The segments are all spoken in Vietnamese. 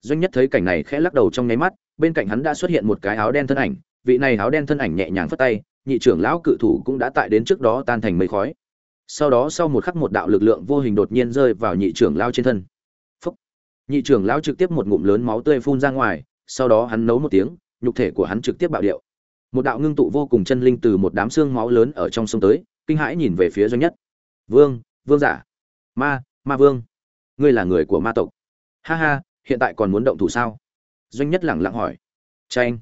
doanh nhất thấy cảnh này khẽ lắc đầu trong nháy mắt, bên cạnh hắn đã xuất hiện một cái áo đen thân ảnh, vị này áo đen thân ảnh nhẹ nhàng phất tay, nhị trưởng lão cự thủ cũng đã tại đến trước đó tan thành mây khói. Sau đó sau một khắc một đạo lực lượng vô hình đột nhiên rơi vào nhị trưởng lão trên thân. Phúc. nhị trưởng lão trực tiếp một ngụm lớn máu tươi phun ra ngoài, sau đó hắn nấu một tiếng, nhục thể của hắn trực tiếp bạo điệu. Một đạo ngưng tụ vô cùng chân linh từ một đám xương máu lớn ở trong sông tới, kinh hãi nhìn về phía doanh nhất. Vương vương giả. Ma ma vương. Ngươi là người của ma tộc. Ha ha hiện tại còn muốn động thủ sao? Doanh nhất lẳng lặng hỏi. Tranh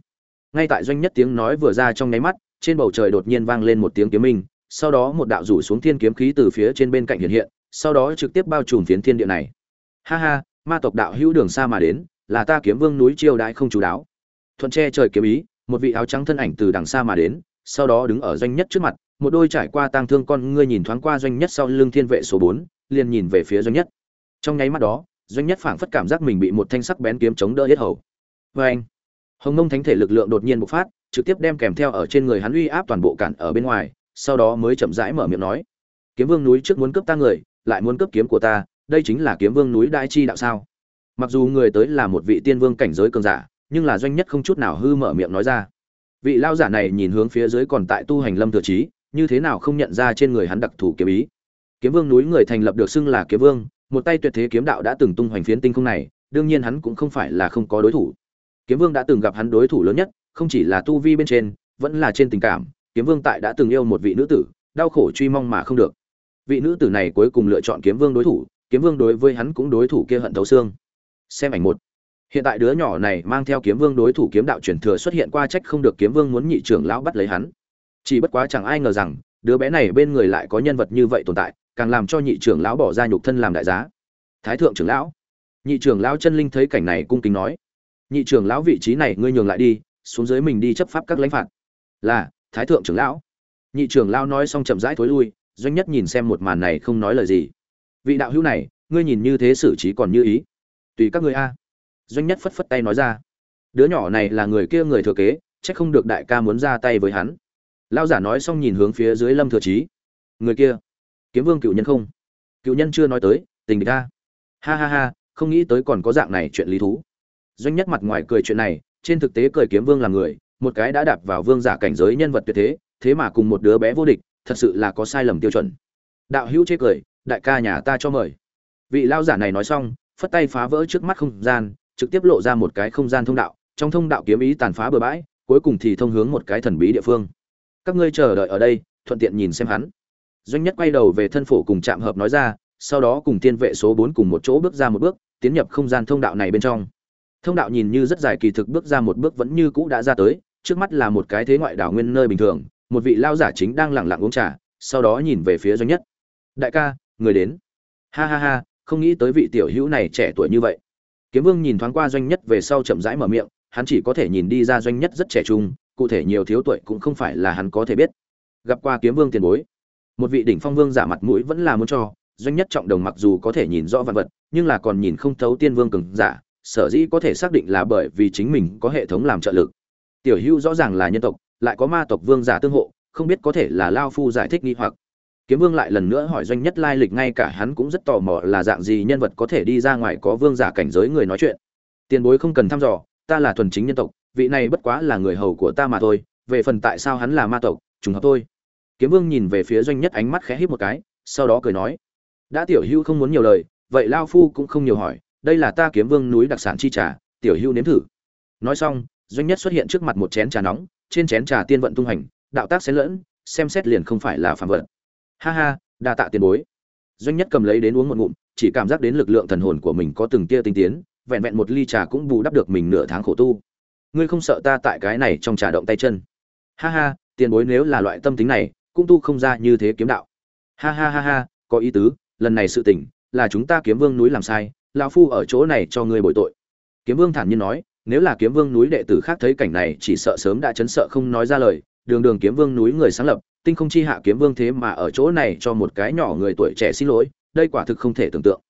ngay tại doanh nhất tiếng nói vừa ra trong nháy mắt, trên bầu trời đột nhiên vang lên một tiếng kiếm minh, sau đó một đạo rủ xuống thiên kiếm khí từ phía trên bên cạnh hiện hiện, sau đó trực tiếp bao trùm phiến thiên địa này. Ha ha, ma tộc đạo hữu đường xa mà đến, là ta kiếm vương núi chiêu đãi không chú đáo. Thuận che trời kiếm ý, một vị áo trắng thân ảnh từ đằng xa mà đến, sau đó đứng ở doanh nhất trước mặt, một đôi trải qua tang thương con ngươi nhìn thoáng qua doanh nhất sau lưng thiên vệ số bốn, liền nhìn về phía doanh nhất. Trong nháy mắt đó doanh nhất phảng phất cảm giác mình bị một thanh sắc bén kiếm chống đỡ yết hầu. Vê anh, hồng nông thánh thể lực lượng đột nhiên bộc phát, trực tiếp đem kèm theo ở trên người hắn uy áp toàn bộ cản ở bên ngoài, sau đó mới chậm rãi mở miệng nói, kiếm vương núi trước muốn cướp ta người, lại muốn cướp kiếm của ta, đây chính là kiếm vương núi đại chi đạo sao? Mặc dù người tới là một vị tiên vương cảnh giới cường giả, nhưng là doanh nhất không chút nào hư mở miệng nói ra. Vị lao giả này nhìn hướng phía dưới còn tại tu hành lâm thừa trí, như thế nào không nhận ra trên người hắn đặc thù kiếm ý. Kiếm vương núi người thành lập được xưng là kiếm vương một tay tuyệt thế kiếm đạo đã từng tung hoành phiến tinh không này, đương nhiên hắn cũng không phải là không có đối thủ. Kiếm vương đã từng gặp hắn đối thủ lớn nhất, không chỉ là tu vi bên trên, vẫn là trên tình cảm, kiếm vương tại đã từng yêu một vị nữ tử, đau khổ truy mong mà không được. Vị nữ tử này cuối cùng lựa chọn kiếm vương đối thủ, kiếm vương đối với hắn cũng đối thủ kia hận thấu xương. Xem ảnh một. Hiện tại đứa nhỏ này mang theo kiếm vương đối thủ kiếm đạo truyền thừa xuất hiện qua trách không được kiếm vương muốn nhị trưởng lão bắt lấy hắn. Chỉ bất quá chẳng ai ngờ rằng, đứa bé này bên người lại có nhân vật như vậy tồn tại càng làm cho nhị trưởng lão bỏ ra nhục thân làm đại giá. Thái thượng trưởng lão. Nhị trưởng lão chân linh thấy cảnh này cung kính nói. Nhị trưởng lão vị trí này ngươi nhường lại đi, xuống dưới mình đi chấp pháp các lãnh phạt. Là, thái thượng trưởng lão. Nhị trưởng lão nói xong chậm rãi thối lui, doanh nhất nhìn xem một màn này không nói lời gì. Vị đạo hữu này, ngươi nhìn như thế xử trí còn như ý. Tùy các ngươi a. Doanh nhất phất phất tay nói ra. Đứa nhỏ này là người kia người thừa kế, chắc không được đại ca muốn ra tay với hắn. Lao giả nói xong nhìn hướng phía dưới lâm thừa trí người kia kiếm vương cựu nhân không? Cựu nhân chưa nói tới, tình địch ta ha ha ha, không nghĩ tới còn có dạng này chuyện lý thú. Doanh nhất mặt ngoài cười chuyện này, trên thực tế cười kiếm vương là người, một cái đã đạp vào vương giả cảnh giới nhân vật tuyệt thế thế mà cùng một đứa bé vô địch, thật sự là có sai lầm tiêu chuẩn. Đạo hữu chê cười, đại ca nhà ta cho mời. Vị lao giả này nói xong, phất tay phá vỡ trước mắt không gian, trực tiếp lộ ra một cái không gian thông đạo, trong thông đạo kiếm ý tàn phá bừa bãi, cuối cùng thì thông hướng một cái thần bí địa phương. Các ngươi chờ đợi ở đây, thuận tiện nhìn xem hắn doanh nhất quay đầu về thân phổ cùng chạm hợp nói ra, sau đó cùng tiên vệ số bốn cùng một chỗ bước ra một bước, tiến nhập không gian thông đạo này bên trong. Thông đạo nhìn như rất dài kỳ thực bước ra một bước vẫn như cũ đã ra tới, trước mắt là một cái thế ngoại đảo nguyên nơi bình thường, một vị lao giả chính đang lẳng lặng uống trà, sau đó nhìn về phía doanh nhất. Đại ca, người đến. Ha ha ha, không nghĩ tới vị tiểu hữu này trẻ tuổi như vậy. Kiếm vương nhìn thoáng qua doanh nhất về sau chậm rãi mở miệng, hắn chỉ có thể nhìn đi ra doanh nhất rất trẻ trung, cụ thể nhiều thiếu tuổi cũng không phải là hắn có thể biết. Gặp qua kiếm vương tiền bối một vị đỉnh phong vương giả mặt mũi vẫn là muốn cho, doanh nhất trọng đồng mặc dù có thể nhìn rõ vạn vật, nhưng là còn nhìn không thấu tiên vương cường giả, sở dĩ có thể xác định là bởi vì chính mình có hệ thống làm trợ lực. Tiểu hữu rõ ràng là nhân tộc, lại có ma tộc vương giả tương hộ, không biết có thể là lao phu giải thích nghi hoặc. Kiếm vương lại lần nữa hỏi doanh nhất lai lịch, ngay cả hắn cũng rất tò mò là dạng gì nhân vật có thể đi ra ngoài có vương giả cảnh giới người nói chuyện. Tiền bối không cần thăm dò, ta là thuần chính nhân tộc, vị này bất quá là người hầu của ta mà thôi, về phần tại sao hắn là ma tộc, trùng hợp thôi kiếm vương nhìn về phía doanh nhất ánh mắt khẽ híp một cái, sau đó cười nói, đã tiểu hưu không muốn nhiều lời, vậy lao phu cũng không nhiều hỏi, đây là ta kiếm vương núi đặc sản chi trà, tiểu hưu nếm thử. Nói xong, doanh nhất xuất hiện trước mặt một chén trà nóng, trên chén trà tiên vận tung hành, đạo tác xen lẫn, xem xét liền không phải là phàm vật. Ha ha, đa tạ tiền bối. Doanh nhất cầm lấy đến uống một ngụm, chỉ cảm giác đến lực lượng thần hồn của mình có từng tia tinh tiến, vẹn vẹn một ly trà cũng bù đắp được mình nửa tháng khổ tu. Ngươi không sợ ta tại cái này trong trà động tay chân? Ha ha, tiền bối nếu là loại tâm tính này cũng tu không ra như thế kiếm đạo. Ha ha ha ha, có ý tứ, lần này sự tình, là chúng ta kiếm vương núi làm sai, lão phu ở chỗ này cho ngươi bồi tội. Kiếm vương thản nhiên nói, nếu là kiếm vương núi đệ tử khác thấy cảnh này, chỉ sợ sớm đã chấn sợ không nói ra lời, đường đường kiếm vương núi người sáng lập, tinh không chi hạ kiếm vương thế mà ở chỗ này cho một cái nhỏ người tuổi trẻ xin lỗi, đây quả thực không thể tưởng tượng.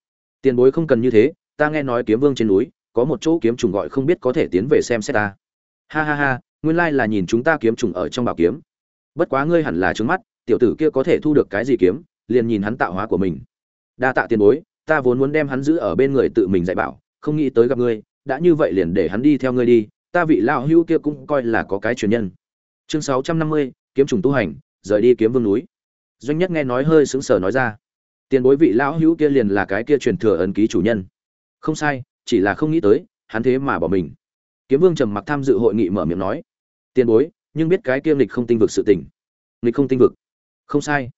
Tiền bối không cần như thế, ta nghe nói kiếm vương trên núi, có một chỗ kiếm trùng gọi không biết có thể tiến về xem xét ta. Ha ha ha, nguyên lai là nhìn chúng ta kiếm trùng ở trong bảo kiếm bất quá ngươi hẳn là trướng mắt, tiểu tử kia có thể thu được cái gì kiếm, liền nhìn hắn tạo hóa của mình. Đa tạ tiền bối, ta vốn muốn đem hắn giữ ở bên người tự mình dạy bảo, không nghĩ tới gặp ngươi, đã như vậy liền để hắn đi theo ngươi đi, ta vị lão hữu kia cũng coi là có cái truyền nhân. Chương sáu trăm năm mươi, kiếm trùng tu hành, rời đi kiếm vương núi. Doanh nhất nghe nói hơi sững sờ nói ra. Tiền bối vị lão hữu kia liền là cái kia truyền thừa ấn ký chủ nhân. Không sai, chỉ là không nghĩ tới, hắn thế mà bỏ mình. Kiếm vương trầm mặc tham dự hội nghị mở miệng nói. Tiền bối nhưng biết cái kia nghịch không tinh vực sự tình. Nghịch không tinh vực? Không sai.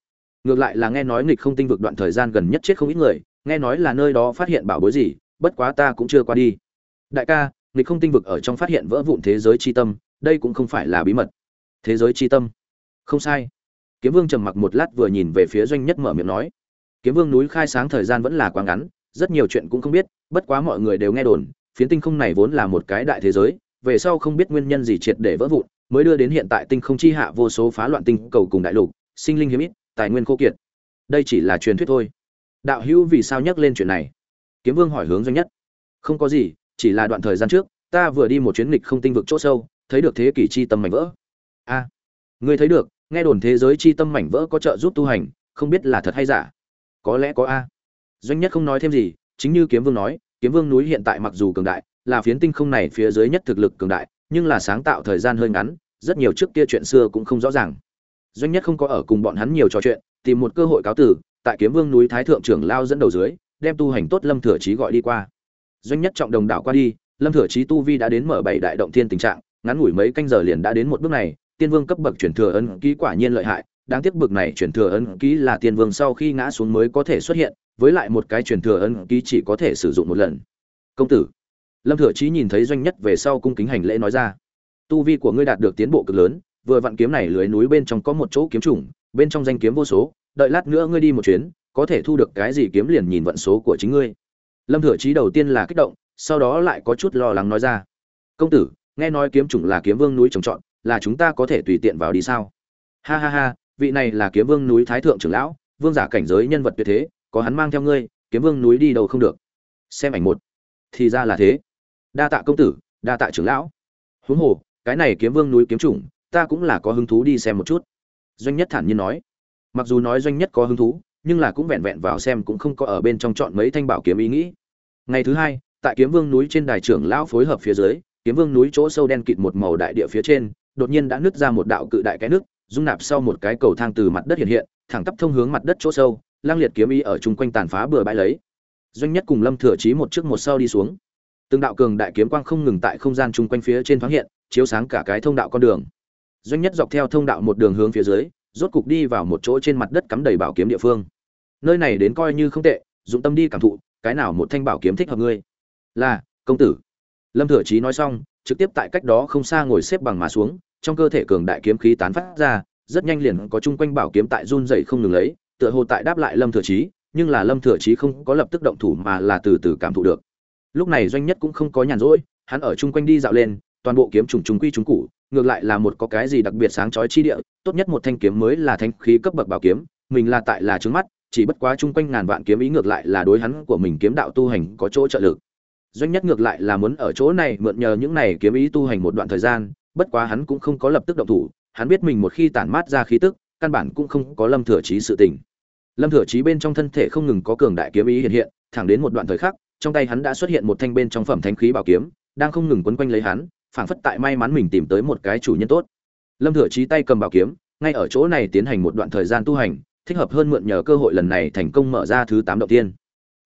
Ngược lại là nghe nói nghịch không tinh vực đoạn thời gian gần nhất chết không ít người, nghe nói là nơi đó phát hiện bảo bối gì, bất quá ta cũng chưa qua đi. Đại ca, nghịch không tinh vực ở trong phát hiện vỡ vụn thế giới chi tâm, đây cũng không phải là bí mật. Thế giới chi tâm? Không sai. Kiếm vương trầm mặc một lát vừa nhìn về phía doanh nhất mở miệng nói. Kiếm vương núi khai sáng thời gian vẫn là quá ngắn, rất nhiều chuyện cũng không biết, bất quá mọi người đều nghe đồn, phiến tinh không này vốn là một cái đại thế giới, về sau không biết nguyên nhân gì triệt để vỡ vụn mới đưa đến hiện tại tinh không chi hạ vô số phá loạn tinh cầu cùng đại lục, sinh linh hiếm ít, tài nguyên khô kiệt. Đây chỉ là truyền thuyết thôi. Đạo hữu vì sao nhắc lên chuyện này? Kiếm vương hỏi hướng doanh nhất. Không có gì, chỉ là đoạn thời gian trước, ta vừa đi một chuyến nghịch không tinh vực chỗ sâu, thấy được thế kỷ chi tâm mảnh vỡ. A người thấy được, nghe đồn thế giới chi tâm mảnh vỡ có trợ giúp tu hành, không biết là thật hay giả? Có lẽ có a. Doanh nhất không nói thêm gì, chính như kiếm vương nói, kiếm vương núi hiện tại mặc dù cường đại, là phiến tinh không này phía dưới nhất thực lực cường đại nhưng là sáng tạo thời gian hơi ngắn, rất nhiều trước kia chuyện xưa cũng không rõ ràng. Doanh nhất không có ở cùng bọn hắn nhiều trò chuyện, tìm một cơ hội cáo tử tại kiếm vương núi thái thượng trưởng lao dẫn đầu dưới, đem tu hành tốt lâm thừa trí gọi đi qua. Doanh nhất trọng đồng đảo qua đi, lâm thừa trí tu vi đã đến mở bảy đại động thiên tình trạng, ngắn ngủi mấy canh giờ liền đã đến một bước này, tiên vương cấp bậc chuyển thừa ân ký quả nhiên lợi hại, đáng tiếc bậc này chuyển thừa ân ký là tiên vương sau khi ngã xuống mới có thể xuất hiện, với lại một cái chuyển thừa ân ký chỉ có thể sử dụng một lần. Công tử lâm thừa trí nhìn thấy doanh nhất về sau cung kính hành lễ nói ra. Tu vi của ngươi đạt được tiến bộ cực lớn, vừa vặn kiếm này lưới núi bên trong có một chỗ kiếm trùng bên trong danh kiếm vô số, đợi lát nữa ngươi đi một chuyến, có thể thu được cái gì kiếm liền nhìn vận số của chính ngươi. Lâm thừa trí đầu tiên là kích động, sau đó lại có chút lo lắng nói ra. Công tử, nghe nói kiếm trùng là kiếm vương núi trồng trọt, là chúng ta có thể tùy tiện vào đi sao? Ha ha ha, vị này là kiếm vương núi thái thượng trưởng lão, vương giả cảnh giới nhân vật tuyệt thế, có hắn mang theo ngươi, kiếm vương núi đi đâu không được. Xem ảnh một. Thì ra là thế đa tạ công tử, đa tạ trưởng lão. Huống hồ, cái này kiếm vương núi kiếm chủng, ta cũng là có hứng thú đi xem một chút. Doanh nhất thản nhiên nói. Mặc dù nói doanh nhất có hứng thú, nhưng là cũng vẹn vẹn vào xem cũng không có ở bên trong chọn mấy thanh bảo kiếm ý nghĩ. Ngày thứ hai, tại kiếm vương núi trên đài trưởng lão phối hợp phía dưới, kiếm vương núi chỗ sâu đen kịt một màu đại địa phía trên, đột nhiên đã nứt ra một đạo cự đại cái nước dung nạp sau một cái cầu thang từ mặt đất hiện hiện, thẳng tắp thông hướng mặt đất chỗ sâu, lang liệt kiếm ý ở chung quanh tàn phá bừa bãi lấy. Doanh nhất cùng lâm thừa trí một trước một sau đi xuống từng đạo cường đại kiếm quang không ngừng tại không gian chung quanh phía trên thoáng hiện, chiếu sáng cả cái thông đạo con đường. Doanh nhất dọc theo thông đạo một đường hướng phía dưới, rốt cục đi vào một chỗ trên mặt đất cắm đầy bảo kiếm địa phương. Nơi này đến coi như không tệ, dụng tâm đi cảm thụ, cái nào một thanh bảo kiếm thích hợp ngươi? Là, công tử. Lâm thừa chí nói xong, trực tiếp tại cách đó không xa ngồi xếp bằng mà xuống, trong cơ thể cường đại kiếm khí tán phát ra, rất nhanh liền có chung quanh bảo kiếm tại run dậy không ngừng lấy, tựa hồ tại đáp lại lâm thừa chí, nhưng là lâm thừa chí không có lập tức động thủ mà là từ từ cảm thụ được lúc này doanh nhất cũng không có nhàn rỗi hắn ở chung quanh đi dạo lên toàn bộ kiếm trùng trùng quy trùng cũ, ngược lại là một có cái gì đặc biệt sáng chói chi địa tốt nhất một thanh kiếm mới là thanh khí cấp bậc bảo kiếm mình là tại là trứng mắt chỉ bất quá chung quanh ngàn vạn kiếm ý ngược lại là đối hắn của mình kiếm đạo tu hành có chỗ trợ lực. Doanh nhất ngược lại là muốn ở chỗ này mượn nhờ những này kiếm ý tu hành một đoạn thời gian bất quá hắn cũng không có lập tức động thủ hắn biết mình một khi tản mát ra khí tức căn bản cũng không có lâm thừa trí sự tình. Lâm thừa trí bên trong thân thể không ngừng có cường đại kiếm ý hiện hiện thẳng đến một đoạn thời khắc trong tay hắn đã xuất hiện một thanh bên trong phẩm thánh khí bảo kiếm, đang không ngừng quấn quanh lấy hắn, phảng phất tại may mắn mình tìm tới một cái chủ nhân tốt. Lâm thừa trí tay cầm bảo kiếm, ngay ở chỗ này tiến hành một đoạn thời gian tu hành, thích hợp hơn mượn nhờ cơ hội lần này thành công mở ra thứ tám động tiên.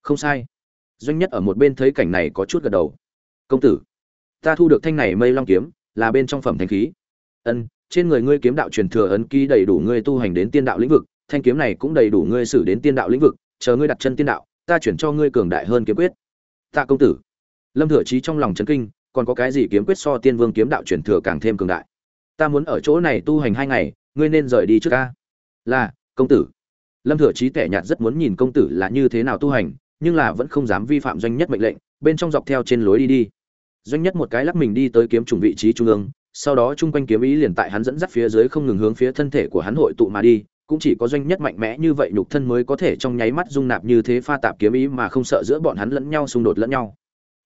Không sai. Doanh nhất ở một bên thấy cảnh này có chút gật đầu. Công tử, ta thu được thanh này mây long kiếm, là bên trong phẩm thánh khí. Ân, trên người ngươi kiếm đạo truyền thừa ấn ký đầy đủ ngươi tu hành đến tiên đạo lĩnh vực, thanh kiếm này cũng đầy đủ ngươi xử đến tiên đạo lĩnh vực, chờ ngươi đặt chân tiên đạo, ta chuyển cho ngươi cường đại hơn kiếm quyết tạ công tử. Lâm thừa trí trong lòng chấn kinh, còn có cái gì kiếm quyết so tiên vương kiếm đạo truyền thừa càng thêm cường đại? Ta muốn ở chỗ này tu hành hai ngày, ngươi nên rời đi trước ca là, công tử. Lâm thừa trí tẻ nhạt rất muốn nhìn công tử là như thế nào tu hành, nhưng là vẫn không dám vi phạm doanh nhất mệnh lệnh, bên trong dọc theo trên lối đi đi. Doanh nhất một cái lắc mình đi tới kiếm trùng vị trí trung ương, sau đó chung quanh kiếm ý liền tại hắn dẫn dắt phía dưới không ngừng hướng phía thân thể của hắn hội tụ mà đi cũng chỉ có doanh nhất mạnh mẽ như vậy nhục thân mới có thể trong nháy mắt dung nạp như thế pha tạp kiếm ý mà không sợ giữa bọn hắn lẫn nhau xung đột lẫn nhau.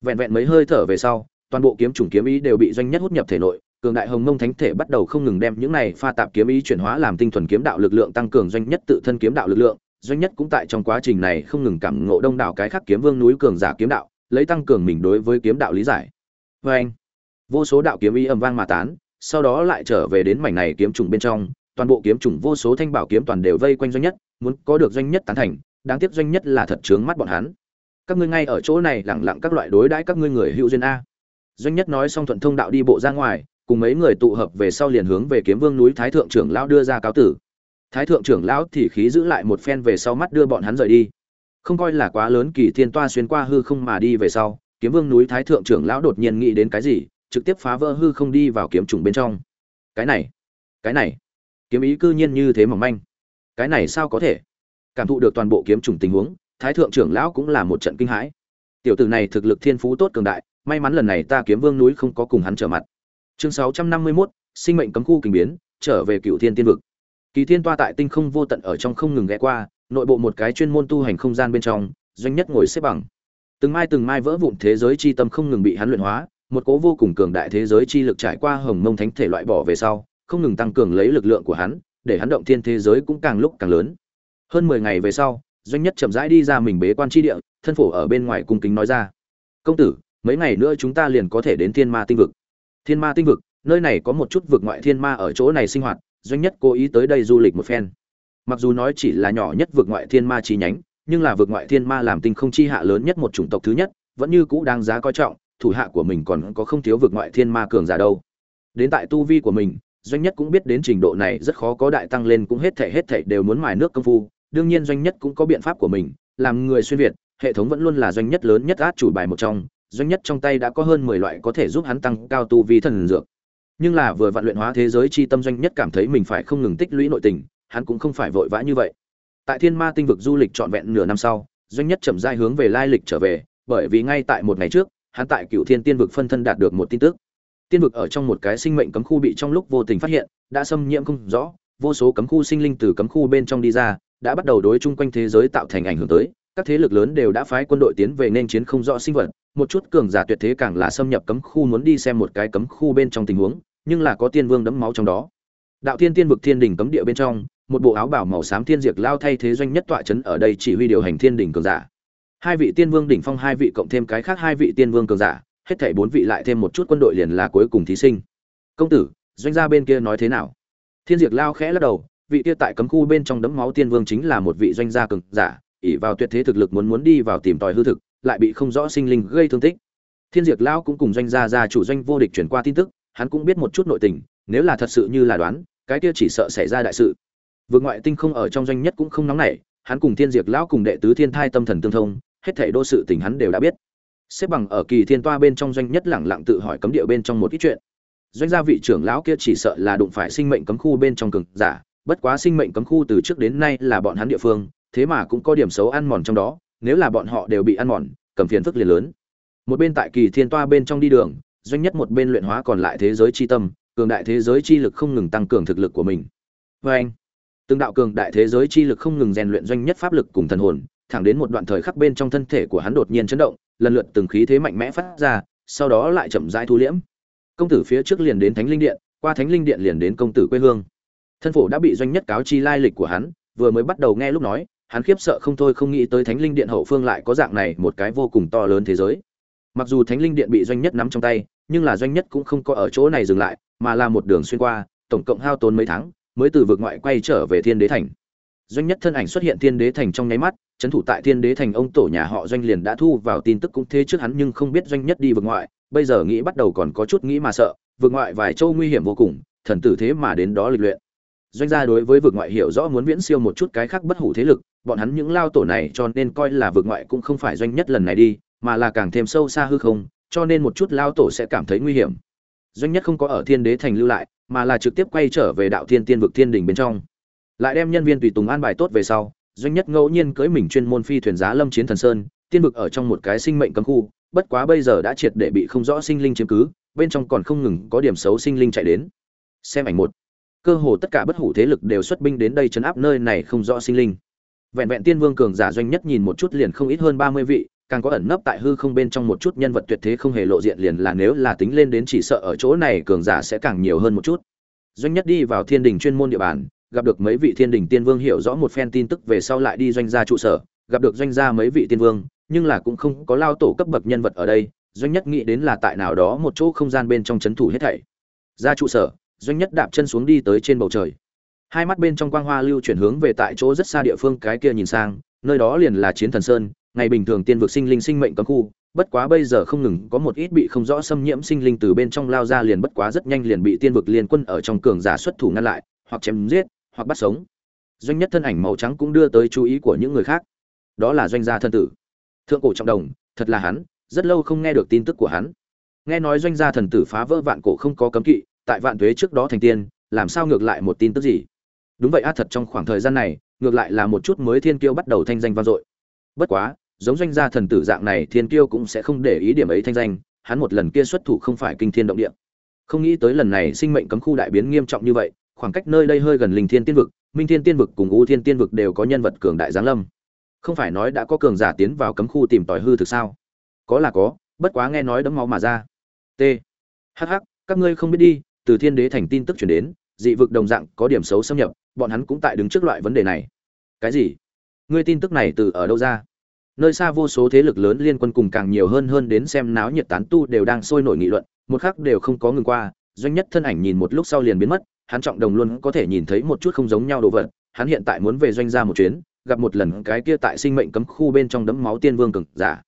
Vẹn vẹn mấy hơi thở về sau, toàn bộ kiếm chủng kiếm ý đều bị doanh nhất hút nhập thể nội, cường đại hồng mông thánh thể bắt đầu không ngừng đem những này pha tạp kiếm ý chuyển hóa làm tinh thuần kiếm đạo lực lượng, tăng cường doanh nhất tự thân kiếm đạo lực lượng. Doanh nhất cũng tại trong quá trình này không ngừng cảm ngộ đông đảo cái khác kiếm vương núi cường giả kiếm đạo, lấy tăng cường mình đối với kiếm đạo lý giải. Anh vô số đạo kiếm ý ầm vang mà tán, sau đó lại trở về đến mảnh này kiếm trùng bên trong toàn bộ kiếm trùng vô số thanh bảo kiếm toàn đều vây quanh doanh nhất, muốn có được doanh nhất tán thành, đáng tiếc doanh nhất là thật trướng mắt bọn hắn. Các ngươi ngay ở chỗ này lẳng lặng các loại đối đãi các ngươi người hữu duyên a. Doanh nhất nói xong thuận thông đạo đi bộ ra ngoài, cùng mấy người tụ hợp về sau liền hướng về kiếm vương núi thái thượng trưởng lão đưa ra cáo tử. Thái thượng trưởng lão thì khí giữ lại một phen về sau mắt đưa bọn hắn rời đi. Không coi là quá lớn kỳ thiên toa xuyên qua hư không mà đi về sau, kiếm vương núi thái thượng trưởng lão đột nhiên nghĩ đến cái gì, trực tiếp phá vỡ hư không đi vào kiếm trùng bên trong. Cái này cái này kiếm ý cư nhiên như thế mỏng manh. Cái này sao có thể? Cảm thụ được toàn bộ kiếm trùng tình huống thái thượng trưởng lão cũng là một trận kinh hãi. Tiểu tử này thực lực thiên phú tốt cường đại may mắn lần này ta kiếm vương núi không có cùng hắn trở mặt. Chương sáu trăm năm mươi 651, sinh mệnh cấm khu kình biến trở về cựu thiên tiên vực. Kỳ thiên toa tại tinh không vô tận ở trong không ngừng ghé qua nội bộ một cái chuyên môn tu hành không gian bên trong doanh nhất ngồi xếp bằng. Từng mai từng mai vỡ vụn thế giới chi tâm không ngừng bị hắn luyện hóa một cố vô cùng cường đại thế giới chi lực trải qua hồng mông thánh thể loại bỏ về sau không ngừng tăng cường lấy lực lượng của hắn, để hắn động thiên thế giới cũng càng lúc càng lớn. Hơn mười ngày về sau, doanh nhất chậm rãi đi ra mình bế quan tri địa, thân phổ ở bên ngoài cung kính nói ra. Công tử, mấy ngày nữa chúng ta liền có thể đến thiên ma tinh vực. Thiên ma tinh vực? Nơi này có một chút vực ngoại thiên ma ở chỗ này sinh hoạt, doanh nhất cố ý tới đây du lịch một phen. Mặc dù nói chỉ là nhỏ nhất vực ngoại thiên ma chi nhánh, nhưng là vực ngoại thiên ma làm tinh không chi hạ lớn nhất một chủng tộc thứ nhất, vẫn như cũ đáng giá coi trọng, thủ hạ của mình còn có không thiếu vực ngoại thiên ma cường giả đâu. Đến tại tu vi của mình doanh nhất cũng biết đến trình độ này rất khó có đại tăng lên cũng hết thể hết thể đều muốn mài nước công phu, đương nhiên doanh nhất cũng có biện pháp của mình, làm người xuyên việt, hệ thống vẫn luôn là doanh nhất lớn nhất át chủ bài một trong, doanh nhất trong tay đã có hơn mười loại có thể giúp hắn tăng cao tu vi thần dược. Nhưng là vừa vạn luyện hóa thế giới chi tâm doanh nhất cảm thấy mình phải không ngừng tích lũy nội tình, hắn cũng không phải vội vã như vậy. Tại thiên ma tinh vực du lịch trọn vẹn nửa năm sau, doanh nhất chậm rãi hướng về lai lịch trở về, bởi vì ngay tại một ngày trước, hắn tại cựu thiên tiên vực phân thân đạt được một tin tức tiên vực ở trong một cái sinh mệnh cấm khu bị trong lúc vô tình phát hiện, đã xâm nhiễm không rõ, vô số cấm khu sinh linh từ cấm khu bên trong đi ra, đã bắt đầu đối chung quanh thế giới tạo thành ảnh hưởng tới. Các thế lực lớn đều đã phái quân đội tiến về nên chiến không rõ sinh vật. Một chút cường giả tuyệt thế càng là xâm nhập cấm khu muốn đi xem một cái cấm khu bên trong tình huống, nhưng là có tiên vương đẫm máu trong đó. Đạo thiên tiên vực thiên đỉnh cấm địa bên trong, một bộ áo bảo màu xám thiên diệt lao thay thế doanh nhất tọa chấn ở đây chỉ huy điều hành thiên đỉnh cường giả. Hai vị tiên vương đỉnh phong, hai vị cộng thêm cái khác hai vị tiên vương cường giả hết thảy bốn vị lại thêm một chút quân đội liền là cuối cùng thí sinh. Công tử, doanh gia bên kia nói thế nào? Thiên diệt lao khẽ lắc đầu, vị kia tại cấm khu bên trong đấm máu tiên vương chính là một vị doanh gia cường giả, ỷ vào tuyệt thế thực lực muốn muốn đi vào tìm tòi hư thực, lại bị không rõ sinh linh gây thương tích. Thiên diệt lao cũng cùng doanh gia gia chủ doanh vô địch chuyển qua tin tức, hắn cũng biết một chút nội tình, nếu là thật sự như là đoán, cái kia chỉ sợ xảy ra đại sự. Vượt ngoại tinh không ở trong doanh nhất cũng không nóng nảy, hắn cùng thiên diệt lão cùng đệ tứ thiên thai tâm thần tương thông, hết thảy đô sự tình hắn đều đã biết xếp bằng ở kỳ thiên toa bên trong doanh nhất lẳng lặng tự hỏi cấm địa bên trong một ít chuyện. Doanh gia vị trưởng lão kia chỉ sợ là đụng phải sinh mệnh cấm khu bên trong cường giả, bất quá sinh mệnh cấm khu từ trước đến nay là bọn hắn địa phương, thế mà cũng có điểm xấu ăn mòn trong đó, nếu là bọn họ đều bị ăn mòn, cầm phiền phức liền lớn. Một bên tại kỳ thiên toa bên trong đi đường, doanh nhất một bên luyện hóa còn lại thế giới chi tâm, cường đại thế giới chi lực không ngừng tăng cường thực lực của mình. Vê anh, từng đạo cường đại thế giới chi lực không ngừng rèn luyện doanh nhất pháp lực cùng thần hồn, thẳng đến một đoạn thời khắc bên trong thân thể của hắn đột nhiên chấn động lần lượt từng khí thế mạnh mẽ phát ra, sau đó lại chậm rãi thu liễm. Công tử phía trước liền đến thánh linh điện, qua thánh linh điện liền đến công tử quê hương. Thân phổ đã bị doanh nhất cáo chi lai lịch của hắn, vừa mới bắt đầu nghe lúc nói, hắn khiếp sợ không thôi không nghĩ tới thánh linh điện hậu phương lại có dạng này một cái vô cùng to lớn thế giới. Mặc dù thánh linh điện bị doanh nhất nắm trong tay, nhưng là doanh nhất cũng không có ở chỗ này dừng lại, mà là một đường xuyên qua, tổng cộng hao tốn mấy tháng, mới từ vực ngoại quay trở về thiên đế thành. Doanh nhất thân ảnh xuất hiện thiên đế thành trong nháy mắt trấn thủ tại thiên đế thành, ông tổ nhà họ doanh liền đã thu vào tin tức cũng thế trước hắn nhưng không biết doanh nhất đi vực ngoại, bây giờ nghĩ bắt đầu còn có chút nghĩ mà sợ, vực ngoại vài châu nguy hiểm vô cùng, thần tử thế mà đến đó lịch luyện. Doanh gia đối với vực ngoại hiểu rõ muốn viễn siêu một chút cái khác bất hủ thế lực, bọn hắn những lao tổ này cho nên coi là vực ngoại cũng không phải doanh nhất lần này đi, mà là càng thêm sâu xa hư không, cho nên một chút lao tổ sẽ cảm thấy nguy hiểm. Doanh nhất không có ở thiên đế thành lưu lại, mà là trực tiếp quay trở về đạo thiên tiên vực thiên đình bên trong. Lại đem nhân viên tùy tùng an bài tốt về sau doanh nhất ngẫu nhiên cưới mình chuyên môn phi thuyền giá lâm chiến thần sơn, tiên vực ở trong một cái sinh mệnh cấm khu, bất quá bây giờ đã triệt để bị không rõ sinh linh chiếm cứ, bên trong còn không ngừng có điểm xấu sinh linh chạy đến. Xem ảnh một. Cơ hồ tất cả bất hủ thế lực đều xuất binh đến đây chấn áp nơi này không rõ sinh linh. Vẹn vẹn tiên vương cường giả doanh nhất nhìn một chút liền không ít hơn ba mươi vị, càng có ẩn nấp tại hư không bên trong một chút nhân vật tuyệt thế không hề lộ diện liền là nếu là tính lên đến chỉ sợ ở chỗ này cường giả sẽ càng nhiều hơn một chút. Doanh nhất đi vào thiên đình chuyên môn địa bàn gặp được mấy vị thiên đình tiên vương hiểu rõ một phen tin tức về sau lại đi doanh gia trụ sở, gặp được doanh gia mấy vị tiên vương, nhưng là cũng không có lao tổ cấp bậc nhân vật ở đây, doanh nhất nghĩ đến là tại nào đó một chỗ không gian bên trong c h ấ n thủ hết thảy. Ra trụ sở, doanh nhất đạp chân xuống đi tới trên bầu trời. Hai mắt bên trong quang hoa lưu chuyển hướng về tại chỗ rất xa địa phương cái kia nhìn sang, nơi đó liền là chiến thần sơn, ngày bình thường tiên vực sinh linh sinh mệnh cấm khu, bất quá bây giờ không ngừng có một ít bị không rõ xâm nhiễm sinh linh từ bên trong lao ra liền bất quá rất nhanh liền bị tiên vực liên quân ở trong cường giả xuất thủ ngăn lại, hoặc chém giết hoặc bắt sống. Doanh nhất thân ảnh màu trắng cũng đưa tới chú ý của những người khác. Đó là doanh gia thân tử. Thượng cổ trọng đồng, thật là hắn, rất lâu không nghe được tin tức của hắn. Nghe nói doanh gia thần tử phá vỡ vạn cổ không có cấm kỵ, tại vạn tuế trước đó thành tiên, làm sao ngược lại một tin tức gì? Đúng vậy a thật trong khoảng thời gian này, ngược lại là một chút mới thiên kiêu bắt đầu thanh danh vang dội. Bất quá, giống doanh gia thần tử dạng này, thiên kiêu cũng sẽ không để ý điểm ấy thanh danh, hắn một lần kia xuất thủ không phải kinh thiên động địa. Không nghĩ tới lần này sinh mệnh cấm khu đại biến nghiêm trọng như vậy khoảng cách nơi đây hơi gần linh thiên tiên vực, minh thiên tiên vực cùng u thiên tiên vực đều có nhân vật cường đại giáng lâm. Không phải nói đã có cường giả tiến vào cấm khu tìm tòi hư thực sao? Có là có, bất quá nghe nói đấm máu mà ra. T. Hh các ngươi không biết đi, từ thiên đế thành tin tức chuyển đến, dị vực đồng dạng có điểm xấu xâm nhập, bọn hắn cũng tại đứng trước loại vấn đề này. Cái gì? Ngươi tin tức này từ ở đâu ra? Nơi xa vô số thế lực lớn liên quân cùng càng nhiều hơn hơn đến xem náo nhiệt tán tu đều đang sôi nổi nghị luận, một khắc đều không có ngừng qua, doanh nhất thân ảnh nhìn một lúc sau liền biến mất hắn trọng đồng luôn có thể nhìn thấy một chút không giống nhau đồ vật, hắn hiện tại muốn về doanh ra một chuyến, gặp một lần cái kia tại sinh mệnh cấm khu bên trong đấm máu tiên vương cực giả.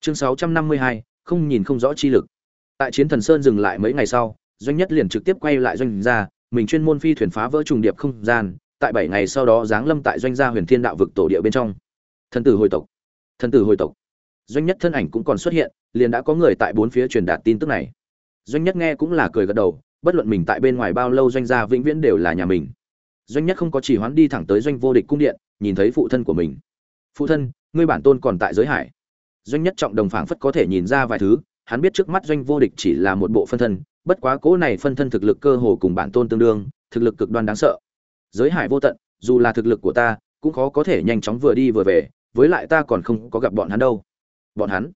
Chương sáu trăm năm mươi hai, không nhìn không rõ chi lực. Tại chiến thần sơn dừng lại mấy ngày sau, doanh nhất liền trực tiếp quay lại doanh gia, mình chuyên môn phi thuyền phá vỡ trùng điệp không gian, tại bảy ngày sau đó giáng lâm tại doanh gia huyền thiên đạo vực tổ địa bên trong. Thần tử hồi tộc. Thần tử hồi tộc. Doanh nhất thân ảnh cũng còn xuất hiện, liền đã có người tại bốn phía truyền đạt tin tức này. Doanh nhất nghe cũng là cười gật đầu bất luận mình tại bên ngoài bao lâu doanh gia vĩnh viễn đều là nhà mình. Doanh nhất không có chỉ hoán đi thẳng tới doanh vô địch cung điện, nhìn thấy phụ thân của mình. Phụ thân, ngươi bản tôn còn tại giới hải. Doanh nhất trọng đồng phảng phất có thể nhìn ra vài thứ, hắn biết trước mắt doanh vô địch chỉ là một bộ phân thân, bất quá cố này phân thân thực lực cơ hồ cùng bản tôn tương đương, thực lực cực đoan đáng sợ. Giới hải vô tận, dù là thực lực của ta, cũng khó có thể nhanh chóng vừa đi vừa về, với lại ta còn không có gặp bọn hắn đâu. Bọn hắn?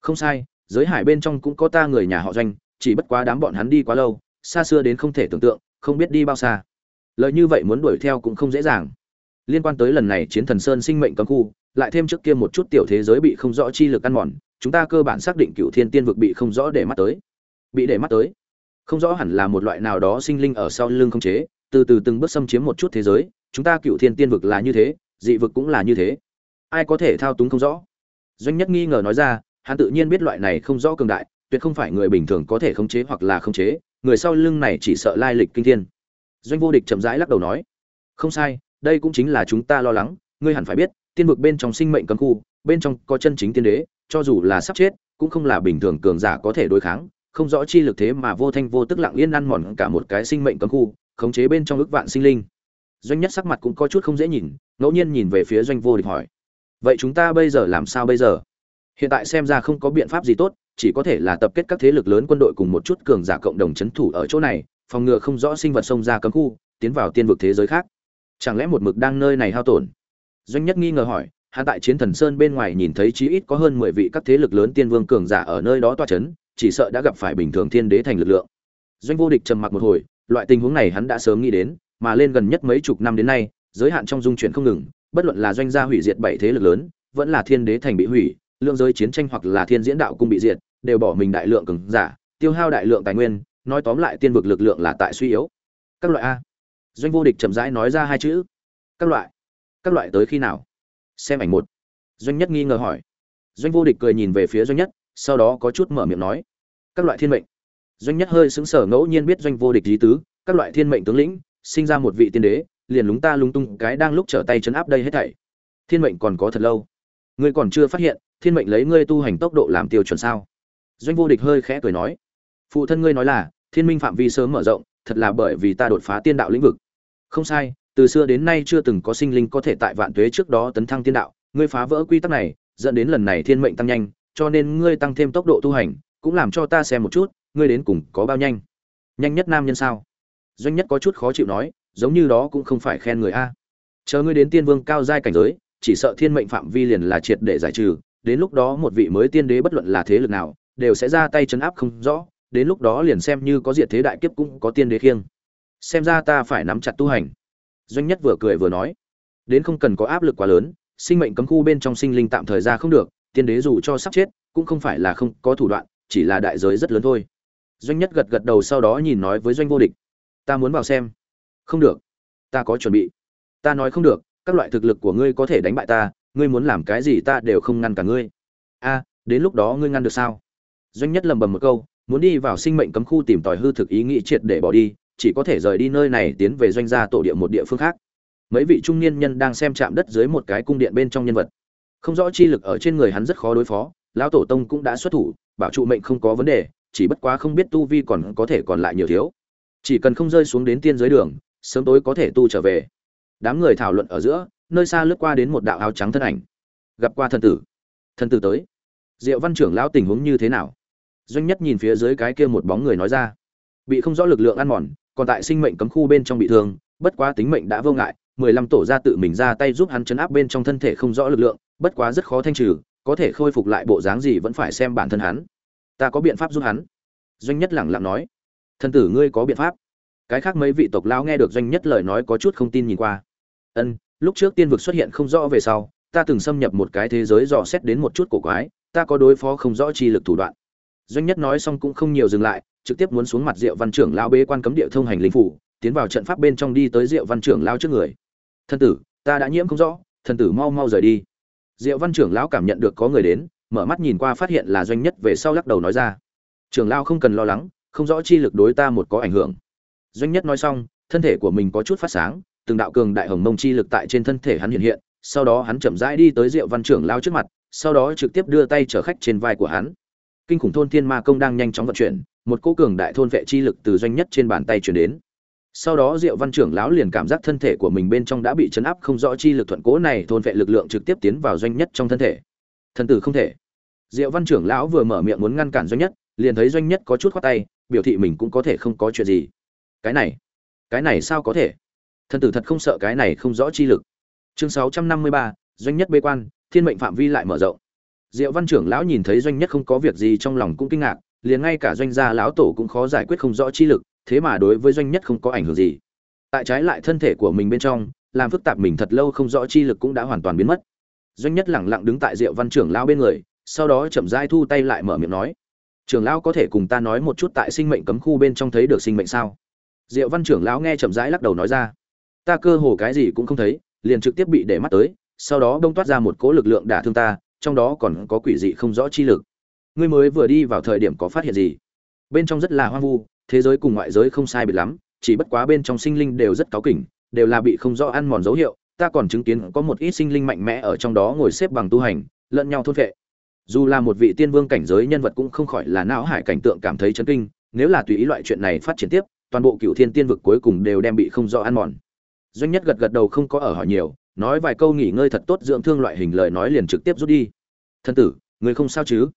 Không sai, giới hải bên trong cũng có ta người nhà họ doanh, chỉ bất quá đám bọn hắn đi quá lâu xa xưa đến không thể tưởng tượng, không biết đi bao xa. Lợi như vậy muốn đuổi theo cũng không dễ dàng. Liên quan tới lần này chiến thần sơn sinh mệnh cấm khu, lại thêm trước kia một chút tiểu thế giới bị không rõ chi lực ăn mòn, chúng ta cơ bản xác định cựu thiên tiên vực bị không rõ để mắt tới. Bị để mắt tới. Không rõ hẳn là một loại nào đó sinh linh ở sau lưng không chế, từ từ từng bước xâm chiếm một chút thế giới, chúng ta cựu thiên tiên vực là như thế, dị vực cũng là như thế. Ai có thể thao túng không rõ? Doanh nhất nghi ngờ nói ra, hắn tự nhiên biết loại này không rõ cường đại, tuyệt không phải người bình thường có thể khống chế hoặc là khống chế người sau lưng này chỉ sợ lai lịch kinh thiên. Doanh vô địch chậm rãi lắc đầu nói, không sai, đây cũng chính là chúng ta lo lắng, ngươi hẳn phải biết, tiên vực bên trong sinh mệnh cấm khu, bên trong có chân chính tiên đế, cho dù là sắp chết, cũng không là bình thường cường giả có thể đối kháng, không rõ chi lực thế mà vô thanh vô tức lặng yên ăn mòn cả một cái sinh mệnh cấm khu, khống chế bên trong ước vạn sinh linh. Doanh nhất sắc mặt cũng có chút không dễ nhìn, ngẫu nhiên nhìn về phía doanh vô địch hỏi, vậy chúng ta bây giờ làm sao bây giờ? Hiện tại xem ra không có biện pháp gì tốt chỉ có thể là tập kết các thế lực lớn quân đội cùng một chút cường giả cộng đồng chấn thủ ở chỗ này, phòng ngừa không rõ sinh vật xông ra cấm khu, tiến vào tiên vực thế giới khác. Chẳng lẽ một mực đang nơi này hao tổn? Doanh nhất nghi ngờ hỏi hạ tại chiến thần sơn bên ngoài nhìn thấy chí ít có hơn mười vị các thế lực lớn tiên vương cường giả ở nơi đó toa chấn chỉ sợ đã gặp phải bình thường thiên đế thành lực lượng. Doanh vô địch trầm mặc một hồi, loại tình huống này hắn đã sớm nghĩ đến, mà lên gần nhất mấy chục năm đến nay, giới hạn trong dung chuyển không ngừng, bất luận là doanh gia hủy diệt bảy thế lực lớn, vẫn là thiên đế thành bị hủy lượng giới chiến tranh hoặc là thiên diễn đạo cung bị diệt, đều bỏ mình đại lượng cường giả, tiêu hao đại lượng tài nguyên, nói tóm lại tiên vực lực lượng là tại suy yếu. Các loại a. Doanh vô địch chậm rãi nói ra hai chữ. Các loại. Các loại tới khi nào? Xem ảnh một. Doanh nhất nghi ngờ hỏi. Doanh vô địch cười nhìn về phía doanh nhất, sau đó có chút mở miệng nói. Các loại thiên mệnh. Doanh nhất hơi sững sờ ngẫu nhiên biết doanh vô địch ý tứ, các loại thiên mệnh tướng lĩnh, sinh ra một vị tiên đế, liền lúng ta lúng tung cái đang lúc trở tay chấn áp đây hết thảy. Thiên mệnh còn có thật lâu. Ngươi còn chưa phát hiện thiên mệnh lấy ngươi tu hành tốc độ làm tiêu chuẩn sao? Doanh vô địch hơi khẽ cười nói, phụ thân ngươi nói là, thiên minh phạm vi sớm mở rộng, thật là bởi vì ta đột phá tiên đạo lĩnh vực. Không sai, từ xưa đến nay chưa từng có sinh linh có thể tại vạn tuế trước đó tấn thăng tiên đạo. Ngươi phá vỡ quy tắc này, dẫn đến lần này thiên mệnh tăng nhanh, cho nên ngươi tăng thêm tốc độ tu hành, cũng làm cho ta xem một chút, ngươi đến cùng có bao nhanh? Nhanh nhất nam nhân sao? Doanh nhất có chút khó chịu nói, giống như đó cũng không phải khen người a. Chờ ngươi đến tiên vương cao giai cảnh giới, chỉ sợ thiên mệnh phạm vi liền là triệt để giải trừ đến lúc đó một vị mới tiên đế bất luận là thế lực nào, đều sẽ ra tay chấn áp không rõ, đến lúc đó liền xem như có diệt thế đại kiếp cũng có tiên đế khiêng. Xem ra ta phải nắm chặt tu hành. Doanh nhất vừa cười vừa nói. Đến không cần có áp lực quá lớn, sinh mệnh cấm khu bên trong sinh linh tạm thời ra không được, tiên đế dù cho sắp chết, cũng không phải là không có thủ đoạn, chỉ là đại giới rất lớn thôi. Doanh nhất gật gật đầu sau đó nhìn nói với doanh vô địch. Ta muốn vào xem. Không được. Ta có chuẩn bị. Ta nói không được, các loại thực lực của ngươi có thể đánh bại ta ngươi muốn làm cái gì ta đều không ngăn cả ngươi. A, đến lúc đó ngươi ngăn được sao? Doanh nhất lầm bầm một câu, muốn đi vào sinh mệnh cấm khu tìm tòi hư thực ý nghĩ triệt để bỏ đi, chỉ có thể rời đi nơi này tiến về doanh gia tổ địa một địa phương khác. Mấy vị trung niên nhân đang xem chạm đất dưới một cái cung điện bên trong nhân vật. Không rõ chi lực ở trên người hắn rất khó đối phó, lão tổ tông cũng đã xuất thủ, bảo trụ mệnh không có vấn đề, chỉ bất quá không biết tu vi còn có thể còn lại nhiều thiếu. Chỉ cần không rơi xuống đến tiên giới đường, sớm tối có thể tu trở về. Đám người thảo luận ở giữa nơi xa lướt qua đến một đạo áo trắng thân ảnh. Gặp qua thần tử. Thần tử tới. Diệu văn trưởng lão tình huống như thế nào? Doanh nhất nhìn phía dưới cái kia một bóng người nói ra. Bị không rõ lực lượng ăn mòn, còn tại sinh mệnh cấm khu bên trong bị thương, bất quá tính mệnh đã vô ngại, mười lăm tổ ra tự mình ra tay giúp hắn chấn áp bên trong thân thể không rõ lực lượng, bất quá rất khó thanh trừ, có thể khôi phục lại bộ dáng gì vẫn phải xem bản thân hắn. Ta có biện pháp giúp hắn? Doanh nhất lẳng lặng nói. Thân tử ngươi có biện pháp? Cái khác mấy vị tộc lão nghe được doanh nhất lời nói có chút không tin nhìn qua. Ân lúc trước tiên vực xuất hiện không rõ về sau, ta từng xâm nhập một cái thế giới dò xét đến một chút cổ quái, ta có đối phó không rõ chi lực thủ đoạn. Doanh nhất nói xong cũng không nhiều dừng lại, trực tiếp muốn xuống mặt diệu văn trưởng lao bế quan cấm địa thông hành linh phủ, tiến vào trận pháp bên trong đi tới diệu văn trưởng lao trước người. Thân tử, ta đã nhiễm không rõ thần tử mau mau rời đi. Diệu văn trưởng lão cảm nhận được có người đến, mở mắt nhìn qua phát hiện là doanh nhất về sau lắc đầu nói ra. Trưởng lao không cần lo lắng, không rõ chi lực đối ta một có ảnh hưởng. Doanh nhất nói xong, thân thể của mình có chút phát sáng từng đạo cường đại hồng mông chi lực tại trên thân thể hắn hiện hiện, sau đó hắn chậm rãi đi tới diệu văn trưởng lao trước mặt, sau đó trực tiếp đưa tay chở khách trên vai của hắn. Kinh khủng thôn thiên ma công đang nhanh chóng vận chuyển, một cỗ cường đại thôn vệ chi lực từ doanh nhất trên bàn tay truyền đến. Sau đó diệu văn trưởng lão liền cảm giác thân thể của mình bên trong đã bị chấn áp không rõ chi lực thuận cỗ này thôn vệ lực lượng trực tiếp tiến vào doanh nhất trong thân thể. Thân tử không thể. Diệu văn trưởng lão vừa mở miệng muốn ngăn cản doanh nhất, liền thấy doanh nhất có chút khoát tay, biểu thị mình cũng có thể không có chuyện gì. Cái này cái này sao có thể? Thân tử thật không sợ cái này không rõ chi lực. Chương sáu trăm năm mươi ba, doanh nhất bê quan, thiên mệnh phạm vi lại mở rộng. Diệu văn trưởng lão nhìn thấy doanh nhất không có việc gì trong lòng cũng kinh ngạc, liền ngay cả doanh gia lão tổ cũng khó giải quyết không rõ chi lực, thế mà đối với doanh nhất không có ảnh hưởng gì. Tại trái lại thân thể của mình bên trong, làm phức tạp mình thật lâu không rõ chi lực cũng đã hoàn toàn biến mất. Doanh nhất lẳng lặng đứng tại diệu văn trưởng lão bên người, sau đó chậm rãi thu tay lại mở miệng nói, trưởng lão có thể cùng ta nói một chút tại sinh mệnh cấm khu bên trong thấy được sinh mệnh sao? Diệu văn trưởng lão nghe chậm rãi lắc đầu nói ra ta cơ hồ cái gì cũng không thấy, liền trực tiếp bị để mắt tới, sau đó đông toát ra một cỗ lực lượng đả thương ta, trong đó còn có quỷ dị không rõ chi lực. Ngươi mới vừa đi vào thời điểm có phát hiện gì? Bên trong rất là hoang vu, thế giới cùng ngoại giới không sai biệt lắm, chỉ bất quá bên trong sinh linh đều rất cáu kỉnh, đều là bị không rõ ăn mòn dấu hiệu, ta còn chứng kiến có một ít sinh linh mạnh mẽ ở trong đó ngồi xếp bằng tu hành, lẫn nhau thôn vệ dù là một vị tiên vương cảnh giới nhân vật cũng không khỏi là não hải cảnh tượng cảm thấy chấn kinh, nếu là tùy ý loại chuyện này phát triển tiếp, toàn bộ cựu thiên tiên vực cuối cùng đều đem bị không rõ ăn mòn doanh nhất gật gật đầu không có ở hỏi nhiều, nói vài câu nghỉ ngơi thật tốt dưỡng thương loại hình lời nói liền trực tiếp rút đi. Thân tử, người không sao chứ?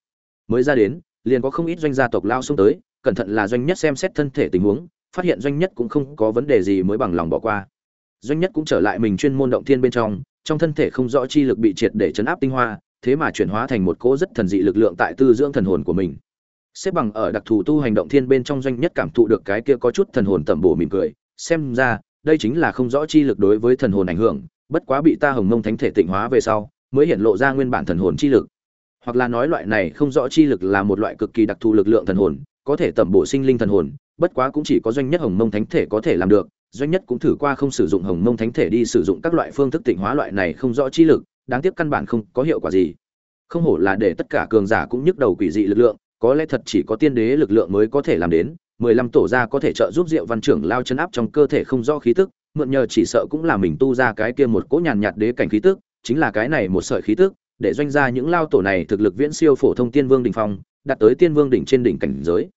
Mới ra đến, liền có không ít doanh gia tộc lao xông tới, cẩn thận là doanh nhất xem xét thân thể tình huống, phát hiện doanh nhất cũng không có vấn đề gì mới bằng lòng bỏ qua. Doanh nhất cũng trở lại mình chuyên môn động thiên bên trong trong thân thể không rõ chi lực bị triệt để chấn áp tinh hoa, thế mà chuyển hóa thành một cỗ rất thần dị lực lượng tại tư dưỡng thần hồn của mình. Xếp bằng ở đặc thù tu hành động thiên bên trong doanh nhất cảm thụ được cái kia có chút thần hồn tẩm bổ mỉm cười, xem ra đây chính là không rõ chi lực đối với thần hồn ảnh hưởng, bất quá bị ta hồng mông thánh thể tịnh hóa về sau, mới hiện lộ ra nguyên bản thần hồn chi lực. Hoặc là nói loại này không rõ chi lực là một loại cực kỳ đặc thù lực lượng thần hồn, có thể tẩm bổ sinh linh thần hồn, bất quá cũng chỉ có doanh nhất hồng mông thánh thể có thể làm được, doanh nhất cũng thử qua không sử dụng hồng mông thánh thể đi sử dụng các loại phương thức tịnh hóa loại này không rõ chi lực, đáng tiếc căn bản không có hiệu quả gì. Không hổ là để tất cả cường giả cũng nhức đầu quỷ dị lực lượng, có lẽ thật chỉ có tiên đế lực lượng mới có thể làm đến mười lăm tổ gia có thể trợ giúp diệu văn trưởng lao chân áp trong cơ thể không rõ khí tức, mượn nhờ chỉ sợ cũng là mình tu ra cái kia một cỗ nhàn nhạt đế cảnh khí tức, chính là cái này một sợi khí tức, để doanh ra những lao tổ này thực lực viễn siêu phổ thông tiên vương đỉnh phong, đạt tới tiên vương đỉnh trên đỉnh cảnh giới.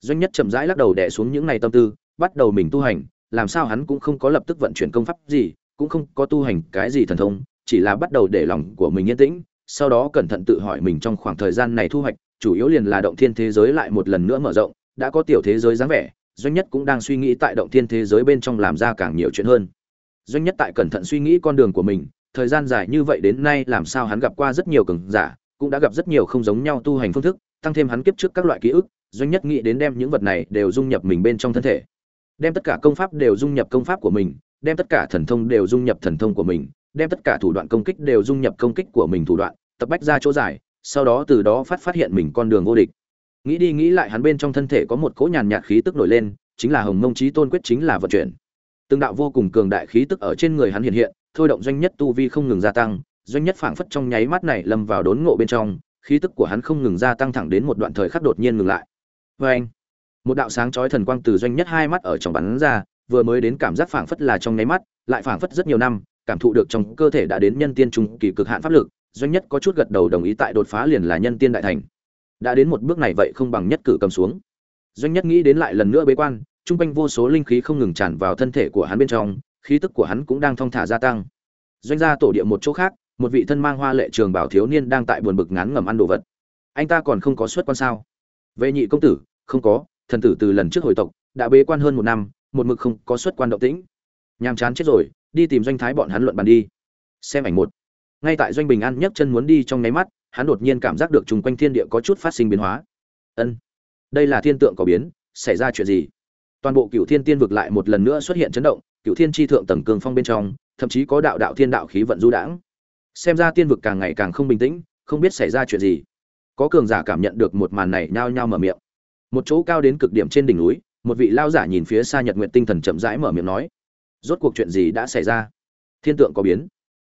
Doanh nhất chậm rãi lắc đầu đè xuống những này tâm tư, bắt đầu mình tu hành, làm sao hắn cũng không có lập tức vận chuyển công pháp gì, cũng không có tu hành cái gì thần thông, chỉ là bắt đầu để lòng của mình yên tĩnh, sau đó cẩn thận tự hỏi mình trong khoảng thời gian này thu hoạch, chủ yếu liền là động thiên thế giới lại một lần nữa mở rộng đã có tiểu thế giới dáng vẻ, doanh nhất cũng đang suy nghĩ tại động thiên thế giới bên trong làm ra càng nhiều chuyện hơn. Doanh nhất tại cẩn thận suy nghĩ con đường của mình, thời gian dài như vậy đến nay làm sao hắn gặp qua rất nhiều cường giả, cũng đã gặp rất nhiều không giống nhau tu hành phương thức, tăng thêm hắn kiếp trước các loại ký ức, doanh nhất nghĩ đến đem những vật này đều dung nhập mình bên trong thân thể. Đem tất cả công pháp đều dung nhập công pháp của mình, đem tất cả thần thông đều dung nhập thần thông của mình, đem tất cả thủ đoạn công kích đều dung nhập công kích của mình thủ đoạn, tập bách ra chỗ dài, sau đó từ đó phát phát hiện mình con đường vô địch nghĩ đi nghĩ lại hắn bên trong thân thể có một cỗ nhàn nhạt khí tức nổi lên, chính là hồng mông trí tôn quyết chính là vận chuyển. Từng đạo vô cùng cường đại khí tức ở trên người hắn hiện hiện, thôi động doanh nhất tu vi không ngừng gia tăng, doanh nhất phảng phất trong nháy mắt này lâm vào đốn ngộ bên trong, khí tức của hắn không ngừng gia tăng thẳng đến một đoạn thời khắc đột nhiên ngừng lại. Vê anh một đạo sáng chói thần quang từ doanh nhất hai mắt ở trong bắn ra, vừa mới đến cảm giác phảng phất là trong nháy mắt, lại phảng phất rất nhiều năm, cảm thụ được trong cơ thể đã đến nhân tiên trung kỳ cực hạn pháp lực, doanh nhất có chút gật đầu đồng ý tại đột phá liền là nhân tiên đại thành đã đến một bước này vậy không bằng nhất cử cầm xuống. Doanh nhất nghĩ đến lại lần nữa bế quan trung quanh vô số linh khí không ngừng tràn vào thân thể của hắn bên trong, khí tức của hắn cũng đang thong thả gia tăng. Doanh gia tổ địa một chỗ khác, một vị thân mang hoa lệ trường bảo thiếu niên đang tại buồn bực ngán ngầm ăn đồ vật. Anh ta còn không có xuất quan sao? Vệ nhị công tử, không có, thần tử từ lần trước hồi tộc, đã bế quan hơn một năm, một mực không có xuất quan động tĩnh. Nhàm chán chết rồi, đi tìm doanh thái bọn hắn luận bàn đi. Xem ảnh một. Ngay tại doanh bình an nhấc chân muốn đi trong nháy mắt hắn đột nhiên cảm giác được chung quanh thiên địa có chút phát sinh biến hóa. Ân, đây là thiên tượng có biến, xảy ra chuyện gì? Toàn bộ cựu thiên tiên vực lại một lần nữa xuất hiện chấn động cựu thiên tri thượng tầng cường phong bên trong, thậm chí có đạo đạo thiên đạo khí vận du đãng. Xem ra tiên vực càng ngày càng không bình tĩnh, không biết xảy ra chuyện gì. Có cường giả cảm nhận được một màn này nhao nhao mở miệng. Một chỗ cao đến cực điểm trên đỉnh núi, một vị lao giả nhìn phía xa nhật nguyện tinh thần chậm rãi mở miệng nói, rốt cuộc chuyện gì đã xảy ra? Thiên tượng có biến.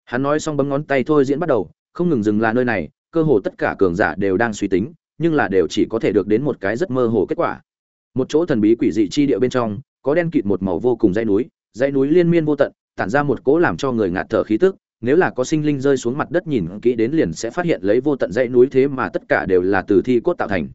Hắn nói xong bấm ngón tay thôi diễn bắt đầu, không ngừng dừng là nơi này cơ hồ tất cả cường giả đều đang suy tính, nhưng là đều chỉ có thể được đến một cái rất mơ hồ kết quả. Một chỗ thần bí quỷ dị chi địa bên trong, có đen kịt một màu vô cùng dãy núi dãy núi liên miên vô tận, tản ra một cỗ làm cho người ngạt thở khí tức, nếu là có sinh linh rơi xuống mặt đất nhìn kỹ đến liền sẽ phát hiện lấy vô tận dãy núi thế mà tất cả đều là từ thi cốt tạo thành.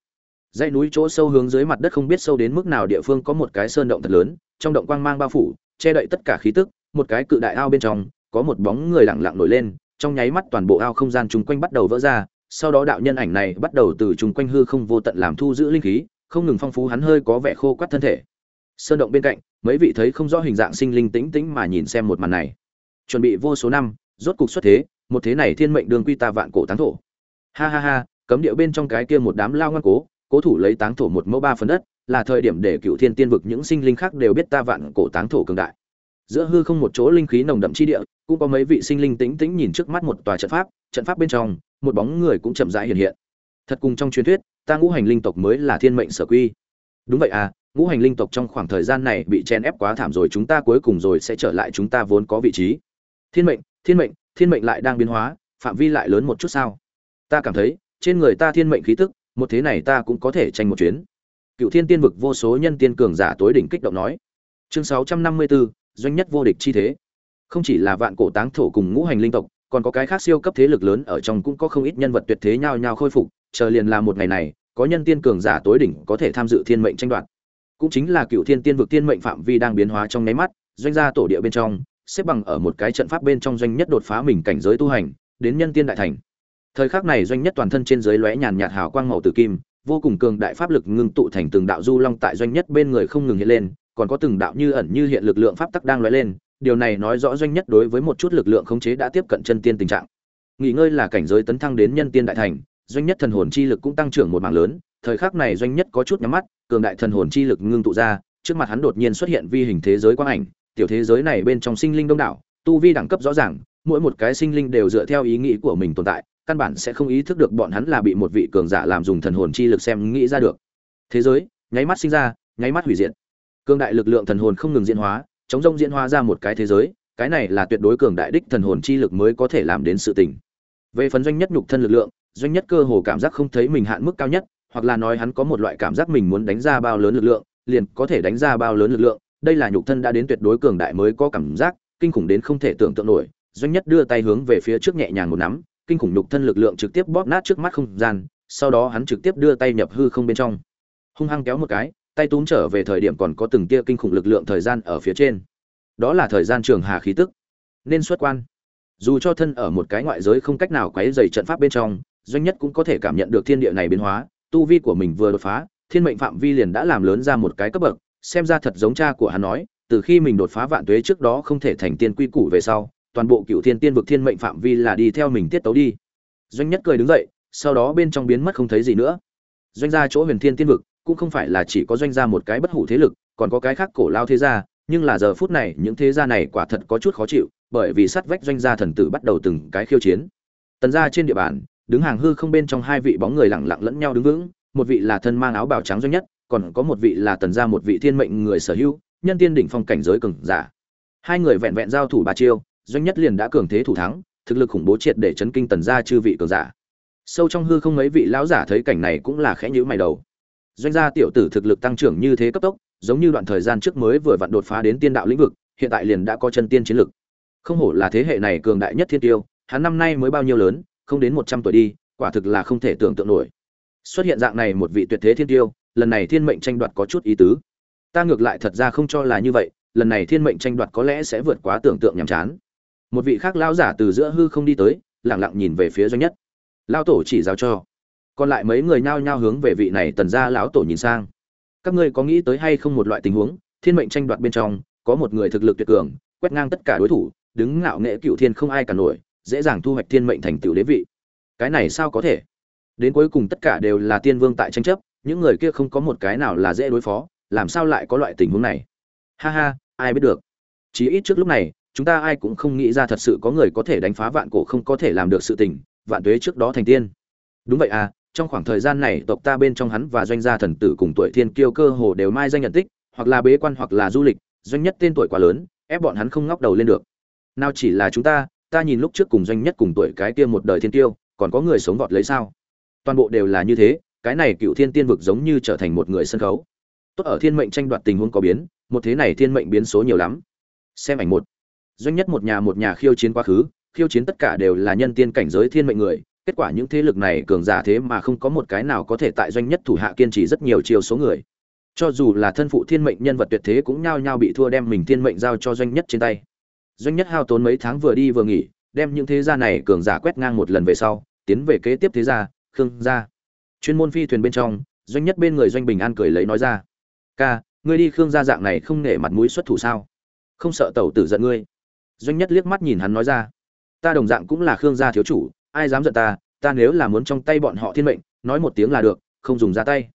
Dãy núi chỗ sâu hướng dưới mặt đất không biết sâu đến mức nào địa phương có một cái sơn động thật lớn, trong động quang mang bao phủ, che đậy tất cả khí tức, một cái cự đại ao bên trong, có một bóng người lặng lặng nổi lên trong nháy mắt toàn bộ ao không gian chung quanh bắt đầu vỡ ra, sau đó đạo nhân ảnh này bắt đầu từ chung quanh hư không vô tận làm thu giữ linh khí, không ngừng phong phú hắn hơi có vẻ khô quắt thân thể. Sơn động bên cạnh, mấy vị thấy không rõ hình dạng sinh linh tĩnh tĩnh mà nhìn xem một màn này. Chuẩn bị vô số năm, rốt cục xuất thế, một thế này thiên mệnh đường quy ta vạn cổ táng thổ. Ha ha ha, cấm điệu bên trong cái kia một đám lao ngoan cố cố thủ lấy táng thổ một mẫu ba phần đất, là thời điểm để cựu thiên tiên vực những sinh linh khác đều biết ta vạn cổ táng thổ cường đại giữa hư không một chỗ linh khí nồng đậm chi địa cũng có mấy vị sinh linh tĩnh tĩnh nhìn trước mắt một tòa trận pháp trận pháp bên trong một bóng người cũng chậm rãi hiện hiện. Thật cùng trong truyền thuyết ta ngũ hành linh tộc mới là thiên mệnh sở quy. Đúng vậy à ngũ hành linh tộc trong khoảng thời gian này bị chen ép quá thảm rồi chúng ta cuối cùng rồi sẽ trở lại chúng ta vốn có vị trí. Thiên mệnh thiên mệnh thiên mệnh lại đang biến hóa phạm vi lại lớn một chút sao? Ta cảm thấy trên người ta thiên mệnh khí tức một thế này ta cũng có thể tranh một chuyến. Cựu thiên tiên vực vô số nhân tiên cường giả tối đỉnh kích động nói. Chương 654, doanh nhất vô địch chi thế. Không chỉ là vạn cổ táng thổ cùng ngũ hành linh tộc, còn có cái khác siêu cấp thế lực lớn ở trong cũng có không ít nhân vật tuyệt thế nhao nhao khôi phục, chờ liền là một ngày này, có nhân tiên cường giả tối đỉnh có thể tham dự thiên mệnh tranh đoạt. Cũng chính là cựu thiên tiên vực tiên mệnh phạm vi đang biến hóa trong nháy mắt, doanh gia tổ địa bên trong, xếp bằng ở một cái trận pháp bên trong doanh nhất đột phá mình cảnh giới tu hành, đến nhân tiên đại thành. Thời khắc này doanh nhất toàn thân trên dưới lóe nhàn nhạt hào quang màu tử kim, vô cùng cường đại pháp lực ngưng tụ thành từng đạo du long tại doanh nhất bên người không ngừng hiện lên còn có từng đạo như ẩn như hiện lực lượng pháp tắc đang lóe lên, điều này nói rõ doanh nhất đối với một chút lực lượng khống chế đã tiếp cận chân tiên tình trạng. Nghỉ ngơi là cảnh giới tấn thăng đến nhân tiên đại thành, doanh nhất thần hồn chi lực cũng tăng trưởng một mảng lớn, thời khắc này doanh nhất có chút nhắm mắt, cường đại thần hồn chi lực ngưng tụ ra, trước mặt hắn đột nhiên xuất hiện vi hình thế giới quang ảnh, tiểu thế giới này bên trong sinh linh đông đảo, tu vi đẳng cấp rõ ràng, mỗi một cái sinh linh đều dựa theo ý nghĩ của mình tồn tại, căn bản sẽ không ý thức được bọn hắn là bị một vị cường giả làm dùng thần hồn chi lực xem nghĩ ra được. Thế giới, nháy mắt sinh ra, nháy mắt hủy diệt cường đại lực lượng thần hồn không ngừng diễn hóa, chống rông diễn hóa ra một cái thế giới, cái này là tuyệt đối cường đại đích thần hồn chi lực mới có thể làm đến sự tình. Về phần doanh nhất nhục thân lực lượng, doanh nhất cơ hồ cảm giác không thấy mình hạn mức cao nhất, hoặc là nói hắn có một loại cảm giác mình muốn đánh ra bao lớn lực lượng, liền có thể đánh ra bao lớn lực lượng, đây là nhục thân đã đến tuyệt đối cường đại mới có cảm giác, kinh khủng đến không thể tưởng tượng nổi. Doanh nhất đưa tay hướng về phía trước nhẹ nhàng một nắm, kinh khủng nhục thân lực lượng trực tiếp bóp nát trước mắt không gian, sau đó hắn trực tiếp đưa tay nhập hư không bên trong. Hung hăng kéo một cái tay túm trở về thời điểm còn có từng tia kinh khủng lực lượng thời gian ở phía trên. Đó là thời gian trường hà khí tức. Nên xuất quan. Dù cho thân ở một cái ngoại giới không cách nào quấy dày trận pháp bên trong, doanh nhất cũng có thể cảm nhận được thiên địa này biến hóa, tu vi của mình vừa đột phá, thiên mệnh phạm vi liền đã làm lớn ra một cái cấp bậc, xem ra thật giống cha của hắn nói, từ khi mình đột phá vạn tuế trước đó không thể thành tiên quy củ về sau, toàn bộ cựu thiên tiên vực thiên mệnh phạm vi là đi theo mình tiết tấu đi. Doanh nhất cười đứng dậy, sau đó bên trong biến mất không thấy gì nữa. Doanh gia chỗ huyền thiên tiên vực cũng không phải là chỉ có doanh gia một cái bất hủ thế lực, còn có cái khác cổ lao thế gia, nhưng là giờ phút này những thế gia này quả thật có chút khó chịu, bởi vì sát vách doanh gia thần tử bắt đầu từng cái khiêu chiến. Tần gia trên địa bàn, đứng hàng hư không bên trong hai vị bóng người lặng lặng lẫn nhau đứng vững, một vị là thân mang áo bào trắng doanh nhất, còn có một vị là tần gia một vị thiên mệnh người sở hữu, nhân tiên đỉnh phong cảnh giới cường giả. Hai người vẹn vẹn giao thủ ba chiêu, doanh nhất liền đã cường thế thủ thắng, thực lực khủng bố triệt để chấn kinh tần gia chư vị cường giả. Sâu trong hư không mấy vị lão giả thấy cảnh này cũng là khẽ nhíu mày đầu doanh gia tiểu tử thực lực tăng trưởng như thế cấp tốc, giống như đoạn thời gian trước mới vừa vặn đột phá đến tiên đạo lĩnh vực, hiện tại liền đã có chân tiên chiến lực. Không hổ là thế hệ này cường đại nhất thiên tiêu, hắn năm nay mới bao nhiêu lớn, không đến một trăm tuổi đi, quả thực là không thể tưởng tượng nổi. Xuất hiện dạng này một vị tuyệt thế thiên tiêu, lần này thiên mệnh tranh đoạt có chút ý tứ. Ta ngược lại thật ra không cho là như vậy, lần này thiên mệnh tranh đoạt có lẽ sẽ vượt quá tưởng tượng nhàm chán. Một vị khác lão giả từ giữa hư không đi tới, lặng lặng nhìn về phía doanh nhất. Lão tổ chỉ giáo cho còn lại mấy người nhao nhao hướng về vị này tần gia lão tổ nhìn sang. Các ngươi có nghĩ tới hay không một loại tình huống? Thiên mệnh tranh đoạt bên trong, có một người thực lực tuyệt cường, quét ngang tất cả đối thủ, đứng ngạo nghệ cựu thiên không ai cả nổi, dễ dàng thu hoạch thiên mệnh thành tựu đế vị. Cái này sao có thể? Đến cuối cùng tất cả đều là tiên vương tại tranh chấp, những người kia không có một cái nào là dễ đối phó, làm sao lại có loại tình huống này? Ha ha, ai biết được. Chí ít trước lúc này, chúng ta ai cũng không nghĩ ra thật sự có người có thể đánh phá vạn cổ không có thể làm được sự tình, vạn tuế trước đó thành tiên. Đúng vậy à trong khoảng thời gian này tộc ta bên trong hắn và doanh gia thần tử cùng tuổi thiên kiêu cơ hồ đều mai danh nhận tích, hoặc là bế quan hoặc là du lịch, doanh nhất tên tuổi quá lớn, ép bọn hắn không ngóc đầu lên được. Nào chỉ là chúng ta ta nhìn lúc trước cùng doanh nhất cùng tuổi cái kia một đời thiên tiêu còn có người sống vọt lấy sao? Toàn bộ đều là như thế, cái này cựu thiên tiên vực giống như trở thành một người sân khấu. Tốt ở thiên mệnh tranh đoạt tình huống có biến, một thế này thiên mệnh biến số nhiều lắm. Xem ảnh một. Doanh nhất một nhà một nhà khiêu chiến quá khứ, khiêu chiến tất cả đều là nhân tiên cảnh giới thiên mệnh người kết quả những thế lực này cường giả thế mà không có một cái nào có thể tại doanh nhất thủ hạ kiên trì rất nhiều chiều số người. Cho dù là thân phụ thiên mệnh nhân vật tuyệt thế cũng nhao nhao bị thua đem mình thiên mệnh giao cho doanh nhất trên tay. Doanh nhất hao tốn mấy tháng vừa đi vừa nghỉ, đem những thế gia này cường giả quét ngang một lần về sau, tiến về kế tiếp thế gia, khương gia. Chuyên môn phi thuyền bên trong, doanh nhất bên người doanh bình an cười lấy nói ra, ca, ngươi đi khương gia dạng này không nể mặt mũi xuất thủ sao? Không sợ tẩu tử giận ngươi. Doanh nhất liếc mắt nhìn hắn nói ra, ta đồng dạng cũng là khương gia thiếu chủ ai dám giận ta ta nếu là muốn trong tay bọn họ thiên mệnh, nói một tiếng là được, không dùng ra tay.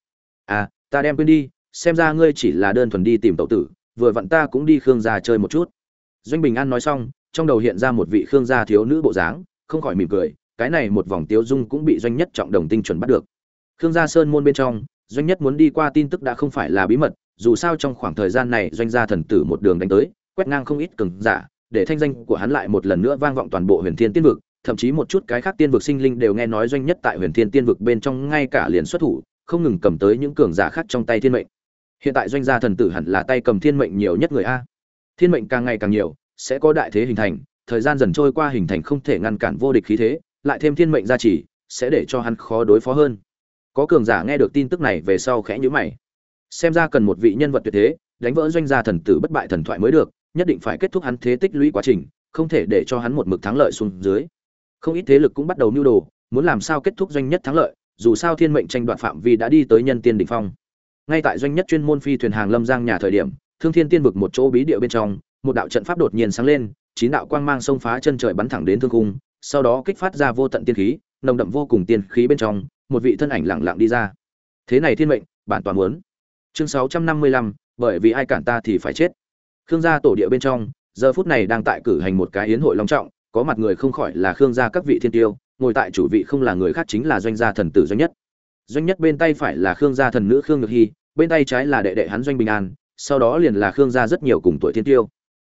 À ta đem quên đi, xem ra ngươi chỉ là đơn thuần đi tìm tẩu tử, vừa vặn ta cũng đi khương gia chơi một chút. Doanh bình an nói xong, trong đầu hiện ra một vị khương gia thiếu nữ bộ dáng, không khỏi mỉm cười, cái này một vòng tiếu dung cũng bị doanh nhất trọng đồng tinh chuẩn bắt được. Khương gia sơn môn bên trong, doanh nhất muốn đi qua tin tức đã không phải là bí mật, dù sao trong khoảng thời gian này doanh gia thần tử một đường đánh tới, quét ngang không ít cường giả, để thanh danh của hắn lại một lần nữa vang vọng toàn bộ huyền thiên tiên vực thậm chí một chút cái khác tiên vực sinh linh đều nghe nói doanh nhất tại huyền thiên tiên vực bên trong ngay cả liền xuất thủ, không ngừng cầm tới những cường giả khác trong tay thiên mệnh. Hiện tại doanh gia thần tử hẳn là tay cầm thiên mệnh nhiều nhất người a. Thiên mệnh càng ngày càng nhiều, sẽ có đại thế hình thành, thời gian dần trôi qua hình thành không thể ngăn cản vô địch khí thế, lại thêm thiên mệnh gia trì, sẽ để cho hắn khó đối phó hơn. Có cường giả nghe được tin tức này về sau khẽ nhíu mày. Xem ra cần một vị nhân vật tuyệt thế, đánh vỡ doanh gia thần tử bất bại thần thoại mới được, nhất định phải kết thúc hắn thế tích lũy quá trình, không thể để cho hắn một mực thắng lợi xuống dưới không ít thế lực cũng bắt đầu mưu đồ, muốn làm sao kết thúc doanh nhất thắng lợi, dù sao thiên mệnh tranh đoạt phạm vi đã đi tới nhân tiên đỉnh phong. Ngay tại doanh nhất chuyên môn phi thuyền hàng lâm giang nhà thời điểm, thương thiên tiên vực một chỗ bí địa bên trong, một đạo trận pháp đột nhiên sáng lên, chín đạo quang mang xông phá chân trời bắn thẳng đến thương cung sau đó kích phát ra vô tận tiên khí, nồng đậm vô cùng tiên khí bên trong, một vị thân ảnh lặng lặng đi ra. Thế này thiên mệnh, bản toàn muốn. Chương sáu trăm năm mươi lăm, bởi vì ai cản ta thì phải chết. Khương gia tổ địa bên trong, giờ phút này đang tại cử hành một cái hiến hội long trọng có mặt người không khỏi là khương gia các vị thiên tiêu, ngồi tại chủ vị không là người khác chính là doanh gia thần tử doanh nhất. Doanh nhất bên tay phải là khương gia thần nữ khương nhược hy, bên tay trái là đệ đệ hắn doanh bình an, sau đó liền là khương gia rất nhiều cùng tuổi thiên tiêu.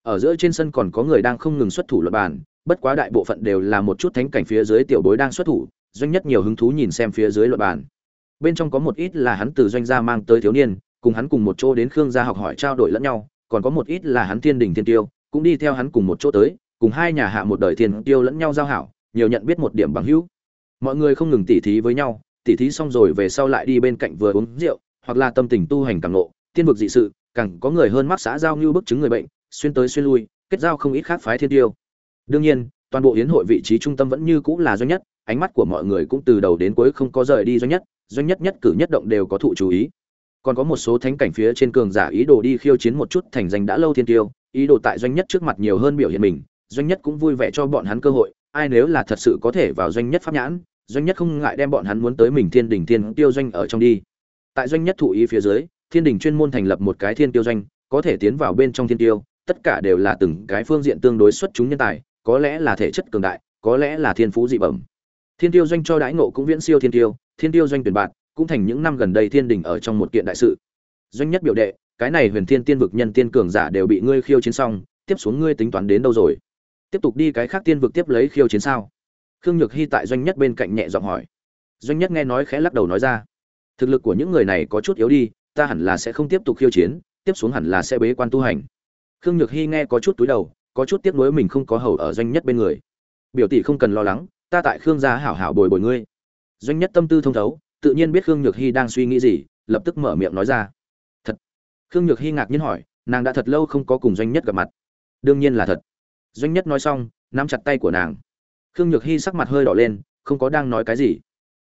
Ở giữa trên sân còn có người đang không ngừng xuất thủ luật bàn, bất quá đại bộ phận đều là một chút thánh cảnh phía dưới tiểu bối đang xuất thủ, doanh nhất nhiều hứng thú nhìn xem phía dưới luật bàn. Bên trong có một ít là hắn từ doanh gia mang tới thiếu niên, cùng hắn cùng một chỗ đến khương gia học hỏi trao đổi lẫn nhau, còn có một ít là hắn thiên đình thiên tiêu, cũng đi theo hắn cùng một chỗ tới cùng hai nhà hạ một đời thiên tiêu lẫn nhau giao hảo, nhiều nhận biết một điểm bằng hữu. Mọi người không ngừng tỉ thí với nhau, tỉ thí xong rồi về sau lại đi bên cạnh vừa uống rượu, hoặc là tâm tình tu hành càng nộ tiên vực dị sự, càng có người hơn mắc xã giao như bức chứng người bệnh, xuyên tới xuyên lui, kết giao không ít khác phái thiên tiêu đương nhiên, toàn bộ hiến hội vị trí trung tâm vẫn như cũng là doanh nhất, ánh mắt của mọi người cũng từ đầu đến cuối không có rời đi doanh nhất doanh nhất nhất cử nhất động đều có thụ chú ý. Còn có một số thánh cảnh phía trên cường giả ý đồ đi khiêu chiến một chút thành danh đã lâu thiên tiêu ý đồ tại doanh nhất trước mặt nhiều hơn biểu hiện mình doanh nhất cũng vui vẻ cho bọn hắn cơ hội, ai nếu là thật sự có thể vào doanh nhất pháp nhãn, doanh nhất không ngại đem bọn hắn muốn tới mình thiên đình thiên tiêu doanh ở trong đi. Tại doanh nhất thụ ý phía dưới, thiên đình chuyên môn thành lập một cái thiên tiêu doanh, có thể tiến vào bên trong thiên tiêu, tất cả đều là từng cái phương diện tương đối xuất chúng nhân tài, có lẽ là thể chất cường đại, có lẽ là thiên phú dị bẩm. Thiên tiêu doanh cho đãi ngộ cũng viễn siêu thiên tiêu thiên tiêu doanh tuyển bạn, cũng thành những năm gần đây thiên đình ở trong một kiện đại sự. Doanh nhất biểu đệ, cái này huyền thiên tiên vực nhân tiên cường giả đều bị ngươi khiêu chiến xong, tiếp xuống ngươi tính toán đến đâu rồi? Tiếp tục đi cái khác tiên vực tiếp lấy khiêu chiến sao? Khương nhược hy tại doanh nhất bên cạnh nhẹ giọng hỏi. Doanh nhất nghe nói khẽ lắc đầu nói ra. Thực lực của những người này có chút yếu đi, ta hẳn là sẽ không tiếp tục khiêu chiến, tiếp xuống hẳn là sẽ bế quan tu hành. Khương nhược hy nghe có chút túi đầu, có chút tiếc nuối mình không có hầu ở doanh nhất bên người. Biểu tỷ không cần lo lắng, ta tại khương gia hảo hảo bồi bồi ngươi. Doanh nhất tâm tư thông thấu, tự nhiên biết khương nhược hy đang suy nghĩ gì, lập tức mở miệng nói ra. Thật. Khương nhược hy ngạc nhiên hỏi, nàng đã thật lâu không có cùng doanh nhất gặp mặt. Đương nhiên là thật doanh nhất nói xong, nắm chặt tay của nàng. Khương nhược hy sắc mặt hơi đỏ lên, không có đang nói cái gì.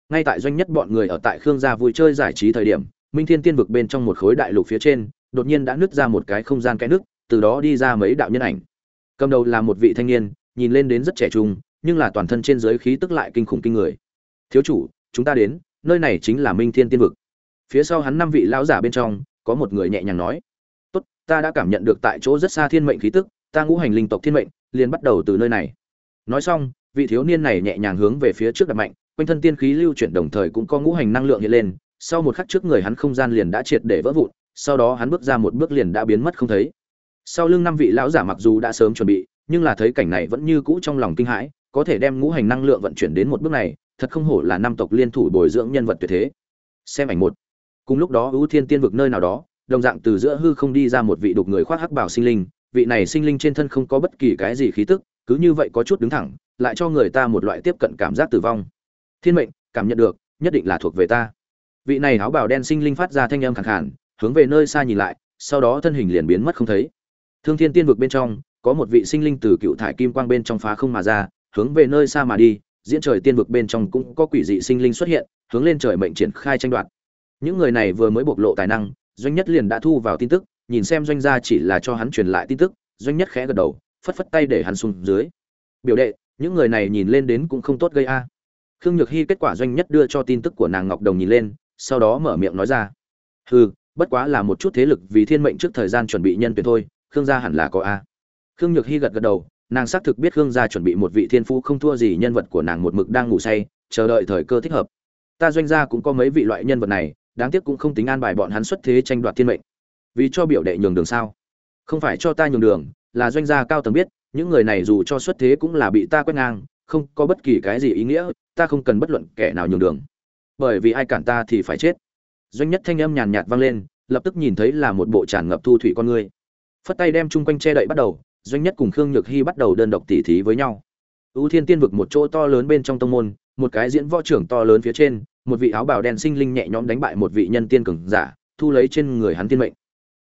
Ngay tại doanh nhất bọn người ở tại khương gia vui chơi giải trí thời điểm, minh thiên tiên vực bên trong một khối đại lục phía trên, đột nhiên đã nứt ra một cái không gian cái nước, từ đó đi ra mấy đạo nhân ảnh. Cầm đầu là một vị thanh niên, nhìn lên đến rất trẻ trung, nhưng là toàn thân trên giới khí tức lại kinh khủng kinh người. Thiếu chủ, chúng ta đến, nơi này chính là minh thiên tiên vực. Phía sau hắn năm vị lão giả bên trong, có một người nhẹ nhàng nói. Tốt, ta đã cảm nhận được tại chỗ rất xa thiên mệnh khí tức ta ngũ hành linh tộc thiên mệnh, liền bắt đầu từ nơi này. Nói xong, vị thiếu niên này nhẹ nhàng hướng về phía trước đặt mạnh, quanh thân tiên khí lưu chuyển đồng thời cũng có ngũ hành năng lượng hiện lên, sau một khắc trước người hắn không gian liền đã triệt để vỡ vụn, sau đó hắn bước ra một bước liền đã biến mất không thấy. Sau lưng năm vị lão giả mặc dù đã sớm chuẩn bị, nhưng là thấy cảnh này vẫn như cũ trong lòng kinh hãi, có thể đem ngũ hành năng lượng vận chuyển đến một bước này, thật không hổ là năm tộc liên thủ bồi dưỡng nhân vật tuyệt thế. Xem ảnh một. Cùng lúc đó ưu thiên tiên vực nơi nào đó, đồng dạng từ giữa hư không đi ra một vị đục người khoác hắc bảo sinh linh vị này sinh linh trên thân không có bất kỳ cái gì khí tức, cứ như vậy có chút đứng thẳng, lại cho người ta một loại tiếp cận cảm giác tử vong. Thiên mệnh, cảm nhận được, nhất định là thuộc về ta. Vị này áo bào đen sinh linh phát ra thanh âm khẳng khản hướng về nơi xa nhìn lại, sau đó thân hình liền biến mất không thấy. Thương thiên tiên vực bên trong, có một vị sinh linh từ cựu thải kim quang bên trong phá không mà ra, hướng về nơi xa mà đi, diễn trời tiên vực bên trong cũng có quỷ dị sinh linh xuất hiện, hướng lên trời mệnh triển khai tranh đoạt. Những người này vừa mới bộc lộ tài năng, doanh nhất liền đã thu vào tin tức nhìn xem doanh gia chỉ là cho hắn truyền lại tin tức, doanh nhất khẽ gật đầu, phất phất tay để hắn xuống dưới. Biểu đệ, những người này nhìn lên đến cũng không tốt gây a. Khương nhược hy kết quả doanh nhất đưa cho tin tức của nàng ngọc đồng nhìn lên, sau đó mở miệng nói ra. Hừ, bất quá là một chút thế lực vì thiên mệnh trước thời gian chuẩn bị nhân tuyển thôi, khương gia hẳn là có a. Khương nhược hy gật gật đầu, nàng xác thực biết khương gia chuẩn bị một vị thiên phú không thua gì nhân vật của nàng một mực đang ngủ say, chờ đợi thời cơ thích hợp. Ta doanh gia cũng có mấy vị loại nhân vật này, đáng tiếc cũng không tính an bài bọn hắn xuất thế tranh đoạt thiên mệnh vì cho biểu đệ nhường đường sao? Không phải cho ta nhường đường, là doanh gia cao tầng biết, những người này dù cho xuất thế cũng là bị ta quét ngang, không có bất kỳ cái gì ý nghĩa, ta không cần bất luận kẻ nào nhường đường. Bởi vì ai cản ta thì phải chết. Doanh nhất thanh âm nhàn nhạt vang lên, lập tức nhìn thấy là một bộ tràn ngập thu thủy con người. Phất tay đem chung quanh che đậy bắt đầu, doanh nhất cùng khương nhược hy bắt đầu đơn độc tỉ thí với nhau. Ưu thiên tiên vực một chỗ to lớn bên trong tông môn, một cái diễn võ trưởng to lớn phía trên, một vị áo bào đen sinh linh nhẹ nhõm đánh bại một vị nhân tiên cường giả, thu lấy trên người hắn tiên mệnh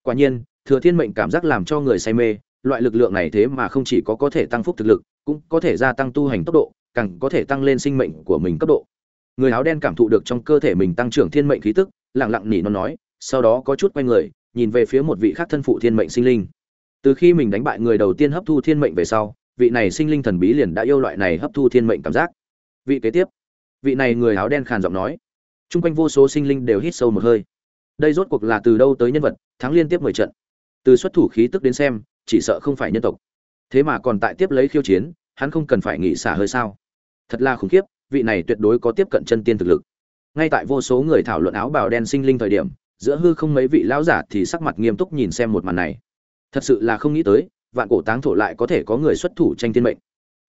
quả nhiên, thừa thiên mệnh cảm giác làm cho người say mê, loại lực lượng này thế mà không chỉ có có thể tăng phúc thực lực, cũng có thể gia tăng tu hành tốc độ, càng có thể tăng lên sinh mệnh của mình cấp độ. Người áo đen cảm thụ được trong cơ thể mình tăng trưởng thiên mệnh khí tức, lặng lặng nỉ nó nói, sau đó có chút quay người, nhìn về phía một vị khác thân phụ thiên mệnh sinh linh. Từ khi mình đánh bại người đầu tiên hấp thu thiên mệnh về sau, vị này sinh linh thần bí liền đã yêu loại này hấp thu thiên mệnh cảm giác. Vị kế tiếp. Vị này người áo đen khàn giọng nói. Chung quanh vô số sinh linh đều hít sâu một hơi đây rốt cuộc là từ đâu tới nhân vật, thắng liên tiếp mười trận. Từ xuất thủ khí tức đến xem, chỉ sợ không phải nhân tộc. Thế mà còn tại tiếp lấy khiêu chiến, hắn không cần phải nghĩ xả hơi sao? Thật là khủng khiếp, vị này tuyệt đối có tiếp cận chân tiên thực lực. Ngay tại vô số người thảo luận áo bào đen sinh linh thời điểm, giữa hư không mấy vị lão giả thì sắc mặt nghiêm túc nhìn xem một màn này. Thật sự là không nghĩ tới, vạn cổ táng thổ lại có thể có người xuất thủ tranh tiên mệnh.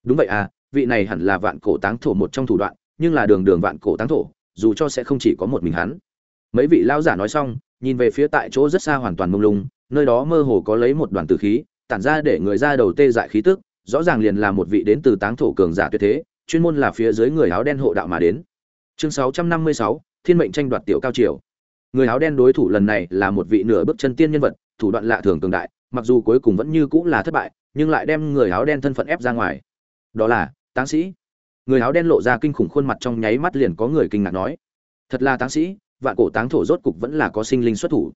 Đúng vậy à vị này hẳn là vạn cổ táng thổ một trong thủ đoạn, nhưng là đường đường vạn cổ táng thổ, dù cho sẽ không chỉ có một mình hắn mấy vị lão giả nói xong nhìn về phía tại chỗ rất xa hoàn toàn mông lung nơi đó mơ hồ có lấy một đoàn tử khí tản ra để người ra đầu tê dại khí tức rõ ràng liền là một vị đến từ táng thổ cường giả tuyệt thế chuyên môn là phía dưới người áo đen hộ đạo mà đến. Chương 656, thiên mệnh tranh đoạt tiểu cao triều. Người áo đen đối thủ lần này là một vị nửa bước chân tiên nhân vật thủ đoạn lạ thường cường đại mặc dù cuối cùng vẫn như cũng là thất bại nhưng lại đem người áo đen thân phận ép ra ngoài. Đó là táng sĩ. Người áo đen lộ ra kinh khủng khuôn mặt trong nháy mắt liền có người kinh ngạc nói. Thật là táng sĩ vạn cổ táng thổ rốt cục vẫn là có sinh linh xuất thủ.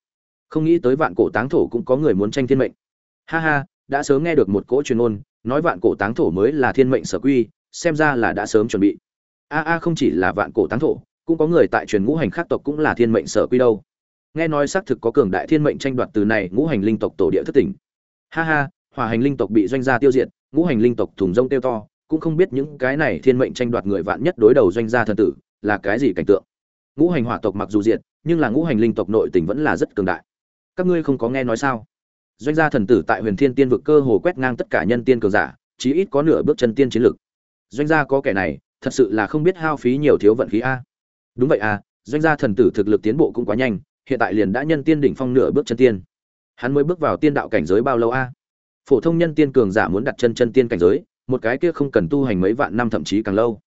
Không nghĩ tới vạn cổ táng thổ cũng có người muốn tranh thiên mệnh. Ha ha, đã sớm nghe được một cỗ truyền ôn nói vạn cổ táng thổ mới là thiên mệnh sở quy, xem ra là đã sớm chuẩn bị. A a, không chỉ là vạn cổ táng thổ, cũng có người tại truyền ngũ hành khác tộc cũng là thiên mệnh sở quy đâu. Nghe nói xác thực có cường đại thiên mệnh tranh đoạt từ này ngũ hành linh tộc tổ địa thất tỉnh. Ha ha, hòa hành linh tộc bị doanh gia tiêu diệt, ngũ hành linh tộc thùng rông tiêu to, cũng không biết những cái này thiên mệnh tranh đoạt người vạn nhất đối đầu doanh gia thần tử, là cái gì cảnh tượng ngũ hành hỏa tộc mặc dù diệt, nhưng là ngũ hành linh tộc nội tình vẫn là rất cường đại. Các ngươi không có nghe nói sao? Doanh gia thần tử tại huyền thiên tiên vực cơ hồ quét ngang tất cả nhân tiên cường giả, chí ít có nửa bước chân tiên chiến lực. Doanh gia có kẻ này, thật sự là không biết hao phí nhiều thiếu vận khí a. Đúng vậy à doanh gia thần tử thực lực tiến bộ cũng quá nhanh, hiện tại liền đã nhân tiên đỉnh phong nửa bước chân tiên. Hắn mới bước vào tiên đạo cảnh giới bao lâu a? Phổ thông nhân tiên cường giả muốn đặt chân chân tiên cảnh giới, một cái kia không cần tu hành mấy vạn năm thậm chí càng lâu.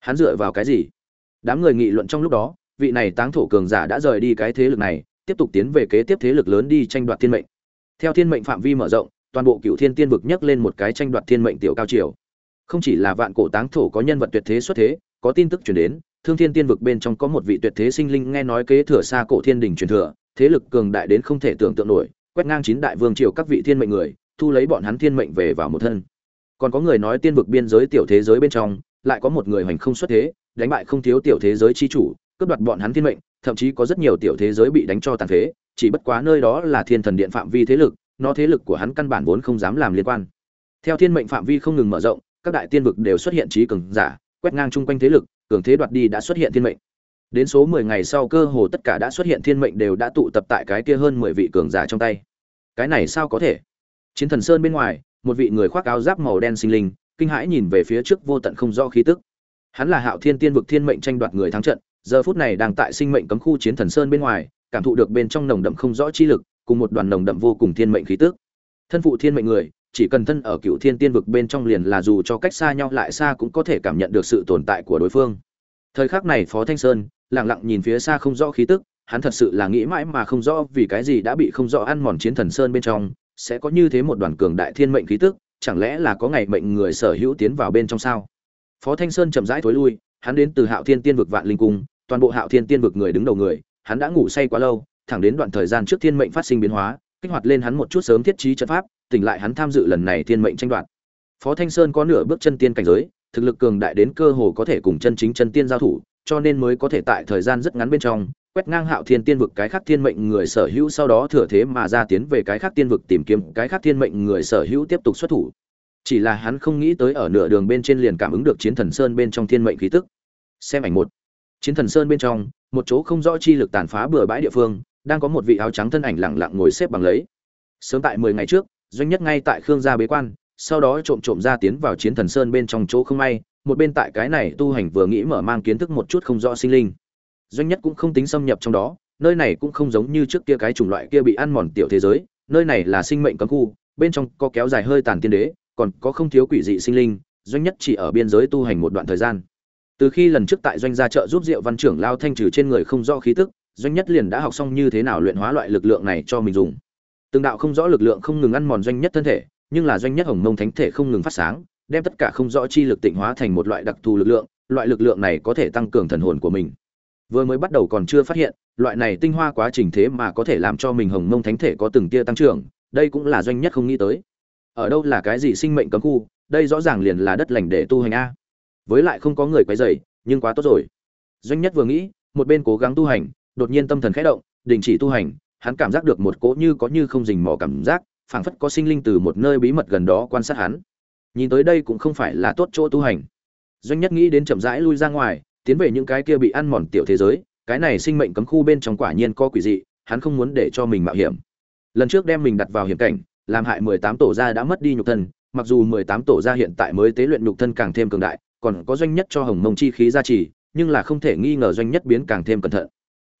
Hắn dựa vào cái gì? Đám người nghị luận trong lúc đó vị này táng thổ cường giả đã rời đi cái thế lực này, tiếp tục tiến về kế tiếp thế lực lớn đi tranh đoạt thiên mệnh. Theo thiên mệnh phạm vi mở rộng, toàn bộ cựu thiên tiên vực nhấc lên một cái tranh đoạt thiên mệnh tiểu cao triều. Không chỉ là vạn cổ táng thổ có nhân vật tuyệt thế xuất thế, có tin tức chuyển đến, thương thiên tiên vực bên trong có một vị tuyệt thế sinh linh nghe nói kế thừa xa cổ thiên đình truyền thừa, thế lực cường đại đến không thể tưởng tượng nổi, quét ngang chín đại vương triều các vị thiên mệnh người, thu lấy bọn hắn thiên mệnh về vào một thân. Còn có người nói tiên vực biên giới tiểu thế giới bên trong, lại có một người hoành không xuất thế, đánh bại không thiếu tiểu thế giới chi chủ cướp đoạt bọn hắn thiên mệnh, thậm chí có rất nhiều tiểu thế giới bị đánh cho tàn phế, chỉ bất quá nơi đó là thiên thần điện phạm vi thế lực, nó thế lực của hắn căn bản vốn không dám làm liên quan. Theo thiên mệnh phạm vi không ngừng mở rộng, các đại tiên vực đều xuất hiện trí cường giả, quét ngang chung quanh thế lực, cường thế đoạt đi đã xuất hiện thiên mệnh. Đến số mười ngày sau cơ hồ tất cả đã xuất hiện thiên mệnh đều đã tụ tập tại cái kia hơn mười vị cường giả trong tay. Cái này sao có thể? Chiến thần sơn bên ngoài, một vị người khoác áo giáp màu đen sinh linh, kinh hãi nhìn về phía trước vô tận không rõ khí tức. Hắn là hạo thiên tiên vực thiên mệnh tranh đoạt người thắng trận giờ phút này đang tại sinh mệnh cấm khu chiến thần sơn bên ngoài, cảm thụ được bên trong nồng đậm không rõ chi lực, cùng một đoàn nồng đậm vô cùng thiên mệnh khí tức. Thân phụ thiên mệnh người, chỉ cần thân ở cựu thiên tiên vực bên trong liền là dù cho cách xa nhau lại xa cũng có thể cảm nhận được sự tồn tại của đối phương. Thời khắc này phó thanh sơn, lặng lặng nhìn phía xa không rõ khí tức, hắn thật sự là nghĩ mãi mà không rõ vì cái gì đã bị không rõ ăn mòn chiến thần sơn bên trong, sẽ có như thế một đoàn cường đại thiên mệnh khí tức, chẳng lẽ là có ngày mệnh người sở hữu tiến vào bên trong sao? Phó thanh sơn chậm rãi thối lui, hắn đến từ hạo thiên tiên vực vạn linh cung toàn bộ hạo thiên tiên vực người đứng đầu người, hắn đã ngủ say quá lâu, thẳng đến đoạn thời gian trước thiên mệnh phát sinh biến hóa, kích hoạt lên hắn một chút sớm thiết trí trận pháp, tỉnh lại hắn tham dự lần này thiên mệnh tranh đoạt. Phó thanh sơn có nửa bước chân tiên cảnh giới, thực lực cường đại đến cơ hồ có thể cùng chân chính chân tiên giao thủ, cho nên mới có thể tại thời gian rất ngắn bên trong, quét ngang hạo thiên tiên vực cái khác thiên mệnh người sở hữu sau đó thừa thế mà ra tiến về cái khác tiên vực tìm kiếm, cái khác thiên mệnh người sở hữu tiếp tục xuất thủ. Chỉ là hắn không nghĩ tới ở nửa đường bên trên liền cảm ứng được chiến thần sơn bên trong thiên mệnh khí tức. Xem ảnh một chiến thần sơn bên trong, một chỗ không rõ chi lực tàn phá bừa bãi địa phương, đang có một vị áo trắng thân ảnh lẳng lặng ngồi xếp bằng lấy. Sớm tại mười ngày trước, doanh nhất ngay tại khương gia bế quan, sau đó trộm trộm ra tiến vào chiến thần sơn bên trong chỗ không may, một bên tại cái này tu hành vừa nghĩ mở mang kiến thức một chút không rõ sinh linh. Doanh nhất cũng không tính xâm nhập trong đó, nơi này cũng không giống như trước kia cái chủng loại kia bị ăn mòn tiểu thế giới, nơi này là sinh mệnh cấm khu, bên trong có kéo dài hơi tàn tiên đế, còn có không thiếu quỷ dị sinh linh, doanh nhất chỉ ở biên giới tu hành một đoạn thời gian từ khi lần trước tại doanh gia trợ giúp diệu văn trưởng lao thanh trừ trên người không rõ khí tức, doanh nhất liền đã học xong như thế nào luyện hóa loại lực lượng này cho mình dùng. Từng đạo không rõ lực lượng không ngừng ăn mòn doanh nhất thân thể, nhưng là doanh nhất hồng mông thánh thể không ngừng phát sáng, đem tất cả không rõ chi lực tịnh hóa thành một loại đặc thù lực lượng, loại lực lượng này có thể tăng cường thần hồn của mình. Vừa mới bắt đầu còn chưa phát hiện, loại này tinh hoa quá trình thế mà có thể làm cho mình hồng mông thánh thể có từng tia tăng trưởng, đây cũng là doanh nhất không nghĩ tới. Ở đâu là cái gì sinh mệnh cấm khu, đây rõ ràng liền là đất lành để tu hành a với lại không có người quấy rầy, nhưng quá tốt rồi. Doanh nhất vừa nghĩ, một bên cố gắng tu hành, đột nhiên tâm thần khẽ động, đình chỉ tu hành, hắn cảm giác được một cỗ như có như không rình mò cảm giác, phảng phất có sinh linh từ một nơi bí mật gần đó quan sát hắn. Nhìn tới đây cũng không phải là tốt chỗ tu hành. Doanh nhất nghĩ đến chậm rãi lui ra ngoài, tiến về những cái kia bị ăn mòn tiểu thế giới, cái này sinh mệnh cấm khu bên trong quả nhiên có quỷ dị, hắn không muốn để cho mình mạo hiểm. Lần trước đem mình đặt vào hiểm cảnh, làm hại mười tám tổ gia đã mất đi nhục thân, mặc dù mười tám tổ gia hiện tại mới tế luyện nhục thân càng thêm cường đại còn có doanh nhất cho hồng mông chi khí gia trì, nhưng là không thể nghi ngờ doanh nhất biến càng thêm cẩn thận.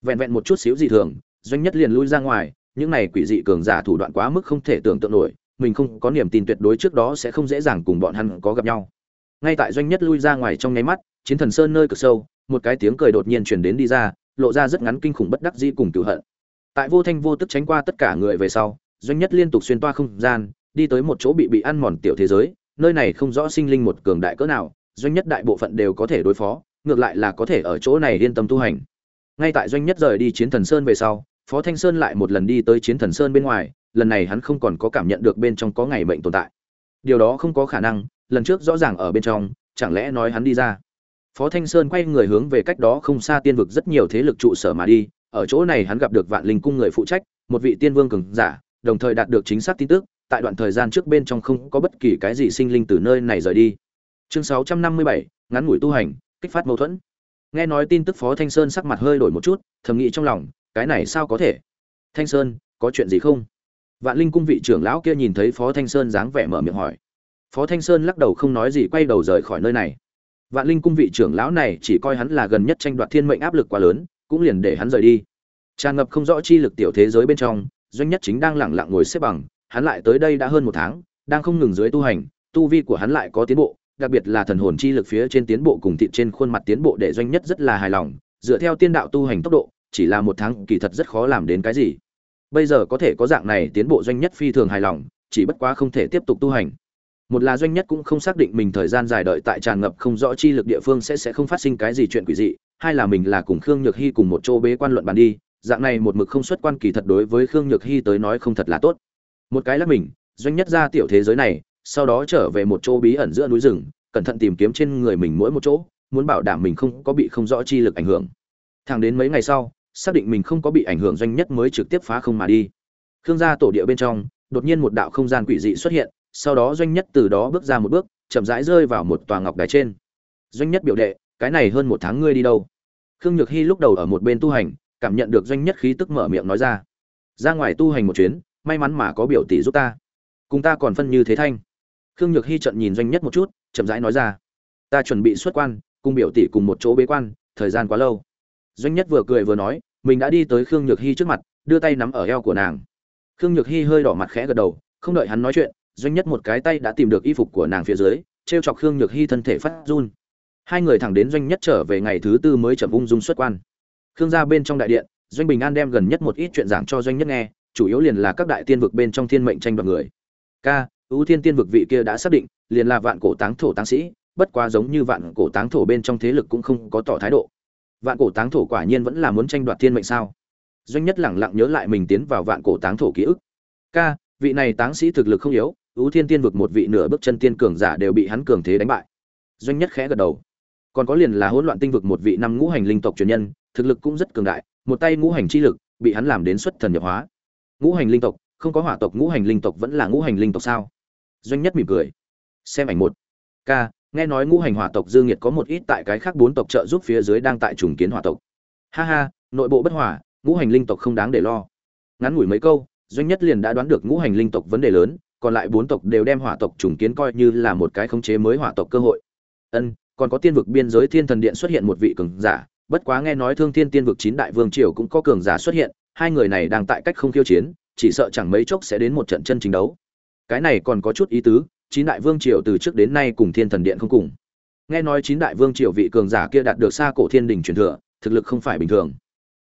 Vẹn vẹn một chút xíu dị thường, doanh nhất liền lui ra ngoài, những này quỷ dị cường giả thủ đoạn quá mức không thể tưởng tượng nổi, mình không có niềm tin tuyệt đối trước đó sẽ không dễ dàng cùng bọn hắn có gặp nhau. Ngay tại doanh nhất lui ra ngoài trong nháy mắt, chiến thần sơn nơi cực sâu, một cái tiếng cười đột nhiên truyền đến đi ra, lộ ra rất ngắn kinh khủng bất đắc dĩ cùng cửu hận. Tại vô thanh vô tức tránh qua tất cả người về sau, doanh nhất liên tục xuyên toa không gian, đi tới một chỗ bị bị ăn mòn tiểu thế giới, nơi này không rõ sinh linh một cường đại cỡ nào doanh nhất đại bộ phận đều có thể đối phó, ngược lại là có thể ở chỗ này yên tâm tu hành. Ngay tại doanh nhất rời đi chiến thần sơn về sau, phó thanh sơn lại một lần đi tới chiến thần sơn bên ngoài, lần này hắn không còn có cảm nhận được bên trong có ngày mệnh tồn tại. Điều đó không có khả năng, lần trước rõ ràng ở bên trong, chẳng lẽ nói hắn đi ra. Phó thanh sơn quay người hướng về cách đó không xa tiên vực rất nhiều thế lực trụ sở mà đi, ở chỗ này hắn gặp được vạn linh cung người phụ trách, một vị tiên vương cường giả, đồng thời đạt được chính xác tin tức, tại đoạn thời gian trước bên trong không có bất kỳ cái gì sinh linh từ nơi này rời đi chương sáu trăm năm mươi bảy, ngắn ngủi tu hành, kích phát mâu thuẫn. Nghe nói tin tức phó thanh sơn sắc mặt hơi đổi một chút, thầm nghĩ trong lòng, cái này sao có thể? Thanh sơn, có chuyện gì không? Vạn linh cung vị trưởng lão kia nhìn thấy phó thanh sơn dáng vẻ mở miệng hỏi. Phó thanh sơn lắc đầu không nói gì quay đầu rời khỏi nơi này. Vạn linh cung vị trưởng lão này chỉ coi hắn là gần nhất tranh đoạt thiên mệnh áp lực quá lớn, cũng liền để hắn rời đi. Tràn ngập không rõ chi lực tiểu thế giới bên trong, doanh nhất chính đang lẳng lặng ngồi xếp bằng, hắn lại tới đây đã hơn một tháng, đang không ngừng dưới tu hành, tu vi của hắn lại có tiến bộ đặc biệt là thần hồn chi lực phía trên tiến bộ cùng thị trên khuôn mặt tiến bộ để doanh nhất rất là hài lòng, dựa theo tiên đạo tu hành tốc độ, chỉ là một tháng kỳ thật rất khó làm đến cái gì. Bây giờ có thể có dạng này tiến bộ doanh nhất phi thường hài lòng, chỉ bất quá không thể tiếp tục tu hành. Một là doanh nhất cũng không xác định mình thời gian dài đợi tại tràn ngập không rõ chi lực địa phương sẽ sẽ không phát sinh cái gì chuyện quỷ dị, hai là mình là cùng khương nhược hy cùng một chỗ bế quan luận bàn đi, dạng này một mực không xuất quan kỳ thật đối với khương nhược hy tới nói không thật là tốt. Một cái là mình, doanh nhất ra tiểu thế giới này sau đó trở về một chỗ bí ẩn giữa núi rừng, cẩn thận tìm kiếm trên người mình mỗi một chỗ, muốn bảo đảm mình không có bị không rõ chi lực ảnh hưởng. Thẳng đến mấy ngày sau, xác định mình không có bị ảnh hưởng doanh nhất mới trực tiếp phá không mà đi. Khương gia tổ địa bên trong, đột nhiên một đạo không gian quỷ dị xuất hiện, sau đó doanh nhất từ đó bước ra một bước, chậm rãi rơi vào một tòa ngọc đài trên. Doanh nhất biểu đệ, cái này hơn một tháng ngươi đi đâu? Khương nhược hy lúc đầu ở một bên tu hành, cảm nhận được doanh nhất khí tức mở miệng nói ra. Ra ngoài tu hành một chuyến, may mắn mà có biểu tỷ giúp ta. Cùng ta còn phân như thế thanh khương nhược hy trận nhìn doanh nhất một chút, chậm rãi nói ra, ta chuẩn bị xuất quan, cùng biểu tỷ cùng một chỗ bế quan, thời gian quá lâu. Doanh nhất vừa cười vừa nói, mình đã đi tới khương nhược hy trước mặt, đưa tay nắm ở eo của nàng. Khương nhược hy hơi đỏ mặt khẽ gật đầu, không đợi hắn nói chuyện, doanh nhất một cái tay đã tìm được y phục của nàng phía dưới t r e o chọc khương nhược hy thân thể phát run. Hai người thẳng đến doanh nhất trở về ngày thứ tư mới chậm ung dung xuất quan. Khương gia bên trong đại điện, doanh bình an đem gần nhất một ít chuyện giảng cho doanh nhất nghe, chủ yếu liền là các đại tiên vực bên trong thiên mệnh tranh đoạt người. Ca ưu thiên tiên vực vị kia đã xác định, liền là vạn cổ táng thổ táng sĩ, bất quá giống như vạn cổ táng thổ bên trong thế lực cũng không có tỏ thái độ. Vạn cổ táng thổ quả nhiên vẫn là muốn tranh đoạt thiên mệnh sao? Doanh nhất lẳng lặng nhớ lại mình tiến vào vạn cổ táng thổ ký ức. Ca, vị này táng sĩ thực lực không yếu ưu thiên tiên vực một vị nửa bước chân tiên cường giả đều bị hắn cường thế đánh bại. Doanh nhất khẽ gật đầu. Còn có liền là hỗn loạn tinh vực một vị năm ngũ hành linh tộc truyền nhân, thực lực cũng rất cường đại, một tay ngũ hành chi lực, bị hắn làm đến xuất thần nhập hóa. Ngũ hành linh tộc, không có hỏa tộc ngũ hành linh tộc vẫn là ngũ hành linh tộc sao? Doanh nhất mỉm cười. Xem ảnh một. Ca, nghe nói ngũ hành hỏa tộc dương nhiệt có một ít tại cái khác bốn tộc trợ giúp phía dưới đang tại trùng kiến hỏa tộc. Ha ha, nội bộ bất hòa, ngũ hành linh tộc không đáng để lo. Ngắn ngủi mấy câu, doanh nhất liền đã đoán được ngũ hành linh tộc vấn đề lớn, còn lại bốn tộc đều đem hỏa tộc trùng kiến coi như là một cái khống chế mới hỏa tộc cơ hội. Ân, còn có tiên vực biên giới thiên thần điện xuất hiện một vị cường giả, bất quá nghe nói thương thiên tiên vực chín đại vương triều cũng có cường giả xuất hiện, hai người này đang tại cách không khiêu chiến, chỉ sợ chẳng mấy chốc sẽ đến một trận chân chính đấu cái này còn có chút ý tứ, chín đại vương triều từ trước đến nay cùng thiên thần điện không cùng. Nghe nói chín đại vương triều vị cường giả kia đạt được xa cổ thiên đình truyền thừa, thực lực không phải bình thường.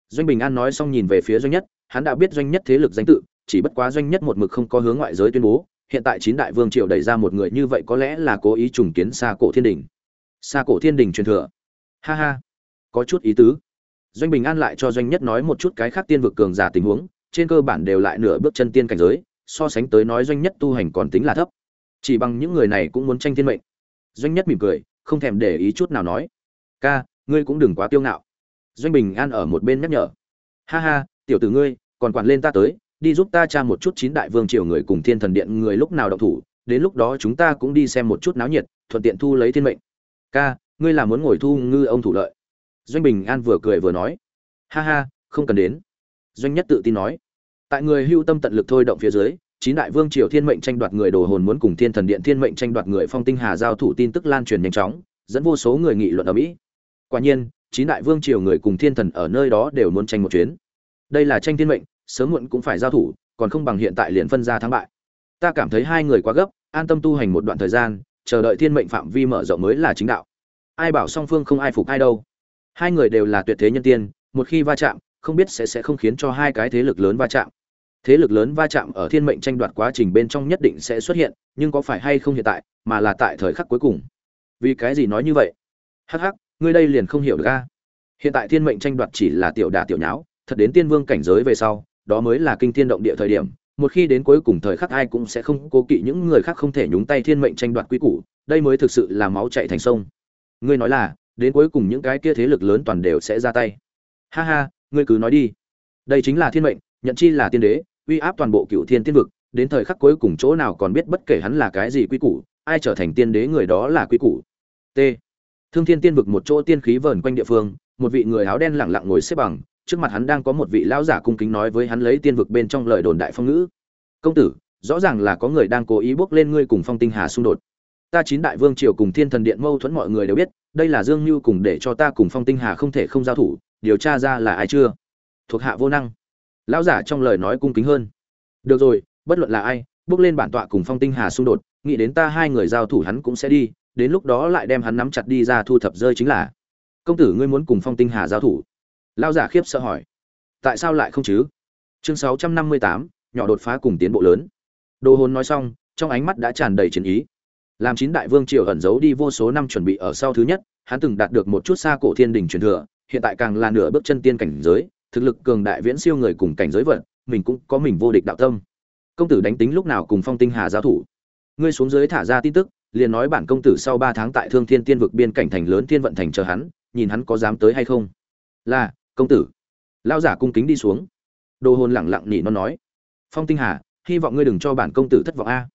Doanh bình an nói xong nhìn về phía doanh nhất, hắn đã biết doanh nhất thế lực danh tự, chỉ bất quá doanh nhất một mực không có hướng ngoại giới tuyên bố, hiện tại chín đại vương triều đẩy ra một người như vậy có lẽ là cố ý trùng kiến xa cổ thiên đình. Xa cổ thiên đình truyền thừa. Ha ha. Có chút ý tứ. Doanh bình an lại cho doanh nhất nói một chút cái khác tiên vực cường giả tình huống, trên cơ bản đều lại nửa bước chân tiên cảnh giới so sánh tới nói doanh nhất tu hành còn tính là thấp. Chỉ bằng những người này cũng muốn tranh thiên mệnh. Doanh nhất mỉm cười, không thèm để ý chút nào nói, ca, ngươi cũng đừng quá kiêu ngạo. Doanh bình an ở một bên nhắc nhở, ha ha, tiểu tử ngươi, còn quản lên ta tới, đi giúp ta tra một chút chín đại vương triều người cùng thiên thần điện người lúc nào động thủ, đến lúc đó chúng ta cũng đi xem một chút náo nhiệt, thuận tiện thu lấy thiên mệnh. Ca, ngươi là muốn ngồi thu ngư ông thủ lợi. Doanh bình an vừa cười vừa nói, ha ha, không cần đến. Doanh nhất tự tin nói tại người hưu tâm tận lực thôi động phía dưới, chín đại vương triều thiên mệnh tranh đoạt người đồ hồn muốn cùng thiên thần điện thiên mệnh tranh đoạt người phong tinh hà giao thủ tin tức lan truyền nhanh chóng, dẫn vô số người nghị luận ở mỹ. Quả nhiên, chín đại vương triều người cùng thiên thần ở nơi đó đều muốn tranh một chuyến. Đây là tranh thiên mệnh, sớm muộn cũng phải giao thủ, còn không bằng hiện tại liền phân ra thắng bại. Ta cảm thấy hai người quá gấp, an tâm tu hành một đoạn thời gian, chờ đợi thiên mệnh phạm vi mở rộng mới là chính đạo. Ai bảo song phương không ai phục ai đâu. Hai người đều là tuyệt thế nhân tiên, một khi va chạm, không biết sẽ sẽ không khiến cho hai cái thế lực lớn va chạm thế lực lớn va chạm ở thiên mệnh tranh đoạt quá trình bên trong nhất định sẽ xuất hiện, nhưng có phải hay không hiện tại, mà là tại thời khắc cuối cùng? Vì cái gì nói như vậy? Hắc hắc, ngươi đây liền không hiểu được a. Hiện tại thiên mệnh tranh đoạt chỉ là tiểu đà tiểu nháo, thật đến tiên vương cảnh giới về sau, đó mới là kinh thiên động địa thời điểm. Một khi đến cuối cùng thời khắc ai cũng sẽ không cố kỵ những người khác không thể nhúng tay thiên mệnh tranh đoạt quy củ, đây mới thực sự là máu chạy thành sông. Ngươi nói là, đến cuối cùng những cái kia thế lực lớn toàn đều sẽ ra tay. Ha ha, ngươi cứ nói đi. Đây chính là thiên mệnh, nhận chi là tiên đế uy áp toàn bộ cựu thiên tiên vực, đến thời khắc cuối cùng chỗ nào còn biết bất kể hắn là cái gì quy củ, ai trở thành tiên đế người đó là quy củ. T. Thương thiên tiên vực một chỗ tiên khí vờn quanh địa phương, một vị người áo đen lẳng lặng ngồi xếp bằng, trước mặt hắn đang có một vị lão giả cung kính nói với hắn lấy tiên vực bên trong lời đồn đại phong ngữ. Công tử, rõ ràng là có người đang cố ý bước lên ngươi cùng phong tinh hà xung đột. Ta chín đại vương triều cùng thiên thần điện mâu thuẫn mọi người đều biết, đây là dương mưu cùng để cho ta cùng phong tinh hà không thể không giao thủ, điều tra ra là ai chưa? Thuộc hạ vô năng lão giả trong lời nói cung kính hơn. Được rồi, bất luận là ai, bước lên bản tọa cùng phong tinh hà xung đột, nghĩ đến ta hai người giao thủ hắn cũng sẽ đi, đến lúc đó lại đem hắn nắm chặt đi ra thu thập rơi chính là. Công tử ngươi muốn cùng phong tinh hà giao thủ? Lão giả khiếp sợ hỏi. Tại sao lại không chứ? Chương sáu trăm năm mươi tám, nhỏ đột phá cùng tiến bộ lớn. Đồ hồn nói xong, trong ánh mắt đã tràn đầy chiến ý. Làm chín đại vương triều ẩn giấu đi vô số năm chuẩn bị ở sau thứ nhất, hắn từng đạt được một chút xa cổ thiên đình truyền thừa, hiện tại càng là nửa bước chân tiên cảnh giới thực lực cường đại viễn siêu người cùng cảnh giới vận mình cũng có mình vô địch đạo tâm. Công tử đánh tính lúc nào cùng phong tinh hà giao thủ? Ngươi xuống dưới thả ra tin tức, liền nói bản công tử sau ba tháng tại thương thiên tiên vực biên cảnh thành lớn thiên vận thành chờ hắn, nhìn hắn có dám tới hay không? Là, công tử. Lão giả cung kính đi xuống. Đồ hồn lẳng lặng nỉ nó nói. Phong tinh hà, hy vọng ngươi đừng cho bản công tử thất vọng a.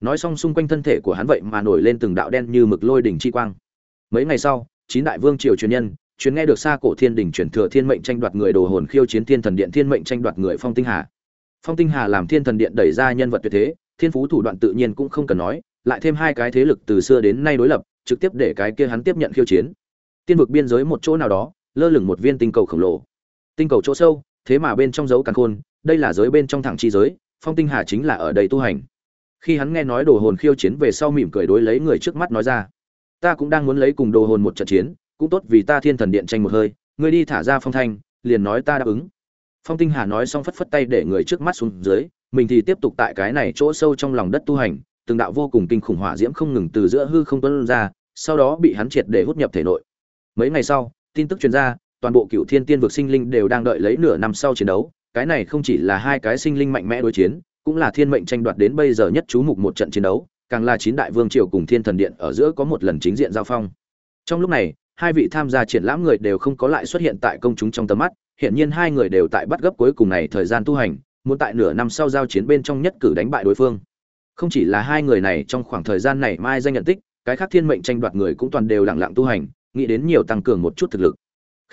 Nói xong xung quanh thân thể của hắn vậy mà nổi lên từng đạo đen như mực lôi đỉnh chi quang. Mấy ngày sau, chín đại vương triều truyền nhân truyền nghe được xa cổ thiên đỉnh truyền thừa thiên mệnh tranh đoạt người đồ hồn khiêu chiến thiên thần điện, thiên mệnh tranh đoạt người phong tinh hà. Phong tinh hà làm thiên thần điện đẩy ra nhân vật tuyệt thế, thiên phú thủ đoạn tự nhiên cũng không cần nói, lại thêm hai cái thế lực từ xưa đến nay đối lập, trực tiếp để cái kia hắn tiếp nhận khiêu chiến. Tiên vực biên giới một chỗ nào đó, lơ lửng một viên tinh cầu khổng lồ. Tinh cầu chỗ sâu, thế mà bên trong dấu càn khôn, đây là giới bên trong thẳng chi giới, phong tinh hà chính là ở đây tu hành. Khi hắn nghe nói đồ hồn khiêu chiến về sau mỉm cười đối lấy người trước mắt nói ra, ta cũng đang muốn lấy cùng đồ hồn một trận chiến cũng tốt vì ta thiên thần điện tranh một hơi, ngươi đi thả ra phong thanh, liền nói ta đáp ứng. Phong tinh hà nói xong phất phất tay để người trước mắt xuống dưới, mình thì tiếp tục tại cái này chỗ sâu trong lòng đất tu hành, từng đạo vô cùng kinh khủng hỏa diễm không ngừng từ giữa hư không tuân ra, sau đó bị hắn triệt để hút nhập thể nội. Mấy ngày sau, tin tức truyền ra, toàn bộ cựu thiên tiên vực sinh linh đều đang đợi lấy nửa năm sau chiến đấu, cái này không chỉ là hai cái sinh linh mạnh mẽ đối chiến, cũng là thiên mệnh tranh đoạt đến bây giờ nhất chú mục một trận chiến đấu, càng là chín đại vương triều cùng thiên thần điện ở giữa có một lần chính diện giao phong. Trong lúc này hai vị tham gia triển lãm người đều không có lại xuất hiện tại công chúng trong tầm mắt hiện nhiên hai người đều tại bắt gấp cuối cùng này thời gian tu hành, muốn tại nửa năm sau giao chiến bên trong nhất cử đánh bại đối phương. Không chỉ là hai người này, trong khoảng thời gian này mai danh nhận tích, cái khác thiên mệnh tranh đoạt người cũng toàn đều lặng lặng tu hành, nghĩ đến nhiều tăng cường một chút thực lực.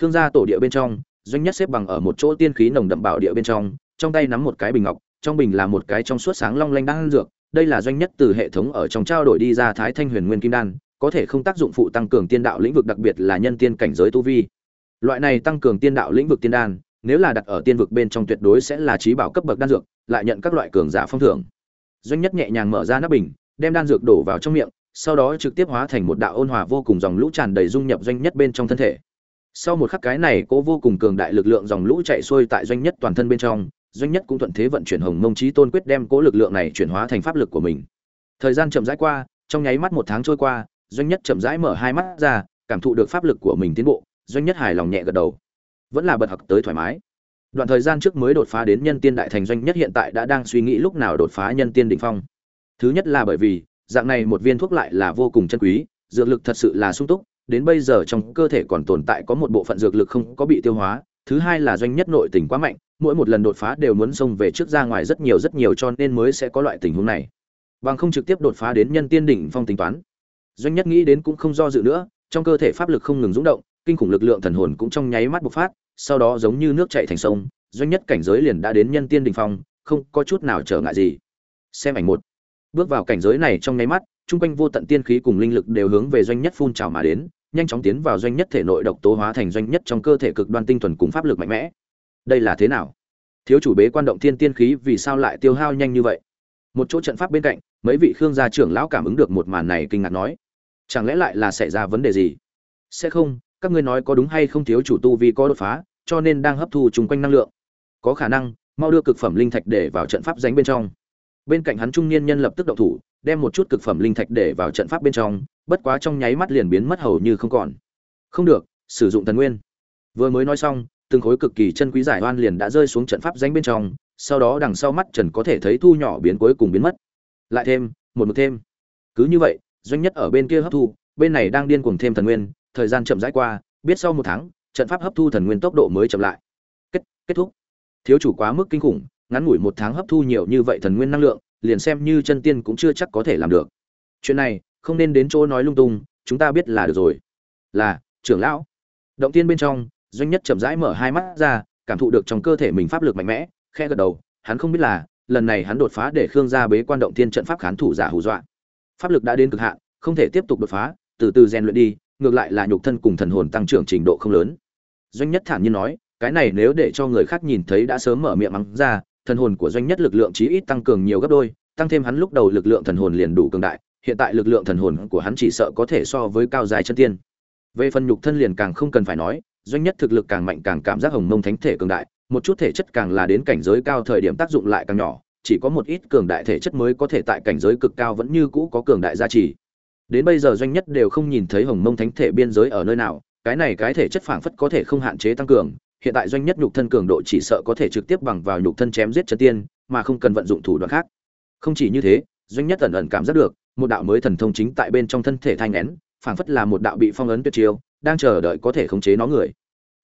Khương gia tổ địa bên trong, doanh nhất xếp bằng ở một chỗ tiên khí nồng đậm bảo địa bên trong trong tay nắm một cái bình ngọc, trong bình là một cái trong suốt sáng long lanh đan dược, đây là doanh nhất từ hệ thống ở trong trao đổi đi ra thái thanh huyền nguyên kim đan có thể không tác dụng phụ tăng cường tiên đạo lĩnh vực, đặc biệt là nhân tiên cảnh giới tu vi. Loại này tăng cường tiên đạo lĩnh vực tiên đan, nếu là đặt ở tiên vực bên trong tuyệt đối sẽ là trí bảo cấp bậc đan dược, lại nhận các loại cường giả phong thưởng. Doanh nhất nhẹ nhàng mở ra nắp bình, đem đan dược đổ vào trong miệng, sau đó trực tiếp hóa thành một đạo ôn hòa vô cùng dòng lũ tràn đầy dung nhập doanh nhất bên trong thân thể. Sau một khắc cái này, cố vô cùng cường đại lực lượng dòng lũ chạy xuôi tại doanh nhất toàn thân bên trong, doanh nhất cũng thuận thế vận chuyển hồng mông chí tôn quyết đem cố lực lượng này chuyển hóa thành pháp lực của mình. Thời gian chậm rãi qua, trong nháy mắt một tháng trôi qua doanh nhất chậm rãi mở hai mắt ra, cảm thụ được pháp lực của mình tiến bộ, doanh nhất hài lòng nhẹ gật đầu. Vẫn là bật học tới thoải mái. Đoạn thời gian trước mới đột phá đến nhân tiên đại thành, doanh nhất hiện tại đã đang suy nghĩ lúc nào đột phá nhân tiên đỉnh phong. Thứ nhất là bởi vì, dạng này một viên thuốc lại là vô cùng chân quý, dược lực thật sự là sung túc, đến bây giờ trong cơ thể còn tồn tại có một bộ phận dược lực không có bị tiêu hóa. Thứ hai là doanh nhất nội tình quá mạnh, mỗi một lần đột phá đều muốn xông về trước ra ngoài rất nhiều rất nhiều, cho nên mới sẽ có loại tình huống này. Bằng không trực tiếp đột phá đến nhân tiên đỉnh phong tính toán doanh nhất nghĩ đến cũng không do dự nữa, trong cơ thể pháp lực không ngừng rung động, kinh khủng lực lượng thần hồn cũng trong nháy mắt bộc phát, sau đó giống như nước chảy thành sông, doanh nhất cảnh giới liền đã đến nhân tiên đỉnh phong, không có chút nào trở ngại gì. Xem ảnh một. Bước vào cảnh giới này trong nháy mắt, chung quanh vô tận tiên khí cùng linh lực đều hướng về doanh nhất phun trào mà đến, nhanh chóng tiến vào doanh nhất thể nội độc tố hóa thành doanh nhất trong cơ thể cực đoan tinh thuần cùng pháp lực mạnh mẽ. Đây là thế nào? Thiếu chủ bế quan động thiên tiên khí vì sao lại tiêu hao nhanh như vậy? Một chỗ trận pháp bên cạnh, mấy vị khương gia trưởng lão cảm ứng được một màn này kinh ngạc nói chẳng lẽ lại là xảy ra vấn đề gì? Sẽ không, các ngươi nói có đúng hay không thiếu chủ tu vì có đột phá, cho nên đang hấp thu chung quanh năng lượng. Có khả năng, mau đưa cực phẩm linh thạch để vào trận pháp dánh bên trong. Bên cạnh hắn trung niên nhân lập tức động thủ, đem một chút cực phẩm linh thạch để vào trận pháp bên trong, bất quá trong nháy mắt liền biến mất hầu như không còn. Không được, sử dụng tần nguyên. Vừa mới nói xong, từng khối cực kỳ chân quý giải oan liền đã rơi xuống trận pháp danh bên trong, sau đó đằng sau mắt trần có thể thấy thu nhỏ biến cuối cùng biến mất. Lại thêm, một mực thêm. Cứ như vậy doanh nhất ở bên kia hấp thu, bên này đang điên cuồng thêm thần nguyên, thời gian chậm rãi qua, biết sau một tháng, trận pháp hấp thu thần nguyên tốc độ mới chậm lại. Kết kết thúc. Thiếu chủ quá mức kinh khủng, ngắn ngủi một tháng hấp thu nhiều như vậy thần nguyên năng lượng, liền xem như chân tiên cũng chưa chắc có thể làm được. Chuyện này, không nên đến chỗ nói lung tung, chúng ta biết là được rồi. Là, trưởng lão. Động tiên bên trong, doanh nhất chậm rãi mở hai mắt ra, cảm thụ được trong cơ thể mình pháp lực mạnh mẽ khe gật đầu, hắn không biết là, lần này hắn đột phá để khương gia bế quan động tiên trận pháp khán thủ giả hù dọa pháp lực đã đến cực hạn, không thể tiếp tục đột phá, từ từ rèn luyện đi, ngược lại là nhục thân cùng thần hồn tăng trưởng trình độ không lớn. Doanh nhất thản nhiên nói, cái này nếu để cho người khác nhìn thấy đã sớm mở miệng mắng ra, thần hồn của doanh nhất lực lượng chí ít tăng cường nhiều gấp đôi, tăng thêm hắn lúc đầu lực lượng thần hồn liền đủ cường đại, hiện tại lực lượng thần hồn của hắn chỉ sợ có thể so với cao dài chân tiên. Về phần nhục thân liền càng không cần phải nói, doanh nhất thực lực càng mạnh càng cảm giác hồng mông thánh thể cường đại, một chút thể chất càng là đến cảnh giới cao thời điểm tác dụng lại càng nhỏ chỉ có một ít cường đại thể chất mới có thể tại cảnh giới cực cao vẫn như cũ có cường đại gia trì. Đến bây giờ doanh nhất đều không nhìn thấy hồng mông thánh thể biên giới ở nơi nào, cái này cái thể chất phảng phất có thể không hạn chế tăng cường, hiện tại doanh nhất nhục thân cường độ chỉ sợ có thể trực tiếp bằng vào nhục thân chém giết chân tiên, mà không cần vận dụng thủ đoạn khác. Không chỉ như thế, doanh nhất ẩn ẩn cảm giác được, một đạo mới thần thông chính tại bên trong thân thể thanh nén, phảng phất là một đạo bị phong ấn tuyệt chiêu, đang chờ đợi có thể khống chế nó người.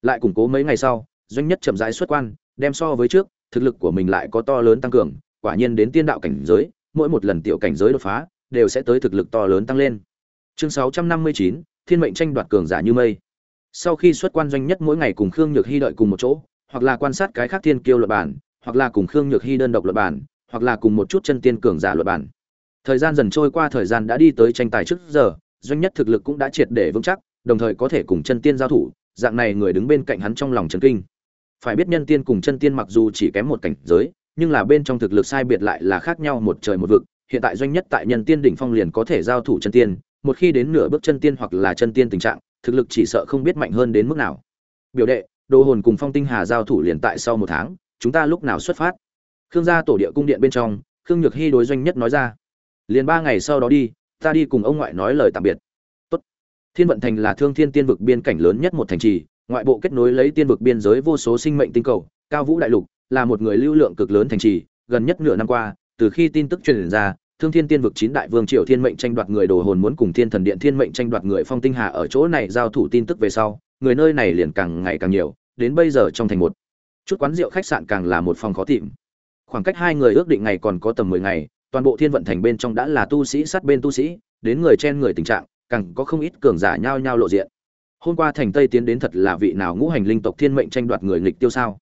Lại củng cố mấy ngày sau, doanh nhất chậm rãi xuất quan, đem so với trước, thực lực của mình lại có to lớn tăng cường quả nhiên đến tiên đạo cảnh giới mỗi một lần tiểu cảnh giới đột phá đều sẽ tới thực lực to lớn tăng lên. Chương 659, thiên mệnh tranh đoạt cường giả như mây. Sau khi xuất quan doanh nhất mỗi ngày cùng khương nhược hy đợi cùng một chỗ hoặc là quan sát cái khác thiên kiêu luật bản hoặc là cùng khương nhược hy đơn độc luật bản hoặc là cùng một chút chân tiên cường giả luật bản. Thời gian dần trôi qua thời gian đã đi tới tranh tài trước giờ doanh nhất thực lực cũng đã triệt để vững chắc đồng thời có thể cùng chân tiên giao thủ dạng này người đứng bên cạnh hắn trong lòng trấn kinh. Phải biết nhân tiên cùng chân tiên mặc dù chỉ kém một cảnh giới nhưng là bên trong thực lực sai biệt lại là khác nhau một trời một vực. Hiện tại doanh nhất tại nhân tiên đỉnh phong liền có thể giao thủ chân tiên, một khi đến nửa bước chân tiên hoặc là chân tiên tình trạng, thực lực chỉ sợ không biết mạnh hơn đến mức nào. Biểu đệ, đồ hồn cùng phong tinh hà giao thủ liền tại sau một tháng, chúng ta lúc nào xuất phát? Khương gia tổ địa cung điện bên trong, khương nhược hy đối doanh nhất nói ra. Liền ba ngày sau đó đi, ta đi cùng ông ngoại nói lời tạm biệt. Tốt. thiên vận thành là thương thiên tiên vực biên cảnh lớn nhất một thành trì, ngoại bộ kết nối lấy tiên vực biên giới vô số sinh mệnh tinh cầu, cao vũ đại lục là một người lưu lượng cực lớn thành trì, gần nhất nửa năm qua, từ khi tin tức truyền ra, thương thiên tiên vực chín đại vương triều thiên mệnh tranh đoạt người đồ hồn muốn cùng thiên thần điện thiên mệnh tranh đoạt người phong tinh hà ở chỗ này giao thủ tin tức về sau, người nơi này liền càng ngày càng nhiều, đến bây giờ trong thành một. Chút quán rượu khách sạn càng là một phòng khó tìm. Khoảng cách hai người ước định ngày còn có tầm mười ngày, toàn bộ thiên vận thành bên trong đã là tu sĩ sát bên tu sĩ, đến người chen người tình trạng, càng có không ít cường giả nhao nhao lộ diện. Hôm qua thành tây tiến đến thật là vị nào ngũ hành linh tộc thiên mệnh tranh đoạt người nghịch tiêu sao?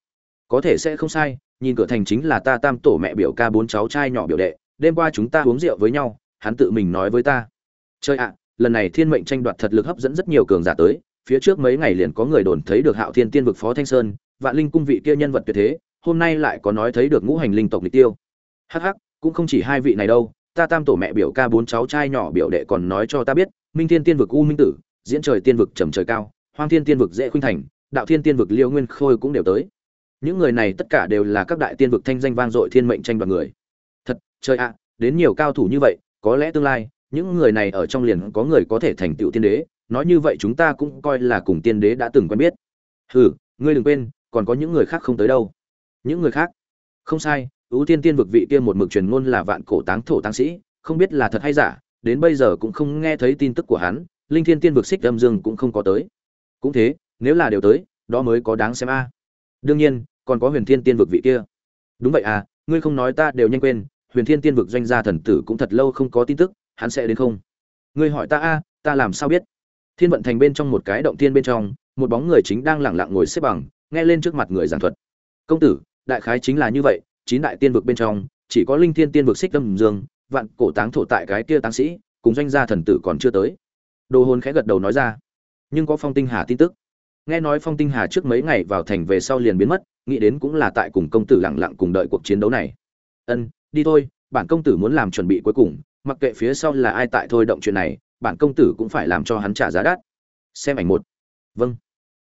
Có thể sẽ không sai, nhìn cửa thành chính là ta tam tổ mẹ biểu ca bốn cháu trai nhỏ biểu đệ, đêm qua chúng ta uống rượu với nhau, hắn tự mình nói với ta. Chơi ạ, lần này thiên mệnh tranh đoạt thật lực hấp dẫn rất nhiều cường giả tới, phía trước mấy ngày liền có người đồn thấy được hạo thiên tiên vực phó thanh sơn, vạn linh cung vị kia nhân vật tuyệt thế, hôm nay lại có nói thấy được ngũ hành linh tộc lịch tiêu. Hắc hắc, cũng không chỉ hai vị này đâu, ta tam tổ mẹ biểu ca bốn cháu trai nhỏ biểu đệ còn nói cho ta biết, minh thiên tiên vực u minh tử, diễn trời tiên vực trầm trời cao, hoang thiên tiên vực dễ khuynh thành, đạo thiên tiên vực liêu nguyên khôi cũng đều tới những người này tất cả đều là các đại tiên vực thanh danh vang dội thiên mệnh tranh đoạt người. Thật, trời ạ, đến nhiều cao thủ như vậy, có lẽ tương lai, những người này ở trong liền có người có thể thành tựu tiên đế. Nói như vậy chúng ta cũng coi là cùng tiên đế đã từng quen biết. Hừ, ngươi đừng quên, còn có những người khác không tới đâu. Những người khác? Không sai, ưu tiên tiên vực vị kia một mực truyền ngôn là vạn cổ táng thổ táng sĩ, không biết là thật hay giả, đến bây giờ cũng không nghe thấy tin tức của hắn, linh thiên tiên vực xích âm dương cũng không có tới. Cũng thế, nếu là đều tới, đó mới có đáng xem a đương nhiên, còn có huyền thiên tiên vực vị kia. Đúng vậy à ngươi không nói ta đều nhanh quên, huyền thiên tiên vực doanh gia thần tử cũng thật lâu không có tin tức, hắn sẽ đến không? Ngươi hỏi ta a, ta làm sao biết? Thiên vận thành bên trong một cái động tiên bên trong, một bóng người chính đang lẳng lặng ngồi xếp bằng, nghe lên trước mặt người giảng thuật. Công tử, đại khái chính là như vậy, chín đại tiên vực bên trong, chỉ có linh thiên tiên vực xích tâm dương, vạn cổ táng thổ tại cái kia táng sĩ, cùng doanh gia thần tử còn chưa tới. Đồ hồn khẽ gật đầu nói ra. Nhưng có phong tinh hà tin tức nghe nói phong tinh hà trước mấy ngày vào thành về sau liền biến mất, nghĩ đến cũng là tại cùng công tử lặng lặng cùng đợi cuộc chiến đấu này. Ân, đi thôi, bản công tử muốn làm chuẩn bị cuối cùng, mặc kệ phía sau là ai tại thôi động chuyện này, bản công tử cũng phải làm cho hắn trả giá đắt. Xem ảnh một. Vâng.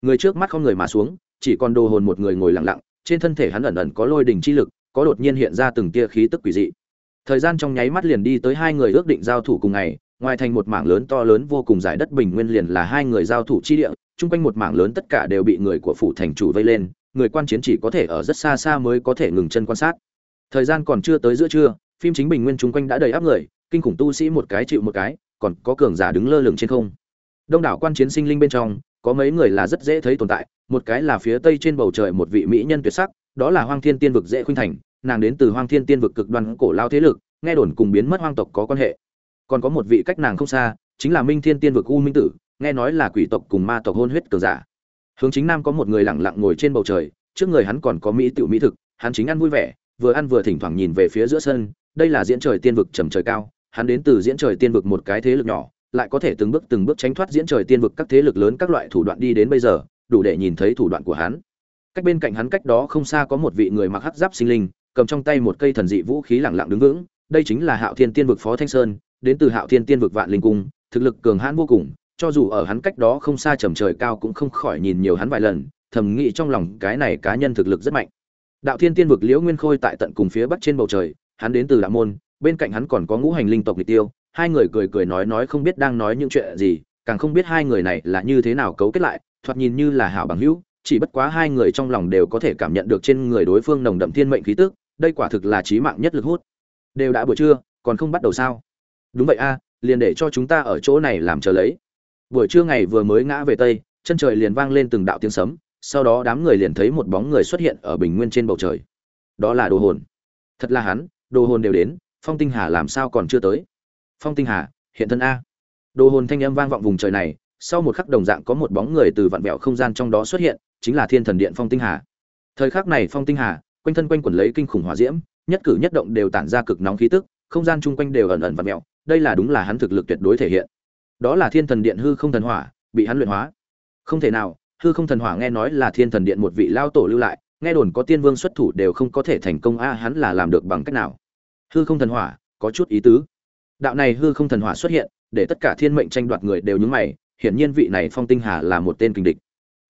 Người trước mắt không người mà xuống, chỉ còn đồ hồn một người ngồi lặng lặng, trên thân thể hắn ẩn ẩn có lôi đình chi lực, có đột nhiên hiện ra từng tia khí tức quỷ dị. Thời gian trong nháy mắt liền đi tới hai người ước định giao thủ cùng ngày, ngoài thành một mảng lớn to lớn vô cùng giải đất bình nguyên liền là hai người giao thủ chi địa chung quanh một mảng lớn tất cả đều bị người của phủ thành chủ vây lên, người quan chiến chỉ có thể ở rất xa xa mới có thể ngừng chân quan sát. Thời gian còn chưa tới giữa trưa, phim chính bình nguyên chung quanh đã đầy áp người, kinh khủng tu sĩ một cái chịu một cái, còn có cường giả đứng lơ lửng trên không. Đông đảo quan chiến sinh linh bên trong, có mấy người là rất dễ thấy tồn tại, một cái là phía tây trên bầu trời một vị mỹ nhân tuyệt sắc, đó là hoang thiên tiên vực dễ khuynh thành, nàng đến từ hoang thiên tiên vực cực đoan cổ lao thế lực, nghe đồn cùng biến mất hoang tộc có quan hệ. Còn có một vị cách nàng không xa, chính là minh thiên tiên vực u minh tử nghe nói là quỷ tộc cùng ma tộc hôn huyết cường giả. Hướng chính nam có một người lẳng lặng ngồi trên bầu trời, trước người hắn còn có mỹ tiểu mỹ thực, hắn chính ăn vui vẻ, vừa ăn vừa thỉnh thoảng nhìn về phía giữa sân, đây là diễn trời tiên vực trầm trời cao, hắn đến từ diễn trời tiên vực một cái thế lực nhỏ, lại có thể từng bước từng bước tránh thoát diễn trời tiên vực các thế lực lớn các loại thủ đoạn đi đến bây giờ, đủ để nhìn thấy thủ đoạn của hắn. Cách bên cạnh hắn cách đó không xa có một vị người mặc hắc giáp sinh linh, cầm trong tay một cây thần dị vũ khí lẳng lặng đứng vững, đây chính là hạo thiên tiên vực phó thanh sơn, đến từ hạo thiên tiên vực vạn linh cung, thực lực cường hãn vô cùng cho dù ở hắn cách đó không xa trầm trời cao cũng không khỏi nhìn nhiều hắn vài lần, thầm nghĩ trong lòng cái này cá nhân thực lực rất mạnh. Đạo thiên tiên vực liễu nguyên khôi tại tận cùng phía bắc trên bầu trời, hắn đến từ đạo môn, bên cạnh hắn còn có ngũ hành linh tộc lịch tiêu, hai người cười cười nói nói không biết đang nói những chuyện gì, càng không biết hai người này là như thế nào cấu kết lại, thoạt nhìn như là hảo bằng hữu, chỉ bất quá hai người trong lòng đều có thể cảm nhận được trên người đối phương nồng đậm thiên mệnh khí tức, đây quả thực là chí mạng nhất lực hút. Đều đã buổi trưa, còn không bắt đầu sao? Đúng vậy a, liền để cho chúng ta ở chỗ này làm chờ lấy buổi trưa ngày vừa mới ngã về tây, chân trời liền vang lên từng đạo tiếng sấm, sau đó đám người liền thấy một bóng người xuất hiện ở bình nguyên trên bầu trời. Đó là đồ hồn. Thật là hắn, đồ hồn đều đến, phong tinh hà làm sao còn chưa tới? Phong tinh hà, hiện thân a. Đồ hồn thanh âm vang vọng vùng trời này, sau một khắc đồng dạng có một bóng người từ vạn vẹo không gian trong đó xuất hiện, chính là thiên thần điện phong tinh hà. Thời khắc này phong tinh hà, quanh thân quanh quẩn lấy kinh khủng hỏa diễm, nhất cử nhất động đều tản ra cực nóng khí tức, không gian chung quanh đều ẩn ẩn vặn vẹo, đây là đúng là hắn thực lực tuyệt đối thể hiện đó là thiên thần điện hư không thần hỏa bị hắn luyện hóa. Không thể nào hư không thần hỏa nghe nói là thiên thần điện một vị lao tổ lưu lại nghe đồn có tiên vương xuất thủ đều không có thể thành công a hắn là làm được bằng cách nào? Hư không thần hỏa có chút ý tứ. Đạo này hư không thần hỏa xuất hiện để tất cả thiên mệnh tranh đoạt người đều nhúng mày hiển nhiên vị này phong tinh hà là một tên kình địch.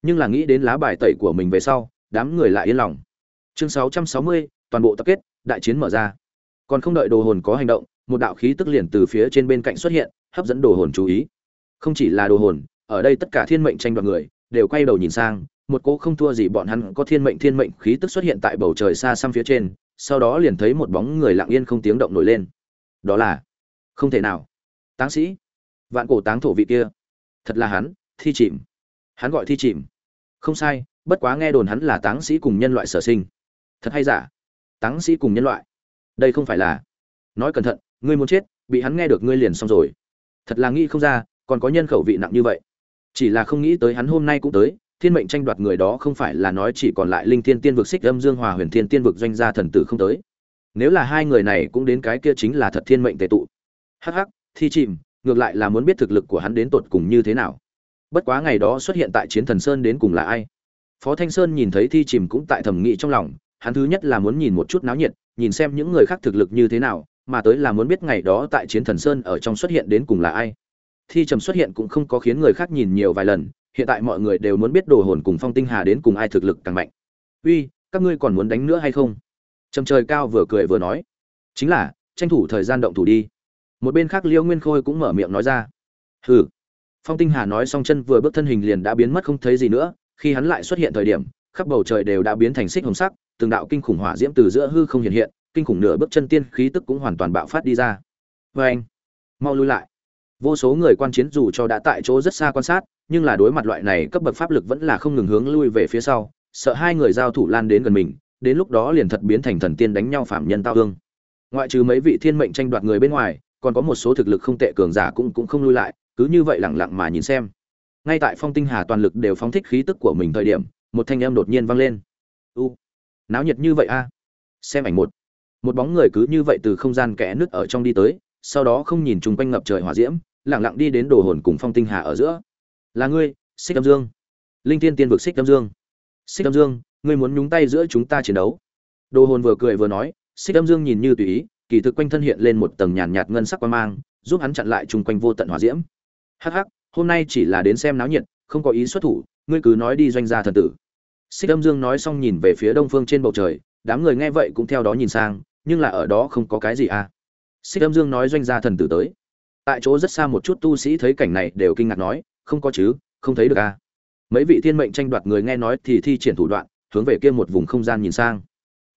Nhưng là nghĩ đến lá bài tẩy của mình về sau đám người lại yên lòng. Chương 660, toàn bộ tập kết đại chiến mở ra. Còn không đợi đồ hồn có hành động một đạo khí tức liền từ phía trên bên cạnh xuất hiện, hấp dẫn đồ hồn chú ý. Không chỉ là đồ hồn, ở đây tất cả thiên mệnh tranh đoạt người, đều quay đầu nhìn sang, một cỗ không thua gì bọn hắn có thiên mệnh thiên mệnh khí tức xuất hiện tại bầu trời xa xăm phía trên, sau đó liền thấy một bóng người lặng yên không tiếng động nổi lên. Đó là, không thể nào. Táng sĩ, vạn cổ táng thổ vị kia. Thật là hắn, thi chìm. Hắn gọi thi chìm. Không sai, bất quá nghe đồn hắn là táng sĩ cùng nhân loại sở sinh. Thật hay giả? Táng sĩ cùng nhân loại. Đây không phải là, nói cẩn thận ngươi muốn chết, bị hắn nghe được ngươi liền xong rồi. Thật là nghĩ không ra, còn có nhân khẩu vị nặng như vậy. Chỉ là không nghĩ tới hắn hôm nay cũng tới, thiên mệnh tranh đoạt người đó không phải là nói chỉ còn lại linh thiên tiên vực xích âm dương hòa huyền thiên tiên vực doanh gia thần tử không tới. Nếu là hai người này cũng đến cái kia chính là thật thiên mệnh tệ tụ. Hắc hắc, thi chìm, ngược lại là muốn biết thực lực của hắn đến tột cùng như thế nào. Bất quá ngày đó xuất hiện tại chiến thần sơn đến cùng là ai? Phó thanh sơn nhìn thấy thi chìm cũng tại thẩm nghị trong lòng, hắn thứ nhất là muốn nhìn một chút náo nhiệt, nhìn xem những người khác thực lực như thế nào mà tới là muốn biết ngày đó tại chiến thần sơn ở trong xuất hiện đến cùng là ai. Thi trầm xuất hiện cũng không có khiến người khác nhìn nhiều vài lần, hiện tại mọi người đều muốn biết đồ hồn cùng phong tinh hà đến cùng ai thực lực càng mạnh. Uy, các ngươi còn muốn đánh nữa hay không? Trầm trời cao vừa cười vừa nói. Chính là, tranh thủ thời gian động thủ đi. Một bên khác liêu nguyên khôi cũng mở miệng nói ra. Hừ. Phong tinh hà nói xong chân vừa bước thân hình liền đã biến mất không thấy gì nữa, khi hắn lại xuất hiện thời điểm, khắp bầu trời đều đã biến thành xích hồng sắc, từng đạo kinh khủng hỏa diễm từ giữa hư không hiện hiện kinh khủng nửa bước chân tiên khí tức cũng hoàn toàn bạo phát đi ra. Vê anh, mau lui lại. Vô số người quan chiến dù cho đã tại chỗ rất xa quan sát, nhưng là đối mặt loại này cấp bậc pháp lực vẫn là không ngừng hướng lui về phía sau, sợ hai người giao thủ lan đến gần mình, đến lúc đó liền thật biến thành thần tiên đánh nhau phạm nhân tao hương ngoại trừ mấy vị thiên mệnh tranh đoạt người bên ngoài, còn có một số thực lực không tệ cường giả cũng cũng không lui lại, cứ như vậy lẳng lặng mà nhìn xem. Ngay tại phong tinh hà toàn lực đều phóng thích khí tức của mình thời điểm, một thanh âm đột nhiên vang lên. U, náo nhiệt như vậy a. Xem ảnh một một bóng người cứ như vậy từ không gian kẽ nứt ở trong đi tới, sau đó không nhìn chung quanh ngập trời hỏa diễm lẳng lặng đi đến đồ hồn cùng phong tinh hà ở giữa. Là ngươi, xích âm dương. Linh tiên tiên vực xích âm dương. Xích âm dương, ngươi muốn nhúng tay giữa chúng ta chiến đấu. Đồ hồn vừa cười vừa nói, xích âm dương nhìn như tùy ý, kỳ thực quanh thân hiện lên một tầng nhàn nhạt ngân sắc quan mang, giúp hắn chặn lại chung quanh vô tận hỏa diễm. Hắc hắc, hôm nay chỉ là đến xem náo nhiệt, không có ý xuất thủ, ngươi cứ nói đi doanh gia thần tử. Xích âm dương nói xong nhìn về phía đông phương trên bầu trời, đám người nghe vậy cũng theo đó nhìn sang nhưng là ở đó không có cái gì à. Xích âm dương nói doanh gia thần tử tới. Tại chỗ rất xa một chút tu sĩ thấy cảnh này đều kinh ngạc nói, không có chứ, không thấy được à. Mấy vị thiên mệnh tranh đoạt người nghe nói thì thi triển thủ đoạn, hướng về kia một vùng không gian nhìn sang.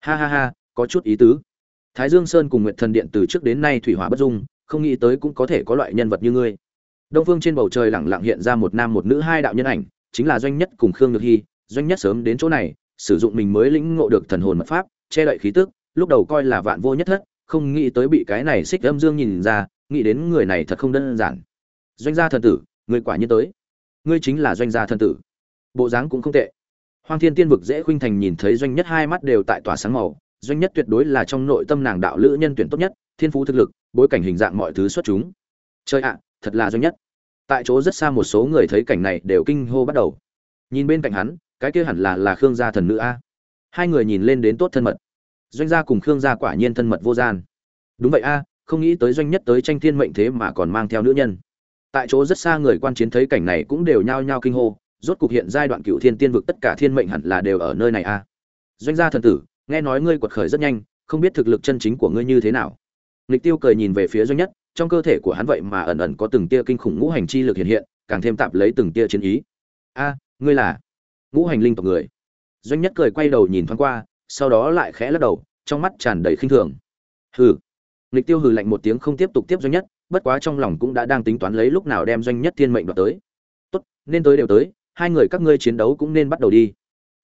Ha ha ha, có chút ý tứ. Thái dương sơn cùng nguyệt thần điện từ trước đến nay thủy hỏa bất dung, không nghĩ tới cũng có thể có loại nhân vật như ngươi. Đông phương trên bầu trời lẳng lặng hiện ra một nam một nữ hai đạo nhân ảnh, chính là doanh nhất cùng khương nhược hy. Doanh nhất sớm đến chỗ này, sử dụng mình mới lĩnh ngộ được thần hồn mật pháp, che đậy khí tức lúc đầu coi là vạn vô nhất thất, không nghĩ tới bị cái này xích âm dương nhìn ra, nghĩ đến người này thật không đơn giản. Doanh gia thần tử, người quả nhiên tới. Ngươi chính là doanh gia thần tử. Bộ dáng cũng không tệ. Hoang thiên tiên vực dễ khuynh thành nhìn thấy doanh nhất hai mắt đều tại tỏa sáng màu, doanh nhất tuyệt đối là trong nội tâm nàng đạo lữ nhân tuyển tốt nhất, thiên phú thực lực, bối cảnh hình dạng mọi thứ xuất chúng. Chơi ạ, thật là doanh nhất. Tại chỗ rất xa một số người thấy cảnh này đều kinh hô bắt đầu. Nhìn bên cạnh hắn, cái kia hẳn là là khương gia thần nữ a. Hai người nhìn lên đến tốt thân mật doanh gia cùng khương gia quả nhiên thân mật vô gian. Đúng vậy a, không nghĩ tới doanh nhất tới tranh thiên mệnh thế mà còn mang theo nữ nhân. Tại chỗ rất xa người quan chiến thấy cảnh này cũng đều nhao nhao kinh hô, rốt cục hiện giai đoạn cựu thiên tiên vực tất cả thiên mệnh hẳn là đều ở nơi này a. Doanh gia thần tử, nghe nói ngươi quật khởi rất nhanh, không biết thực lực chân chính của ngươi như thế nào. Lịch tiêu cười nhìn về phía doanh nhất, trong cơ thể của hắn vậy mà ẩn ẩn có từng tia kinh khủng ngũ hành chi lực hiện hiện, càng thêm tạp lấy từng tia chiến ý. A, ngươi là ngũ hành linh tộc người. Doanh nhất cười quay đầu nhìn thoáng qua sau đó lại khẽ lắc đầu trong mắt tràn đầy khinh thường. Hừ. Lịch tiêu hừ lạnh một tiếng không tiếp tục tiếp doanh nhất bất quá trong lòng cũng đã đang tính toán lấy lúc nào đem doanh nhất thiên mệnh đoạt tới. Tốt nên tới đều tới hai người các ngươi chiến đấu cũng nên bắt đầu đi.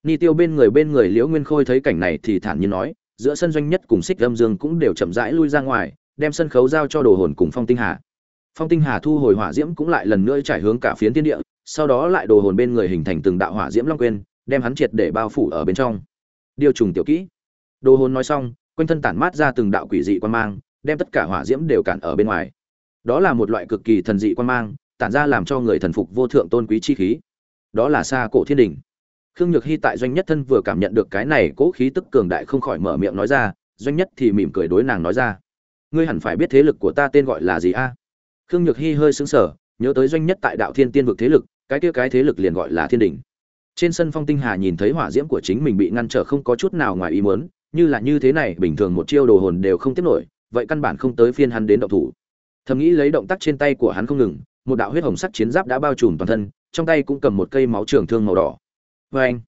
Ni tiêu bên người bên người liễu nguyên khôi thấy cảnh này thì thản nhiên nói giữa sân doanh nhất cùng xích âm dương cũng đều chậm rãi lui ra ngoài đem sân khấu giao cho đồ hồn cùng phong tinh hà. Phong tinh hà thu hồi hỏa diễm cũng lại lần nữa trải hướng cả phiến thiên địa sau đó lại đồ hồn bên người hình thành từng đạo hỏa diễm long quyền, đem hắn triệt để bao phủ ở bên trong điều trùng tiểu kỹ. Đồ hồn nói xong, quanh thân tản mát ra từng đạo quỷ dị quan mang, đem tất cả hỏa diễm đều cản ở bên ngoài. Đó là một loại cực kỳ thần dị quan mang, tản ra làm cho người thần phục vô thượng tôn quý chi khí. Đó là xa cổ thiên đình. Khương nhược hy tại doanh nhất thân vừa cảm nhận được cái này cố khí tức cường đại không khỏi mở miệng nói ra, doanh nhất thì mỉm cười đối nàng nói ra. Ngươi hẳn phải biết thế lực của ta tên gọi là gì a? Khương nhược hy hơi xứng sở nhớ tới doanh nhất tại đạo thiên tiên vực thế lực, cái kia cái thế lực liền gọi là thiên đình trên sân phong tinh hà nhìn thấy hỏa diễm của chính mình bị ngăn trở không có chút nào ngoài ý muốn, như là như thế này, bình thường một chiêu đồ hồn đều không tiếp nổi, vậy căn bản không tới phiên hắn đến động thủ. Thầm nghĩ lấy động tác trên tay của hắn không ngừng, một đạo huyết hồng sắc chiến giáp đã bao trùm toàn thân, trong tay cũng cầm một cây máu trường thương màu đỏ. Vê anh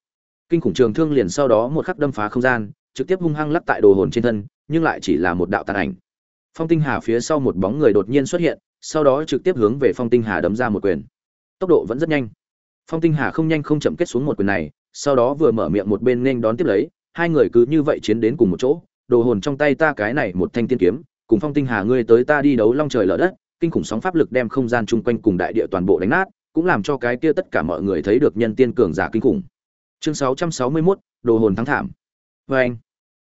kinh khủng trường thương liền sau đó một khắc đâm phá không gian, trực tiếp hung hăng lắc tại đồ hồn trên thân, nhưng lại chỉ là một đạo tàn ảnh. Phong tinh hà phía sau một bóng người đột nhiên xuất hiện, sau đó trực tiếp hướng về phong tinh hà đấm ra một quyền. Tốc độ vẫn rất nhanh phong tinh hà không nhanh không chậm kết xuống một quyền này sau đó vừa mở miệng một bên nên đón tiếp lấy hai người cứ như vậy chiến đến cùng một chỗ đồ hồn trong tay ta cái này một thanh tiên kiếm cùng phong tinh hà ngươi tới ta đi đấu long trời lở đất kinh khủng sóng pháp lực đem không gian chung quanh cùng đại địa toàn bộ đánh nát cũng làm cho cái kia tất cả mọi người thấy được nhân tiên cường giả kinh khủng. Chương 661, đồ hồn thắng thảm. Vê anh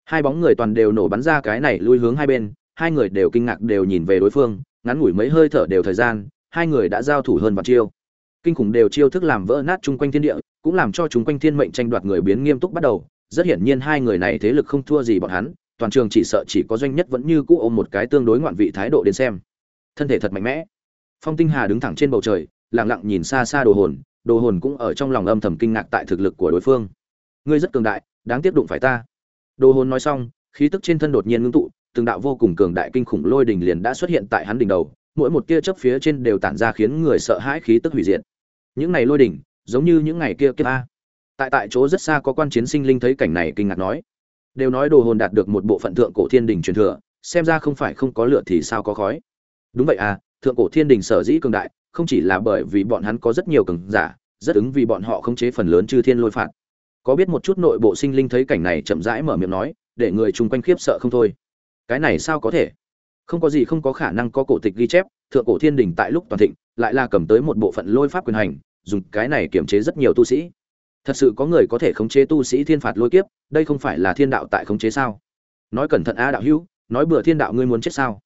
hai bóng người toàn đều nổ bắn ra cái này lui hướng hai bên hai người đều kinh ngạc đều nhìn về đối phương ngắn ngủi mấy hơi thở đều thời gian hai người đã giao thủ hơn vào chiêu kinh khủng đều chiêu thức làm vỡ nát chung quanh thiên địa, cũng làm cho chúng quanh thiên mệnh tranh đoạt người biến nghiêm túc bắt đầu. Rất hiển nhiên hai người này thế lực không thua gì bọn hắn, toàn trường chỉ sợ chỉ có doanh nhất vẫn như cũ ôm một cái tương đối ngoạn vị thái độ đến xem. Thân thể thật mạnh mẽ. Phong tinh hà đứng thẳng trên bầu trời, lặng lặng nhìn xa xa đồ hồn đồ hồn cũng ở trong lòng âm thầm kinh ngạc tại thực lực của đối phương. Ngươi rất cường đại, đáng tiếc đụng phải ta. Đồ hồn nói xong, khí tức trên thân đột nhiên ngưng tụ, từng đạo vô cùng cường đại kinh khủng lôi đình liền đã xuất hiện tại hắn đỉnh đầu, mỗi một tia chớp phía trên đều tản ra khiến người sợ hãi khí tức hủy diệt những ngày lôi đỉnh, giống như những ngày kia kiếp a. Tại tại chỗ rất xa có quan chiến sinh linh thấy cảnh này kinh ngạc nói. Đều nói đồ hồn đạt được một bộ phận thượng cổ thiên đình truyền thừa, xem ra không phải không có lửa thì sao có khói. Đúng vậy à thượng cổ thiên đình sở dĩ cường đại, không chỉ là bởi vì bọn hắn có rất nhiều cường giả, rất ứng vì bọn họ khống chế phần lớn chư thiên lôi phạt. Có biết một chút nội bộ sinh linh thấy cảnh này chậm rãi mở miệng nói, để người chung quanh khiếp sợ không thôi. Cái này sao có thể? Không có gì không có khả năng có cổ tịch ghi chép, thượng cổ thiên đình tại lúc toàn thịnh, lại là cầm tới một bộ phận lôi pháp quyền hành, dùng cái này kiểm chế rất nhiều tu sĩ. Thật sự có người có thể khống chế tu sĩ thiên phạt lôi kiếp, đây không phải là thiên đạo tại khống chế sao? Nói cẩn thận a đạo hữu, nói bừa thiên đạo ngươi muốn chết sao?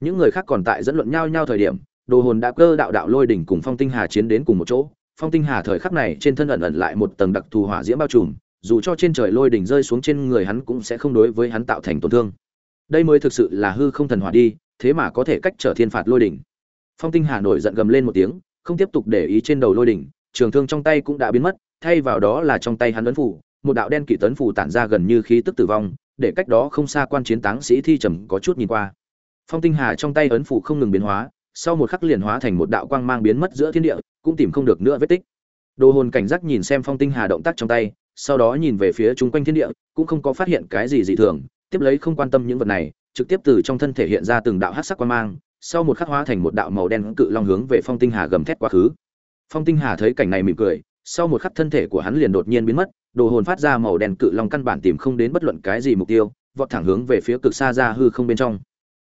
Những người khác còn tại dẫn luận nhau nhau thời điểm, đồ hồn đã cơ đạo đạo lôi đỉnh cùng phong tinh hà chiến đến cùng một chỗ. Phong tinh hà thời khắc này trên thân ẩn ẩn lại một tầng đặc thù hỏa diễm bao trùm, dù cho trên trời lôi đỉnh rơi xuống trên người hắn cũng sẽ không đối với hắn tạo thành tổn thương đây mới thực sự là hư không thần hỏa đi, thế mà có thể cách trở thiên phạt lôi đỉnh. Phong tinh hà nổi giận gầm lên một tiếng, không tiếp tục để ý trên đầu lôi đỉnh, trường thương trong tay cũng đã biến mất, thay vào đó là trong tay hắn ấn phủ, một đạo đen kỵ tấn phủ tản ra gần như khí tức tử vong, để cách đó không xa quan chiến táng sĩ thi trầm có chút nhìn qua. Phong tinh hà trong tay ấn phủ không ngừng biến hóa, sau một khắc liền hóa thành một đạo quang mang biến mất giữa thiên địa, cũng tìm không được nữa vết tích. Đồ hồn cảnh giác nhìn xem phong tinh hà động tác trong tay, sau đó nhìn về phía chung quanh thiên địa, cũng không có phát hiện cái gì dị thường tiếp lấy không quan tâm những vật này trực tiếp từ trong thân thể hiện ra từng đạo hắc sắc quang mang sau một khắc hóa thành một đạo màu đen cự long hướng về phong tinh hà gầm thét quá khứ. Phong tinh hà thấy cảnh này mỉm cười sau một khắc thân thể của hắn liền đột nhiên biến mất đồ hồn phát ra màu đen cự long căn bản tìm không đến bất luận cái gì mục tiêu vọt thẳng hướng về phía cực xa ra hư không bên trong.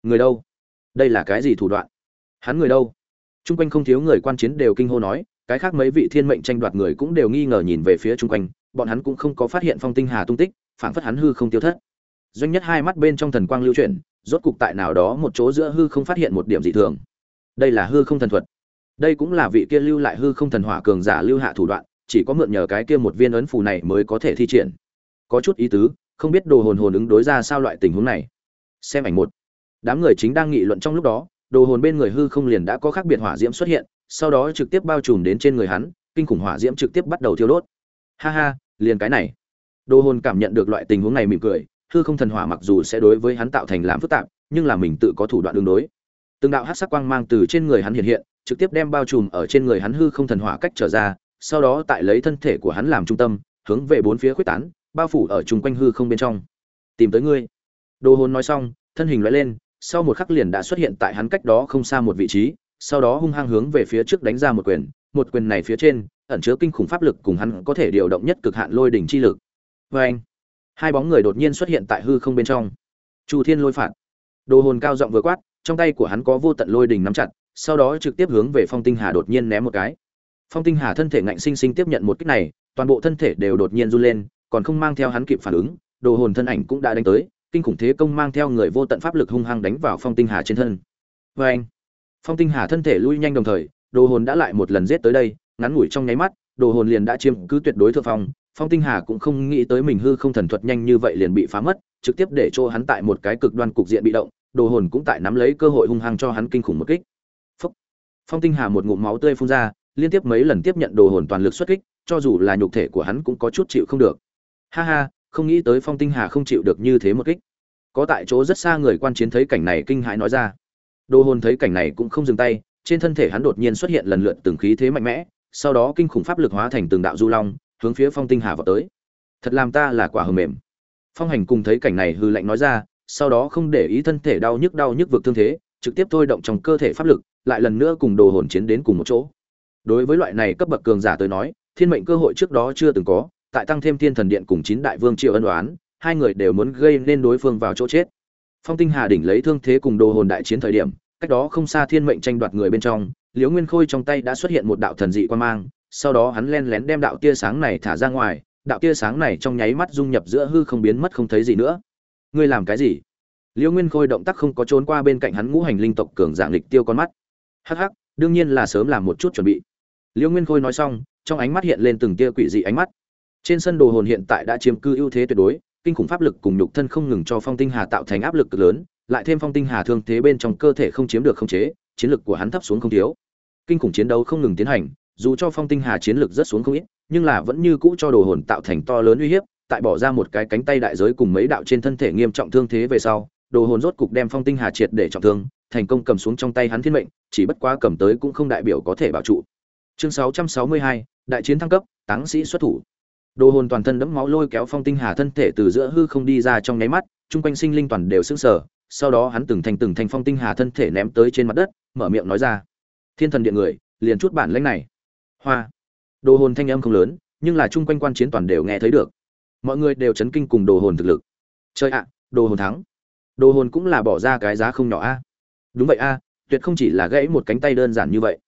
Người đâu? Đây là cái gì thủ đoạn? Hắn người đâu? Trung quanh không thiếu người quan chiến đều kinh hô nói, cái khác mấy vị thiên mệnh tranh đoạt người cũng đều nghi ngờ nhìn về phía trung quanh, bọn hắn cũng không có phát hiện Phong Tinh Hà tung tích, phản phất hắn hư không tiêu thất. Doanh nhất hai mắt bên trong thần quang lưu chuyển, rốt cục tại nào đó một chỗ giữa hư không phát hiện một điểm dị thường. Đây là hư không thần thuật. Đây cũng là vị kia lưu lại hư không thần hỏa cường giả lưu hạ thủ đoạn, chỉ có mượn nhờ cái kia một viên ấn phù này mới có thể thi triển. Có chút ý tứ, không biết đồ hồn hồn ứng đối ra sao loại tình huống này. Xem ảnh một. Đám người chính đang nghị luận trong lúc đó, đồ hồn bên người hư không liền đã có khác biệt hỏa diễm xuất hiện, sau đó trực tiếp bao trùm đến trên người hắn, kinh khủng hỏa diễm trực tiếp bắt đầu thiêu đốt. Ha ha, liền cái này. Đồ hồn cảm nhận được loại tình huống này mỉm cười, hư không thần hỏa mặc dù sẽ đối với hắn tạo thành làm phức tạp, nhưng là mình tự có thủ đoạn đương đối. Từng đạo hắc sắc quang mang từ trên người hắn hiện hiện, trực tiếp đem bao trùm ở trên người hắn hư không thần hỏa cách trở ra, sau đó tại lấy thân thể của hắn làm trung tâm, hướng về bốn phía khuếch tán, bao phủ ở chung quanh hư không bên trong. Tìm tới ngươi. Đồ hồn nói xong, thân hình loại lên, sau một khắc liền đã xuất hiện tại hắn cách đó không xa một vị trí, sau đó hung hăng hướng về phía trước đánh ra một quyền, một quyền này phía trên ẩn chứa kinh khủng pháp lực cùng hắn có thể điều động nhất cực hạn lôi đỉnh chi lực. vê anh, hai bóng người đột nhiên xuất hiện tại hư không bên trong. Chu Thiên lôi phạt. Đồ hồn cao giọng vừa quát, trong tay của hắn có vô tận lôi đỉnh nắm chặt, sau đó trực tiếp hướng về Phong Tinh Hà đột nhiên ném một cái. Phong Tinh Hà thân thể ngạnh sinh sinh tiếp nhận một kích này, toàn bộ thân thể đều đột nhiên run lên, còn không mang theo hắn kịp phản ứng, đồ hồn thân ảnh cũng đã đánh tới, kinh khủng thế công mang theo người vô tận pháp lực hung hăng đánh vào Phong Tinh Hà trên thân. vê anh, Phong Tinh Hà thân thể lui nhanh đồng thời, đồ hồn đã lại một lần giết tới đây, ngắn ngủi trong nháy mắt, đồ hồn liền đã chiếm cứ tuyệt đối thượng phong, Phong Tinh Hà cũng không nghĩ tới mình hư không thần thuật nhanh như vậy liền bị phá mất, trực tiếp để cho hắn tại một cái cực đoan cục diện bị động, đồ hồn cũng tại nắm lấy cơ hội hung hăng cho hắn kinh khủng một kích. Phốc. Phong Tinh Hà một ngụm máu tươi phun ra, liên tiếp mấy lần tiếp nhận đồ hồn toàn lực xuất kích, cho dù là nhục thể của hắn cũng có chút chịu không được. Ha ha, không nghĩ tới Phong Tinh Hà không chịu được như thế một kích. Có tại chỗ rất xa người quan chiến thấy cảnh này kinh hãi nói ra. Đồ hồn thấy cảnh này cũng không dừng tay, trên thân thể hắn đột nhiên xuất hiện lần lượt từng khí thế mạnh mẽ, sau đó kinh khủng pháp lực hóa thành từng đạo du long, hướng phía Phong Tinh Hà vào tới. Thật làm ta là quả hờ mềm. Phong Hành cùng thấy cảnh này hư lạnh nói ra, sau đó không để ý thân thể đau nhức đau nhức vực thương thế, trực tiếp thôi động trong cơ thể pháp lực, lại lần nữa cùng đồ hồn chiến đến cùng một chỗ. Đối với loại này cấp bậc cường giả tới nói, thiên mệnh cơ hội trước đó chưa từng có, tại tăng thêm thiên thần điện cùng chín đại vương triều ân oán, hai người đều muốn gây nên đối phương vào chỗ chết. Phong Tinh Hà đỉnh lấy thương thế cùng đồ hồn đại chiến thời điểm, cách đó không xa thiên mệnh tranh đoạt người bên trong, Liễu Nguyên Khôi trong tay đã xuất hiện một đạo thần dị quan mang, sau đó hắn len lén đem đạo tia sáng này thả ra ngoài, đạo tia sáng này trong nháy mắt dung nhập giữa hư không biến mất không thấy gì nữa. Ngươi làm cái gì? Liễu Nguyên Khôi động tác không có trốn qua bên cạnh hắn ngũ hành linh tộc cường dạng lịch tiêu con mắt. Hắc hắc, đương nhiên là sớm làm một chút chuẩn bị. Liễu Nguyên Khôi nói xong, trong ánh mắt hiện lên từng tia quỷ dị ánh mắt. Trên sân đồ hồn hiện tại đã chiếm cư ưu thế tuyệt đối, kinh khủng pháp lực cùng nhục thân không ngừng cho Phong Tinh Hà tạo thành áp lực lớn, lại thêm Phong Tinh Hà thương thế bên trong cơ thể không chiếm được khống chế, chiến lực của hắn thấp xuống không thiếu. Kinh khủng chiến đấu không ngừng tiến hành, dù cho Phong Tinh Hà chiến lực rất xuống không ít, nhưng là vẫn như cũ cho đồ hồn tạo thành to lớn uy hiếp, tại bỏ ra một cái cánh tay đại giới cùng mấy đạo trên thân thể nghiêm trọng thương thế về sau, đồ hồn rốt cục đem Phong Tinh Hà triệt để trọng thương, thành công cầm xuống trong tay hắn thiên mệnh, chỉ bất quá cầm tới cũng không đại biểu có thể bảo trụ. Chương 662, đại chiến thăng cấp, táng sĩ xuất thủ. Đồ hồn toàn thân đẫm máu lôi kéo Phong Tinh Hà thân thể từ giữa hư không đi ra trong nháy mắt, trung quanh sinh linh toàn đều sững sờ, sau đó hắn từng thành từng thành Phong Tinh Hà thân thể ném tới trên mặt đất, mở miệng nói ra: "Thiên thần điện người, liền chút bản lãnh này." Hoa. Đồ hồn thanh âm không lớn, nhưng là chung quanh quan chiến toàn đều nghe thấy được. Mọi người đều chấn kinh cùng đồ hồn thực lực. Chơi ạ, đồ hồn thắng. Đồ hồn cũng là bỏ ra cái giá không nhỏ a. Đúng vậy a, tuyệt không chỉ là gãy một cánh tay đơn giản như vậy.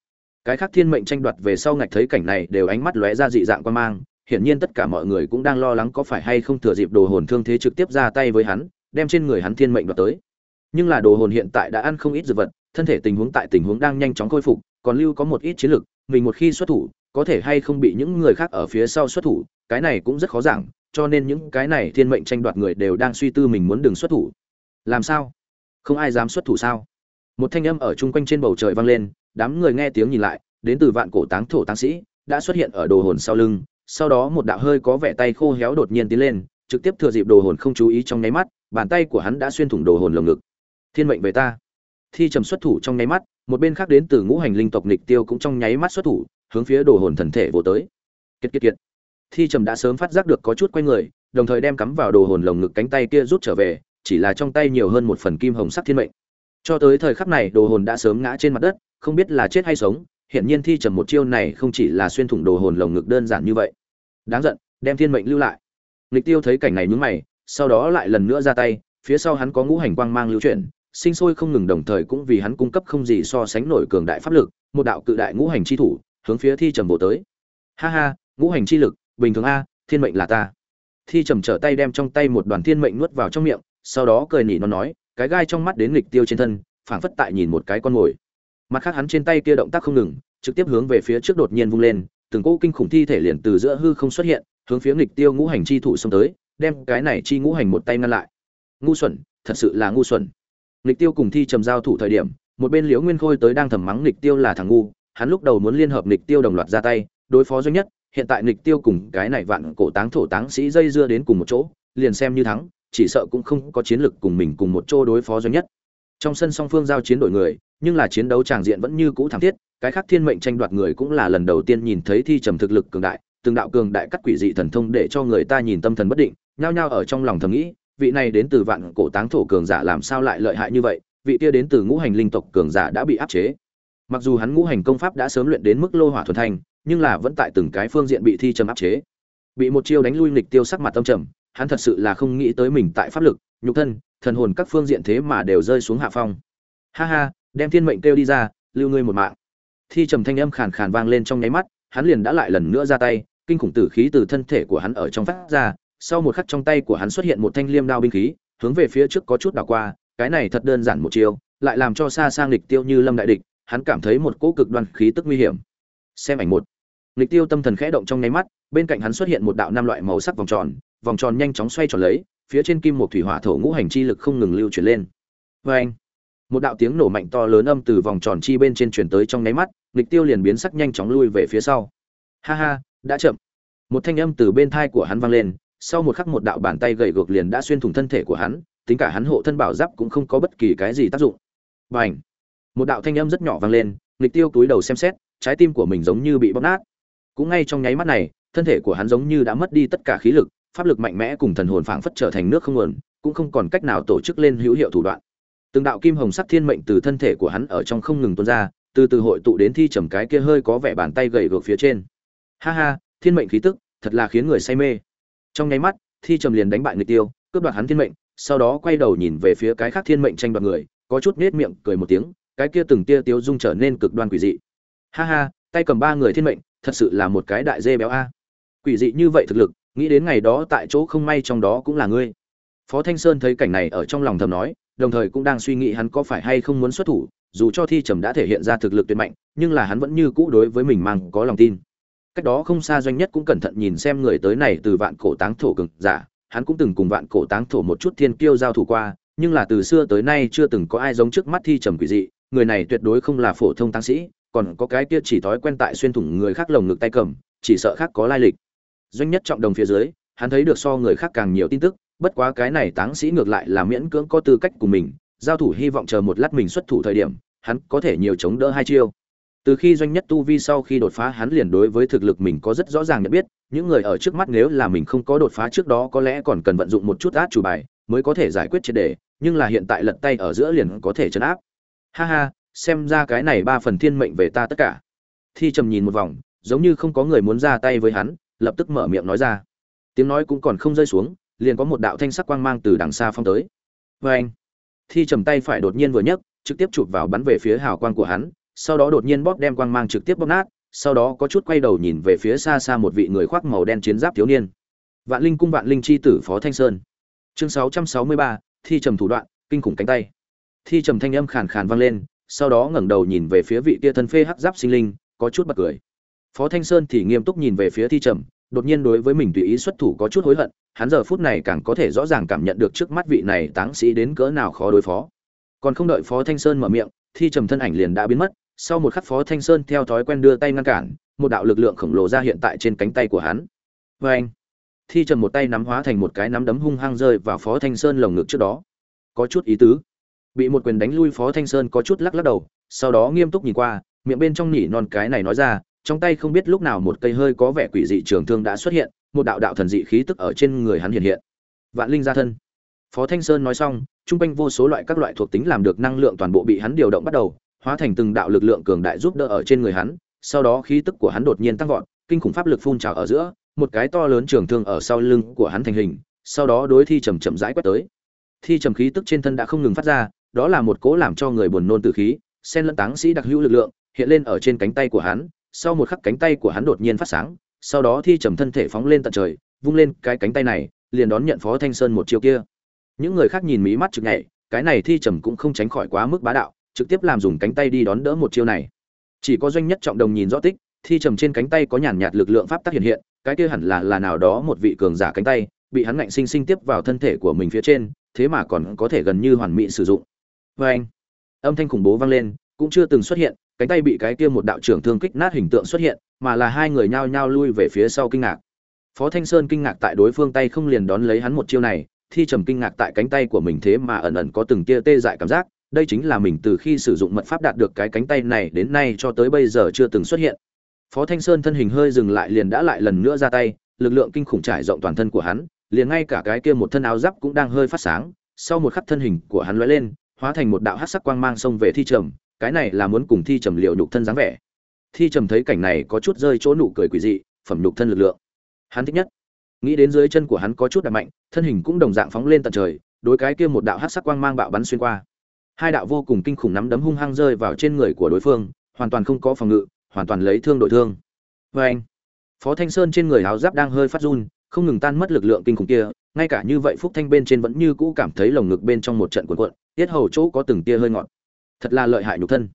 Cái khác thiên mệnh tranh đoạt về sau ngạch thấy cảnh này đều ánh mắt lóe ra dị dạng quan mang, hiển nhiên tất cả mọi người cũng đang lo lắng có phải hay không thừa dịp đồ hồn thương thế trực tiếp ra tay với hắn, đem trên người hắn thiên mệnh đoạt tới. Nhưng là đồ hồn hiện tại đã ăn không ít dược vật, thân thể tình huống tại tình huống đang nhanh chóng khôi phục, còn lưu có một ít chiến lực, mình một khi xuất thủ, có thể hay không bị những người khác ở phía sau xuất thủ, cái này cũng rất khó giảng, cho nên những cái này thiên mệnh tranh đoạt người đều đang suy tư mình muốn đừng xuất thủ. Làm sao? Không ai dám xuất thủ sao? Một thanh âm ở chung quanh trên bầu trời vang lên, đám người nghe tiếng nhìn lại, đến từ vạn cổ táng thổ táng sĩ, đã xuất hiện ở đồ hồn sau lưng, sau đó một đạo hơi có vẻ tay khô héo đột nhiên tiến lên trực tiếp thừa dịp đồ hồn không chú ý trong nháy mắt bàn tay của hắn đã xuyên thủng đồ hồn lồng ngực thiên mệnh về ta thi trầm xuất thủ trong nháy mắt một bên khác đến từ ngũ hành linh tộc nịch tiêu cũng trong nháy mắt xuất thủ, hướng phía đồ hồn thần thể vô tới. Kiệt kiệt kiệt. Thi trầm đã sớm phát giác được có chút quay người, đồng thời đem cắm vào đồ hồn lồng ngực cánh tay kia rút trở về, chỉ là trong tay nhiều hơn một phần kim hồng sắc thiên mệnh. Cho tới thời khắc này, đồ hồn đã sớm ngã trên mặt đất, không biết là chết hay sống hiện nhiên thi trầm một chiêu này không chỉ là xuyên thủng đồ hồn lồng ngực đơn giản như vậy. Đáng giận, đem thiên mệnh lưu lại. Nghịch tiêu thấy cảnh này nhướng mày, sau đó lại lần nữa ra tay, phía sau hắn có ngũ hành quang mang lưu chuyển sinh sôi không ngừng đồng thời cũng vì hắn cung cấp không gì so sánh nổi cường đại pháp lực, một đạo cự đại ngũ hành chi thủ, hướng phía thi trầm bộ tới. Ha ha, ngũ hành chi lực, bình thường a, thiên mệnh là ta. Thi trầm trở tay đem trong tay một đoàn thiên mệnh nuốt vào trong miệng, sau đó cười nhỉ nó nói, cái gai trong mắt đến nghịch tiêu trên thân, phảng phất tại nhìn một cái con ngồi mặt khác hắn trên tay kia động tác không ngừng, trực tiếp hướng về phía trước đột nhiên vung lên, từng cỗ kinh khủng thi thể liền từ giữa hư không xuất hiện, hướng phía nghịch tiêu ngũ hành chi thủ xông tới, đem cái này chi ngũ hành một tay ngăn lại. Ngu xuẩn, thật sự là ngu xuẩn. Lịch tiêu cùng thi trầm giao thủ thời điểm, một bên liễu nguyên khôi tới đang thầm mắng Lịch tiêu là thằng ngu, hắn lúc đầu muốn liên hợp Lịch tiêu đồng loạt ra tay, đối phó duy nhất, hiện tại Lịch tiêu cùng cái này vạn cổ táng thổ táng sĩ dây dưa đến cùng một chỗ, liền xem như thắng, chỉ sợ cũng không có chiến lực cùng mình cùng một chỗ đối phó duy nhất. Trong sân song phương giao chiến đội người, nhưng là chiến đấu tràng diện vẫn như cũ thảm thiết, cái khác thiên mệnh tranh đoạt người cũng là lần đầu tiên nhìn thấy thi trầm thực lực cường đại, từng đạo cường đại cắt quỷ dị thần thông để cho người ta nhìn tâm thần bất định, nhao nhao ở trong lòng thầm nghĩ vị này đến từ vạn cổ táng thổ cường giả làm sao lại lợi hại như vậy, vị kia đến từ ngũ hành linh tộc cường giả đã bị áp chế. Mặc dù hắn ngũ hành công pháp đã sớm luyện đến mức lô hỏa thuần thanh nhưng là vẫn tại từng cái phương diện bị thi trầm áp chế. Bị một chiêu đánh lui lịch tiêu sắc mặt tâm trầm, hắn thật sự là không nghĩ tới mình tại pháp lực, nhục thân, thần hồn các phương diện thế mà đều rơi xuống hạ phong. Ha ha, đem thiên mệnh kêu đi ra, lưu ngươi một mạng. Thi trầm thanh âm khàn khàn vang lên trong nháy mắt, hắn liền đã lại lần nữa ra tay, kinh khủng tử khí từ thân thể của hắn ở trong phát ra sau một khắc trong tay của hắn xuất hiện một thanh liêm đao binh khí, hướng về phía trước có chút đảo qua, cái này thật đơn giản một chiêu, lại làm cho xa sang lịch tiêu như lâm đại địch, hắn cảm thấy một cỗ cực đoan khí tức nguy hiểm. Xem ảnh một. Lịch tiêu tâm thần khẽ động trong nháy mắt, bên cạnh hắn xuất hiện một đạo năm loại màu sắc vòng tròn vòng tròn nhanh chóng xoay tròn lấy, phía trên kim một thủy hỏa thổ ngũ hành chi lực không ngừng lưu chuyển lên. Vê anh một đạo tiếng nổ mạnh to lớn âm từ vòng tròn chi bên trên chuyển tới trong nháy mắt lịch tiêu liền biến sắc nhanh chóng lui về phía sau. Ha ha, đã chậm. Một thanh âm từ bên thai của hắn vang lên sau một khắc một đạo bàn tay gầy gộc liền đã xuyên thủng thân thể của hắn, tính cả hắn hộ thân bảo giáp cũng không có bất kỳ cái gì tác dụng. Bành! một đạo thanh âm rất nhỏ vang lên lịch tiêu túi đầu xem xét, trái tim của mình giống như bị bóp nát. Cũng ngay trong nháy mắt này, thân thể của hắn giống như đã mất đi tất cả khí lực, pháp lực mạnh mẽ cùng thần hồn phảng phất trở thành nước không nguồn, cũng không còn cách nào tổ chức lên hữu hiệu thủ đoạn. Từng đạo kim hồng sắc thiên mệnh từ thân thể của hắn ở trong không ngừng tuôn ra, từ từ hội tụ đến thi trầm cái kia hơi có vẻ bàn tay gầy gộc phía trên. Ha ha, thiên mệnh khí tức, thật là khiến người say mê trong nháy mắt, thi trầm liền đánh bại người tiêu, cướp đoạt hắn thiên mệnh, sau đó quay đầu nhìn về phía cái khác thiên mệnh tranh đoạt người, có chút nết miệng cười một tiếng, cái kia từng tia tiêu dung trở nên cực đoan quỷ dị. Ha ha, tay cầm ba người thiên mệnh, thật sự là một cái đại dê béo a. Quỷ dị như vậy thực lực, nghĩ đến ngày đó tại chỗ không may trong đó cũng là ngươi. Phó thanh sơn thấy cảnh này ở trong lòng thầm nói, đồng thời cũng đang suy nghĩ hắn có phải hay không muốn xuất thủ, dù cho thi trầm đã thể hiện ra thực lực tuyệt mạnh, nhưng là hắn vẫn như cũ đối với mình mang có lòng tin cách đó không xa doanh nhất cũng cẩn thận nhìn xem người tới này từ vạn cổ táng thổ cực giả, hắn cũng từng cùng vạn cổ táng thổ một chút thiên kiêu giao thủ qua, nhưng là từ xưa tới nay chưa từng có ai giống trước mắt thi trầm quỷ dị, người này tuyệt đối không là phổ thông tăng sĩ, còn có cái kia chỉ thói quen tại xuyên thủng người khác lồng ngực tay cầm, chỉ sợ khác có lai lịch. Doanh nhất trọng đồng phía dưới, hắn thấy được so người khác càng nhiều tin tức, bất quá cái này táng sĩ ngược lại là miễn cưỡng có tư cách của mình, giao thủ hy vọng chờ một lát mình xuất thủ thời điểm, hắn có thể nhiều chống đỡ hai chiêu từ khi doanh nhất tu vi sau khi đột phá, hắn liền đối với thực lực mình có rất rõ ràng nhận biết, những người ở trước mắt nếu là mình không có đột phá trước đó có lẽ còn cần vận dụng một chút át chủ bài mới có thể giải quyết triệt đề, nhưng là hiện tại lật tay ở giữa liền có thể chấn áp. Ha ha, xem ra cái này ba phần thiên mệnh về ta tất cả. Thi trầm nhìn một vòng, giống như không có người muốn ra tay với hắn, lập tức mở miệng nói ra. Tiếng nói cũng còn không rơi xuống, liền có một đạo thanh sắc quang mang từ đằng xa phong tới. Vê anh thi trầm tay phải đột nhiên vừa nhấc, trực tiếp chụp vào bắn về phía hào quang của hắn sau đó đột nhiên bóp đem quang mang trực tiếp bóp nát, sau đó có chút quay đầu nhìn về phía xa xa một vị người khoác màu đen chiến giáp thiếu niên. Vạn Linh cung Vạn Linh chi tử Phó Thanh Sơn. Chương 663, thi trầm thủ đoạn, kinh khủng cánh tay. Thi trầm thanh âm khàn khàn vang lên, sau đó ngẩng đầu nhìn về phía vị kia thân phê hắc giáp sinh linh, có chút bật cười. Phó Thanh Sơn thì nghiêm túc nhìn về phía Thi Trầm, đột nhiên đối với mình tùy ý xuất thủ có chút hối hận, hắn giờ phút này càng có thể rõ ràng cảm nhận được trước mắt vị này táng sĩ đến cỡ nào khó đối phó. Còn không đợi Phó Thanh Sơn mở miệng, Thi Trầm thân ảnh liền đã biến mất, sau một khắc phó thanh sơn theo thói quen đưa tay ngăn cản, một đạo lực lượng khổng lồ ra hiện tại trên cánh tay của hắn. Vê anh thi trần một tay nắm hóa thành một cái nắm đấm hung hăng rơi vào phó thanh sơn lồng ngực trước đó. Có chút ý tứ. Bị một quyền đánh lui, phó thanh sơn có chút lắc lắc đầu, sau đó nghiêm túc nhìn qua, miệng bên trong nhỉ non cái này nói ra, trong tay không biết lúc nào một cây hơi có vẻ quỷ dị trường thương đã xuất hiện, một đạo đạo thần dị khí tức ở trên người hắn hiện hiện. Vạn linh gia thân. Phó thanh sơn nói xong trung quanh vô số loại các loại thuộc tính làm được năng lượng toàn bộ bị hắn điều động bắt đầu hóa thành từng đạo lực lượng cường đại giúp đỡ ở trên người hắn, sau đó khí tức của hắn đột nhiên tăng vọt, kinh khủng pháp lực phun trào ở giữa, một cái to lớn trường thương ở sau lưng của hắn thành hình, sau đó đối thi chậm chậm rãi quét tới. Thi trầm khí tức trên thân đã không ngừng phát ra, đó là một cố làm cho người buồn nôn tử khí, Sen lẫn táng sĩ đặc hữu lực lượng, hiện lên ở trên cánh tay của hắn sau một khắc cánh tay của hắn đột nhiên phát sáng sau đó thi trầm thân thể phóng lên tận trời vung lên cái cánh tay này liền đón nhận phó thanh sơn một chiêu kia những người khác nhìn mí mắt chực nhảy cái này thi trầm cũng không tránh khỏi quá mức bá đạo trực tiếp làm dùng cánh tay đi đón đỡ một chiêu này. Chỉ có doanh nhất trọng đồng nhìn rõ tích, thi trầm trên cánh tay có nhàn nhạt lực lượng pháp tắc hiện hiện, cái kia hẳn là là nào đó một vị cường giả cánh tay, bị hắn ngạnh sinh sinh tiếp vào thân thể của mình phía trên, thế mà còn có thể gần như hoàn mỹ sử dụng. Vê anh, âm thanh khủng bố vang lên, cũng chưa từng xuất hiện, cánh tay bị cái kia một đạo trưởng thương kích nát hình tượng xuất hiện, mà là hai người nhao nhao lui về phía sau kinh ngạc. Phó thanh sơn kinh ngạc tại đối phương tay không liền đón lấy hắn một chiêu này, thi trầm kinh ngạc tại cánh tay của mình thế mà ẩn ẩn có từng tia tê dại cảm giác đây chính là mình từ khi sử dụng mật pháp đạt được cái cánh tay này đến nay cho tới bây giờ chưa từng xuất hiện. Phó thanh sơn thân hình hơi dừng lại liền đã lại lần nữa ra tay, lực lượng kinh khủng trải rộng toàn thân của hắn, liền ngay cả cái kia một thân áo giáp cũng đang hơi phát sáng, sau một khắc thân hình của hắn lóe lên, hóa thành một đạo hắc sắc quang mang xông về thi trầm, cái này là muốn cùng thi trầm liệu nhục thân dáng vẻ. Thi trầm thấy cảnh này có chút rơi chỗ nụ cười quỷ dị, phẩm nhục thân lực lượng. Hắn thích nhất. Nghĩ đến dưới chân của hắn có chút đạp mạnh, thân hình cũng đồng dạng phóng lên tận trời, đối cái kia một đạo hắc sắc quang mang bạo bắn xuyên qua hai đạo vô cùng kinh khủng nắm đấm hung hăng rơi vào trên người của đối phương, hoàn toàn không có phòng ngự, hoàn toàn lấy thương đội thương. Vê anh, phó thanh sơn trên người áo giáp đang hơi phát run, không ngừng tan mất lực lượng kinh khủng kia, ngay cả như vậy phúc thanh bên trên vẫn như cũ cảm thấy lồng ngực bên trong một trận cuộn cuộn, tiết hầu chỗ có từng tia hơi ngọt. Thật là lợi hại nhục thân.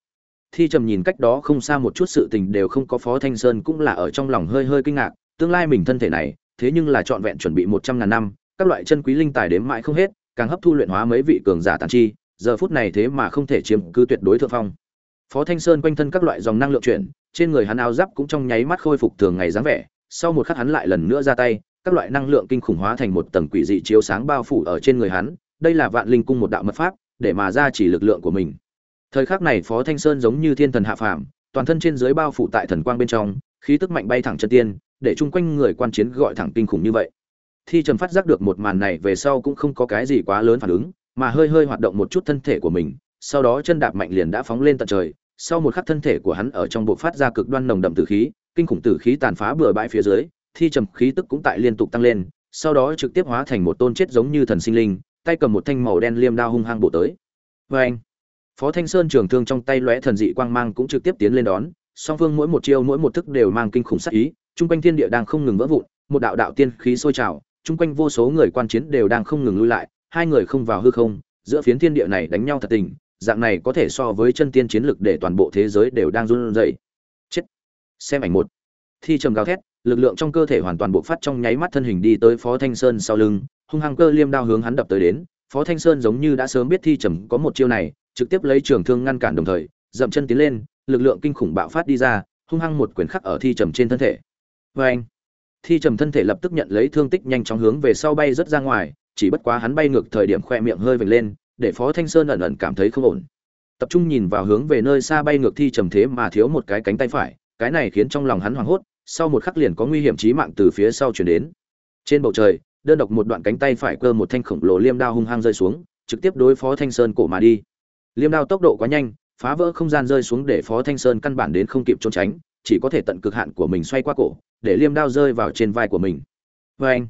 Thi trầm nhìn cách đó không xa một chút sự tình đều không có phó thanh sơn cũng là ở trong lòng hơi hơi kinh ngạc, tương lai mình thân thể này, thế nhưng là trọn vẹn chuẩn bị một trăm ngàn năm, các loại chân quý linh tài đếm mãi không hết, càng hấp thu luyện hóa mấy vị cường giả tàn chi giờ phút này thế mà không thể chiếm cứ tuyệt đối thượng phong. Phó thanh sơn quanh thân các loại dòng năng lượng chuyển, trên người hắn áo giáp cũng trong nháy mắt khôi phục thường ngày dáng vẻ, sau một khắc hắn lại lần nữa ra tay, các loại năng lượng kinh khủng hóa thành một tầng quỷ dị chiếu sáng bao phủ ở trên người hắn, đây là vạn linh cung một đạo mật pháp, để mà ra chỉ lực lượng của mình. Thời khắc này phó thanh sơn giống như thiên thần hạ phàm, toàn thân trên dưới bao phủ tại thần quang bên trong, khí tức mạnh bay thẳng chân tiên, để chung quanh người quan chiến gọi thẳng kinh khủng như vậy. Thi trầm phát giác được một màn này về sau cũng không có cái gì quá lớn phản ứng mà hơi hơi hoạt động một chút thân thể của mình, sau đó chân đạp mạnh liền đã phóng lên tận trời. Sau một khắc thân thể của hắn ở trong bộ phát ra cực đoan nồng đậm tử khí, kinh khủng tử khí tàn phá bừa bãi phía dưới, thi trầm khí tức cũng tại liên tục tăng lên, sau đó trực tiếp hóa thành một tôn chết giống như thần sinh linh, tay cầm một thanh màu đen liêm đao hung hăng bổ tới. Vê anh phó thanh sơn trường thương trong tay lóe thần dị quang mang cũng trực tiếp tiến lên đón, song phương mỗi một chiêu mỗi một thức đều mang kinh khủng sát ý trung quanh thiên địa đang không ngừng vỡ vụn, một đạo đạo tiên khí sôi trào trung quanh vô số người quan chiến đều đang không ngừng lui lại hai người không vào hư không, giữa phiến thiên địa này đánh nhau thật tình, dạng này có thể so với chân tiên chiến lực để toàn bộ thế giới đều đang run rẩy. Chết. Xem ảnh một. Thi trầm gào thét, lực lượng trong cơ thể hoàn toàn bộc phát trong nháy mắt thân hình đi tới phó thanh sơn sau lưng, hung hăng cơ liêm đao hướng hắn đập tới đến. Phó thanh sơn giống như đã sớm biết thi trầm có một chiêu này, trực tiếp lấy trường thương ngăn cản đồng thời, dậm chân tiến lên, lực lượng kinh khủng bạo phát đi ra, hung hăng một quyền khắc ở thi trầm trên thân thể. Vê anh thi trầm thân thể lập tức nhận lấy thương tích nhanh chóng hướng về sau bay rất ra ngoài chỉ bất quá hắn bay ngược thời điểm khoe miệng hơi vểnh lên, để phó thanh sơn ẩn ẩn cảm thấy không ổn. Tập trung nhìn vào hướng về nơi xa bay ngược thi trầm thế mà thiếu một cái cánh tay phải, cái này khiến trong lòng hắn hoảng hốt, sau một khắc liền có nguy hiểm chí mạng từ phía sau chuyển đến. Trên bầu trời, đơn độc một đoạn cánh tay phải cơ một thanh khổng lồ liêm đao hung hăng rơi xuống, trực tiếp đối phó thanh sơn cổ mà đi. Liêm đao tốc độ quá nhanh, phá vỡ không gian rơi xuống để phó thanh sơn căn bản đến không kịp trốn tránh, chỉ có thể tận cực hạn của mình xoay qua cổ, để liêm đao rơi vào trên vai của mình. Vê anh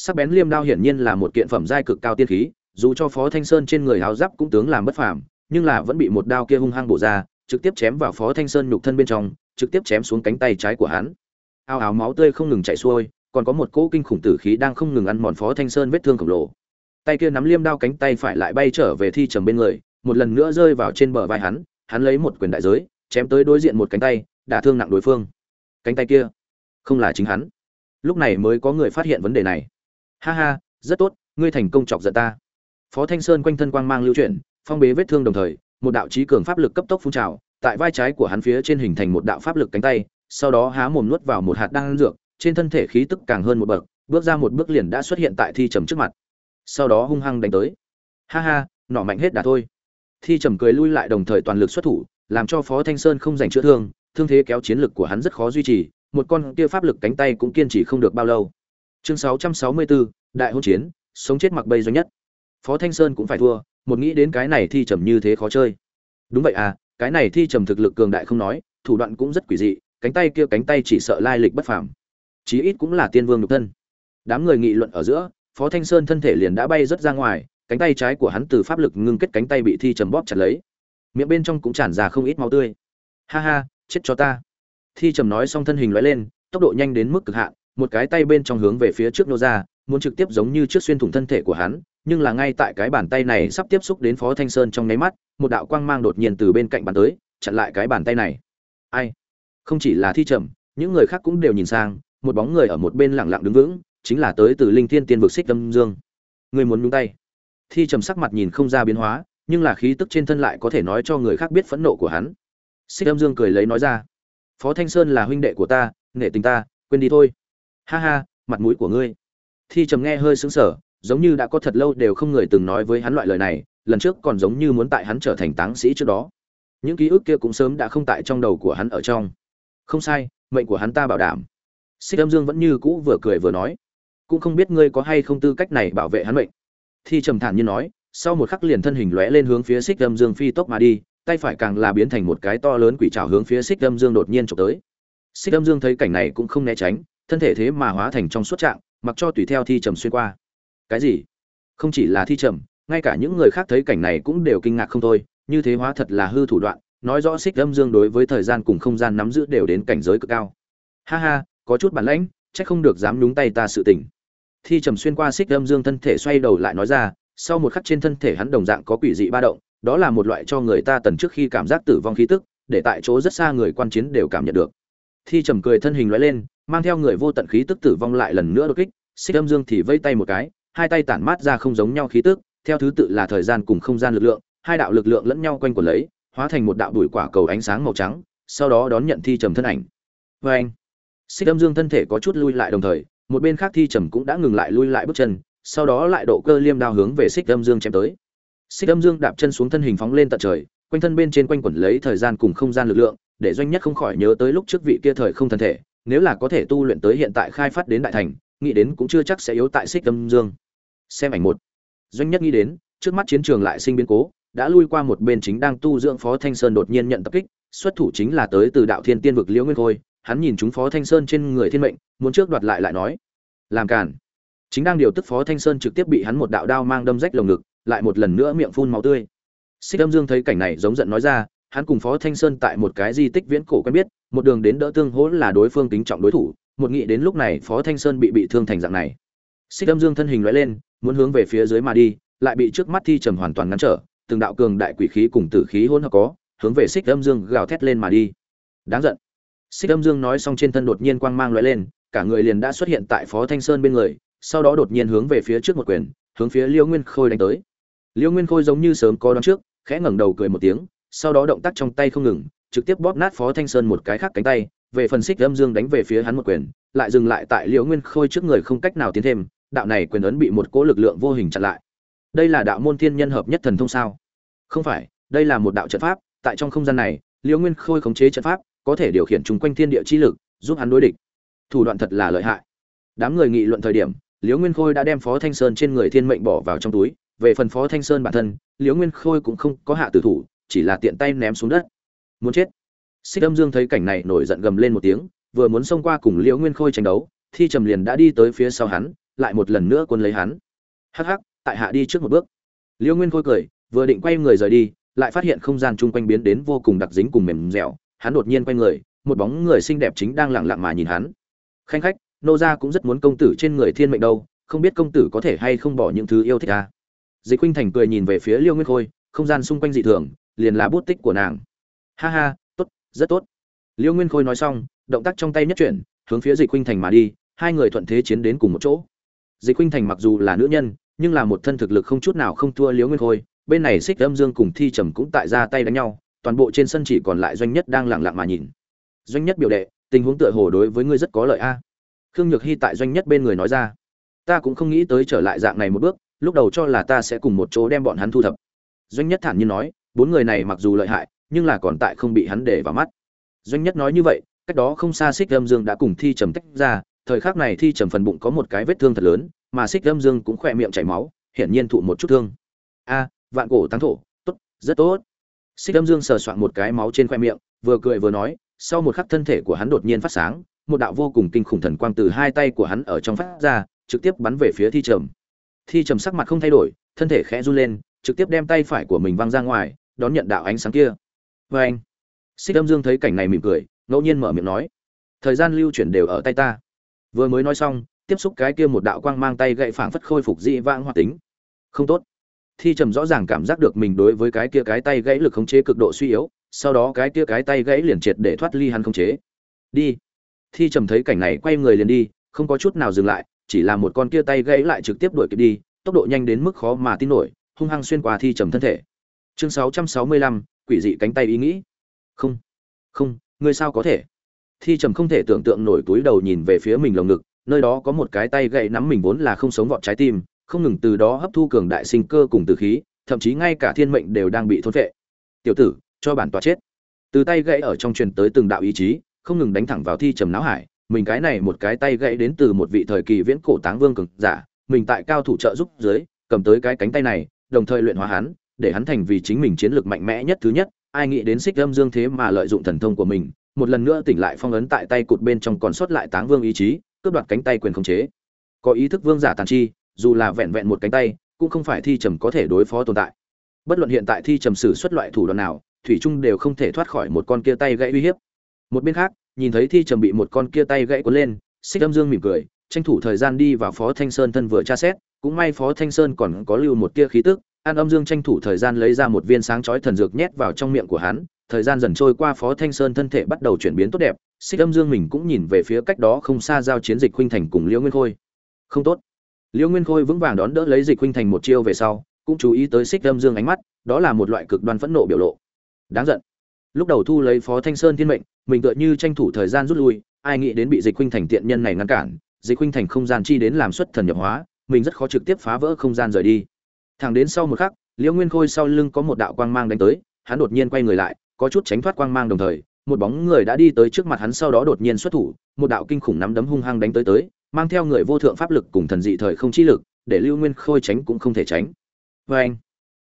sắc bén liêm đao hiển nhiên là một kiện phẩm giai cực cao tiên khí, dù cho phó thanh sơn trên người háo giáp cũng tướng làm bất phàm, nhưng là vẫn bị một đao kia hung hăng bổ ra, trực tiếp chém vào phó thanh sơn nhục thân bên trong, trực tiếp chém xuống cánh tay trái của hắn. Ao áo máu tươi không ngừng chảy xuôi, còn có một cỗ kinh khủng tử khí đang không ngừng ăn mòn phó thanh sơn vết thương khổng lồ. Tay kia nắm liêm đao cánh tay phải lại bay trở về thi trầm bên người, một lần nữa rơi vào trên bờ vai hắn hắn lấy một quyền đại giới, chém tới đối diện một cánh tay, đả thương nặng đối phương. Cánh tay kia không là chính hắn. Lúc này mới có người phát hiện vấn đề này ha ha, rất tốt, ngươi thành công chọc giận ta. Phó thanh sơn quanh thân quang mang lưu chuyển, phong bế vết thương đồng thời, một đạo trí cường pháp lực cấp tốc phun trào, tại vai trái của hắn phía trên hình thành một đạo pháp lực cánh tay, sau đó há mồm nuốt vào một hạt đan dược, trên thân thể khí tức càng hơn một bậc, bước ra một bước liền đã xuất hiện tại thi trầm trước mặt. Sau đó hung hăng đánh tới. Ha ha nọ mạnh hết đà thôi. Thi trầm cười lui lại đồng thời toàn lực xuất thủ, làm cho phó thanh sơn không giành chữa thương thương thế kéo chiến lực của hắn rất khó duy trì, một con kia pháp lực cánh tay cũng kiên trì không được bao lâu chương 664, đại hôn chiến sống chết mặc bây doanh nhất. Phó thanh sơn cũng phải thua một nghĩ đến cái này thi trầm như thế khó chơi. Đúng vậy à cái này thi trầm thực lực cường đại không nói thủ đoạn cũng rất quỷ dị cánh tay kia cánh tay chỉ sợ lai lịch bất phàm. Chí ít cũng là tiên vương nhục thân. Đám người nghị luận ở giữa phó thanh sơn thân thể liền đã bay rất ra ngoài cánh tay trái của hắn từ pháp lực ngưng kết cánh tay bị thi trầm bóp chặt lấy. Miệng bên trong cũng tràn ra không ít máu tươi. Ha ha chết cho ta. Thi trầm nói xong thân hình lóe lên tốc độ nhanh đến mức cực hạn một cái tay bên trong hướng về phía trước nô ra, muốn trực tiếp giống như trước xuyên thủng thân thể của hắn, nhưng là ngay tại cái bàn tay này sắp tiếp xúc đến phó thanh sơn trong nháy mắt, một đạo quang mang đột nhiên từ bên cạnh bàn tới, chặn lại cái bàn tay này. Ai? Không chỉ là thi trầm, những người khác cũng đều nhìn sang, một bóng người ở một bên lặng lặng đứng vững, chính là tới từ linh thiên tiên vực xích âm dương. Người muốn nhúng tay. Thi trầm sắc mặt nhìn không ra biến hóa, nhưng là khí tức trên thân lại có thể nói cho người khác biết phẫn nộ của hắn. Xích âm dương cười lấy nói ra, phó thanh sơn là huynh đệ của ta, nể tình ta, quên đi thôi ha ha, mặt mũi của ngươi. Thi trầm nghe hơi sững sờ, giống như đã có thật lâu đều không người từng nói với hắn loại lời này, lần trước còn giống như muốn tại hắn trở thành táng sĩ trước đó. Những ký ức kia cũng sớm đã không tại trong đầu của hắn ở trong. Không sai, mệnh của hắn ta bảo đảm. Xích âm dương vẫn như cũ vừa cười vừa nói. Cũng không biết ngươi có hay không tư cách này bảo vệ hắn mệnh. Thi trầm thản như nói, sau một khắc liền thân hình lóe lên hướng phía xích âm dương phi tốc mà đi, tay phải càng là biến thành một cái to lớn quỷ trào hướng phía xích âm dương đột nhiên trộm tới. Xích âm dương thấy cảnh này cũng không né tránh thân thể thế mà hóa thành trong suốt trạng, mặc cho tùy theo thi trầm xuyên qua. Cái gì? Không chỉ là thi trầm, ngay cả những người khác thấy cảnh này cũng đều kinh ngạc không thôi, như thế hóa thật là hư thủ đoạn, nói rõ xích âm dương đối với thời gian cùng không gian nắm giữ đều đến cảnh giới cực cao. Ha ha, có chút bản lãnh, chắc không được dám nhúng tay ta sự tình. Thi trầm xuyên qua xích âm dương thân thể xoay đầu lại nói ra, sau một khắc trên thân thể hắn đồng dạng có quỷ dị ba động, đó là một loại cho người ta tần trước khi cảm giác tử vong khí tức, để tại chỗ rất xa người quan chiến đều cảm nhận được. Thi trầm cười thân hình lóe lên mang theo người vô tận khí tức tử vong lại lần nữa đột kích, xích âm dương thì vây tay một cái, hai tay tản mát ra không giống nhau khí tức, theo thứ tự là thời gian cùng không gian lực lượng, hai đạo lực lượng lẫn nhau quanh quẩn lấy, hóa thành một đạo đuổi quả cầu ánh sáng màu trắng, sau đó đón nhận thi trầm thân ảnh. Vê anh, xích âm dương thân thể có chút lui lại đồng thời, một bên khác thi trầm cũng đã ngừng lại lui lại bước chân, sau đó lại độ cơ liêm đao hướng về xích âm dương chém tới. Xích âm dương đạp chân xuống thân hình phóng lên tận trời, quanh thân bên trên quanh quẩn lấy thời gian cùng không gian lực lượng, để doanh nhất không khỏi nhớ tới lúc trước vị kia thời không thân thể nếu là có thể tu luyện tới hiện tại khai phát đến đại thành, nghĩ đến cũng chưa chắc sẽ yếu tại xích âm dương. Xem ảnh một. Doanh nhất nghĩ đến, trước mắt chiến trường lại sinh biến cố, đã lui qua một bên chính đang tu dưỡng phó thanh sơn đột nhiên nhận tập kích, xuất thủ chính là tới từ đạo thiên tiên vực liễu nguyên khôi, hắn nhìn chúng phó thanh sơn trên người thiên mệnh, muốn trước đoạt lại lại nói, làm cản chính đang điều tức phó thanh sơn trực tiếp bị hắn một đạo đao mang đâm rách lồng ngực, lại một lần nữa miệng phun máu tươi. Xích âm dương thấy cảnh này giống giận nói ra, hắn cùng phó thanh sơn tại một cái di tích viễn cổ quen biết một đường đến đỡ tương hỗ là đối phương kính trọng đối thủ, một nghĩ đến lúc này phó thanh sơn bị bị thương thành dạng này. Xích âm dương thân hình loại lên, muốn hướng về phía dưới mà đi, lại bị trước mắt thi trầm hoàn toàn ngăn trở, từng đạo cường đại quỷ khí cùng tử khí hỗn hợp có, hướng về xích âm dương gào thét lên mà đi. Đáng giận. Xích âm dương nói xong trên thân đột nhiên quang mang loại lên, cả người liền đã xuất hiện tại phó thanh sơn bên người, sau đó đột nhiên hướng về phía trước một quyền, hướng phía liêu nguyên khôi đánh tới. Liêu nguyên khôi giống như sớm có đón trước, khẽ ngẩng đầu cười một tiếng, sau đó động tác trong tay không ngừng trực tiếp bóp nát phó thanh sơn một cái khác cánh tay, về phần xích âm dương đánh về phía hắn một quyền, lại dừng lại tại liễu nguyên khôi trước người không cách nào tiến thêm, đạo này quyền ấn bị một cỗ lực lượng vô hình chặn lại. Đây là đạo môn thiên nhân hợp nhất thần thông sao? Không phải, đây là một đạo trận pháp, tại trong không gian này, liễu nguyên khôi khống chế trận pháp, có thể điều khiển chung quanh thiên địa chi lực, giúp hắn đối địch. Thủ đoạn thật là lợi hại. Đám người nghị luận thời điểm, liễu nguyên khôi đã đem phó thanh sơn trên người thiên mệnh bỏ vào trong túi, về phần phó thanh sơn bản thân, liễu nguyên khôi cũng không có hạ tử thủ, chỉ là tiện tay ném xuống đất muốn chết. Xích âm dương thấy cảnh này nổi giận gầm lên một tiếng, vừa muốn xông qua cùng liễu nguyên khôi tranh đấu, thi trầm liền đã đi tới phía sau hắn, lại một lần nữa quân lấy hắn. Hắc hắc, tại hạ đi trước một bước. Liễu nguyên khôi cười, vừa định quay người rời đi, lại phát hiện không gian chung quanh biến đến vô cùng đặc dính cùng mềm dẻo, hắn đột nhiên quay người, một bóng người xinh đẹp chính đang lặng lặng mà nhìn hắn. Khanh khách, nô gia cũng rất muốn công tử trên người thiên mệnh đâu, không biết công tử có thể hay không bỏ những thứ yêu thích ta. dịch huynh thành cười nhìn về phía liêu nguyên khôi, không gian xung quanh dị thường, liền là bút tích của nàng ha ha, tốt, rất tốt. Liêu nguyên khôi nói xong, động tác trong tay nhất chuyển, hướng phía dịch huynh thành mà đi, hai người thuận thế chiến đến cùng một chỗ. Dịch huynh thành mặc dù là nữ nhân, nhưng là một thân thực lực không chút nào không thua liêu nguyên khôi, bên này xích âm dương cùng thi trầm cũng tại ra tay đánh nhau, toàn bộ trên sân chỉ còn lại doanh nhất đang lặng lặng mà nhìn. Doanh nhất biểu đệ, tình huống tựa hồ đối với ngươi rất có lợi a. Khương nhược hy tại doanh nhất bên người nói ra, ta cũng không nghĩ tới trở lại dạng này một bước, lúc đầu cho là ta sẽ cùng một chỗ đem bọn hắn thu thập. Doanh nhất thản nhiên nói, bốn người này mặc dù lợi hại nhưng là còn tại không bị hắn để vào mắt. Doanh nhất nói như vậy, cách đó không xa xích âm dương đã cùng thi trầm tách ra, thời khắc này thi trầm phần bụng có một cái vết thương thật lớn, mà xích âm dương cũng khỏe miệng chảy máu, hiển nhiên thụ một chút thương. A, vạn cổ tăng thổ, tốt, rất tốt. Xích âm dương sờ soạn một cái máu trên khoe miệng, vừa cười vừa nói, sau một khắc thân thể của hắn đột nhiên phát sáng, một đạo vô cùng kinh khủng thần quang từ hai tay của hắn ở trong phát ra, trực tiếp bắn về phía thi trầm. Thi trầm sắc mặt không thay đổi, thân thể khẽ run lên, trực tiếp đem tay phải của mình văng ra ngoài, đón nhận đạo ánh sáng kia vê anh. Xích âm dương thấy cảnh này mỉm cười ngẫu nhiên mở miệng nói thời gian lưu chuyển đều ở tay ta. Vừa mới nói xong tiếp xúc cái kia một đạo quang mang tay gậy phảng phất khôi phục dị vãng hoạt tính. Không tốt. Thi trầm rõ ràng cảm giác được mình đối với cái kia cái tay gãy lực khống chế cực độ suy yếu sau đó cái kia cái tay gãy liền triệt để thoát ly hắn khống chế. Đi. Thi trầm thấy cảnh này quay người liền đi không có chút nào dừng lại chỉ là một con kia tay gãy lại trực tiếp đuổi kịp đi tốc độ nhanh đến mức khó mà tin nổi hung hăng xuyên qua thi trầm thân thể. Chương 665, quỷ dị cánh tay ý nghĩ. Không không, ngươi sao có thể? Thi trầm không thể tưởng tượng nổi túi đầu nhìn về phía mình lồng ngực, nơi đó có một cái tay gậy nắm mình vốn là không sống vọt trái tim, không ngừng từ đó hấp thu cường đại sinh cơ cùng từ khí, thậm chí ngay cả thiên mệnh đều đang bị thôn vệ tiểu tử, cho bản tòa chết. Từ tay gãy ở trong truyền tới từng đạo ý chí, không ngừng đánh thẳng vào thi trầm não hải. Mình cái này một cái tay gãy đến từ một vị thời kỳ viễn cổ táng vương cường giả, mình tại cao thủ trợ giúp dưới, cầm tới cái cánh tay này, đồng thời luyện hóa hắn để hắn thành vì chính mình chiến lược mạnh mẽ nhất thứ nhất, ai nghĩ đến xích âm dương thế mà lợi dụng thần thông của mình, một lần nữa tỉnh lại phong ấn tại tay cụt bên trong còn sót lại táng vương ý chí, cướp đoạt cánh tay quyền khống chế. Có ý thức vương giả tàn chi, dù là vẹn vẹn một cánh tay, cũng không phải thi trầm có thể đối phó tồn tại. Bất luận hiện tại thi trầm sử xuất loại thủ đoạn nào, thủy trung đều không thể thoát khỏi một con kia tay gãy uy hiếp. Một bên khác, nhìn thấy thi trầm bị một con kia tay gãy cuốn lên xích âm dương mỉm cười, tranh thủ thời gian đi vào phó thanh sơn thân vừa tra xét, cũng may phó thanh sơn còn có lưu một tia khí tức an âm dương tranh thủ thời gian lấy ra một viên sáng chói thần dược nhét vào trong miệng của hắn, thời gian dần trôi qua phó thanh sơn thân thể bắt đầu chuyển biến tốt đẹp, xích âm dương mình cũng nhìn về phía cách đó không xa giao chiến dịch huynh thành cùng liễu nguyên khôi. Không tốt. Liễu nguyên khôi vững vàng đón đỡ lấy dịch huynh thành một chiêu về sau, cũng chú ý tới xích âm dương ánh mắt, đó là một loại cực đoan phẫn nộ biểu lộ. Đáng giận. Lúc đầu thu lấy phó thanh sơn thiên mệnh, mình tựa như tranh thủ thời gian rút lui, ai nghĩ đến bị dịch huynh thành tiện nhân này ngăn cản, dịch huynh thành không gian chi đến làm xuất thần nhập hóa, mình rất khó trực tiếp phá vỡ không gian rời đi thẳng đến sau một khắc, liễu nguyên khôi sau lưng có một đạo quang mang đánh tới, hắn đột nhiên quay người lại, có chút tránh thoát quang mang đồng thời, một bóng người đã đi tới trước mặt hắn sau đó đột nhiên xuất thủ, một đạo kinh khủng nắm đấm hung hăng đánh tới tới, mang theo người vô thượng pháp lực cùng thần dị thời không chi lực, để lưu nguyên khôi tránh cũng không thể tránh. Vê anh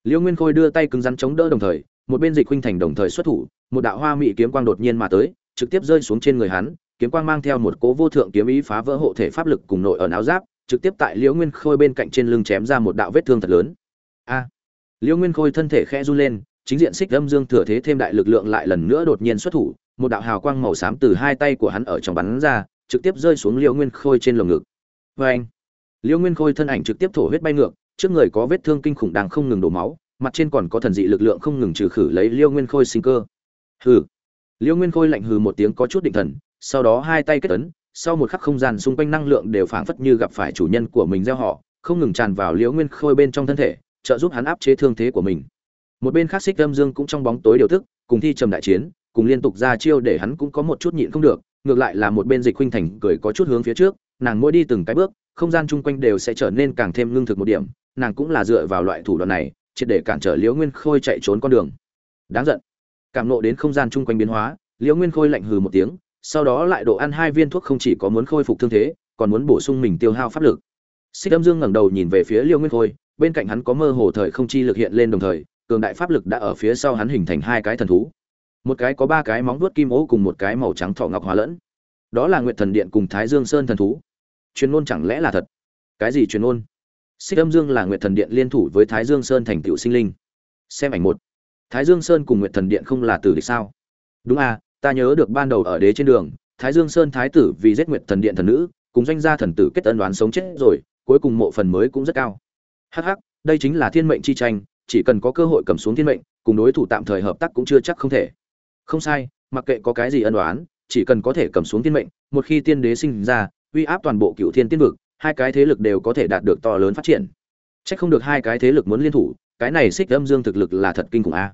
liễu nguyên khôi đưa tay cứng rắn chống đỡ đồng thời, một bên dịch huynh thành đồng thời xuất thủ, một đạo hoa mỹ kiếm quang đột nhiên mà tới, trực tiếp rơi xuống trên người hắn, kiếm quang mang theo một cố vô thượng kiếm ý phá vỡ hộ thể pháp lực cùng nội ở áo giáp, trực tiếp tại liễu nguyên khôi bên cạnh trên lưng chém ra một đạo vết thương thật lớn a. Liễu nguyên khôi thân thể khẽ run lên, chính diện xích âm dương thừa thế thêm đại lực lượng lại lần nữa đột nhiên xuất thủ, một đạo hào quang màu xám từ hai tay của hắn ở trong bắn ra, trực tiếp rơi xuống liễu nguyên khôi trên lồng ngực. Vê anh liễu nguyên khôi thân ảnh trực tiếp thổ huyết bay ngược, trước người có vết thương kinh khủng đang không ngừng đổ máu, mặt trên còn có thần dị lực lượng không ngừng trừ khử lấy liễu nguyên khôi sinh cơ. Hừ. Liễu nguyên khôi lạnh hừ một tiếng có chút định thần, sau đó hai tay kết ấn, sau một khắc không gian xung quanh năng lượng đều phảng phất như gặp phải chủ nhân của mình gieo họ, không ngừng tràn vào liễu nguyên khôi bên trong thân thể trợ giúp hắn áp chế thương thế của mình. Một bên khác xích âm dương cũng trong bóng tối điều tức, cùng thi trầm đại chiến, cùng liên tục ra chiêu để hắn cũng có một chút nhịn không được, ngược lại là một bên dịch huynh thành cười có chút hướng phía trước, nàng mỗi đi từng cái bước, không gian chung quanh đều sẽ trở nên càng thêm lương thực một điểm, nàng cũng là dựa vào loại thủ đoạn này, triệt để cản trở liễu nguyên khôi chạy trốn con đường. Đáng giận. Cảm nộ đến không gian chung quanh biến hóa, liễu nguyên khôi lạnh hừ một tiếng, sau đó lại độ ăn hai viên thuốc không chỉ có muốn khôi phục thương thế, còn muốn bổ sung mình tiêu hao pháp lực. Xích âm dương ngẩng đầu nhìn về phía liễu nguyên khôi bên cạnh hắn có mơ hồ thời không chi lực hiện lên đồng thời, cường đại pháp lực đã ở phía sau hắn hình thành hai cái thần thú. Một cái có ba cái móng vuốt kim ố cùng một cái màu trắng thọ ngọc hóa lẫn. Đó là nguyệt thần điện cùng thái dương sơn thần thú. Truyền ngôn chẳng lẽ là thật? Cái gì truyền ngôn xích âm dương là nguyệt thần điện liên thủ với thái dương sơn thành tựu sinh linh. Xem ảnh một. Thái dương sơn cùng nguyệt thần điện không là tử địch sao? Đúng à ta nhớ được ban đầu ở đế trên đường, thái dương sơn thái tử vì giết nguyệt thần điện thần nữ, cùng doanh gia thần tử kết ân đoán sống chết rồi, cuối cùng mộ phần mới cũng rất cao hắc hắc, đây chính là thiên mệnh chi tranh, chỉ cần có cơ hội cầm xuống thiên mệnh, cùng đối thủ tạm thời hợp tác cũng chưa chắc không thể. Không sai, mặc kệ có cái gì ân đoán chỉ cần có thể cầm xuống thiên mệnh, một khi tiên đế sinh ra, uy áp toàn bộ cựu thiên tiên vực, hai cái thế lực đều có thể đạt được to lớn phát triển. C h ắ c không được hai cái thế lực muốn liên thủ, cái này xích âm dương thực lực là thật kinh khủng a.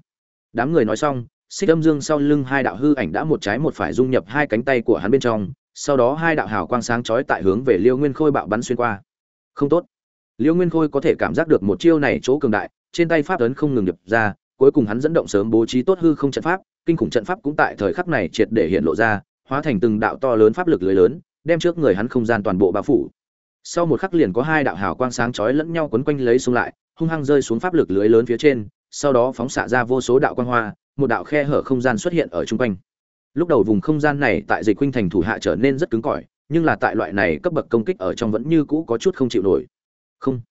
Đám người nói xong, xích âm dương sau lưng hai đạo hư ảnh đã một trái một phải dung nhập hai cánh tay của hắn bên trong, sau đó hai đạo hào quang sáng chói tại hướng về liêu nguyên khôi bạo bắn xuyên qua. Không tốt liêu nguyên khôi có thể cảm giác được một chiêu này chỗ cường đại, trên tay pháp ấn không ngừng nhập ra, cuối cùng hắn dẫn động sớm bố trí tốt hư không trận pháp, kinh khủng trận pháp cũng tại thời khắc này triệt để hiện lộ ra, hóa thành từng đạo to lớn pháp lực lưới lớn, đem trước người hắn không gian toàn bộ bao phủ. Sau một khắc liền có hai đạo hào quang sáng chói lẫn nhau quấn quanh lấy xuống lại, hung hăng rơi xuống pháp lực lưới lớn phía trên, sau đó phóng xạ ra vô số đạo quang hoa, một đạo khe hở không gian xuất hiện ở chung quanh. Lúc đầu vùng không gian này tại dịch huynh thành thủ hạ trở nên rất cứng cỏi, nhưng là tại loại này cấp bậc công kích ở trong vẫn như cũ có chút không chịu nổi không.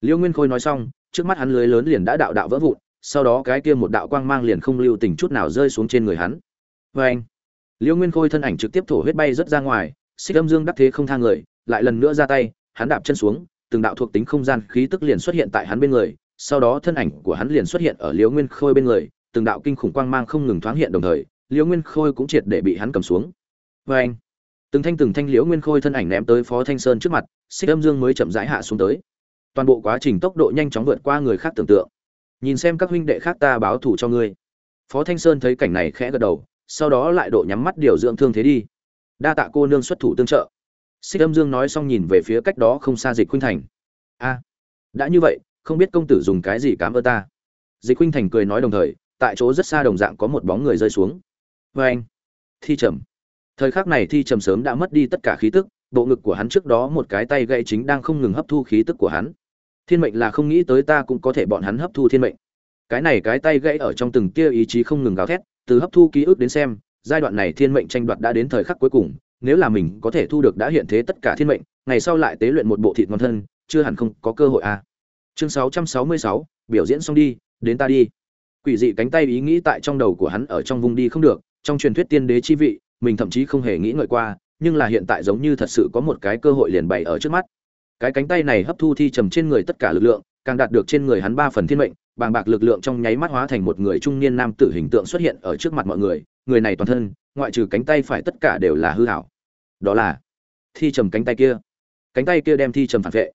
Liêu nguyên khôi nói xong, trước mắt hắn lưới lớn liền đã đạo đạo vỡ vụn, sau đó cái kia một đạo quang mang liền không lưu tình chút nào rơi xuống trên người hắn. Vê anh liễu nguyên khôi thân ảnh trực tiếp thổ huyết bay rất ra ngoài, xích âm dương đắc thế không tha người, lại lần nữa ra tay, hắn đạp chân xuống, từng đạo thuộc tính không gian khí tức liền xuất hiện tại hắn bên người, sau đó thân ảnh của hắn liền xuất hiện ở liễu nguyên khôi bên người, từng đạo kinh khủng quang mang không ngừng thoáng hiện đồng thời liễu nguyên khôi cũng triệt để bị hắn cầm xuống. Vê anh, từng thanh từng thanh liễu nguyên khôi thân ảnh ném tới phó thanh sơn trước mặt, xích âm dương mới chậm rãi hạ xuống tới toàn bộ quá trình tốc độ nhanh chóng vượt qua người khác tưởng tượng. Nhìn xem các huynh đệ khác ta báo thù cho ngươi. Phó thanh sơn thấy cảnh này khẽ gật đầu, sau đó lại độ nhắm mắt điều dưỡng thương thế đi. Đa tạ cô nương xuất thủ tương trợ. Xích âm dương nói xong nhìn về phía cách đó không xa dịch khuynh thành. A, đã như vậy, không biết công tử dùng cái gì cám ơn ta. Dịch khuynh thành cười nói đồng thời, tại chỗ rất xa đồng dạng có một bóng người rơi xuống. Vê anh, thi trầm. Thời khắc này thi trầm sớm đã mất đi tất cả khí tức, bộ ngực của hắn trước đó một cái tay gãy chính đang không ngừng hấp thu khí tức của hắn thiên mệnh là không nghĩ tới ta cũng có thể bọn hắn hấp thu thiên mệnh. Cái này cái tay gãy ở trong từng tia ý chí không ngừng gào thét từ hấp thu ký ức đến xem giai đoạn này thiên mệnh tranh đoạt đã đến thời khắc cuối cùng nếu là mình có thể thu được đã hiện thế tất cả thiên mệnh ngày sau lại tế luyện một bộ thịt ngon thân chưa hẳn không có cơ hội à. chương 666, biểu diễn xong đi đến ta đi. Quỷ dị cánh tay ý nghĩ tại trong đầu của hắn ở trong vùng đi không được trong truyền thuyết tiên đế chi vị mình thậm chí không hề nghĩ ngợi qua nhưng là hiện tại giống như thật sự có một cái cơ hội liền bày ở trước mắt cái cánh tay này hấp thu thi trầm trên người tất cả lực lượng, càng đạt được trên người hắn ba phần thiên mệnh, bàng bạc lực lượng trong nháy mắt hóa thành một người trung niên nam tử hình tượng xuất hiện ở trước mặt mọi người người này toàn thân, ngoại trừ cánh tay phải tất cả đều là hư hảo. Đó là thi trầm cánh tay kia. Cánh tay kia đem thi trầm phản vệ.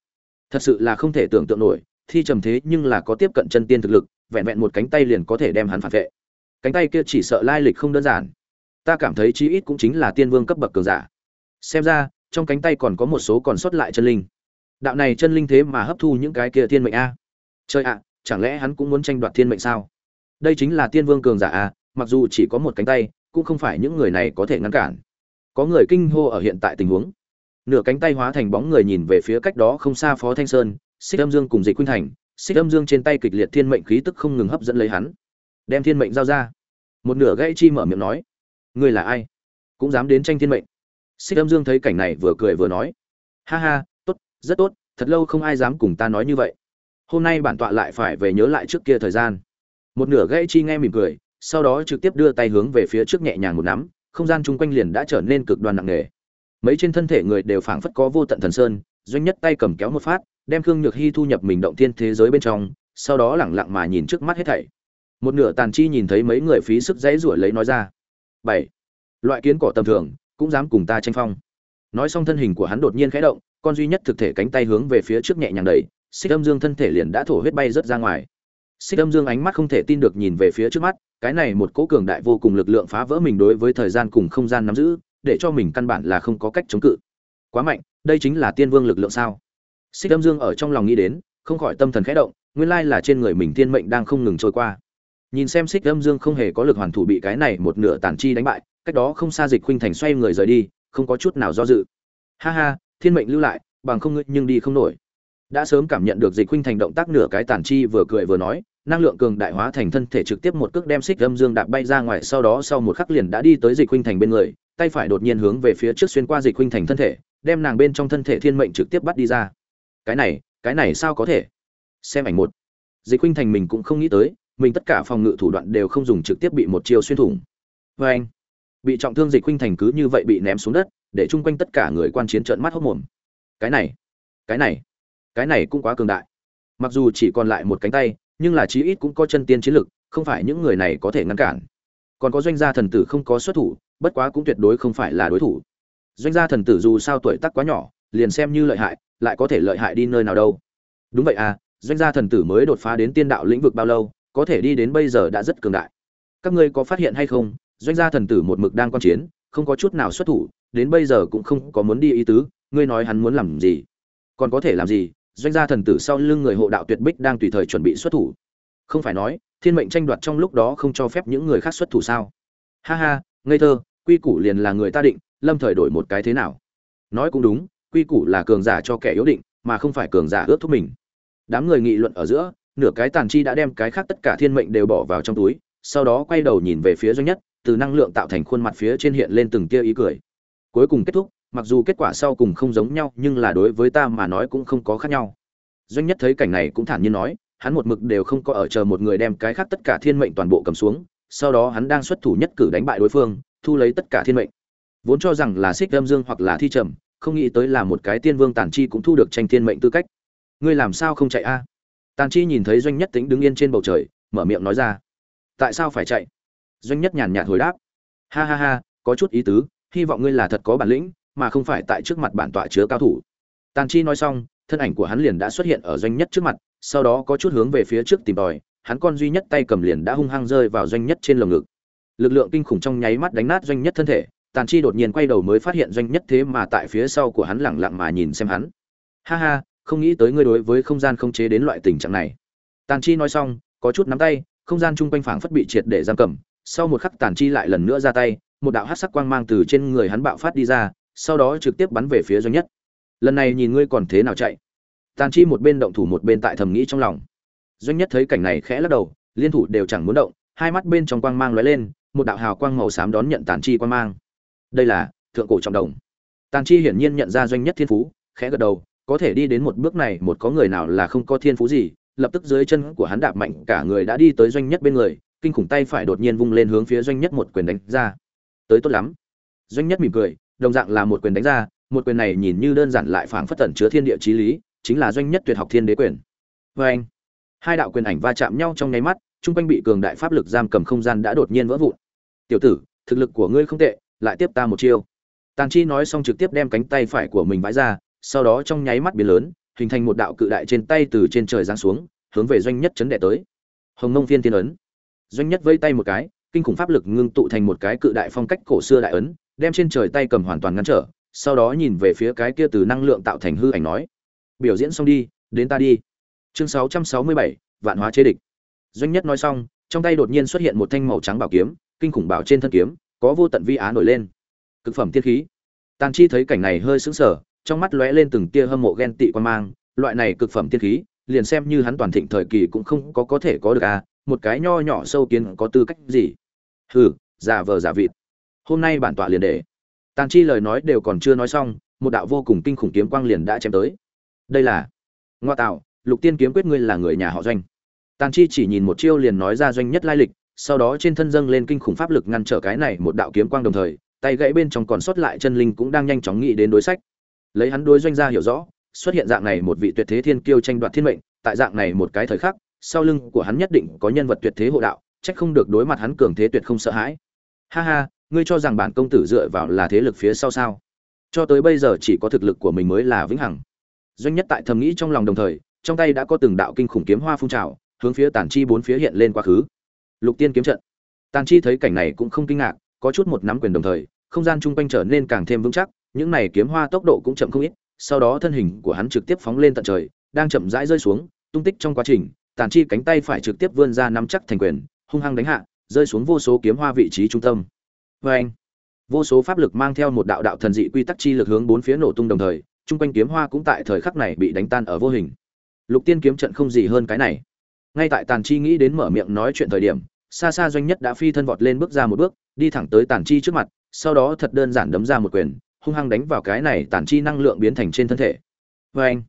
Thật sự là không thể tưởng tượng nổi, thi trầm thế nhưng là có tiếp cận chân tiên thực lực, vẹn vẹn một cánh tay liền có thể đem hắn phản vệ. Cánh tay kia chỉ sợ lai lịch không đơn giản. Ta cảm thấy chí ít cũng chính là tiên vương cấp bậc cường giả. Xem ra, trong cánh tay còn có một số còn sót lại chân linh đạo này chân linh thế mà hấp thu những cái kia thiên mệnh a. Chơi ạ, chẳng lẽ hắn cũng muốn tranh đoạt thiên mệnh sao? Đây chính là tiên vương cường giả a, mặc dù chỉ có một cánh tay, cũng không phải những người này có thể ngăn cản. Có người kinh hô ở hiện tại tình huống. Nửa cánh tay hóa thành bóng người nhìn về phía cách đó không xa phó thanh sơn, xích âm dương cùng dịch khuynh thành. Xích âm dương trên tay kịch liệt thiên mệnh khí tức không ngừng hấp dẫn lấy hắn. Đem thiên mệnh giao ra. Một nửa gãy chi mở miệng nói, ngươi là ai? Cũng dám đến tranh thiên mệnh? Xích âm dương thấy cảnh này vừa cười vừa nói, ha ha rất tốt, thật lâu không ai dám cùng ta nói như vậy. Hôm nay bản tọa lại phải về nhớ lại trước kia thời gian. Một nửa gãy chi nghe mỉm cười, sau đó trực tiếp đưa tay hướng về phía trước nhẹ nhàng một nắm, không gian chung quanh liền đã trở nên cực đoan nặng nề. Mấy trên thân thể người đều phảng phất có vô tận thần sơn, doanh nhất tay cầm kéo một phát, đem khương nhược hy thu nhập mình động thiên thế giới bên trong, sau đó lẳng lặng mà nhìn trước mắt hết thảy. Một nửa tàn chi nhìn thấy mấy người phí sức dãy rủi lấy nói ra. Bảy. Loại kiến cỏ tầm thường, cũng dám cùng ta tranh phong nói xong thân hình của hắn đột nhiên khẽ động, con duy nhất thực thể cánh tay hướng về phía trước nhẹ nhàng đẩy, xích âm dương thân thể liền đã thổ huyết bay rớt ra ngoài. Xích âm dương ánh mắt không thể tin được nhìn về phía trước mắt, cái này một cỗ cường đại vô cùng lực lượng phá vỡ mình đối với thời gian cùng không gian nắm giữ, để cho mình căn bản là không có cách chống cự. Quá mạnh, đây chính là tiên vương lực lượng sao? Xích âm dương ở trong lòng nghĩ đến, không khỏi tâm thần khẽ động, nguyên lai là trên người mình thiên mệnh đang không ngừng trôi qua. Nhìn xem xích âm dương không hề có lực hoàn thủ bị cái này một nửa tàn chi đánh bại, cách đó không xa dịch khuynh thành xoay người rời đi không có chút nào do dự. Ha ha, thiên mệnh lưu lại, bằng không ngươi nhưng đi không nổi. Đã sớm cảm nhận được dịch huynh thành động tác nửa cái tàn chi vừa cười vừa nói, năng lượng cường đại hóa thành thân thể trực tiếp một cước đem xích âm dương đạp bay ra ngoài, sau đó sau một khắc liền đã đi tới dịch huynh thành bên người, tay phải đột nhiên hướng về phía trước xuyên qua dịch huynh thành thân thể, đem nàng bên trong thân thể thiên mệnh trực tiếp bắt đi ra. Cái này cái này sao có thể? Xem ảnh một. Dịch huynh thành mình cũng không nghĩ tới, mình tất cả phòng ngự thủ đoạn đều không dùng trực tiếp bị một chiều xuyên thủng. Vê anh bị trọng thương dịch huynh thành cứ như vậy bị ném xuống đất, để chung quanh tất cả người quan chiến trợn mắt hốc mồm. Cái này cái này cái này cũng quá cường đại. Mặc dù chỉ còn lại một cánh tay, nhưng là chí ít cũng có chân tiên chiến lực, không phải những người này có thể ngăn cản. Còn có doanh gia thần tử không có xuất thủ, bất quá cũng tuyệt đối không phải là đối thủ. Doanh gia thần tử dù sao tuổi tác quá nhỏ, liền xem như lợi hại, lại có thể lợi hại đi nơi nào đâu. Đúng vậy à doanh gia thần tử mới đột phá đến tiên đạo lĩnh vực bao lâu, có thể đi đến bây giờ đã rất cường đại. Các ngươi có phát hiện hay không doanh gia thần tử một mực đang quan chiến, không có chút nào xuất thủ, đến bây giờ cũng không có muốn đi ý tứ, ngươi nói hắn muốn làm gì? Còn có thể làm gì? Doanh gia thần tử sau lưng người hộ đạo tuyệt bích đang tùy thời chuẩn bị xuất thủ. Không phải nói, thiên mệnh tranh đoạt trong lúc đó không cho phép những người khác xuất thủ sao? Ha ha, ngây thơ, quy củ liền là người ta định, lâm thời đổi một cái thế nào? Nói cũng đúng, quy củ là cường giả cho kẻ yếu định, mà không phải cường giả ước thúc mình. Đám người nghị luận ở giữa, nửa cái tàn chi đã đem cái khác tất cả thiên mệnh đều bỏ vào trong túi, sau đó quay đầu nhìn về phía doanh nhất từ năng lượng tạo thành khuôn mặt phía trên hiện lên từng tia ý cười. Cuối cùng kết thúc, mặc dù kết quả sau cùng không giống nhau, nhưng là đối với ta mà nói cũng không có khác nhau. Doanh nhất thấy cảnh này cũng thản nhiên nói, hắn một mực đều không có ở chờ một người đem cái khác tất cả thiên mệnh toàn bộ cầm xuống, sau đó hắn đang xuất thủ nhất cử đánh bại đối phương, thu lấy tất cả thiên mệnh. Vốn cho rằng là xích âm dương hoặc là thi trầm, không nghĩ tới là một cái tiên vương tản chi cũng thu được tranh thiên mệnh tư cách. Ngươi làm sao không chạy a? Tàn chi nhìn thấy doanh nhất tính đứng yên trên bầu trời, mở miệng nói ra. Tại sao phải chạy? Doanh nhất nhàn nhạt hồi đáp. Ha ha ha, có chút ý tứ, hy vọng ngươi là thật có bản lĩnh, mà không phải tại trước mặt bản tọa chứa cao thủ. Tàn chi nói xong, thân ảnh của hắn liền đã xuất hiện ở doanh nhất trước mặt, sau đó có chút hướng về phía trước tìm tòi, hắn con duy nhất tay cầm liền đã hung hăng rơi vào doanh nhất trên lồng ngực. Lực lượng kinh khủng trong nháy mắt đánh nát doanh nhất thân thể, tàn chi đột nhiên quay đầu mới phát hiện doanh nhất thế mà tại phía sau của hắn lẳng lặng mà nhìn xem hắn. Ha ha, không nghĩ tới ngươi đối với không gian không chế đến loại tình trạng này. Tàn chi nói xong, có chút nắm tay, không gian chung quanh phảng phất bị triệt để giam cầm sau một khắc tàn chi lại lần nữa ra tay, một đạo hát sắc quang mang từ trên người hắn bạo phát đi ra, sau đó trực tiếp bắn về phía doanh nhất. Lần này nhìn ngươi còn thế nào chạy? Tàn chi một bên động thủ một bên tại thầm nghĩ trong lòng. Doanh nhất thấy cảnh này khẽ lắc đầu, liên thủ đều chẳng muốn động, hai mắt bên trong quang mang lóe lên, một đạo hào quang màu xám đón nhận tàn chi quang mang. Đây là thượng cổ trọng đồng. Tàn chi hiển nhiên nhận ra doanh nhất thiên phú, khẽ gật đầu, có thể đi đến một bước này, một có người nào là không có thiên phú gì, lập tức dưới chân của hắn đạp mạnh, cả người đã đi tới doanh nhất bên người kinh khủng tay phải đột nhiên vung lên hướng phía doanh nhất một quyền đánh ra. Tới tốt lắm. Doanh nhất mỉm cười, đồng dạng là một quyền đánh ra, một quyền này nhìn như đơn giản lại phảng phất tẩn chứa thiên địa chí lý, chính là doanh nhất tuyệt học thiên đế quyền. Vê anh, hai đạo quyền ảnh va chạm nhau trong nháy mắt trung quanh bị cường đại pháp lực giam cầm không gian đã đột nhiên vỡ vụn. Tiểu tử, thực lực của ngươi không tệ, lại tiếp ta một chiêu. Tàn chi nói xong trực tiếp đem cánh tay phải của mình vãi ra, sau đó trong nháy mắt biến lớn, hình thành một đạo cự đại trên tay từ trên trời giáng xuống, hướng về doanh nhất chấn đệ tới. Hồng nông phiên tiên ấn doanh nhất vây tay một cái kinh khủng pháp lực ngưng tụ thành một cái cự đại phong cách cổ xưa đại ấn đem trên trời tay cầm hoàn toàn ngăn trở sau đó nhìn về phía cái kia từ năng lượng tạo thành hư ảnh nói biểu diễn xong đi đến ta đi. Chương 667, vạn hóa chế địch. Doanh nhất nói xong trong tay đột nhiên xuất hiện một thanh màu trắng bảo kiếm kinh khủng bảo trên thân kiếm có vô tận vi á nổi lên. Cực phẩm tiên khí. Tàn chi thấy cảnh này hơi sững sờ trong mắt lóe lên từng tia hâm mộ ghen tị quan mang loại này cực phẩm tiên khí liền xem như hắn toàn thịnh thời kỳ cũng không có có thể có được à một cái nho nhỏ sâu kiến có tư cách gì? Hừ, giả vờ giả vịt. Hôm nay bản tọa liền để. Tàn chi lời nói đều còn chưa nói xong, một đạo vô cùng kinh khủng kiếm quang liền đã chém tới. Đây là ngoa tạo, lục tiên kiếm quyết ngươi là người nhà họ doanh. Tàn chi chỉ nhìn một chiêu liền nói ra doanh nhất lai lịch, sau đó trên thân dâng lên kinh khủng pháp lực ngăn trở cái này một đạo kiếm quang đồng thời, tay gãy bên trong còn sót lại chân linh cũng đang nhanh chóng nghĩ đến đối sách. Lấy hắn đối doanh gia hiểu rõ, xuất hiện dạng này một vị tuyệt thế thiên kiêu tranh đoạt thiên mệnh, tại dạng này một cái thời khắc sau lưng của hắn nhất định có nhân vật tuyệt thế hộ đạo trách không được đối mặt hắn cường thế tuyệt không sợ hãi. Ha ha, ngươi cho rằng bản công tử dựa vào là thế lực phía sau sao? Cho tới bây giờ chỉ có thực lực của mình mới là vĩnh hằng. Doanh nhất tại thầm nghĩ trong lòng đồng thời, trong tay đã có từng đạo kinh khủng kiếm hoa phun trào, hướng phía tản chi bốn phía hiện lên quá khứ. Lục tiên kiếm trận. Tàn chi thấy cảnh này cũng không kinh ngạc, có chút một nắm quyền đồng thời, không gian chung quanh trở nên càng thêm vững chắc, những này kiếm hoa tốc độ cũng chậm không ít, sau đó thân hình của hắn trực tiếp phóng lên tận trời, đang chậm rãi rơi xuống, tung tích trong quá trình tàn chi cánh tay phải trực tiếp vươn ra nắm chắc thành quyền, hung hăng đánh hạ, rơi xuống vô số kiếm hoa vị trí trung tâm. Vê anh, vô số pháp lực mang theo một đạo đạo thần dị quy tắc chi lực hướng bốn phía nổ tung đồng thời, chung quanh kiếm hoa cũng tại thời khắc này bị đánh tan ở vô hình. Lục tiên kiếm trận không gì hơn cái này. Ngay tại tàn chi nghĩ đến mở miệng nói chuyện thời điểm, xa xa doanh nhất đã phi thân vọt lên bước ra một bước, đi thẳng tới tàn chi trước mặt, sau đó thật đơn giản đấm ra một quyền, hung hăng đánh vào cái này tàn chi năng lượng biến thành trên thân thể. Vê anh,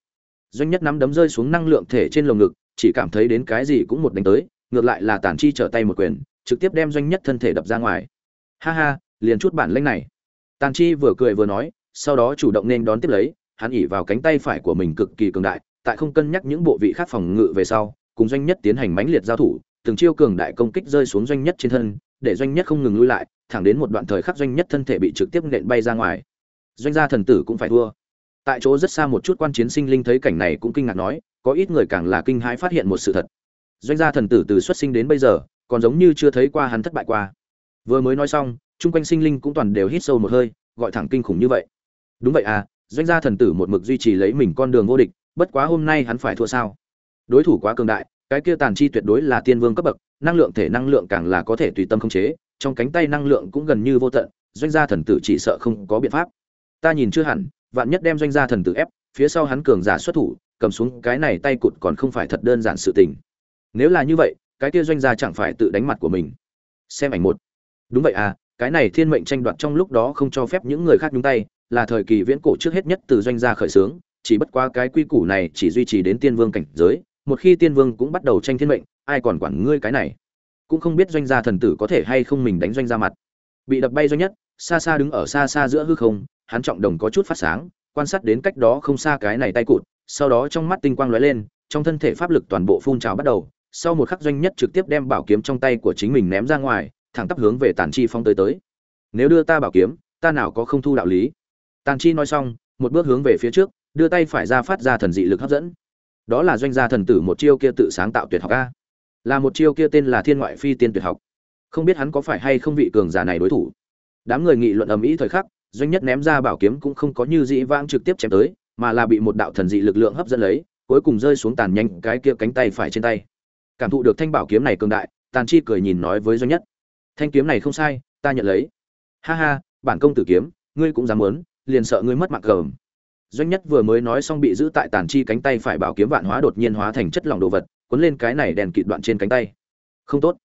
doanh nhất nắm đấm rơi xuống năng lượng thể trên lồng ngực chỉ cảm thấy đến cái gì cũng một đánh tới, ngược lại là Tản chi trở tay một quyền, trực tiếp đem doanh nhất thân thể đập ra ngoài. Ha ha, liền chút bản lĩnh này. Tàn chi vừa cười vừa nói, sau đó chủ động nên đón tiếp lấy, hắn ỉ vào cánh tay phải của mình cực kỳ cường đại, tại không cân nhắc những bộ vị khác phòng ngự về sau, cùng doanh nhất tiến hành mãnh liệt giao thủ, từng chiêu cường đại công kích rơi xuống doanh nhất trên thân, để doanh nhất không ngừng lui lại, thẳng đến một đoạn thời khắc doanh nhất thân thể bị trực tiếp nện bay ra ngoài. Doanh gia thần tử cũng phải thua. Tại chỗ rất xa một chút quan chiến sinh linh thấy cảnh này cũng kinh ngạc nói có ít người càng là kinh hãi phát hiện một sự thật. Doanh gia thần tử từ xuất sinh đến bây giờ, còn giống như chưa thấy qua hắn thất bại qua. Vừa mới nói xong, chung quanh sinh linh cũng toàn đều hít sâu một hơi, gọi thẳng kinh khủng như vậy. Đúng vậy à doanh gia thần tử một mực duy trì lấy mình con đường vô địch, bất quá hôm nay hắn phải thua sao? Đối thủ quá cường đại, cái kia tàn chi tuyệt đối là tiên vương cấp bậc, năng lượng thể năng lượng càng là có thể tùy tâm khống chế, trong cánh tay năng lượng cũng gần như vô tận, doanh gia thần tử chỉ sợ không có biện pháp. Ta nhìn chưa hẳn, vạn nhất đem doanh gia thần tử ép, phía sau hắn cường giả xuất thủ cầm xuống cái này tay cụt còn không phải thật đơn giản sự tình. Nếu là như vậy, cái kia doanh gia chẳng phải tự đánh mặt của mình. Xem ảnh một. Đúng vậy à cái này thiên mệnh tranh đoạt trong lúc đó không cho phép những người khác nhúng tay, là thời kỳ viễn cổ trước hết nhất từ doanh gia khởi xướng, chỉ bất quá cái quy củ này chỉ duy trì đến tiên vương cảnh giới, một khi tiên vương cũng bắt đầu tranh thiên mệnh, ai còn quản ngươi cái này? Cũng không biết doanh gia thần tử có thể hay không mình đánh doanh gia mặt. Bị đập bay doanh nhất, xa xa đứng ở xa xa giữa hư không, hắn trọng đồng có chút phát sáng, quan sát đến cách đó không xa cái này tay cụt sau đó trong mắt tinh quang lóe lên, trong thân thể pháp lực toàn bộ phun trào bắt đầu, sau một khắc doanh nhất trực tiếp đem bảo kiếm trong tay của chính mình ném ra ngoài, thẳng tắp hướng về tàn chi phong tới tới. Nếu đưa ta bảo kiếm, ta nào có không thu đạo lý? Tàn chi nói xong, một bước hướng về phía trước, đưa tay phải ra phát ra thần dị lực hấp dẫn. Đó là doanh gia thần tử một chiêu kia tự sáng tạo tuyệt học a. Là một chiêu kia tên là thiên ngoại phi tiên tuyệt học. Không biết hắn có phải hay không vị cường giả này đối thủ. Đám người nghị luận ầm ĩ thời khắc, doanh nhất ném ra bảo kiếm cũng không có như dĩ vãng trực tiếp chém tới mà là bị một đạo thần dị lực lượng hấp dẫn lấy, cuối cùng rơi xuống tàn nhanh cái kia cánh tay phải trên tay. Cảm thụ được thanh bảo kiếm này cường đại, tàn chi cười nhìn nói với doanh nhất. Thanh kiếm này không sai, ta nhận lấy. Ha ha, bản công tử kiếm, ngươi cũng dám muốn, liền sợ ngươi mất mạng cờm doanh nhất vừa mới nói xong bị giữ tại tàn chi cánh tay phải bảo kiếm vạn hóa đột nhiên hóa thành chất lỏng đồ vật, cuốn lên cái này đèn kịt đoạn trên cánh tay. Không tốt.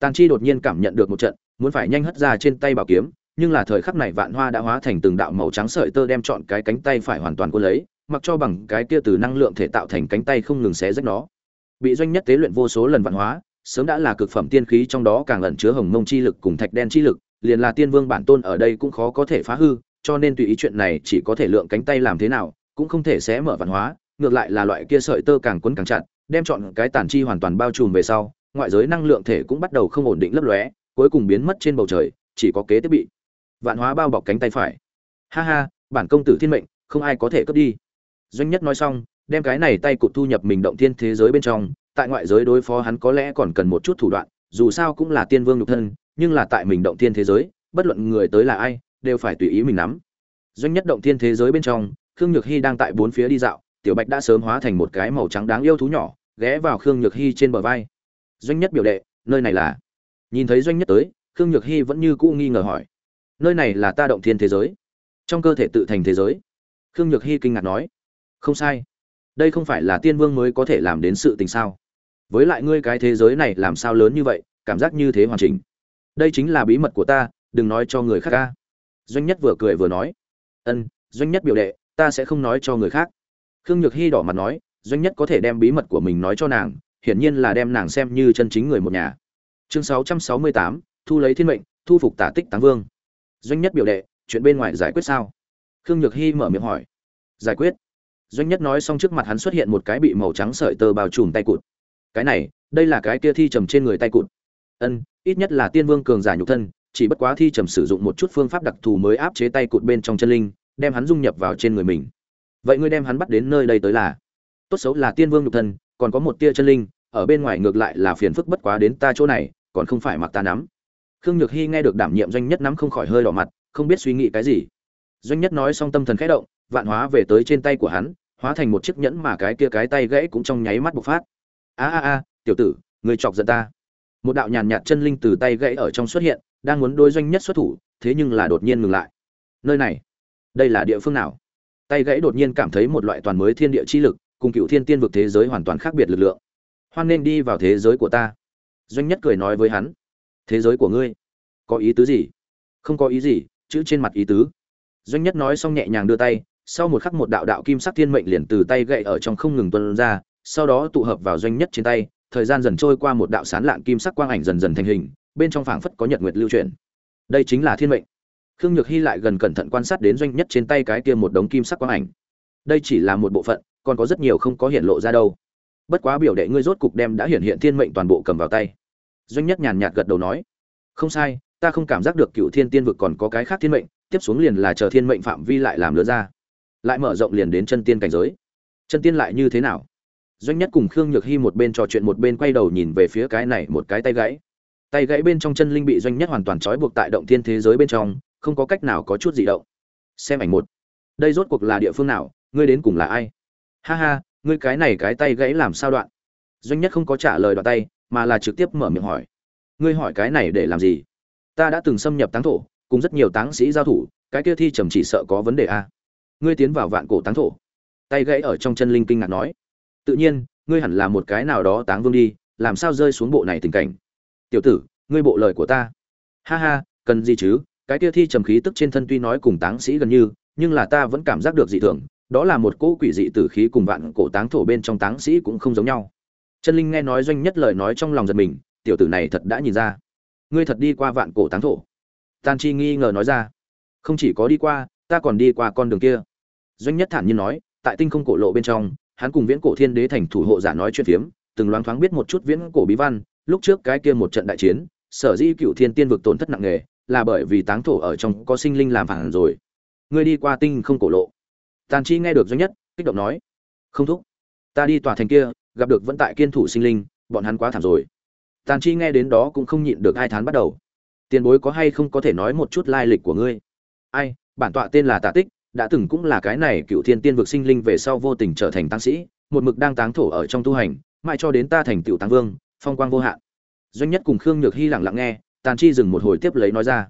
Tàn chi đột nhiên cảm nhận được một trận, muốn phải nhanh hất ra trên tay bảo kiếm nhưng là thời khắc này vạn hoa đã hóa thành từng đạo màu trắng sợi tơ đem chọn cái cánh tay phải hoàn toàn cuốn lấy, mặc cho bằng cái kia từ năng lượng thể tạo thành cánh tay không ngừng xé rách nó. Bị doanh nhất tế luyện vô số lần vạn hóa, sớm đã là cực phẩm tiên khí trong đó càng ẩn chứa hồng mông chi lực cùng thạch đen chi lực, liền là tiên vương bản tôn ở đây cũng khó có thể phá hư, cho nên tùy ý chuyện này chỉ có thể lượng cánh tay làm thế nào, cũng không thể xé mở vạn hóa, ngược lại là loại kia sợi tơ càng quấn càng chặt, đem chọn cái tàn chi hoàn toàn bao trùm về sau, ngoại giới năng lượng thể cũng bắt đầu không ổn định lấp lóe, cuối cùng biến mất trên bầu trời, chỉ có kế tiếp bị vạn hóa bao bọc cánh tay phải. Ha ha, bản công tử thiên mệnh, không ai có thể cướp đi. Doanh nhất nói xong, đem cái này tay cụt thu nhập mình động thiên thế giới bên trong, tại ngoại giới đối phó hắn có lẽ còn cần một chút thủ đoạn, dù sao cũng là tiên vương nhục thân, nhưng là tại mình động thiên thế giới, bất luận người tới là ai, đều phải tùy ý mình nắm. Doanh nhất động thiên thế giới bên trong, khương nhược hy đang tại bốn phía đi dạo, tiểu bạch đã sớm hóa thành một cái màu trắng đáng yêu thú nhỏ, ghé vào khương nhược hy trên bờ vai. Doanh nhất biểu đệ, nơi này là? Nhìn thấy doanh nhất tới, khương nhược hy vẫn như cũ nghi ngờ hỏi nơi này là ta động thiên thế giới. Trong cơ thể tự thành thế giới. Khương nhược hy kinh ngạc nói. Không sai. Đây không phải là tiên vương mới có thể làm đến sự tình sao? Với lại ngươi cái thế giới này làm sao lớn như vậy, cảm giác như thế hoàn chỉnh. Đây chính là bí mật của ta, đừng nói cho người khác ca. Doanh nhất vừa cười vừa nói. Ân, doanh nhất biểu đệ, ta sẽ không nói cho người khác. Khương nhược hy đỏ mặt nói. Doanh nhất có thể đem bí mật của mình nói cho nàng, hiển nhiên là đem nàng xem như chân chính người một nhà. Chương sáu trăm sáu mươi tám, thu lấy thiên mệnh, thu phục tả tích táng vương doanh nhất biểu đệ, chuyện bên ngoài giải quyết sao? Khương nhược hy mở miệng hỏi. Giải quyết. Doanh nhất nói xong trước mặt hắn xuất hiện một cái bị màu trắng sợi tơ bao trùm tay cụt. Cái này, đây là cái kia thi trầm trên người tay cụt. Ân, ít nhất là tiên vương cường giả nhục thân, chỉ bất quá thi trầm sử dụng một chút phương pháp đặc thù mới áp chế tay cụt bên trong chân linh, đem hắn dung nhập vào trên người mình. Vậy ngươi đem hắn bắt đến nơi đây tới là? Tốt xấu là tiên vương nhục thân, còn có một tia chân linh, ở bên ngoài ngược lại là phiền phức bất quá đến ta chỗ này, còn không phải mặc ta nắm khương nhược hy nghe được đảm nhiệm doanh nhất nắm không khỏi hơi đỏ mặt, không biết suy nghĩ cái gì. Doanh nhất nói xong tâm thần khẽ động, vạn hóa về tới trên tay của hắn, hóa thành một chiếc nhẫn mà cái kia cái tay gãy cũng trong nháy mắt bộc phát. A a a, tiểu tử, người chọc giận ta. Một đạo nhàn nhạt chân linh từ tay gãy ở trong xuất hiện, đang muốn đối doanh nhất xuất thủ, thế nhưng là đột nhiên ngừng lại. Nơi này, đây là địa phương nào? Tay gãy đột nhiên cảm thấy một loại toàn mới thiên địa chi lực, cùng cựu thiên tiên vực thế giới hoàn toàn khác biệt lực lượng. Hoan nên đi vào thế giới của ta. Doanh nhất cười nói với hắn thế giới của ngươi. Có ý tứ gì? Không có ý gì, chữ trên mặt ý tứ. Doanh nhất nói xong nhẹ nhàng đưa tay, sau một khắc một đạo đạo kim sắc thiên mệnh liền từ tay gậy ở trong không ngừng tuân ra, sau đó tụ hợp vào doanh nhất trên tay, thời gian dần trôi qua một đạo sán lạng kim sắc quang ảnh dần dần thành hình, bên trong phảng phất có nhật nguyệt lưu chuyển. Đây chính là thiên mệnh. Khương nhược hy lại gần cẩn thận quan sát đến doanh nhất trên tay cái kia một đống kim sắc quang ảnh. Đây chỉ là một bộ phận, còn có rất nhiều không có hiện lộ ra đâu. Bất quá biểu đệ ngươi rốt cục đem đã hiện hiện thiên mệnh toàn bộ cầm vào tay doanh nhất nhàn nhạt gật đầu nói, không sai, ta không cảm giác được cựu thiên tiên vực còn có cái khác thiên mệnh, tiếp xuống liền là chờ thiên mệnh phạm vi lại làm lứa ra, lại mở rộng liền đến chân tiên cảnh giới. Chân tiên lại như thế nào? Doanh nhất cùng khương nhược hy một bên trò chuyện một bên quay đầu nhìn về phía cái này một cái tay gãy. Tay gãy bên trong chân linh bị doanh nhất hoàn toàn trói buộc tại động thiên thế giới bên trong, không có cách nào có chút gì động. Xem ảnh một. Đây rốt cuộc là địa phương nào, ngươi đến cùng là ai? Ha ha, ngươi cái này cái tay gãy làm sao đoạn? Doanh nhất không có trả lời đoạn tay mà là trực tiếp mở miệng hỏi. Ngươi hỏi cái này để làm gì? Ta đã từng xâm nhập táng thổ, cùng rất nhiều táng sĩ giao thủ, cái kia thi trầm chỉ sợ có vấn đề a. À? ngươi tiến vào vạn cổ táng thổ. Tay gãy ở trong chân linh kinh ngạc nói. Tự nhiên, ngươi hẳn là một cái nào đó táng vương đi, làm sao rơi xuống bộ này tình cảnh? Tiểu tử, ngươi bộ lời của ta. Ha ha, cần gì chứ? Cái kia thi trầm khí tức trên thân tuy nói cùng táng sĩ gần như, nhưng là ta vẫn cảm giác được dị thường, đó là một cỗ quỷ dị tử khí cùng vạn cổ táng thổ bên trong táng sĩ cũng không giống nhau chân linh nghe nói doanh nhất lời nói trong lòng giật mình, tiểu tử này thật đã nhìn ra. Ngươi thật đi qua vạn cổ táng thổ. Tàn chi nghi ngờ nói ra. Không chỉ có đi qua, ta còn đi qua con đường kia. Doanh nhất thản nhiên nói, tại tinh không cổ lộ bên trong, hắn cùng viễn cổ thiên đế thành thủ hộ giả nói chuyện phiếm, từng loáng thoáng biết một chút viễn cổ bí văn, lúc trước cái kia một trận đại chiến, sở dĩ cựu thiên tiên vực tổn thất nặng nề, là bởi vì táng thổ ở trong có sinh linh làm phản rồi. Ngươi đi qua tinh không cổ lộ. Tàn chi nghe được doanh nhất, kích động nói, không thúc, ta đi tòa thành kia gặp được vẫn tại kiên thủ sinh linh, bọn hắn quá thảm rồi. Tàn chi nghe đến đó cũng không nhịn được hai tháng bắt đầu. Tiền bối có hay không có thể nói một chút lai lịch của ngươi? Ai, bản tọa tên là Tạ tích, đã từng cũng là cái này cựu thiên tiên vực sinh linh về sau vô tình trở thành tăng sĩ, một mực đang táng thổ ở trong tu hành, mãi cho đến ta thành tựu tăng vương, phong quang vô hạn. Doanh nhất cùng khương nhược hy lặng lặng nghe, tàn chi dừng một hồi tiếp lấy nói ra.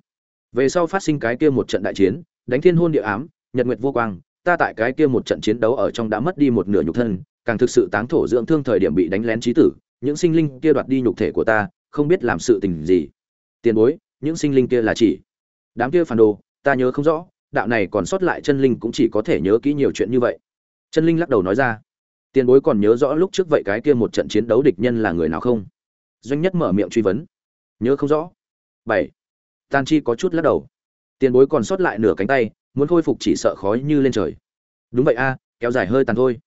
Về sau phát sinh cái kia một trận đại chiến, đánh thiên hôn địa ám, nhật nguyệt vô quang, ta tại cái kia một trận chiến đấu ở trong đã mất đi một nửa nhục thân càng thực sự táng thổ dưỡng thương thời điểm bị đánh lén trí tử, những sinh linh kia đoạt đi nhục thể của ta, không biết làm sự tình gì. Tiền bối, những sinh linh kia là chỉ. Đám kia phản đồ, ta nhớ không rõ, đạo này còn sót lại chân linh cũng chỉ có thể nhớ kỹ nhiều chuyện như vậy. Chân linh lắc đầu nói ra. Tiền bối còn nhớ rõ lúc trước vậy cái kia một trận chiến đấu địch nhân là người nào không? Doanh nhất mở miệng truy vấn. Nhớ không rõ. Bảy. Tàn chi có chút lắc đầu. Tiền bối còn sót lại nửa cánh tay, muốn khôi phục chỉ sợ khói như lên trời. Đúng vậy a, kéo dài hơi tàn thôi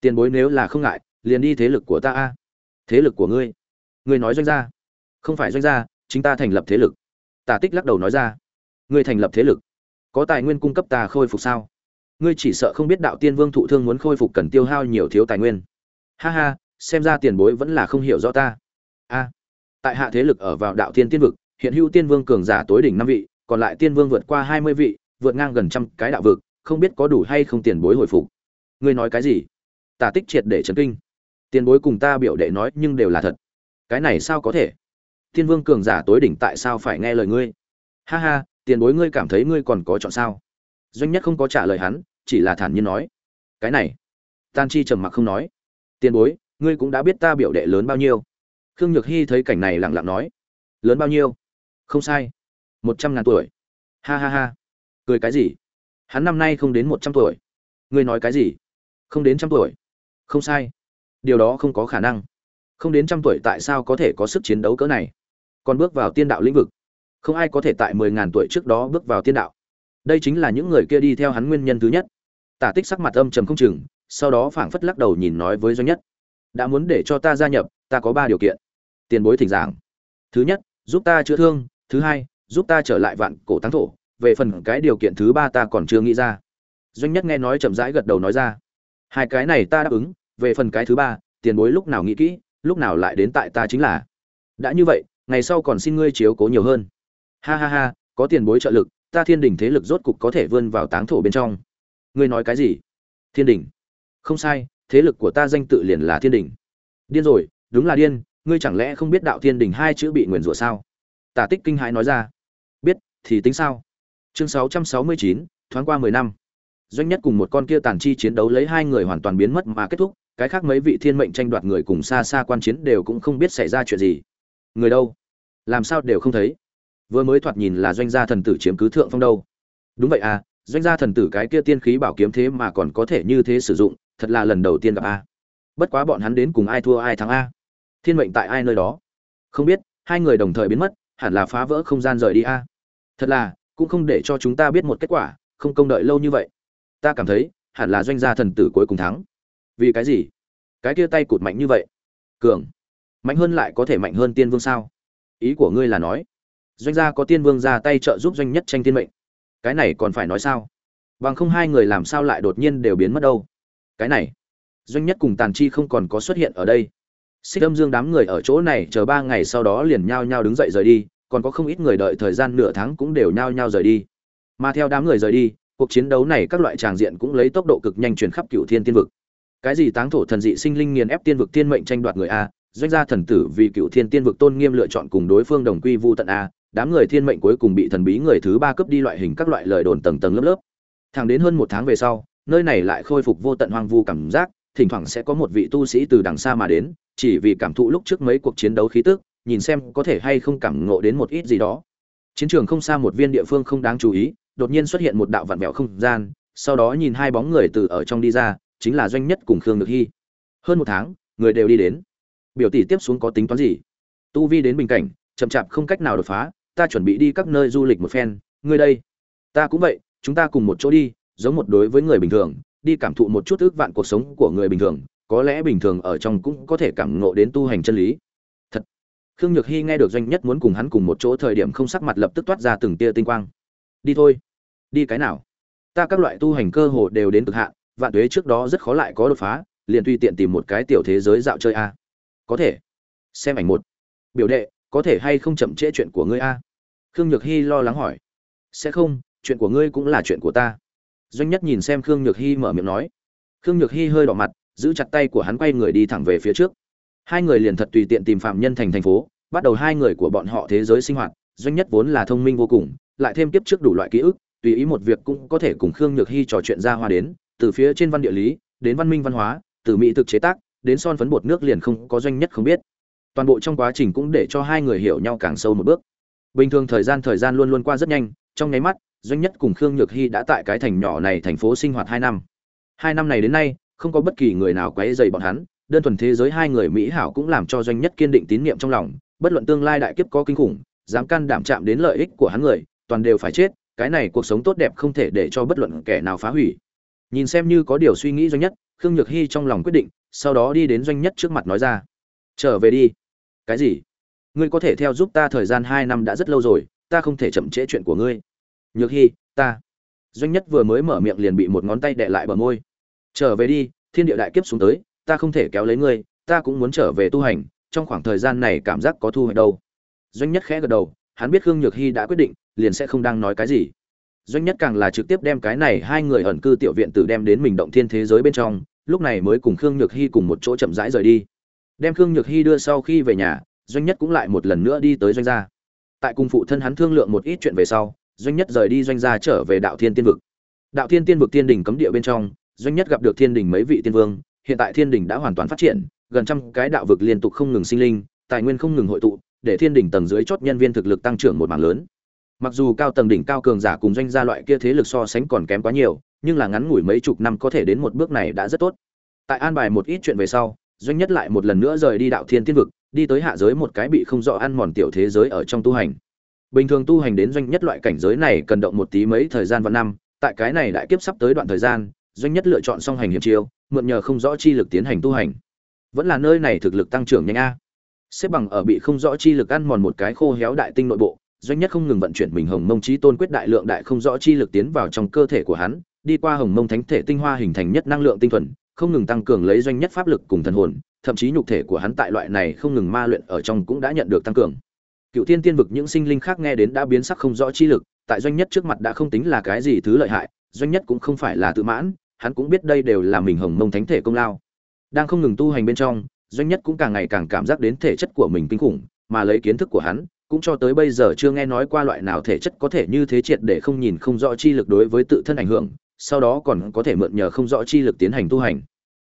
tiền bối nếu là không ngại, liền đi thế lực của ta a. Thế lực của ngươi? Ngươi nói doanh gia. Không phải doanh gia, chính ta thành lập thế lực. Tả tích lắc đầu nói ra. Ngươi thành lập thế lực? Có tài nguyên cung cấp ta khôi phục sao? Ngươi chỉ sợ không biết đạo tiên vương thụ thương muốn khôi phục cần tiêu hao nhiều thiếu tài nguyên. Ha ha, xem ra tiền bối vẫn là không hiểu rõ ta. A. Tại hạ thế lực ở vào đạo tiên tiên vực, hiện hữu tiên vương cường giả tối đỉnh năm vị, còn lại tiên vương vượt qua hai mươi vị, vượt ngang gần trăm cái đạo vực, không biết có đủ hay không tiền bối hồi phục. Ngươi nói cái gì? Tả tích triệt để chấn kinh. Tiền bối cùng ta biểu đệ nói nhưng đều là thật. Cái này sao có thể? Thiên vương cường giả tối đỉnh tại sao phải nghe lời ngươi? Ha ha, tiền bối ngươi cảm thấy ngươi còn có chọn sao? Doanh nhất không có trả lời hắn, chỉ là thản nhiên nói. Cái này. Tan chi trầm mặc không nói. Tiền bối, ngươi cũng đã biết ta biểu đệ lớn bao nhiêu. Khương nhược hy thấy cảnh này lặng lặng nói. Lớn bao nhiêu? Không sai. Một trăm ngàn tuổi. Ha ha ha. Cười cái gì? Hắn năm nay không đến một trăm tuổi. Ngươi nói cái gì? Không đến trăm tuổi không sai. Điều đó không có khả năng. Không đến trăm tuổi tại sao có thể có sức chiến đấu cỡ này? Còn bước vào tiên đạo lĩnh vực. Không ai có thể tại mười ngàn tuổi trước đó bước vào tiên đạo. Đây chính là những người kia đi theo hắn nguyên nhân thứ nhất. Tả tích sắc mặt âm trầm không chừng, sau đó phảng phất lắc đầu nhìn nói với doanh nhất. Đã muốn để cho ta gia nhập, ta có ba điều kiện. Tiền bối thỉnh giảng. Thứ nhất, giúp ta chữa thương. Thứ hai, giúp ta trở lại vạn cổ thắng thổ. Về phần cái điều kiện thứ ba ta còn chưa nghĩ ra. Doanh nhất nghe nói chậm rãi gật đầu nói ra. Hai cái này ta đáp ứng về phần cái thứ ba, tiền bối lúc nào nghĩ kỹ, lúc nào lại đến tại ta chính là. Đã như vậy, ngày sau còn xin ngươi chiếu cố nhiều hơn. Ha ha ha, có tiền bối trợ lực, ta thiên đình thế lực rốt cục có thể vươn vào táng thổ bên trong. Ngươi nói cái gì? Thiên đình không sai, thế lực của ta danh tự liền là thiên đình điên rồi, đúng là điên, ngươi chẳng lẽ không biết đạo thiên đình hai chữ bị nguyền rủa sao? Tả tích kinh hãi nói ra. Biết, thì tính sao? Chương sáu trăm sáu mươi chín, thoáng qua mười năm. Doanh nhất cùng một con kia tàn chi chiến đấu lấy hai người hoàn toàn biến mất mà kết thúc cái khác mấy vị thiên mệnh tranh đoạt người cùng xa xa quan chiến đều cũng không biết xảy ra chuyện gì. Người đâu? Làm sao đều không thấy? Vừa mới thoạt nhìn là doanh gia thần tử chiếm cứ thượng phong đâu. Đúng vậy à doanh gia thần tử cái kia tiên khí bảo kiếm thế mà còn có thể như thế sử dụng, thật là lần đầu tiên gặp a. Bất quá bọn hắn đến cùng ai thua ai thắng a? Thiên mệnh tại ai nơi đó? Không biết, hai người đồng thời biến mất, hẳn là phá vỡ không gian rời đi a. Thật là, cũng không để cho chúng ta biết một kết quả, không công đợi lâu như vậy. Ta cảm thấy, hẳn là doanh gia thần tử cuối cùng thắng vì cái gì? Cái kia tay cụt mạnh như vậy. Cường. Mạnh hơn lại có thể mạnh hơn tiên vương sao? Ý của ngươi là nói, doanh gia có tiên vương ra tay trợ giúp doanh nhất tranh tiên mệnh. Cái này còn phải nói sao? Bằng không hai người làm sao lại đột nhiên đều biến mất đâu? Cái này, doanh nhất cùng tàn chi không còn có xuất hiện ở đây. Xích âm dương đám người ở chỗ này chờ ba ngày sau đó liền nhao nhao đứng dậy rời đi, còn có không ít người đợi thời gian nửa tháng cũng đều nhao nhao rời đi. Mà theo đám người rời đi, cuộc chiến đấu này các loại tràng diện cũng lấy tốc độ cực nhanh truyền khắp cựu thiên tiên vực cái gì táng thổ thần dị sinh linh nghiền ép tiên vực tiên mệnh tranh đoạt người a, doanh gia thần tử vì cựu thiên tiên vực tôn nghiêm lựa chọn cùng đối phương đồng quy vu tận a, đám người thiên mệnh cuối cùng bị thần bí người thứ ba cướp đi loại hình các loại lời đồn tầng tầng lớp lớp. Thẳng đến hơn một tháng về sau, nơi này lại khôi phục vô tận hoang vu cảm giác, thỉnh thoảng sẽ có một vị tu sĩ từ đằng xa mà đến, chỉ vì cảm thụ lúc trước mấy cuộc chiến đấu khí tức, nhìn xem có thể hay không cảm ngộ đến một ít gì đó. Chiến trường không xa một viên địa phương không đáng chú ý, đột nhiên xuất hiện một đạo vạn vẹo không gian, sau đó nhìn hai bóng người từ ở trong đi ra chính là doanh nhất cùng khương nhược hy. Hơn một tháng, người đều đi đến. Biểu tỷ tiếp xuống có tính toán gì? Tu vi đến bình cảnh, chậm chạp không cách nào đột phá, ta chuẩn bị đi các nơi du lịch một phen. Ngươi đây. Ta cũng vậy, chúng ta cùng một chỗ đi, giống một đối với người bình thường, đi cảm thụ một chút ước vạn cuộc sống của người bình thường, có lẽ bình thường ở trong cũng có thể cảm ngộ đến tu hành chân lý. Thật. Khương nhược hy nghe được doanh nhất muốn cùng hắn cùng một chỗ thời điểm không sắc mặt lập tức toát ra từng tia tinh quang. Đi thôi. Đi cái nào? Ta các loại tu hành cơ hồ đều đến cực hạn vạn tuế trước đó rất khó lại có đột phá, liền tùy tiện tìm một cái tiểu thế giới dạo chơi a. Có thể. Xem ảnh một. Biểu đệ, có thể hay không chậm trễ chuyện của ngươi a? Khương nhược hy lo lắng hỏi. Sẽ không, chuyện của ngươi cũng là chuyện của ta. Doanh nhất nhìn xem khương nhược hy mở miệng nói. Khương nhược hy hơi đỏ mặt, giữ chặt tay của hắn quay người đi thẳng về phía trước. Hai người liền thật tùy tiện tìm phạm nhân thành thành phố, bắt đầu hai người của bọn họ thế giới sinh hoạt. Doanh nhất vốn là thông minh vô cùng, lại thêm kiếp trước đủ loại ký ức, tùy ý một việc cũng có thể cùng khương nhược hy trò chuyện ra hoa đến từ phía trên văn địa lý, đến văn minh văn hóa, từ mỹ thực chế tác, đến son phấn bột nước liền không có doanh nhất không biết. Toàn bộ trong quá trình cũng để cho hai người hiểu nhau càng sâu một bước. Bình thường thời gian thời gian luôn luôn qua rất nhanh, trong nháy mắt, doanh nhất cùng khương nhược hy đã tại cái thành nhỏ này thành phố sinh hoạt hai năm. Hai năm này đến nay, không có bất kỳ người nào quấy dày bọn hắn, đơn thuần thế giới hai người mỹ hảo cũng làm cho doanh nhất kiên định tín nhiệm trong lòng, bất luận tương lai đại kiếp có kinh khủng, dám can đảm chạm đến lợi ích của hắn người, toàn đều phải chết, cái này cuộc sống tốt đẹp không thể để cho bất luận kẻ nào phá hủy nhìn xem như có điều suy nghĩ doanh nhất, khương nhược hy trong lòng quyết định, sau đó đi đến doanh nhất trước mặt nói ra. Trở về đi. Cái gì? Ngươi có thể theo giúp ta thời gian hai năm đã rất lâu rồi, ta không thể chậm trễ chuyện của ngươi. Nhược hy, ta. Doanh nhất vừa mới mở miệng liền bị một ngón tay đệ lại bờ môi. Trở về đi, thiên địa đại kiếp xuống tới, ta không thể kéo lấy ngươi, ta cũng muốn trở về tu hành, trong khoảng thời gian này cảm giác có thu hoạch đâu. Doanh nhất khẽ gật đầu, hắn biết khương nhược hy đã quyết định, liền sẽ không đang nói cái gì doanh nhất càng là trực tiếp đem cái này hai người ẩn cư tiểu viện tử đem đến mình động thiên thế giới bên trong, lúc này mới cùng khương nhược hy cùng một chỗ chậm rãi rời đi. Đem khương nhược hy đưa sau khi về nhà, doanh nhất cũng lại một lần nữa đi tới doanh gia. Tại cùng phụ thân hắn thương lượng một ít chuyện về sau, doanh nhất rời đi doanh gia trở về đạo thiên tiên vực. Đạo thiên tiên vực tiên đỉnh cấm địa bên trong, doanh nhất gặp được thiên đỉnh mấy vị tiên vương, hiện tại thiên đỉnh đã hoàn toàn phát triển, gần trăm cái đạo vực liên tục không ngừng sinh linh, tài nguyên không ngừng hội tụ, để thiên đỉnh tầng dưới chót nhân viên thực lực tăng trưởng một mảng lớn mặc dù cao tầng đỉnh cao cường giả cùng doanh gia loại kia thế lực so sánh còn kém quá nhiều, nhưng là ngắn ngủi mấy chục năm có thể đến một bước này đã rất tốt. Tại an bài một ít chuyện về sau, doanh nhất lại một lần nữa rời đi đạo thiên tiên vực, đi tới hạ giới một cái bị không rõ ăn mòn tiểu thế giới ở trong tu hành. Bình thường tu hành đến doanh nhất loại cảnh giới này cần động một tí mấy thời gian và năm, tại cái này đại kiếp sắp tới đoạn thời gian, doanh nhất lựa chọn song hành hiểm chiêu, mượn nhờ không rõ chi lực tiến hành tu hành. Vẫn là nơi này thực lực tăng trưởng nhanh a. Xếp bằng ở bị không rõ chi lực ăn mòn một cái khô héo đại tinh nội bộ doanh nhất không ngừng vận chuyển mình hồng mông trí tôn quyết đại lượng đại không rõ chi lực tiến vào trong cơ thể của hắn, đi qua hồng mông thánh thể tinh hoa hình thành nhất năng lượng tinh thuần, không ngừng tăng cường lấy doanh nhất pháp lực cùng thần hồn, thậm chí nhục thể của hắn tại loại này không ngừng ma luyện ở trong cũng đã nhận được tăng cường. Cựu tiên tiên vực những sinh linh khác nghe đến đã biến sắc không rõ chi lực, tại doanh nhất trước mặt đã không tính là cái gì thứ lợi hại, doanh nhất cũng không phải là tự mãn, hắn cũng biết đây đều là mình hồng mông thánh thể công lao. Đang không ngừng tu hành bên trong, doanh nhất cũng càng ngày càng cảm giác đến thể chất của mình kinh khủng, mà lấy kiến thức của hắn cũng cho tới bây giờ chưa nghe nói qua loại nào thể chất có thể như thế triệt để không nhìn không rõ chi lực đối với tự thân ảnh hưởng, sau đó còn có thể mượn nhờ không rõ chi lực tiến hành tu hành.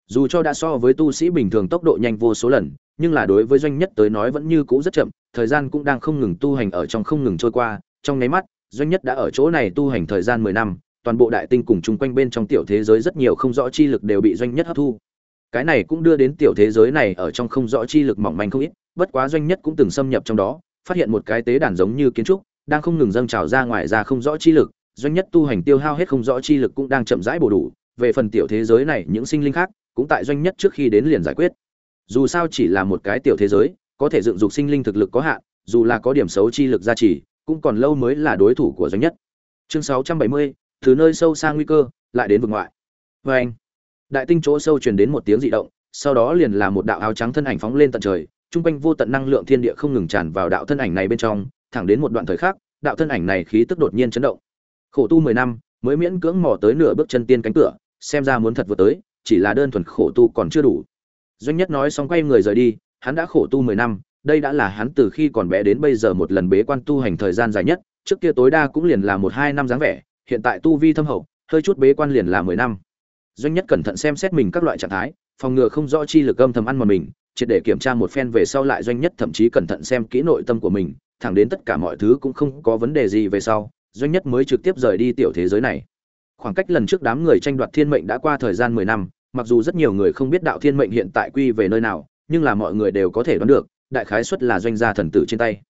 Dù cho đã so với tu sĩ bình thường tốc độ nhanh vô số lần, nhưng là đối với doanh nhất tới nói vẫn như cũ rất chậm, thời gian cũng đang không ngừng tu hành ở trong không ngừng trôi qua, trong nháy mắt, doanh nhất đã ở chỗ này tu hành thời gian mười năm, toàn bộ đại tinh cùng chung quanh bên trong tiểu thế giới rất nhiều không rõ chi lực đều bị doanh nhất hấp thu. Cái này cũng đưa đến tiểu thế giới này ở trong không rõ chi lực mỏng manh không ít, bất quá doanh nhất cũng từng xâm nhập trong đó phát hiện một cái tế đàn giống như kiến trúc đang không ngừng dâng trào ra ngoài ra không rõ chi lực doanh nhất tu hành tiêu hao hết không rõ chi lực cũng đang chậm rãi bổ đủ về phần tiểu thế giới này những sinh linh khác cũng tại doanh nhất trước khi đến liền giải quyết. Dù sao chỉ là một cái tiểu thế giới có thể dựng dục sinh linh thực lực có hạn dù là có điểm xấu chi lực gia trì cũng còn lâu mới là đối thủ của doanh nhất. Chương 670, từ nơi sâu xa nguy cơ lại đến vực ngoại. Vê anh đại tinh chỗ sâu truyền đến một tiếng dị động sau đó liền là một đạo áo trắng thân ảnh phóng lên tận trời trung quanh vô tận năng lượng thiên địa không ngừng tràn vào đạo thân ảnh này bên trong, thẳng đến một đoạn thời khắc, đạo thân ảnh này khí tức đột nhiên chấn động. Khổ tu mười năm, mới miễn cưỡng mò tới nửa bước chân tiên cánh cửa, xem ra muốn thật vừa tới, chỉ là đơn thuần khổ tu còn chưa đủ. Doanh nhất nói xong quay người rời đi, hắn đã khổ tu mười năm, đây đã là hắn từ khi còn bé đến bây giờ một lần bế quan tu hành thời gian dài nhất, trước kia tối đa cũng liền là một hai năm dáng vẻ, hiện tại tu vi thâm hậu, hơi chút bế quan liền là mười năm. Doanh nhất cẩn thận xem xét mình các loại trạng thái, phòng ngừa không rõ chi lực âm thầm ăn mà mình triệt để kiểm tra một phen về sau lại doanh nhất thậm chí cẩn thận xem kỹ nội tâm của mình, thẳng đến tất cả mọi thứ cũng không có vấn đề gì về sau, doanh nhất mới trực tiếp rời đi tiểu thế giới này. Khoảng cách lần trước đám người tranh đoạt thiên mệnh đã qua thời gian mười năm, mặc dù rất nhiều người không biết đạo thiên mệnh hiện tại quy về nơi nào, nhưng là mọi người đều có thể đoán được, đại khái suất là doanh gia thần tử trên tay.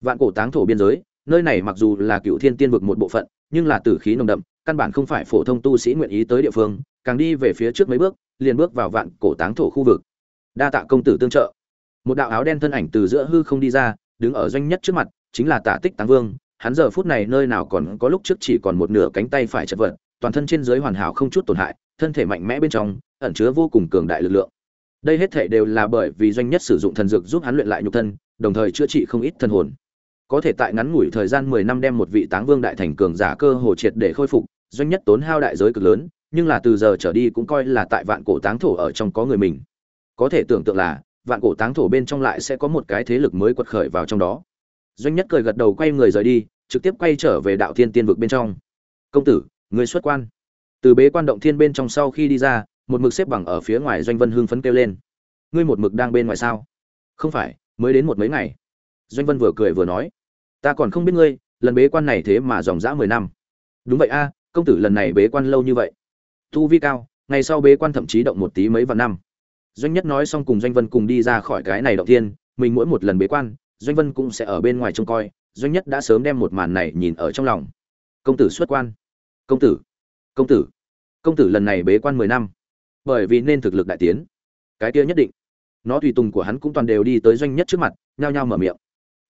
Vạn cổ táng thổ biên giới, nơi này mặc dù là cựu thiên tiên vực một bộ phận, nhưng là tử khí nồng đậm, căn bản không phải phổ thông tu sĩ nguyện ý tới địa phương, càng đi về phía trước mấy bước, liền bước vào vạn cổ táng thổ khu vực đa tạ công tử tương trợ. Một đạo áo đen thân ảnh từ giữa hư không đi ra, đứng ở doanh nhất trước mặt, chính là Tả tích táng vương. Hắn giờ phút này nơi nào còn có lúc trước chỉ còn một nửa cánh tay phải chật vật, toàn thân trên dưới hoàn hảo không chút tổn hại, thân thể mạnh mẽ bên trong, ẩn chứa vô cùng cường đại lực lượng. Đây hết thể đều là bởi vì doanh nhất sử dụng thần dược giúp hắn luyện lại nhục thân, đồng thời chữa trị không ít thân hồn. Có thể tại ngắn ngủi thời gian mười năm đem một vị táng vương đại thành cường giả cơ hồ triệt để khôi phục, doanh nhất tốn hao đại giới cực lớn, nhưng là từ giờ trở đi cũng coi là tại vạn cổ táng thổ ở trong có người mình có thể tưởng tượng là, vạn cổ táng thổ bên trong lại sẽ có một cái thế lực mới quật khởi vào trong đó. Doanh nhất cười gật đầu quay người rời đi, trực tiếp quay trở về đạo thiên tiên vực bên trong. Công tử người xuất quan. Từ bế quan động thiên bên trong sau khi đi ra, một mực xếp bằng ở phía ngoài doanh vân hưng phấn kêu lên. Ngươi một mực đang bên ngoài sao? Không phải, mới đến một mấy ngày. Doanh vân vừa cười vừa nói. Ta còn không biết ngươi, lần bế quan này thế mà dòng dã mười năm. Đúng vậy a, công tử, lần này bế quan lâu như vậy. Tu vi cao, ngày sau bế quan thậm chí động một tí mấy vạn năm doanh nhất nói xong cùng doanh vân cùng đi ra khỏi cái này động thiên, mình mỗi một lần bế quan, doanh vân cũng sẽ ở bên ngoài trông coi, doanh nhất đã sớm đem một màn này nhìn ở trong lòng. Công tử xuất quan. Công tử. Công tử. Công tử lần này bế quan mười năm. Bởi vì nên thực lực đại tiến. Cái kia nhất định. Nó tùy tùng của hắn cũng toàn đều đi tới doanh nhất trước mặt, nhao nhao mở miệng.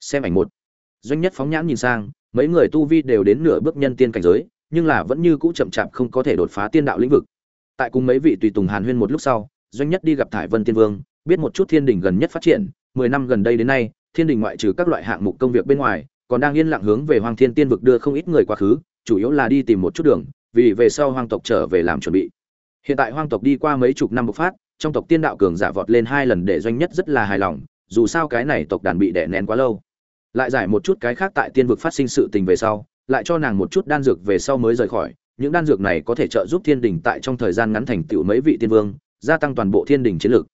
Xem ảnh một. Doanh nhất phóng nhãn nhìn sang, mấy người tu vi đều đến nửa bước nhân tiên cảnh giới, nhưng là vẫn như cũ chậm chạp không có thể đột phá tiên đạo lĩnh vực. Tại cùng mấy vị tùy tùng hàn huyên một lúc sau doanh nhất đi gặp thải vân tiên vương, biết một chút thiên đình gần nhất phát triển, mười năm gần đây đến nay, thiên đình ngoại trừ các loại hạng mục công việc bên ngoài, còn đang yên lặng hướng về hoàng thiên tiên vực đưa không ít người quá khứ, chủ yếu là đi tìm một chút đường, vì về sau hoàng tộc trở về làm chuẩn bị. Hiện tại hoàng tộc đi qua mấy chục năm bộc phát, trong tộc tiên đạo cường giả vọt lên hai lần để doanh nhất rất là hài lòng, dù sao cái này tộc đàn bị đè nén quá lâu. Lại giải một chút cái khác tại tiên vực phát sinh sự tình về sau, lại cho nàng một chút đan dược về sau mới rời khỏi, những đan dược này có thể trợ giúp thiên đình tại trong thời gian ngắn thành tựu mấy vị tiên vương gia tăng toàn bộ thiên đình chiến lược.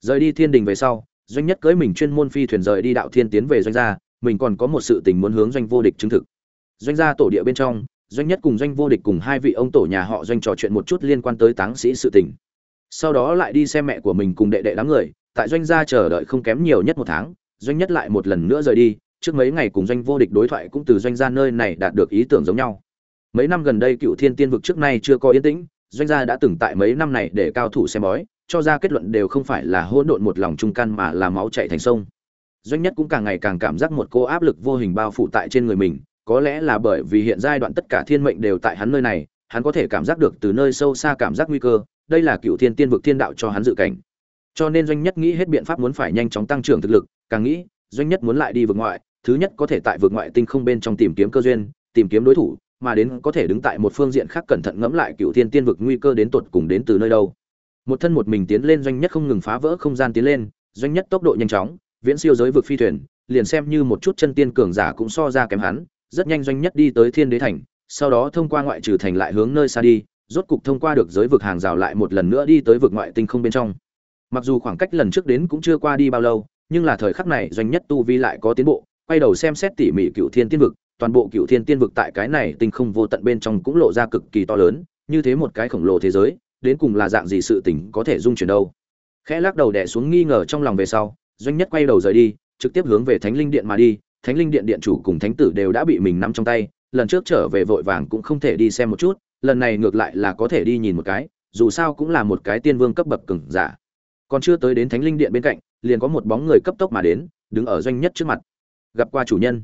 Rời đi thiên đình về sau, doanh nhất cưới mình chuyên môn phi thuyền rời đi đạo thiên tiến về doanh gia, mình còn có một sự tình muốn hướng doanh vô địch chứng thực. Doanh gia tổ địa bên trong, doanh nhất cùng doanh vô địch cùng hai vị ông tổ nhà họ doanh trò chuyện một chút liên quan tới táng sĩ sự tình. Sau đó lại đi xem mẹ của mình cùng đệ đệ đám người, tại doanh gia chờ đợi không kém nhiều nhất một tháng, doanh nhất lại một lần nữa rời đi, trước mấy ngày cùng doanh vô địch đối thoại cũng từ doanh gia nơi này đạt được ý tưởng giống nhau. Mấy năm gần đây cựu thiên tiên vực trước nay chưa có yên tĩnh doanh gia đã từng tại mấy năm này để cao thủ xem bói, cho ra kết luận đều không phải là hỗn độn một lòng trung căn mà là máu chảy thành sông. Doanh nhất cũng càng ngày càng cảm giác một cô áp lực vô hình bao phủ tại trên người mình, có lẽ là bởi vì hiện giai đoạn tất cả thiên mệnh đều tại hắn nơi này, hắn có thể cảm giác được từ nơi sâu xa cảm giác nguy cơ, đây là cựu thiên tiên vực thiên đạo cho hắn dự cảnh. Cho nên doanh nhất nghĩ hết biện pháp muốn phải nhanh chóng tăng trưởng thực lực, càng nghĩ, doanh nhất muốn lại đi vực ngoại, thứ nhất có thể tại vực ngoại tinh không bên trong tìm kiếm cơ duyên, tìm kiếm đối thủ mà đến có thể đứng tại một phương diện khác cẩn thận ngẫm lại cựu thiên tiên vực nguy cơ đến tột cùng đến từ nơi đâu. Một thân một mình tiến lên doanh nhất không ngừng phá vỡ không gian tiến lên, doanh nhất tốc độ nhanh chóng, viễn siêu giới vực phi thuyền, liền xem như một chút chân tiên cường giả cũng so ra kém hắn, rất nhanh doanh nhất đi tới thiên đế thành, sau đó thông qua ngoại trừ thành lại hướng nơi xa đi, rốt cục thông qua được giới vực hàng rào lại một lần nữa đi tới vực ngoại tinh không bên trong. Mặc dù khoảng cách lần trước đến cũng chưa qua đi bao lâu, nhưng là thời khắc này doanh nhất tu vi lại có tiến bộ, quay đầu xem xét tỉ mỉ cựu thiên tiên vực toàn bộ cựu thiên tiên vực tại cái này tinh không vô tận bên trong cũng lộ ra cực kỳ to lớn, như thế một cái khổng lồ thế giới, đến cùng là dạng gì sự tình có thể dung chuyển đâu. Khẽ lắc đầu đẻ xuống nghi ngờ trong lòng về sau, doanh nhất quay đầu rời đi, trực tiếp hướng về thánh linh điện mà đi. Thánh linh điện điện chủ cùng thánh tử đều đã bị mình nắm trong tay, lần trước trở về vội vàng cũng không thể đi xem một chút, lần này ngược lại là có thể đi nhìn một cái, dù sao cũng là một cái tiên vương cấp bậc cừng giả. Còn chưa tới đến thánh linh điện bên cạnh, liền có một bóng người cấp tốc mà đến, đứng ở doanh nhất trước mặt. Gặp qua chủ nhân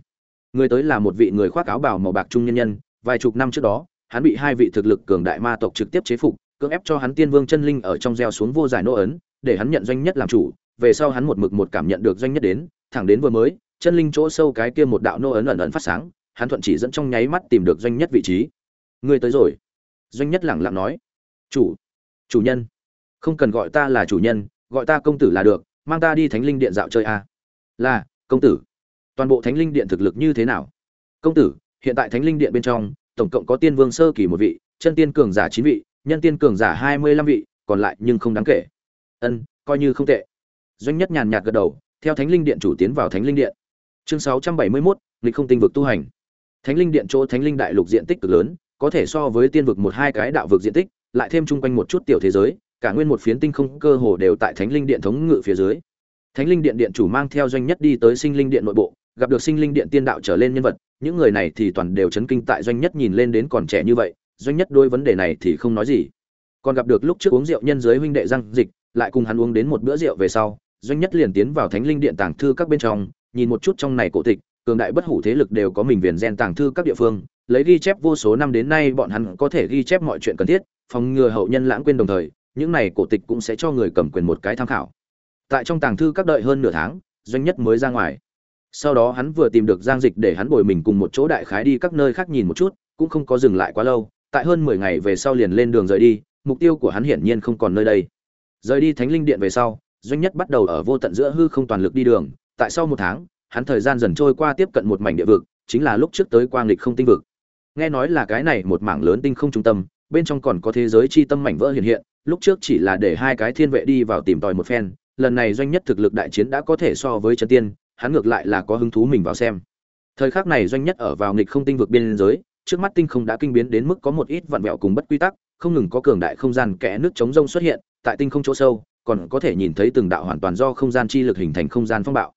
người tới là một vị người khoác áo bào màu bạc trung nhân nhân, vài chục năm trước đó, hắn bị hai vị thực lực cường đại ma tộc trực tiếp chế phục, cưỡng ép cho hắn tiên vương chân linh ở trong gieo xuống vô giải nô ấn, để hắn nhận doanh nhất làm chủ, về sau hắn một mực một cảm nhận được doanh nhất đến, thẳng đến vừa mới, chân linh chỗ sâu cái kia một đạo nô ấn ẩn ẩn phát sáng, hắn thuận chỉ dẫn trong nháy mắt tìm được doanh nhất vị trí. Ngươi tới rồi. Doanh nhất lẳng lặng nói. Chủ. Chủ nhân. Không cần gọi ta là chủ nhân, gọi ta công tử là được, mang ta đi thánh linh điện dạo chơi à? là, công tử toàn bộ thánh linh điện thực lực như thế nào? Công tử, hiện tại thánh linh điện bên trong, tổng cộng có tiên vương sơ kỳ một vị, chân tiên cường giả chín vị, nhân tiên cường giả hai mươi lăm vị, còn lại nhưng không đáng kể. Ân, coi như không tệ. Doanh nhất nhàn nhạt gật đầu, theo thánh linh điện chủ tiến vào thánh linh điện. Chương sáu trăm bảy mươi mốt lịch không tinh vực tu hành. Thánh linh điện chỗ thánh linh đại lục diện tích cực lớn, có thể so với tiên vực một hai cái đạo vực diện tích, lại thêm chung quanh một chút tiểu thế giới, cả nguyên một phiến tinh không cơ hồ đều tại thánh linh điện thống ngự phía dưới. Thánh linh điện điện chủ mang theo doanh nhất đi tới sinh linh điện nội bộ gặp được sinh linh điện tiên đạo trở lên nhân vật, những người này thì toàn đều chấn kinh tại doanh nhất nhìn lên đến còn trẻ như vậy, doanh nhất đôi vấn đề này thì không nói gì. Còn gặp được lúc trước uống rượu nhân giới huynh đệ răng dịch, lại cùng hắn uống đến một bữa rượu về sau, doanh nhất liền tiến vào thánh linh điện tàng thư các bên trong, nhìn một chút trong này cổ tịch, cường đại bất hủ thế lực đều có mình viền gen tàng thư các địa phương, lấy ghi chép vô số năm đến nay bọn hắn có thể ghi chép mọi chuyện cần thiết, phòng ngừa hậu nhân lãng quên đồng thời, những này cổ tịch cũng sẽ cho người cầm quyền một cái tham khảo. Tại trong tàng thư các đợi hơn nửa tháng, doanh nhất mới ra ngoài sau đó hắn vừa tìm được giang dịch để hắn bồi mình cùng một chỗ đại khái đi các nơi khác nhìn một chút, cũng không có dừng lại quá lâu, tại hơn mười ngày về sau liền lên đường rời đi, mục tiêu của hắn hiển nhiên không còn nơi đây. Rời đi thánh linh điện về sau, doanh nhất bắt đầu ở vô tận giữa hư không toàn lực đi đường, tại sau một tháng, hắn thời gian dần trôi qua tiếp cận một mảnh địa vực, chính là lúc trước tới quang lịch không tinh vực. Nghe nói là cái này một mảng lớn tinh không trung tâm, bên trong còn có thế giới chi tâm mảnh vỡ hiện hiện, lúc trước chỉ là để hai cái thiên vệ đi vào tìm tòi một phen, lần này doanh nhất thực lực đại chiến đã có thể so với chân tiên hắn ngược lại là có hứng thú mình vào xem. Thời khắc này doanh nhất ở vào nghịch không tinh vực biên giới, trước mắt tinh không đã kinh biến đến mức có một ít vặn vẹo cùng bất quy tắc, không ngừng có cường đại không gian kẽ nước chống rông xuất hiện, tại tinh không chỗ sâu, còn có thể nhìn thấy từng đạo hoàn toàn do không gian chi lực hình thành không gian phong bạo.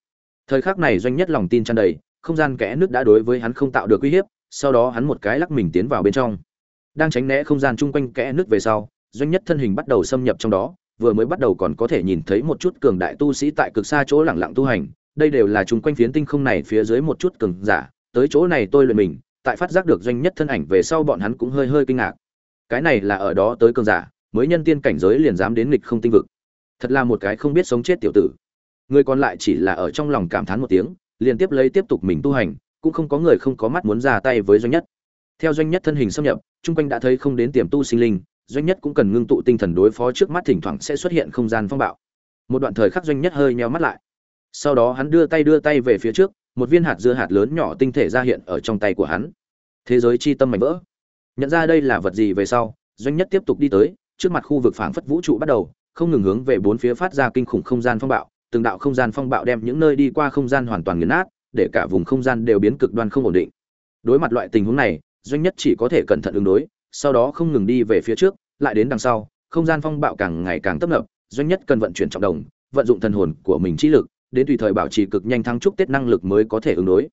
Thời khắc này doanh nhất lòng tin tràn đầy, không gian kẽ nước đã đối với hắn không tạo được uy hiếp, sau đó hắn một cái lắc mình tiến vào bên trong. Đang tránh né không gian chung quanh kẽ nước về sau, doanh nhất thân hình bắt đầu xâm nhập trong đó, vừa mới bắt đầu còn có thể nhìn thấy một chút cường đại tu sĩ tại cực xa chỗ lẳng lặng tu hành đây đều là chúng quanh phiến tinh không này phía dưới một chút cường giả, tới chỗ này tôi luyện mình, tại phát giác được doanh nhất thân ảnh về sau bọn hắn cũng hơi hơi kinh ngạc. Cái này là ở đó tới cường giả, mới nhân tiên cảnh giới liền dám đến nghịch không tinh vực. Thật là một cái không biết sống chết tiểu tử. Người còn lại chỉ là ở trong lòng cảm thán một tiếng liền tiếp lấy tiếp tục mình tu hành, cũng không có người không có mắt muốn ra tay với doanh nhất. Theo doanh nhất thân hình xâm nhập, chung quanh đã thấy không đến tiềm tu sinh linh, doanh nhất cũng cần ngưng tụ tinh thần đối phó trước mắt thỉnh thoảng sẽ xuất hiện không gian phong bạo. Một đoạn thời khắc doanh nhất hơi nheo mắt lại sau đó hắn đưa tay đưa tay về phía trước, một viên hạt dưa hạt lớn nhỏ tinh thể ra hiện ở trong tay của hắn. Thế giới chi tâm mảnh vỡ. Nhận ra đây là vật gì về sau, doanh nhất tiếp tục đi tới, trước mặt khu vực phảng phất vũ trụ bắt đầu, không ngừng hướng về bốn phía phát ra kinh khủng không gian phong bạo, từng đạo không gian phong bạo đem những nơi đi qua không gian hoàn toàn nghiền nát, để cả vùng không gian đều biến cực đoan không ổn định. Đối mặt loại tình huống này, doanh nhất chỉ có thể cẩn thận ứng đối, sau đó không ngừng đi về phía trước, lại đến đằng sau, không gian phong bạo càng ngày càng tấp nập, doanh nhất cần vận chuyển trọng đồng, vận dụng thần hồn của mình trí lực đến tùy thời bảo trì cực nhanh thăng trúc tết năng lực mới có thể ứng đối.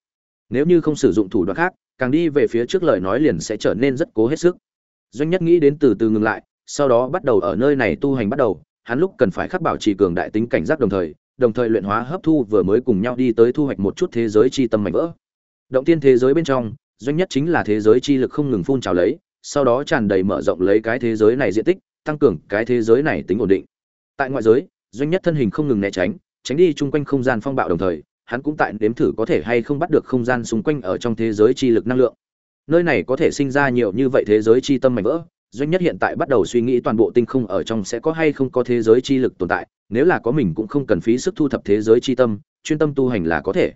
Nếu như không sử dụng thủ đoạn khác, càng đi về phía trước lời nói liền sẽ trở nên rất cố hết sức. Doanh nhất nghĩ đến từ từ ngừng lại, sau đó bắt đầu ở nơi này tu hành bắt đầu, hắn lúc cần phải khắc bảo trì cường đại tính cảnh giác đồng thời đồng thời luyện hóa hấp thu vừa mới cùng nhau đi tới thu hoạch một chút thế giới chi tâm mạnh vỡ. Động tiên thế giới bên trong, doanh nhất chính là thế giới chi lực không ngừng phun trào lấy, sau đó tràn đầy mở rộng lấy cái thế giới này diện tích, tăng cường cái thế giới này tính ổn định. Tại ngoại giới, doanh nhất thân hình không ngừng né tránh tránh đi chung quanh không gian phong bạo đồng thời, hắn cũng tại nếm thử có thể hay không bắt được không gian xung quanh ở trong thế giới chi lực năng lượng. Nơi này có thể sinh ra nhiều như vậy thế giới chi tâm mạnh vỡ, doanh nhất hiện tại bắt đầu suy nghĩ toàn bộ tinh không ở trong sẽ có hay không có thế giới chi lực tồn tại, nếu là có mình cũng không cần phí sức thu thập thế giới chi tâm, chuyên tâm tu hành là có thể.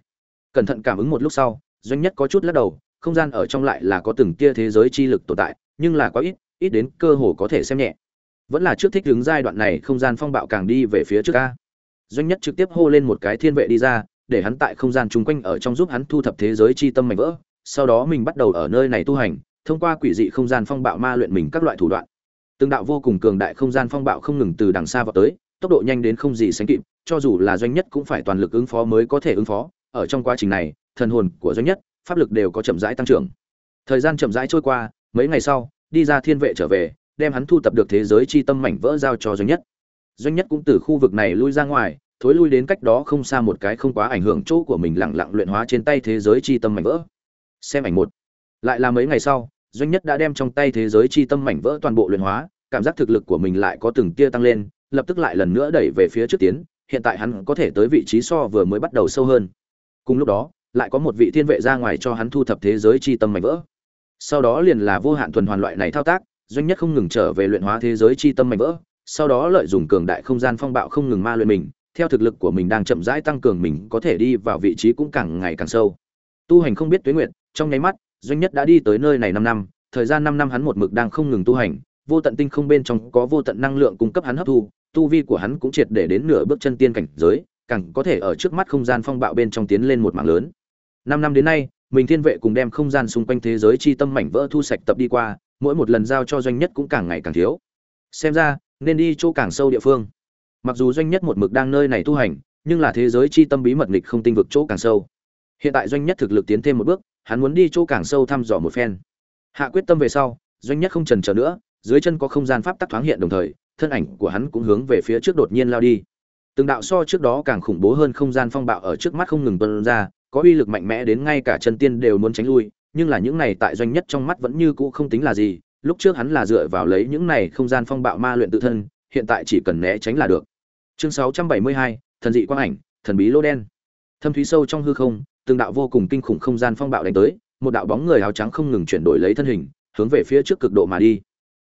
Cẩn thận cảm ứng một lúc sau, doanh nhất có chút lắc đầu, không gian ở trong lại là có từng tia thế giới chi lực tồn tại, nhưng là quá ít ít đến cơ hồ có thể xem nhẹ. Vẫn là trước thích đứng giai đoạn này không gian phong bạo càng đi về phía trước ca doanh nhất trực tiếp hô lên một cái thiên vệ đi ra, để hắn tại không gian chung quanh ở trong giúp hắn thu thập thế giới chi tâm mảnh vỡ, sau đó mình bắt đầu ở nơi này tu hành, thông qua quỷ dị không gian phong bạo ma luyện mình các loại thủ đoạn. Từng đạo vô cùng cường đại không gian phong bạo không ngừng từ đằng xa vào tới, tốc độ nhanh đến không gì sánh kịp, cho dù là doanh nhất cũng phải toàn lực ứng phó mới có thể ứng phó. Ở trong quá trình này, thần hồn của doanh nhất, pháp lực đều có chậm rãi tăng trưởng. Thời gian chậm rãi trôi qua, mấy ngày sau, đi ra thiên vệ trở về, đem hắn thu tập được thế giới chi tâm mảnh vỡ giao cho doanh nhất doanh nhất cũng từ khu vực này lui ra ngoài, thối lui đến cách đó không xa một cái không quá ảnh hưởng chỗ của mình lặng lặng luyện hóa trên tay thế giới chi tâm mảnh vỡ. Xem ảnh một. Lại là mấy ngày sau, doanh nhất đã đem trong tay thế giới chi tâm mảnh vỡ toàn bộ luyện hóa, cảm giác thực lực của mình lại có từng tia tăng lên, lập tức lại lần nữa đẩy về phía trước tiến, hiện tại hắn có thể tới vị trí so vừa mới bắt đầu sâu hơn. Cùng lúc đó, lại có một vị thiên vệ ra ngoài cho hắn thu thập thế giới chi tâm mảnh vỡ. Sau đó liền là vô hạn tuần hoàn loại này thao tác, doanh nhất không ngừng trở về luyện hóa thế giới chi tâm mảnh vỡ sau đó lợi dụng cường đại không gian phong bạo không ngừng ma luyện mình, theo thực lực của mình đang chậm rãi tăng cường mình có thể đi vào vị trí cũng càng ngày càng sâu. Tu hành không biết tuế nguyện trong nháy mắt, doanh nhất đã đi tới nơi này năm năm, thời gian năm năm hắn một mực đang không ngừng tu hành, vô tận tinh không bên trong có vô tận năng lượng cung cấp hắn hấp thu, tu vi của hắn cũng triệt để đến nửa bước chân tiên cảnh giới, càng có thể ở trước mắt không gian phong bạo bên trong tiến lên một mạng lớn. Năm năm đến nay, mình thiên vệ cùng đem không gian xung quanh thế giới chi tâm mảnh vỡ thu sạch tập đi qua, mỗi một lần giao cho doanh nhất cũng càng ngày càng thiếu. Xem ra nên đi chỗ càng sâu địa phương. Mặc dù doanh nhất một mực đang nơi này tu hành, nhưng là thế giới chi tâm bí mật nghịch không tinh vực chỗ càng sâu. Hiện tại doanh nhất thực lực tiến thêm một bước, hắn muốn đi chỗ càng sâu thăm dò một phen. Hạ quyết tâm về sau, doanh nhất không trần chờ nữa, dưới chân có không gian pháp tắc thoáng hiện đồng thời, thân ảnh của hắn cũng hướng về phía trước đột nhiên lao đi. Từng đạo so trước đó càng khủng bố hơn không gian phong bạo ở trước mắt không ngừng tuôn ra, có uy lực mạnh mẽ đến ngay cả chân tiên đều muốn tránh lui, nhưng là những này tại doanh nhất trong mắt vẫn như cũ không tính là gì lúc trước hắn là dựa vào lấy những này không gian phong bạo ma luyện tự thân hiện tại chỉ cần né tránh là được. Chương 672, thần dị quang ảnh thần bí lô đen. Thâm thúy sâu trong hư không từng đạo vô cùng kinh khủng không gian phong bạo đánh tới một đạo bóng người áo trắng không ngừng chuyển đổi lấy thân hình hướng về phía trước cực độ mà đi.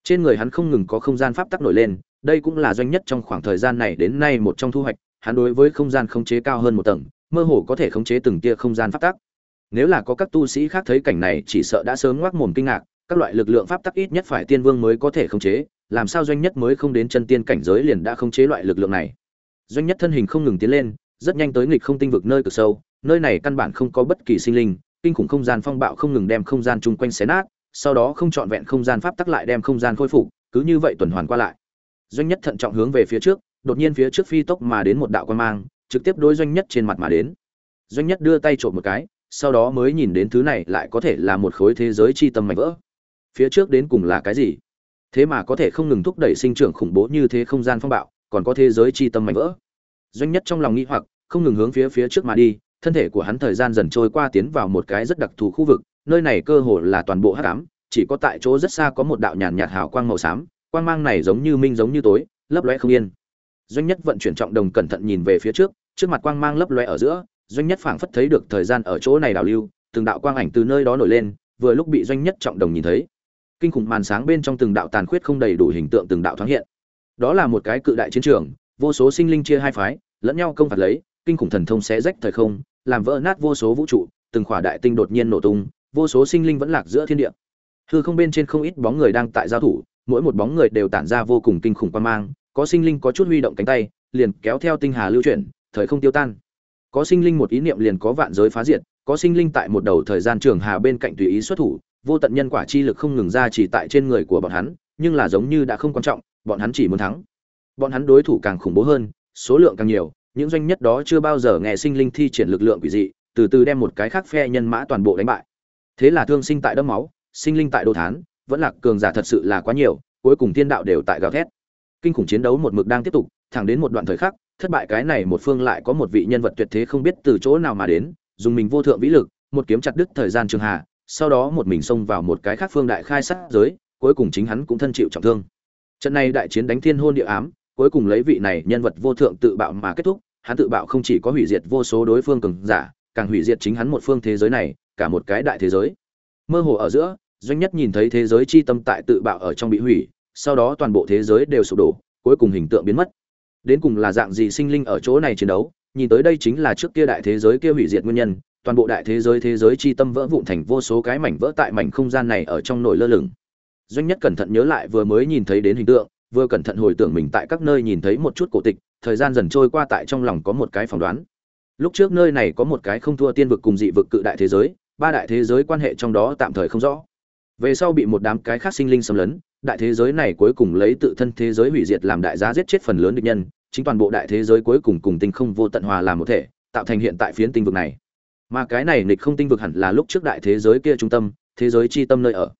Trên người hắn không ngừng có không gian pháp tắc nổi lên đây cũng là doanh nhất trong khoảng thời gian này đến nay một trong thu hoạch hắn đối với không gian khống chế cao hơn một tầng mơ hồ có thể khống chế từng tia không gian pháp tắc. Nếu là có các tu sĩ khác thấy cảnh này chỉ sợ đã sớm ngoác mồm kinh ngạc các loại lực lượng pháp tắc ít nhất phải tiên vương mới có thể khống chế, làm sao doanh nhất mới không đến chân tiên cảnh giới liền đã khống chế loại lực lượng này? Doanh nhất thân hình không ngừng tiến lên, rất nhanh tới nghịch không tinh vực nơi cực sâu, nơi này căn bản không có bất kỳ sinh linh, kinh khủng không gian phong bạo không ngừng đem không gian chung quanh xé nát, sau đó không trọn vẹn không gian pháp tắc lại đem không gian khôi phục, cứ như vậy tuần hoàn qua lại. Doanh nhất thận trọng hướng về phía trước, đột nhiên phía trước phi tốc mà đến một đạo quan mang, trực tiếp đối doanh nhất trên mặt mà đến. Doanh nhất đưa tay trộm một cái, sau đó mới nhìn đến thứ này lại có thể là một khối thế giới chi tâm mảnh vỡ phía trước đến cùng là cái gì? Thế mà có thể không ngừng thúc đẩy sinh trưởng khủng bố như thế không gian phong bạo, còn có thế giới chi tâm mảnh vỡ. Doanh nhất trong lòng nghĩ hoặc, không ngừng hướng phía phía trước mà đi, thân thể của hắn thời gian dần trôi qua tiến vào một cái rất đặc thù khu vực, nơi này cơ hồ là toàn bộ hắc ám, chỉ có tại chỗ rất xa có một đạo nhàn nhạt hào quang màu xám, quang mang này giống như minh giống như tối, lấp lóe không yên. Doanh nhất vận chuyển trọng đồng cẩn thận nhìn về phía trước trước mặt quang mang lấp lóe ở giữa, doanh nhất phảng phất thấy được thời gian ở chỗ này đảo lưu, từng đạo quang ảnh từ nơi đó nổi lên, vừa lúc bị doanh nhất trọng đồng nhìn thấy kinh khủng màn sáng bên trong từng đạo tàn khuyết không đầy đủ hình tượng từng đạo thoáng hiện. Đó là một cái cự đại chiến trường, vô số sinh linh chia hai phái, lẫn nhau công phạt lấy, kinh khủng thần thông xé rách thời không, làm vỡ nát vô số vũ trụ, từng khỏa đại tinh đột nhiên nổ tung, vô số sinh linh vẫn lạc giữa thiên địa. Hư không bên trên không ít bóng người đang tại giao thủ, mỗi một bóng người đều tản ra vô cùng kinh khủng quan mang, có sinh linh có chút huy động cánh tay, liền kéo theo tinh hà lưu chuyển, thời không tiêu tan. Có sinh linh một ý niệm liền có vạn giới phá diệt, có sinh linh tại một đầu thời gian trường hà bên cạnh tùy ý xuất thủ vô tận nhân quả chi lực không ngừng ra chỉ tại trên người của bọn hắn, nhưng là giống như đã không quan trọng, bọn hắn chỉ muốn thắng. Bọn hắn đối thủ càng khủng bố hơn, số lượng càng nhiều, những doanh nhất đó chưa bao giờ nghe sinh linh thi triển lực lượng quỷ dị, từ từ đem một cái khác phe nhân mã toàn bộ đánh bại. Thế là thương sinh tại đẫm máu, sinh linh tại đô thán, vẫn là cường giả thật sự là quá nhiều, cuối cùng thiên đạo đều tại gào thét. Kinh khủng chiến đấu một mực đang tiếp tục, thẳng đến một đoạn thời khắc, thất bại cái này một phương lại có một vị nhân vật tuyệt thế không biết từ chỗ nào mà đến, dùng mình vô thượng vĩ lực, một kiếm chặt đứt thời gian trường hà sau đó một mình xông vào một cái khác phương đại khai sát giới, cuối cùng chính hắn cũng thân chịu trọng thương. Trận này đại chiến đánh thiên hôn địa ám, cuối cùng lấy vị này nhân vật vô thượng tự bạo mà kết thúc, hắn tự bạo không chỉ có hủy diệt vô số đối phương cường giả, càng hủy diệt chính hắn một phương thế giới này, cả một cái đại thế giới. Mơ hồ ở giữa, doanh nhất nhìn thấy thế giới chi tâm tại tự bạo ở trong bị hủy, sau đó toàn bộ thế giới đều sụp đổ, cuối cùng hình tượng biến mất. Đến cùng là dạng gì sinh linh ở chỗ này chiến đấu, nhìn tới đây chính là trước kia đại thế giới kia hủy diệt nguyên nhân toàn bộ đại thế giới thế giới chi tâm vỡ vụn thành vô số cái mảnh vỡ tại mảnh không gian này ở trong nổi lơ lửng. Doanh nhất cẩn thận nhớ lại vừa mới nhìn thấy đến hình tượng, vừa cẩn thận hồi tưởng mình tại các nơi nhìn thấy một chút cổ tịch, thời gian dần trôi qua tại trong lòng có một cái phỏng đoán. Lúc trước nơi này có một cái không thua tiên vực cùng dị vực cự đại thế giới, ba đại thế giới quan hệ trong đó tạm thời không rõ. Về sau bị một đám cái khác sinh linh xâm lấn, đại thế giới này cuối cùng lấy tự thân thế giới hủy diệt làm đại giá giết chết phần lớn địch nhân, chính toàn bộ đại thế giới cuối cùng cùng tinh không vô tận hòa làm một thể, tạo thành hiện tại phiến tinh vực này mà cái này nghịch không tinh vực hẳn là lúc trước đại thế giới kia trung tâm, thế giới chi tâm nơi ở.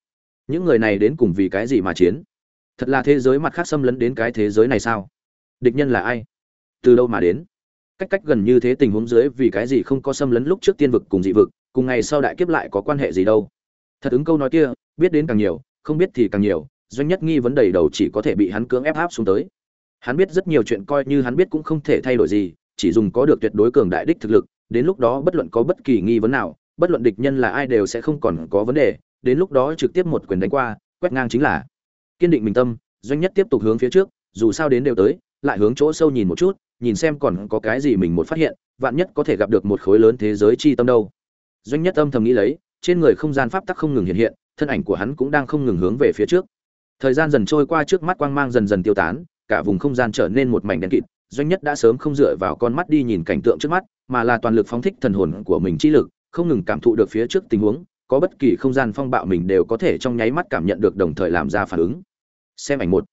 Những người này đến cùng vì cái gì mà chiến? Thật là thế giới mặt khác xâm lấn đến cái thế giới này sao? Địch nhân là ai? Từ đâu mà đến? Cách cách gần như thế tình huống dưới, vì cái gì không có xâm lấn lúc trước tiên vực cùng dị vực, cùng ngày sau đại kiếp lại có quan hệ gì đâu? Thật ứng câu nói kia, biết đến càng nhiều, không biết thì càng nhiều, doanh nhất nghi vấn đầy đầu chỉ có thể bị hắn cưỡng ép áp xuống tới. Hắn biết rất nhiều chuyện coi như hắn biết cũng không thể thay đổi gì, chỉ dùng có được tuyệt đối cường đại đích thực lực đến lúc đó bất luận có bất kỳ nghi vấn nào, bất luận địch nhân là ai đều sẽ không còn có vấn đề, đến lúc đó trực tiếp một quyền đánh qua, quét ngang chính là kiên định bình tâm, doanh nhất tiếp tục hướng phía trước, dù sao đến đều tới, lại hướng chỗ sâu nhìn một chút, nhìn xem còn có cái gì mình một phát hiện, vạn nhất có thể gặp được một khối lớn thế giới chi tâm đâu. Doanh nhất âm thầm nghĩ lấy, trên người không gian pháp tắc không ngừng hiện hiện, thân ảnh của hắn cũng đang không ngừng hướng về phía trước. Thời gian dần trôi qua trước mắt quang mang dần dần tiêu tán, cả vùng không gian trở nên một mảnh đen kịt doanh nhất đã sớm không dựa vào con mắt đi nhìn cảnh tượng trước mắt, mà là toàn lực phóng thích thần hồn của mình chi lực, không ngừng cảm thụ được phía trước tình huống, có bất kỳ không gian phong bạo mình đều có thể trong nháy mắt cảm nhận được đồng thời làm ra phản ứng. Xem ảnh một.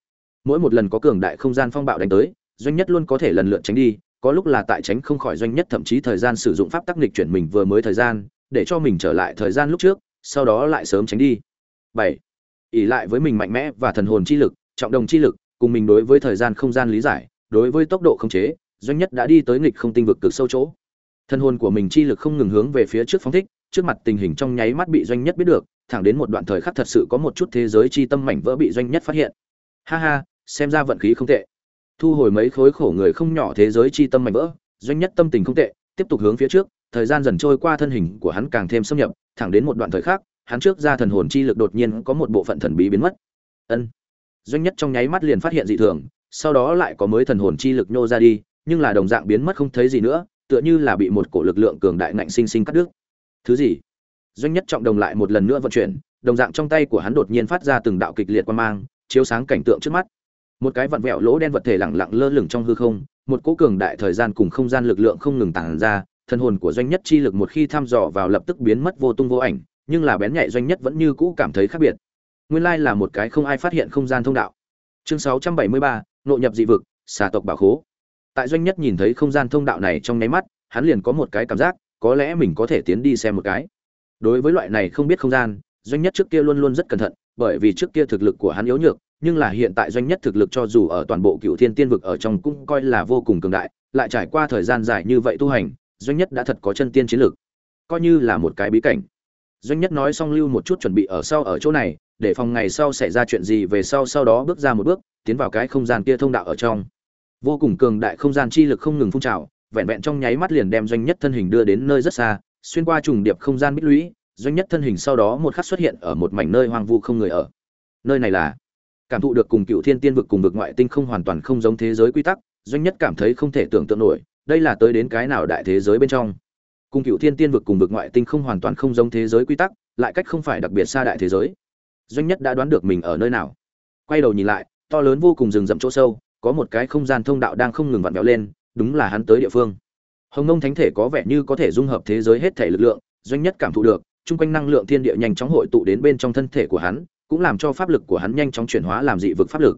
Mỗi một lần có cường đại không gian phong bạo đánh tới, doanh nhất luôn có thể lần lượt tránh đi, có lúc là tại tránh không khỏi doanh nhất thậm chí thời gian sử dụng pháp tắc nghịch chuyển mình vừa mới thời gian, để cho mình trở lại thời gian lúc trước, sau đó lại sớm tránh đi. Bảy. Ỉ lại với mình mạnh mẽ và thần hồn chi lực, trọng đồng chi lực, cùng mình đối với thời gian không gian lý giải đối với tốc độ khống chế, doanh nhất đã đi tới nghịch không tinh vực cực sâu chỗ. Thân hồn của mình chi lực không ngừng hướng về phía trước phóng thích, trước mặt tình hình trong nháy mắt bị doanh nhất biết được, thẳng đến một đoạn thời khắc thật sự có một chút thế giới chi tâm mảnh vỡ bị doanh nhất phát hiện. Ha ha, xem ra vận khí không tệ. Thu hồi mấy khối khổ người không nhỏ thế giới chi tâm mảnh vỡ, doanh nhất tâm tình không tệ, tiếp tục hướng phía trước, thời gian dần trôi qua thân hình của hắn càng thêm xâm nhập, thẳng đến một đoạn thời khắc, hắn trước ra thần hồn chi lực đột nhiên có một bộ phận thần bí biến mất. Ân. Doanh nhất trong nháy mắt liền phát hiện dị thường sau đó lại có mới thần hồn chi lực nhô ra đi nhưng là đồng dạng biến mất không thấy gì nữa tựa như là bị một cổ lực lượng cường đại ngạnh sinh sinh cắt đứt. Thứ gì? Doanh nhất trọng đồng lại một lần nữa vận chuyển đồng dạng trong tay của hắn đột nhiên phát ra từng đạo kịch liệt quang mang chiếu sáng cảnh tượng trước mắt. Một cái vặn vẹo lỗ đen vật thể lẳng lặng lơ lửng trong hư không một cỗ cường đại thời gian cùng không gian lực lượng không ngừng tản ra thần hồn của doanh nhất chi lực một khi thăm dò vào lập tức biến mất vô tung vô ảnh nhưng là bén nhạy doanh nhất vẫn như cũ cảm thấy khác biệt. Nguyên lai là một cái không ai phát hiện không gian thông đạo. Chương 673, nội nhập dị vực, xà tộc bảo khố. Tại doanh nhất nhìn thấy không gian thông đạo này trong nháy mắt, hắn liền có một cái cảm giác, có lẽ mình có thể tiến đi xem một cái. Đối với loại này không biết không gian, doanh nhất trước kia luôn luôn rất cẩn thận, bởi vì trước kia thực lực của hắn yếu nhược, nhưng là hiện tại doanh nhất thực lực cho dù ở toàn bộ cựu thiên tiên vực ở trong cũng coi là vô cùng cường đại, lại trải qua thời gian dài như vậy tu hành, doanh nhất đã thật có chân tiên chiến lực coi như là một cái bí cảnh. Doanh nhất nói xong lưu một chút chuẩn bị ở sau ở chỗ này để phòng ngày sau xảy ra chuyện gì về sau sau đó bước ra một bước, tiến vào cái không gian kia thông đạo ở trong. Vô cùng cường đại không gian chi lực không ngừng phun trào, vẹn vẹn trong nháy mắt liền đem doanh nhất thân hình đưa đến nơi rất xa, xuyên qua trùng điệp không gian bích lũy, doanh nhất thân hình sau đó một khắc xuất hiện ở một mảnh nơi hoang vu không người ở. Nơi này là cảm thụ được cùng cựu thiên tiên vực cùng vực ngoại tinh không hoàn toàn không giống thế giới quy tắc, doanh nhất cảm thấy không thể tưởng tượng nổi, đây là tới đến cái nào đại thế giới bên trong. Cùng cựu thiên tiên vực cùng vực ngoại tinh không hoàn toàn không giống thế giới quy tắc, lại cách không phải đặc biệt xa đại thế giới doanh nhất đã đoán được mình ở nơi nào. Quay đầu nhìn lại, to lớn vô cùng rừng rậm chỗ sâu, có một cái không gian thông đạo đang không ngừng vặn vẹo lên, đúng là hắn tới địa phương. Hồng nông thánh thể có vẻ như có thể dung hợp thế giới hết thể lực lượng, doanh nhất cảm thụ được, chung quanh năng lượng thiên địa nhanh chóng hội tụ đến bên trong thân thể của hắn, cũng làm cho pháp lực của hắn nhanh chóng chuyển hóa làm dị vực pháp lực.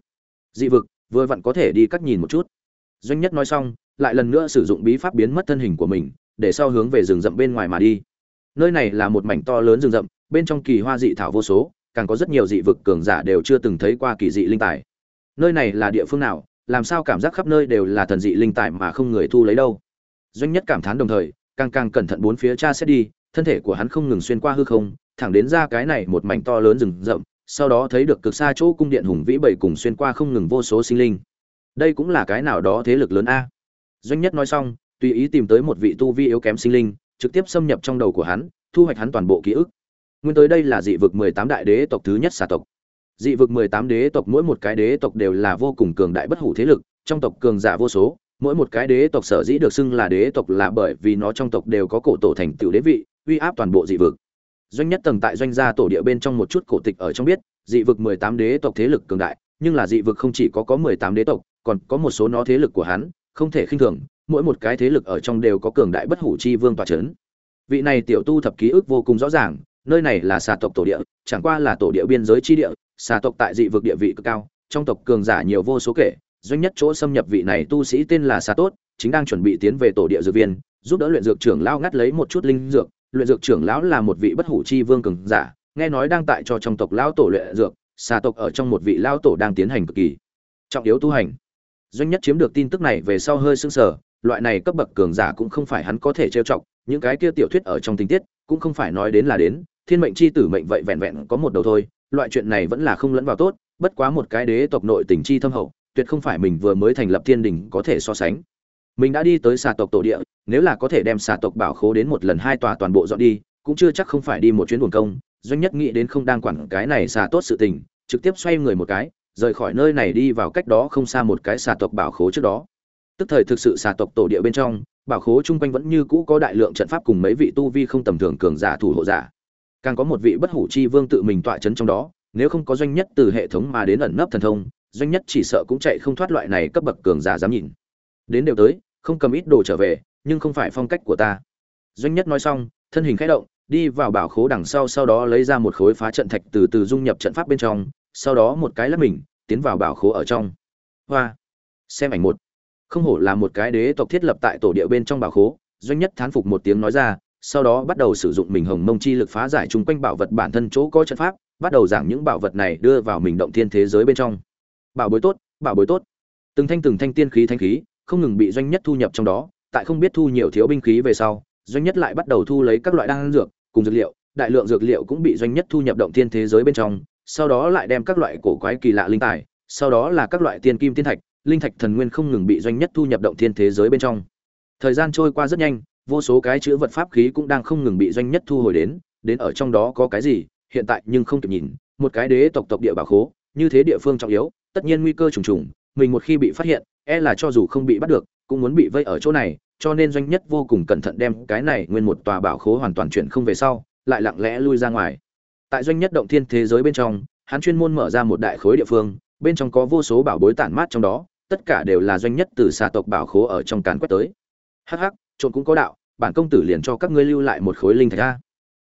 Dị vực, vừa vặn có thể đi cắt nhìn một chút. Doanh nhất nói xong, lại lần nữa sử dụng bí pháp biến mất thân hình của mình, để sau hướng về rừng rậm bên ngoài mà đi. Nơi này là một mảnh to lớn rừng rậm, bên trong kỳ hoa dị thảo vô số càng có rất nhiều dị vực cường giả đều chưa từng thấy qua kỳ dị linh tài. Nơi này là địa phương nào, làm sao cảm giác khắp nơi đều là thần dị linh tài mà không người thu lấy đâu? Doanh nhất cảm thán đồng thời, càng càng cẩn thận bốn phía cha xét đi, thân thể của hắn không ngừng xuyên qua hư không, thẳng đến ra cái này một mảnh to lớn rừng rậm, sau đó thấy được cực xa chỗ cung điện hùng vĩ bảy cùng xuyên qua không ngừng vô số sinh linh. Đây cũng là cái nào đó thế lực lớn a? Doanh nhất nói xong, tùy ý tìm tới một vị tu vi yếu kém sinh linh, trực tiếp xâm nhập trong đầu của hắn, thu hoạch hắn toàn bộ ký ức nguyên tới đây là dị vực mười tám đại đế tộc thứ nhất xà tộc. Dị vực mười tám đế tộc mỗi một cái đế tộc đều là vô cùng cường đại bất hủ thế lực, trong tộc cường giả vô số, mỗi một cái đế tộc sở dĩ được xưng là đế tộc là bởi vì nó trong tộc đều có cổ tổ thành tựu đế vị, uy áp toàn bộ dị vực. Doanh nhất tầng tại doanh gia tổ địa bên trong một chút cổ tịch ở trong biết, dị vực mười tám đế tộc thế lực cường đại, nhưng là dị vực không chỉ có có mười tám đế tộc, còn có một số nó thế lực của hắn, không thể khinh thường, mỗi một cái thế lực ở trong đều có cường đại bất hủ chi vương tòa c vị này tiểu tu thập ký ức vô cùng rõ ràng nơi này là xà tộc tổ địa, chẳng qua là tổ địa biên giới chi địa, xà tộc tại dị vực địa vị cực cao, trong tộc cường giả nhiều vô số kể, doanh nhất chỗ xâm nhập vị này tu sĩ tên là xà tốt, chính đang chuẩn bị tiến về tổ địa dược viên, giúp đỡ luyện dược trưởng lão ngắt lấy một chút linh dược. Luyện dược trưởng lão là một vị bất hủ chi vương cường giả, nghe nói đang tại cho trong tộc lão tổ luyện dược, xà tộc ở trong một vị lão tổ đang tiến hành cực kỳ trọng yếu tu hành. Doanh nhất chiếm được tin tức này về sau hơi sưng sờ, loại này cấp bậc cường giả cũng không phải hắn có thể trêu chọc, những cái kia tiểu thuyết ở trong tình tiết cũng không phải nói đến là đến, thiên mệnh chi tử mệnh vậy vẹn vẹn có một đầu thôi, loại chuyện này vẫn là không lẫn vào tốt, bất quá một cái đế tộc nội tình chi thâm hậu, tuyệt không phải mình vừa mới thành lập thiên đình có thể so sánh. Mình đã đi tới xà tộc tổ địa, nếu là có thể đem xà tộc bảo khố đến một lần hai tòa toàn bộ dọn đi, cũng chưa chắc không phải đi một chuyến buồn công, doanh nhất nghĩ đến không đang quản cái này xà tốt sự tình, trực tiếp xoay người một cái, rời khỏi nơi này đi vào cách đó không xa một cái xà tộc bảo khố trước đó. Tức thời thực sự xà tộc tổ địa bên trong bảo khố chung quanh vẫn như cũ có đại lượng trận pháp cùng mấy vị tu vi không tầm thường cường giả thủ hộ giả. Càng có một vị bất hủ chi vương tự mình tọa chấn trong đó, nếu không có doanh nhất từ hệ thống mà đến ẩn nấp thần thông, doanh nhất chỉ sợ cũng chạy không thoát loại này cấp bậc cường giả dám nhìn. Đến đều tới, không cầm ít đồ trở về, nhưng không phải phong cách của ta. Doanh nhất nói xong, thân hình khẽ động, đi vào bảo khố đằng sau sau đó lấy ra một khối phá trận thạch từ từ dung nhập trận pháp bên trong, sau đó một cái lắp mình, tiến vào bảo khố ở trong. Hoa. Xem ảnh một không hổ là một cái đế tộc thiết lập tại tổ địa bên trong bảo khố, doanh nhất thán phục một tiếng nói ra, sau đó bắt đầu sử dụng mình hồng mông chi lực phá giải chung quanh bảo vật bản thân chỗ có trận pháp, bắt đầu giảng những bảo vật này đưa vào mình động thiên thế giới bên trong. Bảo bối tốt, bảo bối tốt. Từng thanh từng thanh tiên khí thanh khí, không ngừng bị doanh nhất thu nhập trong đó, tại không biết thu nhiều thiếu binh khí về sau, doanh nhất lại bắt đầu thu lấy các loại đan dược, cùng dược liệu, đại lượng dược liệu cũng bị doanh nhất thu nhập động thiên thế giới bên trong, sau đó lại đem các loại cổ quái kỳ lạ linh tài, sau đó là các loại tiên kim tiên thạch linh thạch thần nguyên không ngừng bị doanh nhất thu nhập động thiên thế giới bên trong. Thời gian trôi qua rất nhanh, vô số cái chữ vật pháp khí cũng đang không ngừng bị doanh nhất thu hồi đến đến ở trong đó có cái gì, hiện tại nhưng không kịp nhìn, một cái đế tộc tộc địa bảo khố, như thế địa phương trọng yếu, tất nhiên nguy cơ trùng trùng, mình một khi bị phát hiện e là cho dù không bị bắt được, cũng muốn bị vây ở chỗ này, cho nên doanh nhất vô cùng cẩn thận đem cái này nguyên một tòa bảo khố hoàn toàn chuyển không về sau, lại lặng lẽ lui ra ngoài. Tại doanh nhất động thiên thế giới bên trong, hắn chuyên môn mở ra một đại khối địa phương, bên trong có vô số bảo bối tản mát trong đó tất cả đều là doanh nhất từ xà tộc bảo khố ở trong càn quét tới. Hắc hắc trộn cũng có đạo, bản công tử liền cho các ngươi lưu lại một khối linh thạch ra.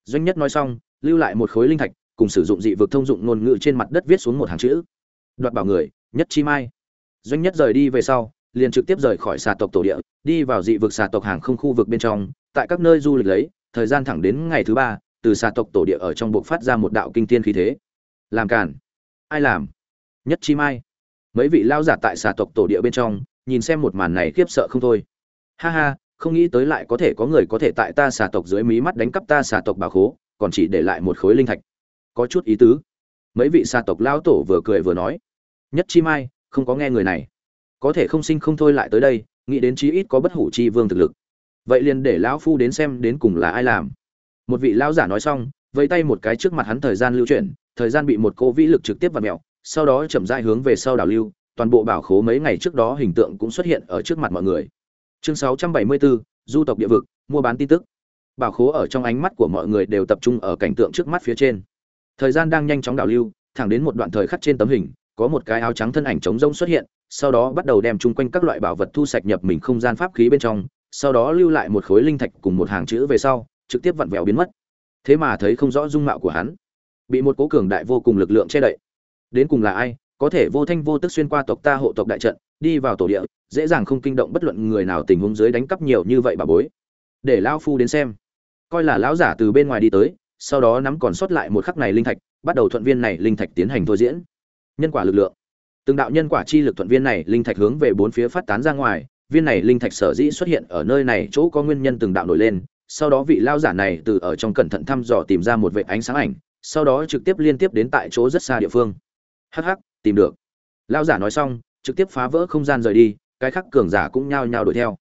Doanh nhất nói xong, lưu lại một khối linh thạch, cùng sử dụng dị vực thông dụng ngôn ngữ trên mặt đất viết xuống một hàng chữ. Đoạt bảo người, nhất chi mai. Doanh nhất rời đi về sau, liền trực tiếp rời khỏi xà tộc tổ địa, đi vào dị vực xà tộc hàng không khu vực bên trong, tại các nơi du lịch lấy, thời gian thẳng đến ngày thứ ba, từ xà tộc tổ địa ở trong buộc phát ra một đạo kinh tiên khí thế. Làm cản ai làm? Nhất chi mai mấy vị lao giả tại xà tộc tổ địa bên trong, nhìn xem một màn này khiếp sợ không thôi. Ha ha, không nghĩ tới lại có thể có người có thể tại ta xà tộc dưới mí mắt đánh cắp ta xà tộc bà khố, còn chỉ để lại một khối linh thạch. Có chút ý tứ. Mấy vị xà tộc lao tổ vừa cười vừa nói. Nhất chi mai, không có nghe người này. Có thể không sinh không thôi lại tới đây, nghĩ đến chí ít có bất hủ chi vương thực lực. Vậy liền để lão phu đến xem đến cùng là ai làm. Một vị lão giả nói xong, vẫy tay một cái trước mặt hắn thời gian lưu chuyển, thời gian bị một cô vĩ lực trực tiếp và mẹo sau đó chậm rãi hướng về sau đảo lưu toàn bộ bảo khố mấy ngày trước đó hình tượng cũng xuất hiện ở trước mặt mọi người. Chương 674, du tộc địa vực mua bán tin tức. Bảo khố ở trong ánh mắt của mọi người đều tập trung ở cảnh tượng trước mắt phía trên. Thời gian đang nhanh chóng đảo lưu thẳng đến một đoạn thời khắc trên tấm hình có một cái áo trắng thân ảnh trống rông xuất hiện sau đó bắt đầu đem chung quanh các loại bảo vật thu sạch nhập mình không gian pháp khí bên trong sau đó lưu lại một khối linh thạch cùng một hàng chữ về sau trực tiếp vặn vẹo biến mất. Thế mà thấy không rõ dung mạo của hắn. Bị một cố cường đại vô cùng lực lượng che đậy đến cùng là ai, có thể vô thanh vô tức xuyên qua tộc ta hộ tộc đại trận, đi vào tổ địa, dễ dàng không kinh động bất luận người nào tình huống dưới đánh cắp nhiều như vậy bà bối. Để lão phu đến xem. Coi là lão giả từ bên ngoài đi tới, sau đó nắm còn sót lại một khắc này linh thạch, bắt đầu thuận viên này linh thạch tiến hành thôi diễn. Nhân quả lực lượng. Từng đạo nhân quả chi lực thuận viên này linh thạch hướng về bốn phía phát tán ra ngoài, viên này linh thạch sở dĩ xuất hiện ở nơi này chỗ có nguyên nhân từng đạo nổi lên, sau đó vị lao giả này từ ở trong cẩn thận thăm dò tìm ra một vệ ánh sáng ảnh, sau đó trực tiếp liên tiếp đến tại chỗ rất xa địa phương hh tìm được. Lao giả nói xong, trực tiếp phá vỡ không gian rời đi, cái khác cường giả cũng nhao nhao đuổi theo.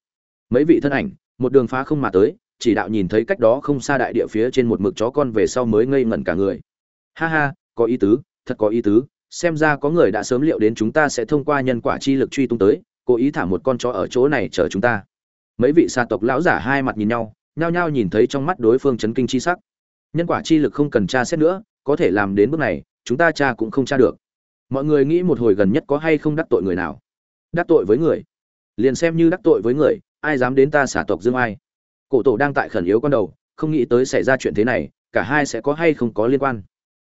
Mấy vị thân ảnh, một đường phá không mà tới, chỉ đạo nhìn thấy cách đó không xa đại địa phía trên một mực chó con về sau mới ngây ngẩn cả người. Ha ha, có ý tứ, thật có ý tứ, xem ra có người đã sớm liệu đến chúng ta sẽ thông qua nhân quả chi lực truy tung tới, cố ý thả một con chó ở chỗ này chờ chúng ta. Mấy vị xa tộc lão giả hai mặt nhìn nhau, nhao nhao nhìn thấy trong mắt đối phương chấn kinh chi sắc. Nhân quả chi lực không cần tra xét nữa, có thể làm đến bước này, chúng ta tra cũng không tra được mọi người nghĩ một hồi gần nhất có hay không đắc tội người nào? Đắc tội với người? Liền xem như đắc tội với người, ai dám đến ta xả tộc dương ai? Cổ tổ đang tại khẩn yếu con đầu, không nghĩ tới xảy ra chuyện thế này, cả hai sẽ có hay không có liên quan.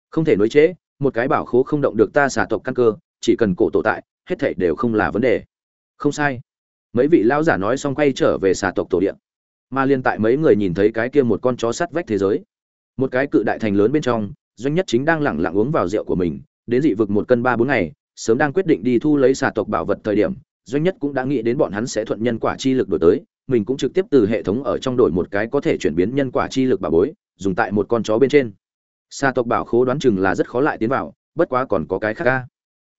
Không thể nối chế một cái bảo khố không động được ta xả tộc căn cơ, chỉ cần cổ tổ tại, hết thảy đều không là vấn đề. Không sai. Mấy vị lão giả nói xong quay trở về xả tộc tổ điện mà liên tại mấy người nhìn thấy cái kia một con chó sắt vách thế giới. Một cái cự đại thành lớn bên trong, doanh nhất chính đang lẳng lặng uống vào rượu của mình đến dị vực một cân ba bốn ngày, sớm đang quyết định đi thu lấy xà tộc bảo vật thời điểm, doanh nhất cũng đã nghĩ đến bọn hắn sẽ thuận nhân quả chi lực đổi tới, mình cũng trực tiếp từ hệ thống ở trong đổi một cái có thể chuyển biến nhân quả chi lực bảo bối, dùng tại một con chó bên trên. Xà tộc bảo khố đoán chừng là rất khó lại tiến vào, bất quá còn có cái khác ca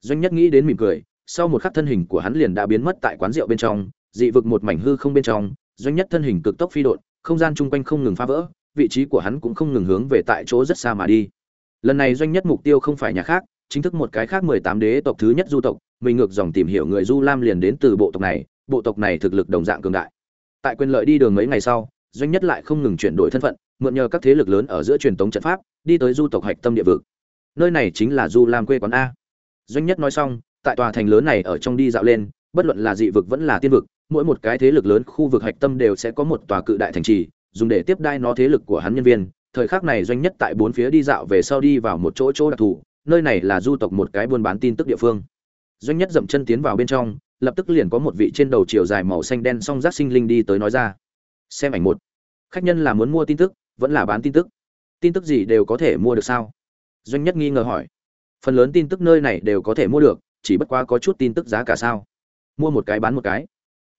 doanh nhất nghĩ đến mỉm cười, sau một khắc thân hình của hắn liền đã biến mất tại quán rượu bên trong, dị vực một mảnh hư không bên trong, doanh nhất thân hình cực tốc phi độn, không gian chung quanh không ngừng phá vỡ, vị trí của hắn cũng không ngừng hướng về tại chỗ rất xa mà đi. Lần này doanh nhất mục tiêu không phải nhà khác chính thức một cái khác mười tám đế tộc thứ nhất du tộc, mình ngược dòng tìm hiểu người du lam liền đến từ bộ tộc này, bộ tộc này thực lực đồng dạng cường đại. Tại quyền lợi đi đường mấy ngày sau, doanh nhất lại không ngừng chuyển đổi thân phận, mượn nhờ các thế lực lớn ở giữa truyền tống trận pháp, đi tới du tộc hạch tâm địa vực. Nơi này chính là du lam quê quán a. Doanh nhất nói xong, tại tòa thành lớn này ở trong đi dạo lên, bất luận là dị vực vẫn là tiên vực, mỗi một cái thế lực lớn khu vực hạch tâm đều sẽ có một tòa cự đại thành trì, dùng để tiếp đai nó thế lực của hắn nhân viên. Thời khắc này doanh nhất tại bốn phía đi dạo về sau đi vào một chỗ chỗ đặc thù nơi này là du tộc một cái buôn bán tin tức địa phương. Doanh nhất dậm chân tiến vào bên trong, lập tức liền có một vị trên đầu chiều dài màu xanh đen song giác sinh linh đi tới nói ra. Xem ảnh một. Khách nhân là muốn mua tin tức, vẫn là bán tin tức? Tin tức gì đều có thể mua được sao? Doanh nhất nghi ngờ hỏi. Phần lớn tin tức nơi này đều có thể mua được, chỉ bất quá có chút tin tức giá cả sao? Mua một cái bán một cái.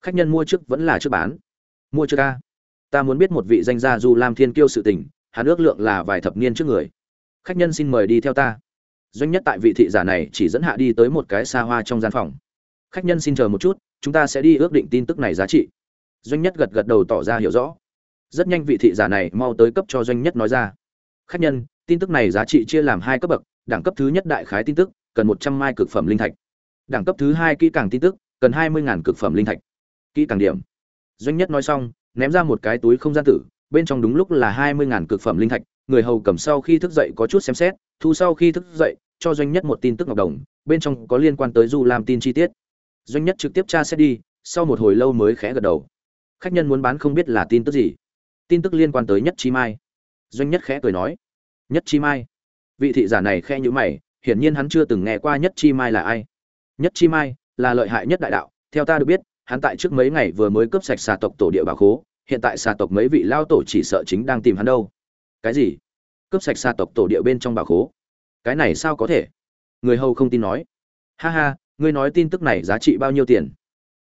Khách nhân mua trước vẫn là trước bán. Mua trước ca. Ta muốn biết một vị danh gia du lam thiên kiêu sự tình, hắn ước lượng là vài thập niên trước người. Khách nhân xin mời đi theo ta doanh nhất tại vị thị giả này chỉ dẫn hạ đi tới một cái xa hoa trong gian phòng. Khách nhân xin chờ một chút, chúng ta sẽ đi ước định tin tức này giá trị. Doanh nhất gật gật đầu tỏ ra hiểu rõ. Rất nhanh vị thị giả này mau tới cấp cho doanh nhất nói ra. Khách nhân, tin tức này giá trị chia làm hai cấp bậc, đẳng cấp thứ nhất đại khái tin tức, cần một trăm mai cực phẩm linh thạch. Đẳng cấp thứ hai kỹ càng tin tức, cần hai mươi ngàn cực phẩm linh thạch. Kỹ càng điểm. Doanh nhất nói xong, ném ra một cái túi không gian tử, bên trong đúng lúc là hai mươi ngàn cực phẩm linh thạch người hầu cầm sau khi thức dậy có chút xem xét, thu sau khi thức dậy, cho doanh nhất một tin tức ngọc đồng, bên trong có liên quan tới du Lam tin chi tiết. Doanh nhất trực tiếp tra xét đi, sau một hồi lâu mới khẽ gật đầu. Khách nhân muốn bán không biết là tin tức gì. Tin tức liên quan tới nhất chi mai. Doanh nhất khẽ cười nói. Nhất chi mai? Vị thị giả này khẽ nhữ mày, hiển nhiên hắn chưa từng nghe qua nhất chi mai là ai. Nhất chi mai là lợi hại nhất đại đạo, theo ta được biết, hắn tại trước mấy ngày vừa mới cướp sạch xà tộc tổ địa bảo khố, hiện tại xà tộc mấy vị lao tổ chỉ sợ chính đang tìm hắn đâu cái gì? Cướp sạch xa tộc tổ địa bên trong bảo khố. Cái này sao có thể? Người hầu không tin nói. Ha ha, ngươi nói tin tức này giá trị bao nhiêu tiền?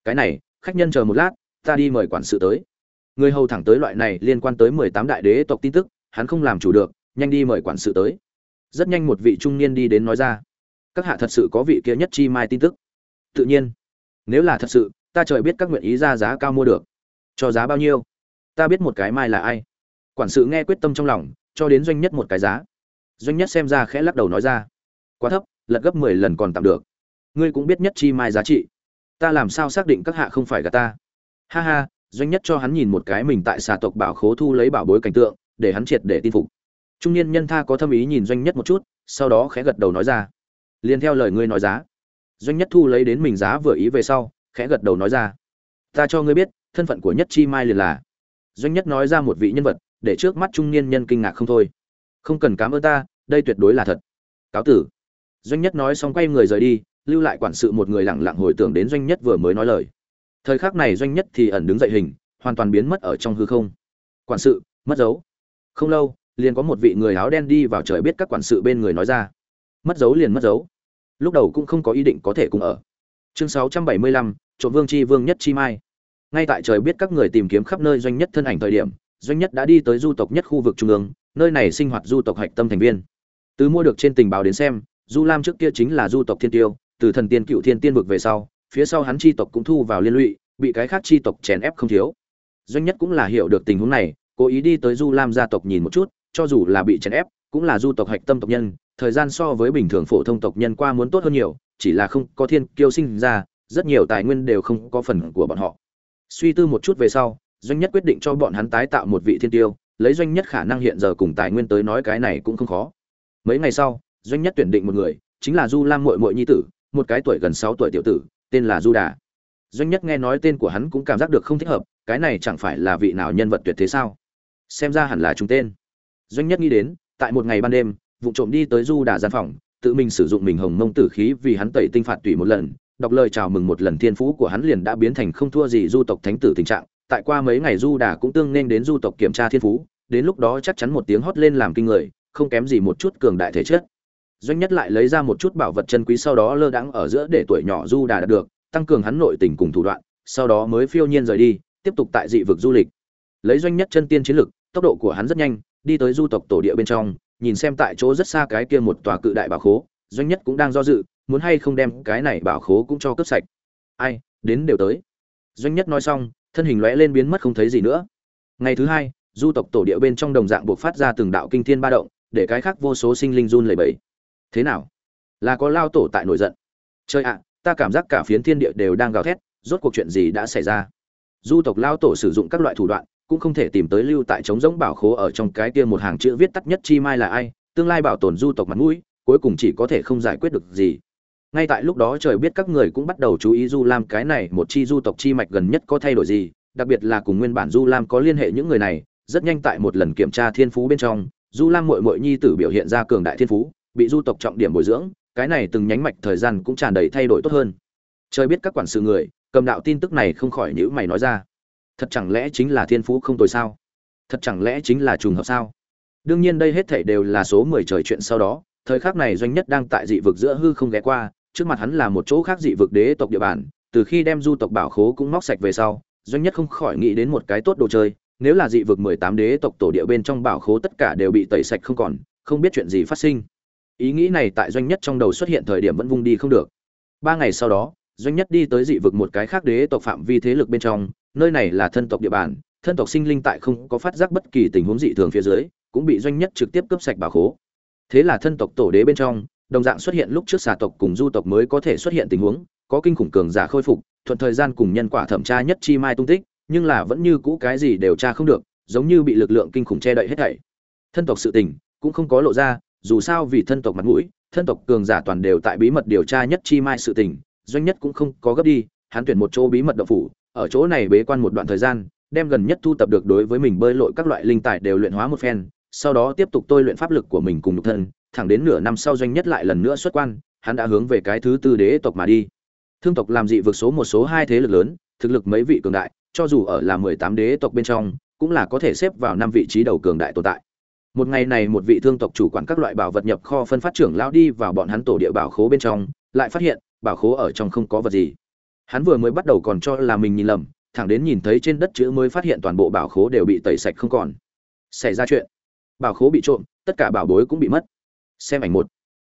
Cái này, khách nhân chờ một lát, ta đi mời quản sự tới. Người hầu thẳng tới loại này liên quan tới mười tám đại đế tộc tin tức, hắn không làm chủ được, nhanh đi mời quản sự tới. Rất nhanh một vị trung niên đi đến nói ra. Các hạ thật sự có vị kia nhất chi mai tin tức. Tự nhiên. Nếu là thật sự, ta trời biết các nguyện ý ra giá cao mua được. Cho giá bao nhiêu? Ta biết một cái mai là ai quản sự nghe quyết tâm trong lòng, cho đến doanh nhất một cái giá. Doanh nhất xem ra khẽ lắc đầu nói ra, quá thấp, lật gấp mười lần còn tạm được. Ngươi cũng biết nhất chi mai giá trị. Ta làm sao xác định các hạ không phải gà ta? Ha ha, doanh nhất cho hắn nhìn một cái mình tại xà tộc bảo khố thu lấy bảo bối cảnh tượng, để hắn triệt để tin phục. Trung niên nhân tha có thâm ý nhìn doanh nhất một chút, sau đó khẽ gật đầu nói ra, liền theo lời ngươi nói giá. Doanh nhất thu lấy đến mình giá vừa ý về sau, khẽ gật đầu nói ra, ta cho ngươi biết, thân phận của nhất chi mai liền là. Doanh nhất nói ra một vị nhân vật để trước mắt trung niên nhân kinh ngạc không thôi. Không cần cảm ơn ta, đây tuyệt đối là thật. Cáo tử. Doanh nhất nói xong quay người rời đi, lưu lại quản sự một người lặng lặng hồi tưởng đến doanh nhất vừa mới nói lời. Thời khắc này doanh nhất thì ẩn đứng dậy hình, hoàn toàn biến mất ở trong hư không. Quản sự, mất dấu. Không lâu, liền có một vị người áo đen đi vào trời biết các quản sự bên người nói ra. Mất dấu liền mất dấu. Lúc đầu cũng không có ý định có thể cùng ở. Chương sáu trăm bảy mươi lăm, trộm vương chi vương nhất chi mai. Ngay tại trời biết các người tìm kiếm khắp nơi doanh nhất thân ảnh thời điểm doanh nhất đã đi tới du tộc nhất khu vực trung ương, nơi này sinh hoạt du tộc hạch tâm thành viên. Từ mua được trên tình báo đến xem, du lam trước kia chính là du tộc thiên tiêu, từ thần tiên cựu thiên tiên vực về sau, phía sau hắn chi tộc cũng thu vào liên lụy, bị cái khác chi tộc chèn ép không thiếu. Doanh nhất cũng là hiểu được tình huống này, cố ý đi tới du lam gia tộc nhìn một chút, cho dù là bị chèn ép, cũng là du tộc hạch tâm tộc nhân, thời gian so với bình thường phổ thông tộc nhân qua muốn tốt hơn nhiều, chỉ là không có thiên kiêu sinh ra, rất nhiều tài nguyên đều không có phần của bọn họ. Suy tư một chút về sau doanh nhất quyết định cho bọn hắn tái tạo một vị thiên tiêu, lấy doanh nhất khả năng hiện giờ cùng tài nguyên tới nói cái này cũng không khó. Mấy ngày sau, doanh nhất tuyển định một người, chính là du lam mội mội nhi tử, một cái tuổi gần sáu tuổi tiểu tử, tên là du đà. Doanh nhất nghe nói tên của hắn cũng cảm giác được không thích hợp, cái này chẳng phải là vị nào nhân vật tuyệt thế sao? Xem ra hẳn là chúng tên. Doanh nhất nghĩ đến, tại một ngày ban đêm, vụ trộm đi tới du đà gian phòng, tự mình sử dụng mình hồng mông tử khí vì hắn tẩy tinh phạt tủy một lần, đọc lời chào mừng một lần thiên phú của hắn liền đã biến thành không thua gì du tộc thánh tử tình trạng tại qua mấy ngày du đà cũng tương nên đến du tộc kiểm tra thiên phú, đến lúc đó chắc chắn một tiếng hót lên làm kinh người, không kém gì một chút cường đại thể chất. Doanh nhất lại lấy ra một chút bảo vật chân quý sau đó lơ đãng ở giữa để tuổi nhỏ du đà đạt được, tăng cường hắn nội tình cùng thủ đoạn, sau đó mới phiêu nhiên rời đi, tiếp tục tại dị vực du lịch. Lấy doanh nhất chân tiên chiến lực, tốc độ của hắn rất nhanh, đi tới du tộc tổ địa bên trong, nhìn xem tại chỗ rất xa cái kia một tòa cự đại bảo khố, doanh nhất cũng đang do dự, muốn hay không đem cái này bảo khố cũng cho cướp sạch. Ai, đến đều tới. Doanh nhất nói xong thân hình lóe lên biến mất không thấy gì nữa. Ngày thứ hai, du tộc tổ địa bên trong đồng dạng buộc phát ra từng đạo kinh thiên ba động, để cái khác vô số sinh linh run lẩy bẩy. Thế nào? Là có lao tổ tại nổi giận. Chơi ạ, ta cảm giác cả phiến thiên địa đều đang gào thét, rốt cuộc chuyện gì đã xảy ra? Du tộc lao tổ sử dụng các loại thủ đoạn, cũng không thể tìm tới lưu tại trống giống bảo khố ở trong cái kia một hàng chữ viết tắt nhất chi mai là ai, tương lai bảo tồn du tộc mặt mũi, cuối cùng chỉ có thể không giải quyết được gì ngay tại lúc đó trời biết các người cũng bắt đầu chú ý du lam, cái này một chi du tộc chi mạch gần nhất có thay đổi gì, đặc biệt là cùng nguyên bản du lam có liên hệ những người này, rất nhanh tại một lần kiểm tra thiên phú bên trong, du lam mội mội nhi tử biểu hiện ra cường đại thiên phú, bị du tộc trọng điểm bồi dưỡng, cái này từng nhánh mạch thời gian cũng tràn đầy thay đổi tốt hơn. Trời biết các quản sự người, cầm đạo tin tức này không khỏi nhữ mày nói ra. Thật chẳng lẽ chính là thiên phú không tồi sao? Thật chẳng lẽ chính là trùng hợp sao? Đương nhiên đây hết thảy đều là số mười trời chuyện sau đó, thời khắc này doanh nhất đang tại dị vực giữa hư không ghé qua trước mặt hắn là một chỗ khác dị vực đế tộc địa bàn, từ khi đem du tộc bảo khố cũng móc sạch về sau, doanh nhất không khỏi nghĩ đến một cái tốt đồ chơi, nếu là dị vực mười tám đế tộc tổ địa bên trong bảo khố tất cả đều bị tẩy sạch không còn, không biết chuyện gì phát sinh. Ý nghĩ này tại doanh nhất trong đầu xuất hiện thời điểm vẫn vung đi không được. Ba ngày sau đó, doanh nhất đi tới dị vực một cái khác đế tộc phạm vi thế lực bên trong, nơi này là thân tộc địa bàn, thân tộc sinh linh tại không có phát giác bất kỳ tình huống dị thường phía dưới, cũng bị doanh nhất trực tiếp cướp sạch bảo khố. Thế là thân tộc tổ đế bên trong đồng dạng xuất hiện lúc trước xà tộc cùng du tộc mới có thể xuất hiện tình huống, có kinh khủng cường giả khôi phục, thuận thời gian cùng nhân quả thẩm tra nhất chi mai tung tích, nhưng là vẫn như cũ cái gì đều tra không được, giống như bị lực lượng kinh khủng che đậy hết thảy. Thân tộc sự tình cũng không có lộ ra, dù sao vì thân tộc mặt mũi, thân tộc cường giả toàn đều tại bí mật điều tra nhất chi mai sự tình, doanh nhất cũng không có gấp đi, hắn tuyển một chỗ bí mật độc phủ, ở chỗ này bế quan một đoạn thời gian, đem gần nhất thu tập được đối với mình bơi lội các loại linh tài đều luyện hóa một phen, sau đó tiếp tục tôi luyện pháp lực của mình cùng nhục thân thẳng đến nửa năm sau doanh nhất lại lần nữa xuất quan, hắn đã hướng về cái thứ tư đế tộc mà đi. Thương tộc làm dị vực số một số hai thế lực lớn, thực lực mấy vị cường đại, cho dù ở là mười tám đế tộc bên trong, cũng là có thể xếp vào năm vị trí đầu cường đại tồn tại. Một ngày này một vị thương tộc chủ quản các loại bảo vật nhập kho phân phát trưởng lao đi vào bọn hắn tổ địa bảo khố bên trong, lại phát hiện, bảo khố ở trong không có vật gì. Hắn vừa mới bắt đầu còn cho là mình nhìn lầm, thẳng đến nhìn thấy trên đất chữ mới phát hiện toàn bộ bảo khố đều bị tẩy sạch không còn. Xảy ra chuyện. Bảo khố bị trộm, tất cả bảo bối cũng bị mất xem ảnh một.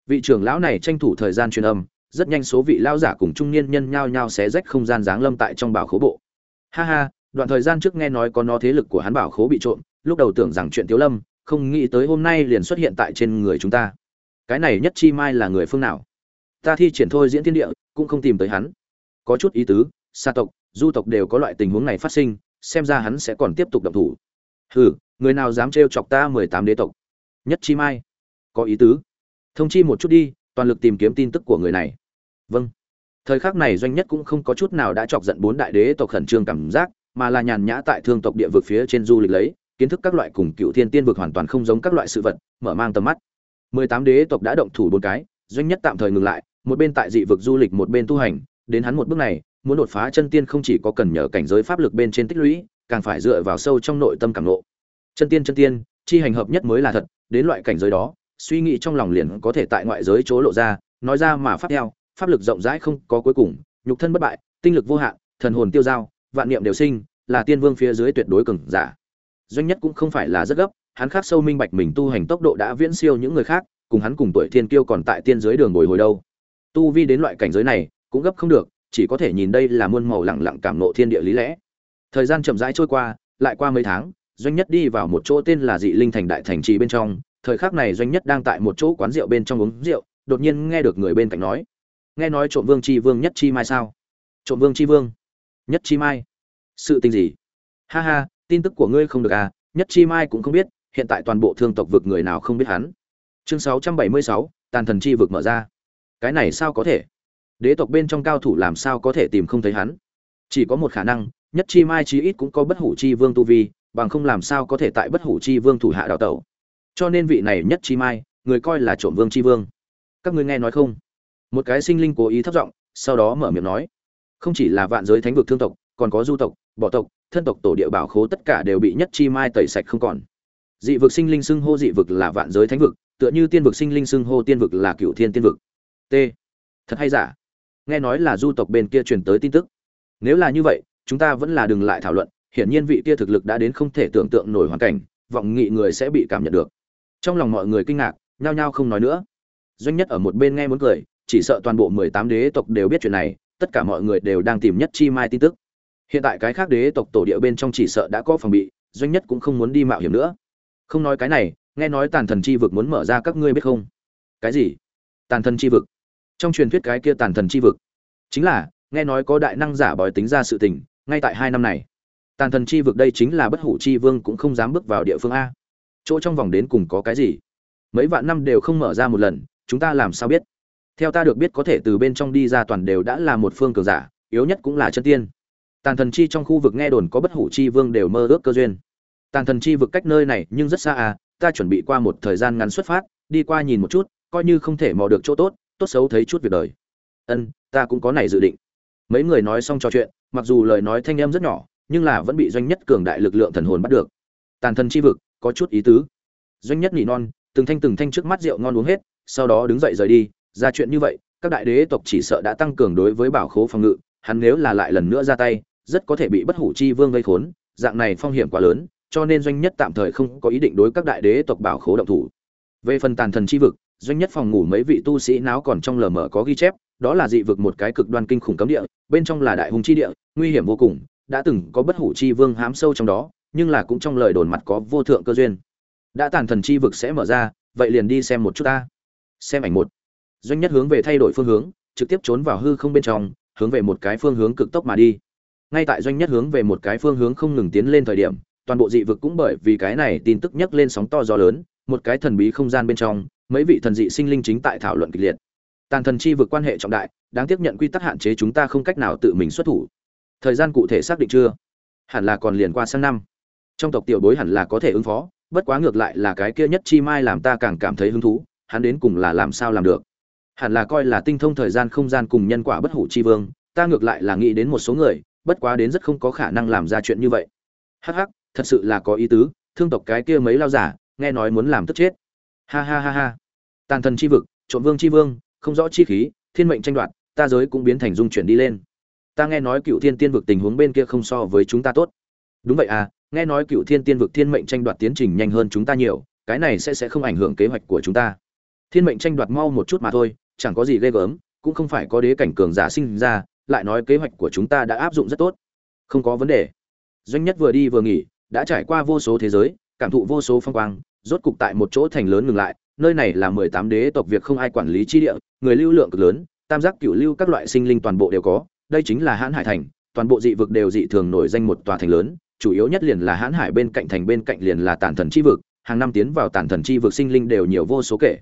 Vị trưởng lão này tranh thủ thời gian truyền âm, rất nhanh số vị lão giả cùng trung niên nhân nhao nhao xé rách không gian giáng lâm tại trong bảo khố bộ. Ha ha, đoạn thời gian trước nghe nói có nó thế lực của hắn bảo khố bị trộm, lúc đầu tưởng rằng chuyện tiếu lâm, không nghĩ tới hôm nay liền xuất hiện tại trên người chúng ta. Cái này nhất chi mai là người phương nào? Ta thi triển thôi diễn thiên địa, cũng không tìm tới hắn. Có chút ý tứ xa tộc, du tộc đều có loại tình huống này phát sinh, xem ra hắn sẽ còn tiếp tục động thủ. Hừ, người nào dám trêu chọc ta mười tám đế tộc? Nhất chi mai có ý tứ. Thông chi một chút đi, toàn lực tìm kiếm tin tức của người này. Vâng. Thời khắc này doanh nhất cũng không có chút nào đã chọc giận bốn đại đế tộc khẩn trương cảm giác, mà là nhàn nhã tại thương tộc địa vực phía trên du lịch lấy, kiến thức các loại cùng cựu thiên tiên vực hoàn toàn không giống các loại sự vật, mở mang tầm mắt. Mười tám đế tộc đã động thủ bốn cái, doanh nhất tạm thời ngừng lại, một bên tại dị vực du lịch một bên tu hành, đến hắn một bước này, muốn đột phá chân tiên không chỉ có cần nhờ cảnh giới pháp lực bên trên tích lũy, càng phải dựa vào sâu trong nội tâm cảm nộ chân tiên chân tiên, chi hành hợp nhất mới là thật, đến loại cảnh giới đó suy nghĩ trong lòng liền có thể tại ngoại giới chỗ lộ ra, nói ra mà pháp theo, pháp lực rộng rãi không có cuối cùng, nhục thân bất bại, tinh lực vô hạn, thần hồn tiêu dao, vạn niệm đều sinh, là tiên vương phía dưới tuyệt đối cường giả. Doanh nhất cũng không phải là rất gấp, hắn khác sâu minh bạch mình tu hành tốc độ đã viễn siêu những người khác, cùng hắn cùng tuổi thiên kiêu còn tại tiên giới đường bồi hồi đâu. Tu vi đến loại cảnh giới này, cũng gấp không được, chỉ có thể nhìn đây là muôn màu lặng lặng cảm nộ thiên địa lý lẽ. Thời gian chậm rãi trôi qua, lại qua mấy tháng, doanh nhất đi vào một chỗ tên là dị linh thành đại thành trì bên trong thời khắc này doanh nhất đang tại một chỗ quán rượu bên trong uống rượu đột nhiên nghe được người bên cạnh nói nghe nói trộm vương chi vương nhất chi mai sao? Trộm vương chi vương nhất chi mai? Sự tình gì? Ha ha tin tức của ngươi không được à nhất chi mai cũng không biết hiện tại toàn bộ thương tộc vực người nào không biết hắn. Chương 676, tàn thần chi vực mở ra. Cái này sao có thể? Đế tộc bên trong cao thủ làm sao có thể tìm không thấy hắn? Chỉ có một khả năng nhất chi mai chí ít cũng có bất hủ chi vương tu vi bằng không làm sao có thể tại bất hủ chi vương thủ hạ đào tẩu cho nên vị này nhất chi mai, người coi là trộm vương chi vương. Các ngươi nghe nói không? Một cái sinh linh cố ý thấp giọng, sau đó mở miệng nói. Không chỉ là vạn giới thánh vực thương tộc, còn có du tộc bỏ tộc, thân tộc tổ địa bảo khố tất cả đều bị nhất chi mai tẩy sạch không còn. Dị vực sinh linh xưng hô dị vực là vạn giới thánh vực, tựa như tiên vực sinh linh xưng hô tiên vực là cựu thiên tiên vực. T. Thật hay giả? Nghe nói là du tộc bên kia truyền tới tin tức. Nếu là như vậy, chúng ta vẫn là đừng lại thảo luận, hiển nhiên vị kia thực lực đã đến không thể tưởng tượng nổi hoàn cảnh, vọng nghị người sẽ bị cảm nhận được trong lòng mọi người kinh ngạc, nhao nhao không nói nữa. Doanh nhất ở một bên nghe muốn cười, chỉ sợ toàn bộ mười tám đế tộc đều biết chuyện này, tất cả mọi người đều đang tìm nhất chi mai tin tức. Hiện tại cái khác đế tộc tổ địa bên trong chỉ sợ đã có phòng bị, doanh nhất cũng không muốn đi mạo hiểm nữa. Không nói cái này, nghe nói tàn thần chi vực muốn mở ra các ngươi biết không? Cái gì? Tàn thần chi vực. Trong truyền thuyết cái kia tàn thần chi vực. Chính là, nghe nói có đại năng giả bói tính ra sự tình, ngay tại hai năm này. Tàn thần chi vực đây chính là bất hủ chi vương cũng không dám bước vào địa phương a chỗ trong vòng đến cùng có cái gì? Mấy vạn năm đều không mở ra một lần, chúng ta làm sao biết? Theo ta được biết có thể từ bên trong đi ra toàn đều đã là một phương cường giả, yếu nhất cũng là chân tiên. Tàn thần chi trong khu vực nghe đồn có bất hủ chi vương đều mơ ước cơ duyên. Tàn thần chi vực cách nơi này nhưng rất xa à ta chuẩn bị qua một thời gian ngắn xuất phát, đi qua nhìn một chút, coi như không thể mò được chỗ tốt tốt xấu thấy chút việc đời. Ân, ta cũng có này dự định. Mấy người nói xong trò chuyện, mặc dù lời nói thanh em rất nhỏ, nhưng là vẫn bị doanh nhất cường đại lực lượng thần hồn bắt được. Tàn thần chi vực có chút ý tứ. Doanh nhất nỉ non, từng thanh từng thanh trước mắt rượu ngon uống hết, sau đó đứng dậy rời đi. Ra chuyện như vậy, các đại đế tộc chỉ sợ đã tăng cường đối với bảo khố phòng ngự, hắn nếu là lại lần nữa ra tay, rất có thể bị bất hủ chi vương gây khốn. Dạng này phong hiểm quá lớn, cho nên doanh nhất tạm thời không có ý định đối các đại đế tộc bảo khố động thủ. Về phần tàn thần chi vực, doanh nhất phòng ngủ mấy vị tu sĩ náo còn trong lờ mờ có ghi chép, đó là dị vực một cái cực đoan kinh khủng cấm địa, bên trong là đại hùng chi địa, nguy hiểm vô cùng, đã từng có bất hủ chi vương hám sâu trong đó nhưng là cũng trong lời đồn mặt có vô thượng cơ duyên. Đã tàn thần chi vực sẽ mở ra, vậy liền đi xem một chút ta. Xem ảnh một. Doanh nhất hướng về thay đổi phương hướng, trực tiếp trốn vào hư không bên trong, hướng về một cái phương hướng cực tốc mà đi. Ngay tại doanh nhất hướng về một cái phương hướng không ngừng tiến lên thời điểm, toàn bộ dị vực cũng bởi vì cái này tin tức nhấc lên sóng to gió lớn, một cái thần bí không gian bên trong, mấy vị thần dị sinh linh chính tại thảo luận kịch liệt. Tàn thần chi vực quan hệ trọng đại, đáng tiếp nhận quy tắc hạn chế chúng ta không cách nào tự mình xuất thủ. Thời gian cụ thể xác định chưa? Hẳn là còn liền qua sang năm trong tộc tiểu bối hẳn là có thể ứng phó, bất quá ngược lại là cái kia nhất chi mai làm ta càng cảm thấy hứng thú, hắn đến cùng là làm sao làm được? Hẳn là coi là tinh thông thời gian không gian cùng nhân quả bất hủ chi vương, ta ngược lại là nghĩ đến một số người, bất quá đến rất không có khả năng làm ra chuyện như vậy. Hắc hắc, thật sự là có ý tứ, thương tộc cái kia mấy lao giả, nghe nói muốn làm tức chết. Ha ha ha ha. Tàn thần chi vực, trộm vương chi vương, không rõ chi khí, thiên mệnh tranh đoạt, ta giới cũng biến thành dung chuyển đi lên. Ta nghe nói cựu thiên tiên vực tình huống bên kia không so với chúng ta tốt. Đúng vậy à nghe nói cựu thiên tiên vực thiên mệnh tranh đoạt tiến trình nhanh hơn chúng ta nhiều, cái này sẽ sẽ không ảnh hưởng kế hoạch của chúng ta. Thiên mệnh tranh đoạt mau một chút mà thôi, chẳng có gì ghê gớm, cũng không phải có đế cảnh cường giả sinh ra, lại nói kế hoạch của chúng ta đã áp dụng rất tốt. Không có vấn đề. Doanh nhất vừa đi vừa nghỉ, đã trải qua vô số thế giới, cảm thụ vô số phong quang, rốt cục tại một chỗ thành lớn ngừng lại, nơi này là mười tám đế tộc việc không ai quản lý chi địa, người lưu lượng cực lớn, tam giác cựu lưu các loại sinh linh toàn bộ đều có, đây chính là hãn hải thành, toàn bộ dị vực đều dị thường nổi danh một tòa thành lớn chủ yếu nhất liền là hãn hải bên cạnh thành bên cạnh liền là tàn thần chi vực, hàng năm tiến vào tàn thần chi vực sinh linh đều nhiều vô số kể.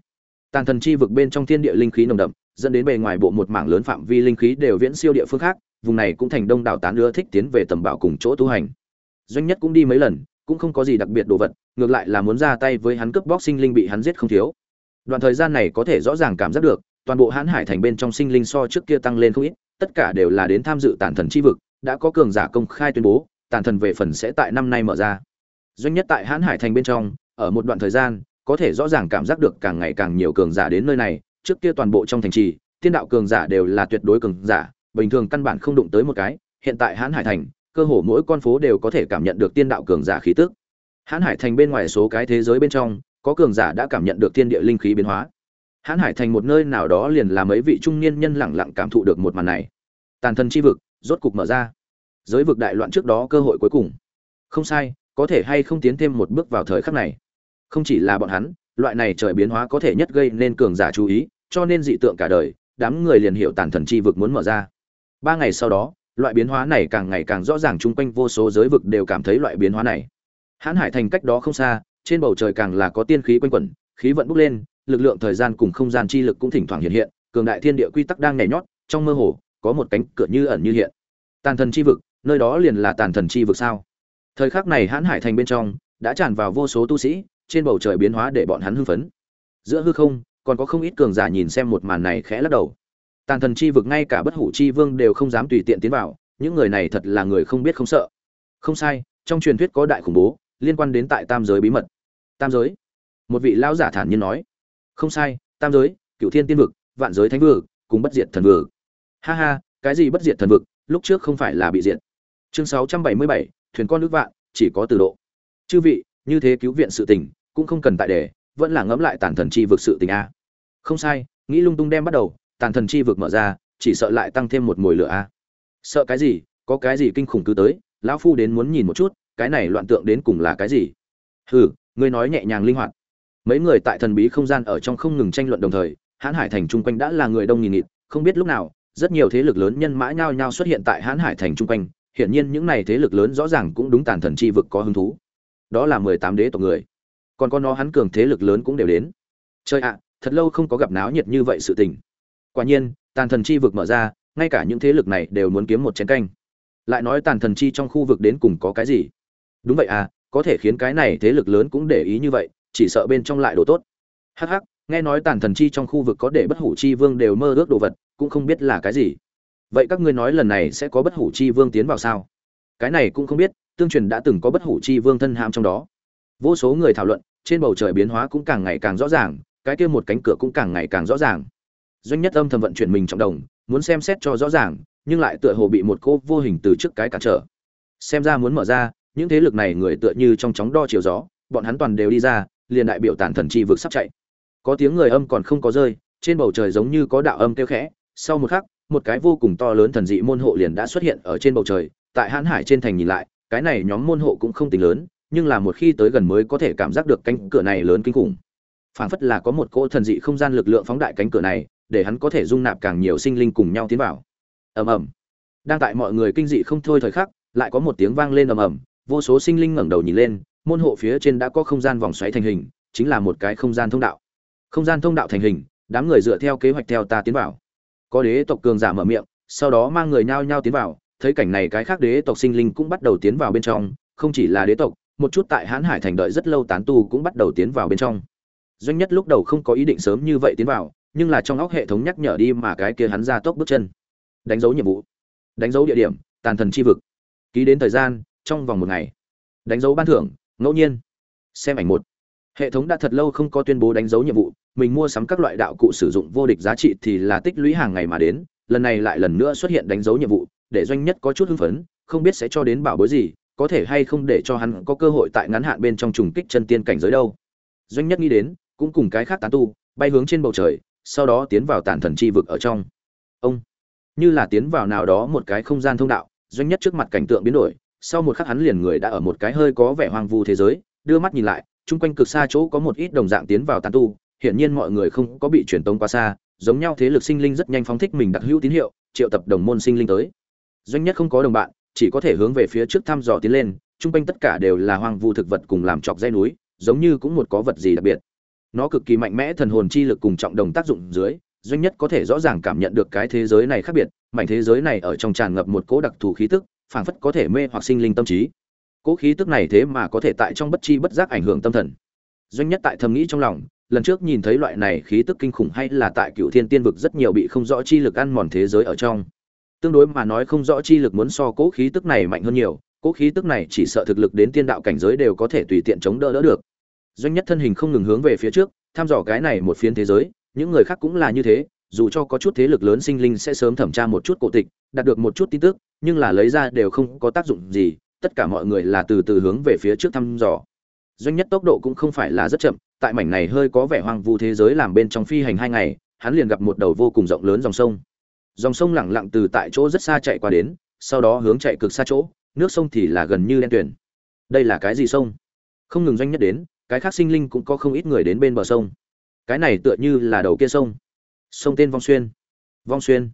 Tàn thần chi vực bên trong thiên địa linh khí nồng đậm, dẫn đến bề ngoài bộ một mảng lớn phạm vi linh khí đều viễn siêu địa phương khác, vùng này cũng thành đông đảo tán ưa thích tiến về tầm bảo cùng chỗ tu hành. Doanh nhất cũng đi mấy lần, cũng không có gì đặc biệt đồ vật, ngược lại là muốn ra tay với hắn cướp bóc sinh linh bị hắn giết không thiếu. Đoạn thời gian này có thể rõ ràng cảm giác được, toàn bộ hãn hải thành bên trong sinh linh so trước kia tăng lên không ít, tất cả đều là đến tham dự tàn thần chi vực, đã có cường giả công khai tuyên bố tàn thần về phần sẽ tại năm nay mở ra. Doanh nhất tại hãn hải thành bên trong, ở một đoạn thời gian, có thể rõ ràng cảm giác được càng ngày càng nhiều cường giả đến nơi này, trước kia toàn bộ trong thành trì, tiên đạo cường giả đều là tuyệt đối cường giả, bình thường căn bản không đụng tới một cái, hiện tại hãn hải thành, cơ hồ mỗi con phố đều có thể cảm nhận được tiên đạo cường giả khí tức. Hãn hải thành bên ngoài số cái thế giới bên trong, có cường giả đã cảm nhận được tiên địa linh khí biến hóa. Hãn hải thành một nơi nào đó liền là mấy vị trung niên nhân lẳng lặng cảm thụ được một màn này. Tàn thân chi vực, rốt cục mở ra giới vực đại loạn trước đó cơ hội cuối cùng. Không sai, có thể hay không tiến thêm một bước vào thời khắc này. Không chỉ là bọn hắn, loại này trời biến hóa có thể nhất gây nên cường giả chú ý, cho nên dị tượng cả đời, đám người liền hiểu tàn thần chi vực muốn mở ra. Ba ngày sau đó, loại biến hóa này càng ngày càng rõ ràng chung quanh vô số giới vực đều cảm thấy loại biến hóa này. Hãn hải thành cách đó không xa, trên bầu trời càng là có tiên khí quanh quẩn, khí vận bốc lên, lực lượng thời gian cùng không gian chi lực cũng thỉnh thoảng hiện hiện, cường đại thiên địa quy tắc đang nhảy nhót, trong mơ hồ, có một cánh cửa như ẩn như hiện. Tàn thần chi vực nơi đó liền là tàn thần chi vực sao? Thời khắc này hãn hải thành bên trong đã tràn vào vô số tu sĩ, trên bầu trời biến hóa để bọn hắn hưng phấn. Giữa hư không, còn có không ít cường giả nhìn xem một màn này khẽ lắc đầu. Tàn thần chi vực ngay cả bất hủ chi vương đều không dám tùy tiện tiến vào, những người này thật là người không biết không sợ. Không sai, trong truyền thuyết có đại khủng bố, liên quan đến tại tam giới bí mật. Tam giới? Một vị lão giả thản nhiên nói. Không sai, tam giới cựu thiên tiên vực, vạn giới thánh vực, cùng bất diệt thần vực. Ha ha, cái gì bất diệt thần vực, lúc trước không phải là bị diệt chương sáu trăm bảy mươi bảy, thuyền con nước vạn, chỉ có từ độ. Chư vị, như thế cứu viện sự tình, cũng không cần tại đề, vẫn là ngẫm lại tàn thần chi vực sự tình a. Không sai, nghĩ lung tung đem bắt đầu, tàn thần chi vực mở ra, chỉ sợ lại tăng thêm một mồi lửa a. Sợ cái gì, có cái gì kinh khủng cứ tới, lão phu đến muốn nhìn một chút, cái này loạn tượng đến cùng là cái gì? Hừ, ngươi nói nhẹ nhàng linh hoạt. Mấy người tại thần bí không gian ở trong không ngừng tranh luận đồng thời, hãn hải thành chung quanh đã là người đông nghìn nghịt, không biết lúc nào, rất nhiều thế lực lớn nhân mã nhao nhao xuất hiện tại hãn hải thành chung quanh hiển nhiên những này thế lực lớn rõ ràng cũng đúng tàn thần chi vực có hứng thú. Đó là mười tám đế tộc người. Còn có nó hắn cường thế lực lớn cũng đều đến. Chơi ạ, thật lâu không có gặp náo nhiệt như vậy sự tình. Quả nhiên, tàn thần chi vực mở ra, ngay cả những thế lực này đều muốn kiếm một chén canh. Lại nói tàn thần chi trong khu vực đến cùng có cái gì? Đúng vậy à có thể khiến cái này thế lực lớn cũng để ý như vậy, chỉ sợ bên trong lại đồ tốt. Hắc hắc, nghe nói tàn thần chi trong khu vực có để bất hủ chi vương đều mơ ước đồ vật, cũng không biết là cái gì vậy các ngươi nói lần này sẽ có bất hủ chi vương tiến vào sao? Cái này cũng không biết, tương truyền đã từng có bất hủ chi vương thân hãm trong đó. Vô số người thảo luận, trên bầu trời biến hóa cũng càng ngày càng rõ ràng, cái kia một cánh cửa cũng càng ngày càng rõ ràng. Doanh nhất âm thầm vận chuyển mình trọng đồng, muốn xem xét cho rõ ràng, nhưng lại tựa hồ bị một cô vô hình từ trước cái cản trở. Xem ra muốn mở ra, những thế lực này người tựa như trong chóng đo chiều gió, bọn hắn toàn đều đi ra, liền đại biểu tản thần chi vực sắp chạy. Có tiếng người âm còn không có rơi, trên bầu trời giống như có đạo âm kêu khẽ, sau một khắc một cái vô cùng to lớn thần dị môn hộ liền đã xuất hiện ở trên bầu trời, tại hãn hải trên thành nhìn lại, cái này nhóm môn hộ cũng không tính lớn, nhưng là một khi tới gần mới có thể cảm giác được cánh cửa này lớn kinh khủng. Phảng phất là có một cỗ thần dị không gian lực lượng phóng đại cánh cửa này, để hắn có thể dung nạp càng nhiều sinh linh cùng nhau tiến vào. Ầm ầm. Đang tại mọi người kinh dị không thôi thời khắc, lại có một tiếng vang lên ầm ầm, vô số sinh linh ngẩng đầu nhìn lên, môn hộ phía trên đã có không gian vòng xoáy thành hình, chính là một cái không gian thông đạo. Không gian thông đạo thành hình, đám người dựa theo kế hoạch theo ta tiến vào có đế tộc cường giả mở miệng, sau đó mang người nhao nhao tiến vào, thấy cảnh này cái khác đế tộc sinh linh cũng bắt đầu tiến vào bên trong, không chỉ là đế tộc, một chút tại hãn hải thành đợi rất lâu tán tu cũng bắt đầu tiến vào bên trong. Doanh nhất lúc đầu không có ý định sớm như vậy tiến vào, nhưng là trong óc hệ thống nhắc nhở đi mà cái kia hắn ra tốc bước chân. Đánh dấu nhiệm vụ. Đánh dấu địa điểm, tàn thần chi vực. Ký đến thời gian, trong vòng một ngày. Đánh dấu ban thưởng, ngẫu nhiên. Xem ảnh một. Hệ thống đã thật lâu không có tuyên bố đánh dấu nhiệm vụ mình mua sắm các loại đạo cụ sử dụng vô địch giá trị thì là tích lũy hàng ngày mà đến, lần này lại lần nữa xuất hiện đánh dấu nhiệm vụ, để doanh nhất có chút hưng phấn, không biết sẽ cho đến bảo bối gì, có thể hay không để cho hắn có cơ hội tại ngắn hạn bên trong trùng kích chân tiên cảnh giới đâu. Doanh nhất nghĩ đến, cũng cùng cái khác tán tu, bay hướng trên bầu trời, sau đó tiến vào tản thần chi vực ở trong. Ông, như là tiến vào nào đó một cái không gian thông đạo, doanh nhất trước mặt cảnh tượng biến đổi, sau một khắc hắn liền người đã ở một cái hơi có vẻ hoang vu thế giới, đưa mắt nhìn lại, chung quanh cực xa chỗ có một ít đồng dạng tiến vào tán tu hiển nhiên mọi người không có bị truyền tống quá xa, giống nhau thế lực sinh linh rất nhanh phóng thích mình đặc hữu tín hiệu, triệu tập đồng môn sinh linh tới. Doanh nhất không có đồng bạn, chỉ có thể hướng về phía trước thăm dò tiến lên Trung quanh tất cả đều là hoang vu thực vật cùng làm chọc dây núi, giống như cũng một có vật gì đặc biệt. Nó cực kỳ mạnh mẽ thần hồn chi lực cùng trọng đồng tác dụng dưới, doanh nhất có thể rõ ràng cảm nhận được cái thế giới này khác biệt, mảnh thế giới này ở trong tràn ngập một cỗ đặc thù khí tức, phảng phất có thể mê hoặc sinh linh tâm trí. Cỗ khí tức này thế mà có thể tại trong bất chi bất giác ảnh hưởng tâm thần. Doanh nhất tại thầm nghĩ trong lòng lần trước nhìn thấy loại này khí tức kinh khủng hay là tại cựu thiên tiên vực rất nhiều bị không rõ chi lực ăn mòn thế giới ở trong. Tương đối mà nói không rõ chi lực muốn so cỗ khí tức này mạnh hơn nhiều cỗ khí tức này chỉ sợ thực lực đến tiên đạo cảnh giới đều có thể tùy tiện chống đỡ đỡ được. Doanh nhất thân hình không ngừng hướng về phía trước thăm dò cái này một phiến thế giới, những người khác cũng là như thế, dù cho có chút thế lực lớn sinh linh sẽ sớm thẩm tra một chút cổ tịch, đạt được một chút tin tức, nhưng là lấy ra đều không có tác dụng gì, tất cả mọi người là từ từ hướng về phía trước thăm dò. Doanh nhất tốc độ cũng không phải là rất chậm tại mảnh này hơi có vẻ hoang vu thế giới làm bên trong phi hành hai ngày, hắn liền gặp một đầu vô cùng rộng lớn dòng sông. Dòng sông lẳng lặng từ tại chỗ rất xa chạy qua đến, sau đó hướng chạy cực xa chỗ, nước sông thì là gần như đen tuyển đây là cái gì sông? Không ngừng doanh nhất đến, cái khác sinh linh cũng có không ít người đến bên bờ sông. Cái này tựa như là đầu kia sông. Sông tên vong xuyên. Vong xuyên.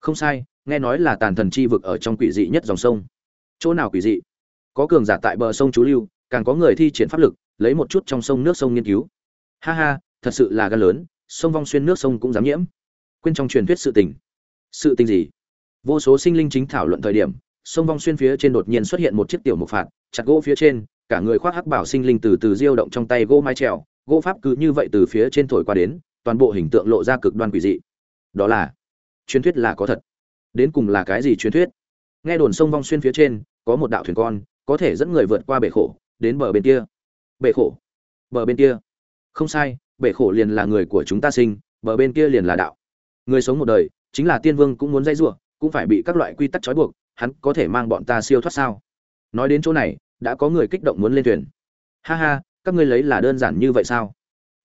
Không sai, nghe nói là tàn thần chi vực ở trong quỷ dị nhất dòng sông. Chỗ nào quỷ dị? Có cường giả tại bờ sông chú lưu, càng có người thi triển pháp lực lấy một chút trong sông nước sông nghiên cứu. Ha ha, thật sự là gan lớn, sông vong xuyên nước sông cũng dám nhiễm. Quên trong truyền thuyết sự tình. Sự tình gì? Vô số sinh linh chính thảo luận thời điểm, sông vong xuyên phía trên đột nhiên xuất hiện một chiếc tiểu mục phạt, chặt gỗ phía trên, cả người khoác hắc bảo sinh linh từ từ diêu động trong tay gỗ mái trèo gỗ pháp cứ như vậy từ phía trên thổi qua đến, toàn bộ hình tượng lộ ra cực đoan quỷ dị. Đó là, truyền thuyết là có thật. Đến cùng là cái gì truyền thuyết? Nghe đồn sông vong xuyên phía trên, có một đạo thuyền con, có thể dẫn người vượt qua bể khổ, đến bờ bên kia bể khổ. Bờ bên kia. Không sai, bể khổ liền là người của chúng ta sinh, bờ bên kia liền là đạo. Người sống một đời, chính là tiên vương cũng muốn dây giụa cũng phải bị các loại quy tắc trói buộc, hắn có thể mang bọn ta siêu thoát sao? Nói đến chỗ này, đã có người kích động muốn lên thuyền. Ha ha, các ngươi lấy là đơn giản như vậy sao?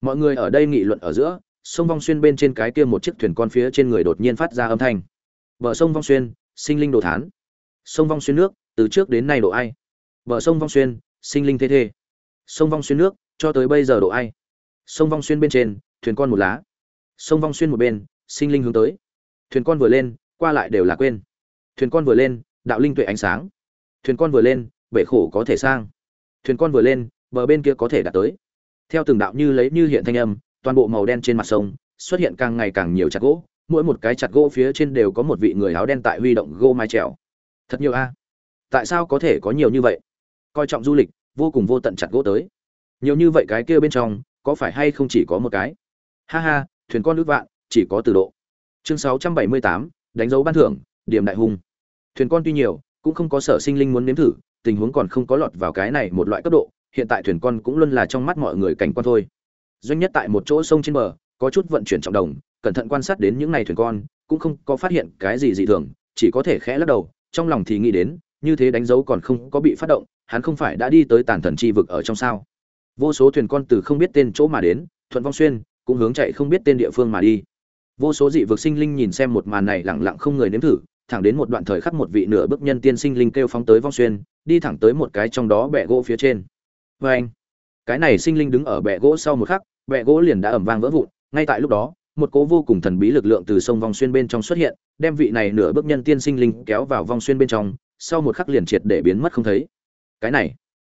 Mọi người ở đây nghị luận ở giữa, sông vong xuyên bên trên cái kia một chiếc thuyền con phía trên người đột nhiên phát ra âm thanh. Bờ sông vong xuyên, sinh linh đồ thán. Sông vong xuyên nước, từ trước đến nay độ ai? Bờ sông vong xuyên, sinh linh thế thê sông vong xuyên nước, cho tới bây giờ độ ai? Sông vong xuyên bên trên, thuyền con một lá. Sông vong xuyên một bên, sinh linh hướng tới. Thuyền con vừa lên, qua lại đều là quên. Thuyền con vừa lên, đạo linh tuệ ánh sáng. Thuyền con vừa lên, bể khổ có thể sang. Thuyền con vừa lên, bờ bên kia có thể đạt tới. Theo từng đạo như lấy như hiện thanh âm, toàn bộ màu đen trên mặt sông, xuất hiện càng ngày càng nhiều chặt gỗ. Mỗi một cái chặt gỗ phía trên đều có một vị người áo đen tại huy động gỗ mái trèo thật nhiều a. Tại sao có thể có nhiều như vậy? Coi trọng du lịch vô cùng vô tận chặt gỗ tới. Nhiều như vậy cái kia bên trong có phải hay không chỉ có một cái? Ha ha thuyền con nước vạn chỉ có từ độ. Chương 678, đánh dấu ban thưởng điểm đại hung thuyền con tuy nhiều cũng không có sở sinh linh muốn nếm thử tình huống còn không có lọt vào cái này một loại cấp độ hiện tại thuyền con cũng luôn là trong mắt mọi người cảnh quan thôi. Doanh nhất tại một chỗ sông trên bờ có chút vận chuyển trọng đồng cẩn thận quan sát đến những ngày thuyền con cũng không có phát hiện cái gì dị thường chỉ có thể khẽ lắc đầu trong lòng thì nghĩ đến như thế đánh dấu còn không có bị phát động hắn không phải đã đi tới tàn thần chi vực ở trong sao. Vô số thuyền con từ không biết tên chỗ mà đến, thuận vong xuyên cũng hướng chạy không biết tên địa phương mà đi. Vô số dị vực sinh linh nhìn xem một màn này lẳng lặng không người nếm thử, thẳng đến một đoạn thời khắc một vị nửa bước nhân tiên sinh linh kêu phóng tới vong xuyên, đi thẳng tới một cái trong đó bẹ gỗ phía trên. Vê anh, cái này sinh linh đứng ở bẹ gỗ sau một khắc, bẹ gỗ liền đã ẩm vang vỡ vụn. Ngay tại lúc đó, một cố vô cùng thần bí lực lượng từ sông vong xuyên bên trong xuất hiện, đem vị này nửa bước nhân tiên sinh linh kéo vào vong xuyên bên trong, sau một khắc liền triệt để biến mất không thấy cái này,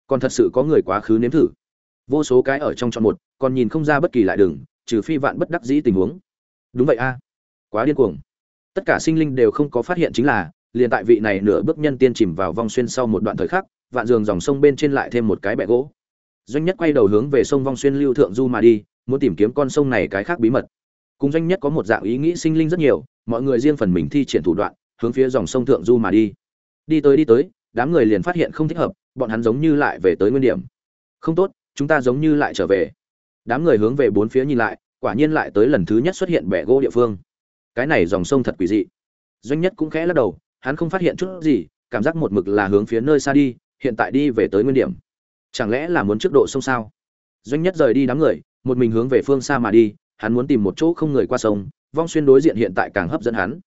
còn thật sự có người quá khứ nếm thử. Vô số cái ở trong chọn một, còn nhìn không ra bất kỳ lại đường, trừ phi vạn bất đắc dĩ tình huống. Đúng vậy a. Quá điên cuồng. Tất cả sinh linh đều không có phát hiện chính là, liền tại vị này nửa bước nhân tiên chìm vào vong xuyên sau một đoạn thời khắc, vạn giường dòng sông bên trên lại thêm một cái bẹ gỗ. Doanh nhất quay đầu hướng về sông vong xuyên lưu thượng du mà đi, muốn tìm kiếm con sông này cái khác bí mật. Cùng doanh nhất có một dạng ý nghĩ sinh linh rất nhiều, mọi người riêng phần mình thi triển thủ đoạn, hướng phía dòng sông thượng du mà đi. Đi tới đi tới, đám người liền phát hiện không thích hợp bọn hắn giống như lại về tới nguyên điểm. Không tốt, chúng ta giống như lại trở về. Đám người hướng về bốn phía nhìn lại, quả nhiên lại tới lần thứ nhất xuất hiện bẻ gỗ địa phương. Cái này dòng sông thật quỷ dị. Doanh nhất cũng khẽ lắc đầu, hắn không phát hiện chút gì, cảm giác một mực là hướng phía nơi xa đi, hiện tại đi về tới nguyên điểm. Chẳng lẽ là muốn trước độ sông sao? Doanh nhất rời đi đám người, một mình hướng về phương xa mà đi, hắn muốn tìm một chỗ không người qua sông, vong xuyên đối diện hiện tại càng hấp dẫn hắn.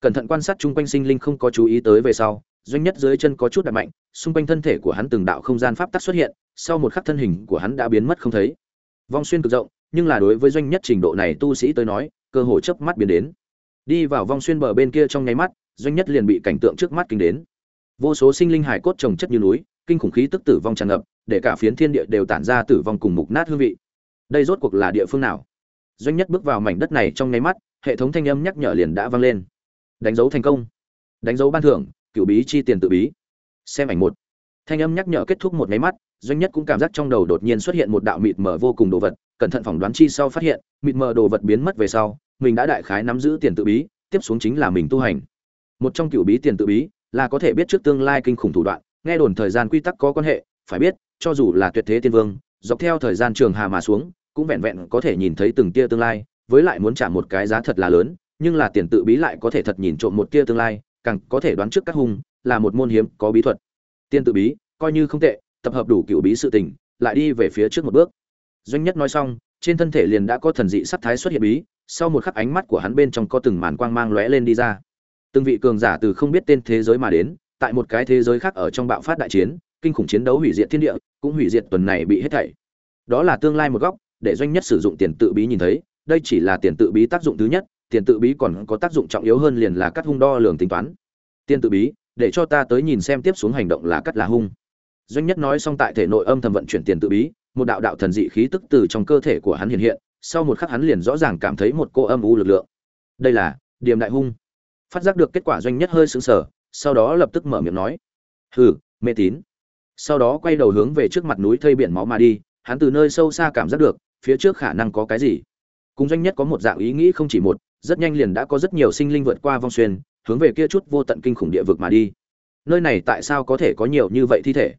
Cẩn thận quan sát chung quanh sinh linh không có chú ý tới về sau doanh nhất dưới chân có chút đập mạnh, xung quanh thân thể của hắn từng đạo không gian pháp tắc xuất hiện, sau một khắc thân hình của hắn đã biến mất không thấy. Vong xuyên cực rộng, nhưng là đối với doanh nhất trình độ này tu sĩ tới nói, cơ hội chớp mắt biến đến. Đi vào vong xuyên bờ bên kia trong nháy mắt, doanh nhất liền bị cảnh tượng trước mắt kinh đến. Vô số sinh linh hải cốt trồng chất như núi, kinh khủng khí tức tử vong tràn ngập, để cả phiến thiên địa đều tản ra tử vong cùng mục nát hương vị. Đây rốt cuộc là địa phương nào? Doanh nhất bước vào mảnh đất này trong nháy mắt, hệ thống thanh âm nhắc nhở liền đã vang lên. Đánh dấu thành công. Đánh dấu ban thưởng cựu bí chi tiền tự bí. Xem ảnh một. Thanh âm nhắc nhở kết thúc một máy mắt, doanh nhất cũng cảm giác trong đầu đột nhiên xuất hiện một đạo mịt mờ vô cùng đồ vật, cẩn thận phỏng đoán chi sau phát hiện, mịt mờ đồ vật biến mất về sau, mình đã đại khái nắm giữ tiền tự bí, tiếp xuống chính là mình tu hành. Một trong cựu bí tiền tự bí là có thể biết trước tương lai kinh khủng thủ đoạn, nghe đồn thời gian quy tắc có quan hệ, phải biết, cho dù là tuyệt thế tiên vương, dọc theo thời gian trường hà mà xuống, cũng vẹn vẹn có thể nhìn thấy từng tia tương lai, với lại muốn trả một cái giá thật là lớn, nhưng là tiền tự bí lại có thể thật nhìn trộm một tia tương lai càng có thể đoán trước các hung, là một môn hiếm có bí thuật. Tiên tự bí, coi như không tệ, tập hợp đủ cựu bí sự tình, lại đi về phía trước một bước. Doanh nhất nói xong, trên thân thể liền đã có thần dị sắc thái xuất hiện bí, sau một khắc ánh mắt của hắn bên trong có từng màn quang mang lóe lên đi ra. Từng vị cường giả từ không biết tên thế giới mà đến, tại một cái thế giới khác ở trong bạo phát đại chiến, kinh khủng chiến đấu hủy diệt thiên địa, cũng hủy diệt tuần này bị hết thảy. Đó là tương lai một góc, để doanh nhất sử dụng tiền tự bí nhìn thấy, đây chỉ là tiền tự bí tác dụng thứ nhất tiền tự bí còn có tác dụng trọng yếu hơn liền là cắt hung đo lường tính toán. Tiền tự bí, để cho ta tới nhìn xem tiếp xuống hành động là cắt là hung. Doanh nhất nói xong tại thể nội âm thầm vận chuyển tiền tự bí, một đạo đạo thần dị khí tức từ trong cơ thể của hắn hiện hiện, sau một khắc hắn liền rõ ràng cảm thấy một cô âm u lực lượng. Đây là điềm đại hung. Phát giác được kết quả doanh nhất hơi sững sờ, sau đó lập tức mở miệng nói. Hừ, mê tín. Sau đó quay đầu hướng về trước mặt núi thây biển máu mà đi, hắn từ nơi sâu xa cảm giác được, phía trước khả năng có cái gì. Cùng doanh nhất có một dạng ý nghĩ không chỉ một rất nhanh liền đã có rất nhiều sinh linh vượt qua vong xuyên, hướng về kia chút vô tận kinh khủng địa vực mà đi. Nơi này tại sao có thể có nhiều như vậy thi thể?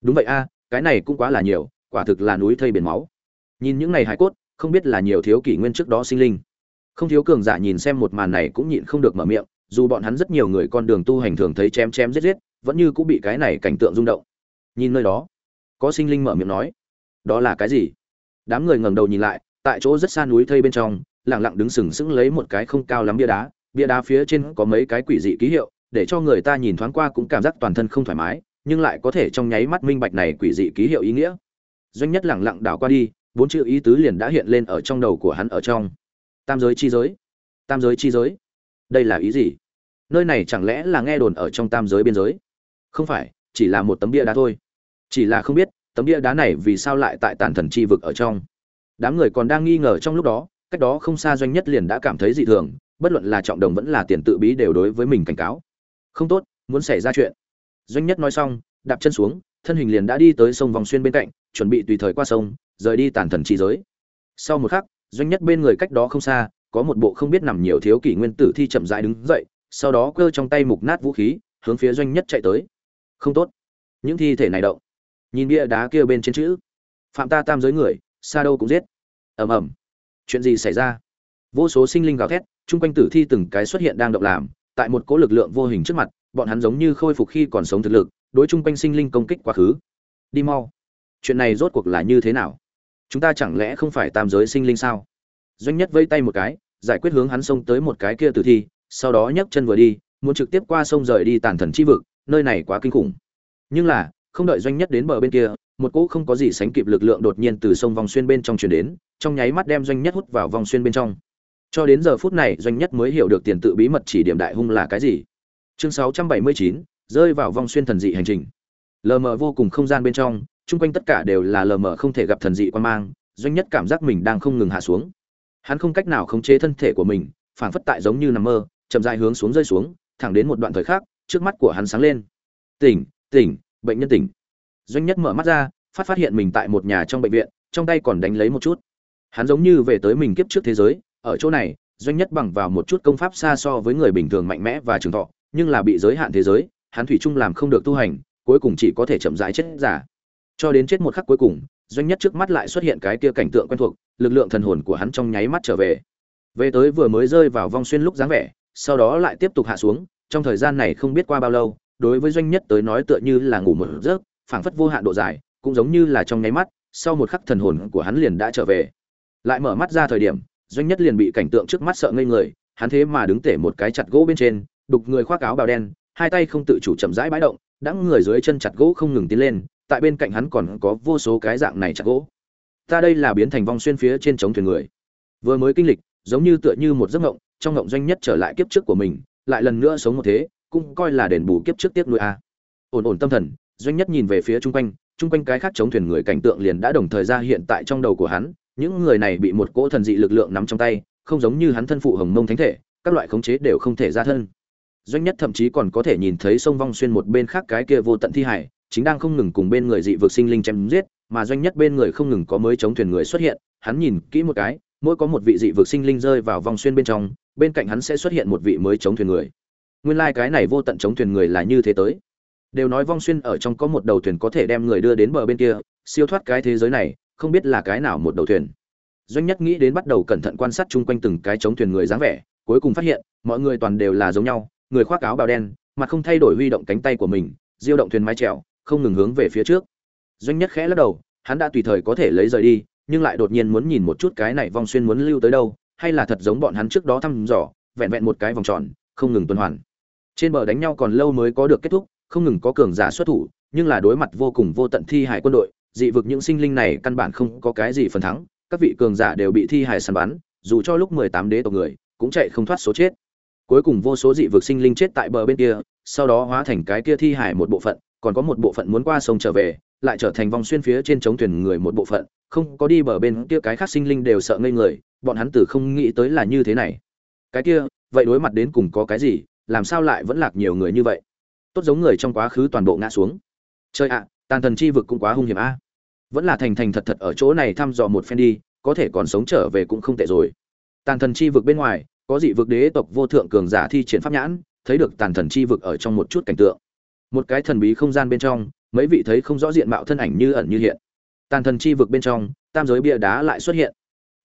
Đúng vậy a, cái này cũng quá là nhiều, quả thực là núi thây biển máu. Nhìn những ngày hải cốt, không biết là nhiều thiếu kỷ nguyên trước đó sinh linh. Không thiếu cường giả nhìn xem một màn này cũng nhịn không được mở miệng, dù bọn hắn rất nhiều người con đường tu hành thường thấy chém chém giết giết, vẫn như cũng bị cái này cảnh tượng rung động. Nhìn nơi đó, có sinh linh mở miệng nói, đó là cái gì? Đám người ngẩng đầu nhìn lại, tại chỗ rất xa núi thây bên trong lặng lặng đứng sừng sững lấy một cái không cao lắm bia đá. Bia đá phía trên có mấy cái quỷ dị ký hiệu, để cho người ta nhìn thoáng qua cũng cảm giác toàn thân không thoải mái, nhưng lại có thể trong nháy mắt minh bạch này quỷ dị ký hiệu ý nghĩa. Doanh nhất lẳng lặng đảo qua đi, bốn chữ ý tứ liền đã hiện lên ở trong đầu của hắn ở trong. Tam giới chi giới. Tam giới chi giới. Đây là ý gì? Nơi này chẳng lẽ là nghe đồn ở trong tam giới biên giới? Không phải, chỉ là một tấm bia đá thôi. Chỉ là không biết, tấm bia đá này vì sao lại tại tàn thần chi vực ở trong? Đám người còn đang nghi ngờ trong lúc đó cách đó không xa doanh nhất liền đã cảm thấy dị thường, bất luận là trọng đồng vẫn là tiền tự bí đều đối với mình cảnh cáo. Không tốt, muốn xảy ra chuyện. Doanh nhất nói xong, đạp chân xuống, thân hình liền đã đi tới sông vòng xuyên bên cạnh, chuẩn bị tùy thời qua sông, rời đi tàn thần chi giới. Sau một khắc, doanh nhất bên người cách đó không xa, có một bộ không biết nằm nhiều thiếu kỷ nguyên tử thi chậm rãi đứng dậy, sau đó cơ trong tay mục nát vũ khí, hướng phía doanh nhất chạy tới. Không tốt. Những thi thể này động. Nhìn bia đá kia bên trên chữ. Phạm ta tam giới người, xa đâu cũng giết. Ầm ầm chuyện gì xảy ra? Vô số sinh linh gào thét, chung quanh tử thi từng cái xuất hiện đang động làm, tại một cỗ lực lượng vô hình trước mặt, bọn hắn giống như khôi phục khi còn sống thực lực, đối chung quanh sinh linh công kích quá khứ. Đi mau. Chuyện này rốt cuộc là như thế nào? Chúng ta chẳng lẽ không phải tam giới sinh linh sao? Doanh nhất vây tay một cái, giải quyết hướng hắn xông tới một cái kia tử thi, sau đó nhấc chân vừa đi, muốn trực tiếp qua sông rời đi tàn thần chi vực, nơi này quá kinh khủng. Nhưng là, không đợi doanh nhất đến bờ bên kia một cỗ không có gì sánh kịp lực lượng đột nhiên từ sông vòng xuyên bên trong truyền đến trong nháy mắt đem doanh nhất hút vào vòng xuyên bên trong. Cho đến giờ phút này doanh nhất mới hiểu được tiền tự bí mật chỉ điểm đại hung là cái gì. Chương 679, rơi vào vòng xuyên thần dị hành trình. Lờ mờ vô cùng không gian bên trong chung quanh tất cả đều là lờ mờ không thể gặp thần dị quan mang doanh nhất cảm giác mình đang không ngừng hạ xuống. Hắn không cách nào khống chế thân thể của mình phản phất tại giống như nằm mơ chậm rãi hướng xuống rơi xuống thẳng đến một đoạn thời khác trước mắt của hắn sáng lên. Tỉnh tỉnh bệnh nhân tỉnh doanh nhất mở mắt ra, phát phát hiện mình tại một nhà trong bệnh viện, trong tay còn đánh lấy một chút. Hắn giống như về tới mình kiếp trước thế giới, ở chỗ này, doanh nhất bằng vào một chút công pháp xa so với người bình thường mạnh mẽ và trường thọ, nhưng là bị giới hạn thế giới, hắn thủy chung làm không được tu hành, cuối cùng chỉ có thể chậm rãi chết giả. Cho đến chết một khắc cuối cùng, doanh nhất trước mắt lại xuất hiện cái kia cảnh tượng quen thuộc, lực lượng thần hồn của hắn trong nháy mắt trở về. Về tới vừa mới rơi vào vong xuyên lúc dáng vẻ, sau đó lại tiếp tục hạ xuống, trong thời gian này không biết qua bao lâu, đối với doanh nhất tới nói tựa như là ngủ một giấc phảng phất vô hạn độ dài cũng giống như là trong nháy mắt sau một khắc thần hồn của hắn liền đã trở về. Lại mở mắt ra thời điểm doanh nhất liền bị cảnh tượng trước mắt sợ ngây người hắn thế mà đứng tể một cái chặt gỗ bên trên đục người khoác áo bào đen hai tay không tự chủ chậm rãi bãi động đãng người dưới chân chặt gỗ không ngừng tiến lên tại bên cạnh hắn còn có vô số cái dạng này chặt gỗ. Ta đây là biến thành vong xuyên phía trên chống thuyền người. Vừa mới kinh lịch giống như tựa như một giấc mộng, trong mộng doanh nhất trở lại kiếp trước của mình lại lần nữa sống một thế cũng coi là đền bù kiếp trước tiếc nuôi a. Ổn ổn tâm thần doanh nhất nhìn về phía chung quanh chung quanh cái khác chống thuyền người cảnh tượng liền đã đồng thời ra hiện tại trong đầu của hắn, những người này bị một cỗ thần dị lực lượng nắm trong tay, không giống như hắn thân phụ hồng mông thánh thể, các loại khống chế đều không thể ra thân. Doanh nhất thậm chí còn có thể nhìn thấy sông vong xuyên một bên khác cái kia vô tận thi hải, chính đang không ngừng cùng bên người dị vực sinh linh chém giết, mà doanh nhất bên người không ngừng có mới chống thuyền người xuất hiện, hắn nhìn kỹ một cái, mỗi có một vị dị vực sinh linh rơi vào vòng xuyên bên trong, bên cạnh hắn sẽ xuất hiện một vị mới chống thuyền người. Nguyên lai cái này vô tận chống thuyền người là như thế tới đều nói vong xuyên ở trong có một đầu thuyền có thể đem người đưa đến bờ bên kia, siêu thoát cái thế giới này, không biết là cái nào một đầu thuyền. Doanh nhất nghĩ đến bắt đầu cẩn thận quan sát chung quanh từng cái chống thuyền người dáng vẻ, cuối cùng phát hiện, mọi người toàn đều là giống nhau, người khoác áo bào đen, mặt không thay đổi huy động cánh tay của mình, diêu động thuyền mái trèo không ngừng hướng về phía trước. Doanh nhất khẽ lắc đầu, hắn đã tùy thời có thể lấy rời đi, nhưng lại đột nhiên muốn nhìn một chút cái này vong xuyên muốn lưu tới đâu, hay là thật giống bọn hắn trước đó thăm dò, vẹn vẹn một cái vòng tròn, không ngừng tuần hoàn. Trên bờ đánh nhau còn lâu mới có được kết thúc không ngừng có cường giả xuất thủ, nhưng là đối mặt vô cùng vô tận thi hải quân đội, dị vực những sinh linh này căn bản không có cái gì phần thắng, các vị cường giả đều bị thi hải săn bắn, dù cho lúc mười tám đế tộc người, cũng chạy không thoát số chết. Cuối cùng vô số dị vực sinh linh chết tại bờ bên kia, sau đó hóa thành cái kia thi hải một bộ phận, còn có một bộ phận muốn qua sông trở về, lại trở thành vòng xuyên phía trên chống thuyền người một bộ phận, không có đi bờ bên kia cái khác sinh linh đều sợ ngây người, bọn hắn từ không nghĩ tới là như thế này. Cái kia, vậy đối mặt đến cùng có cái gì, làm sao lại vẫn lạc nhiều người như vậy? Tốt giống người trong quá khứ toàn bộ ngã xuống. Chơi ạ, tàn thần chi vực cũng quá hung hiểm a. Vẫn là thành thành thật thật ở chỗ này thăm dò một phen đi, có thể còn sống trở về cũng không tệ rồi. Tàn thần chi vực bên ngoài, có dị vực đế tộc vô thượng cường giả thi triển pháp nhãn, thấy được tàn thần chi vực ở trong một chút cảnh tượng. Một cái thần bí không gian bên trong, mấy vị thấy không rõ diện mạo thân ảnh như ẩn như hiện. Tàn thần chi vực bên trong, tam giới bia đá lại xuất hiện.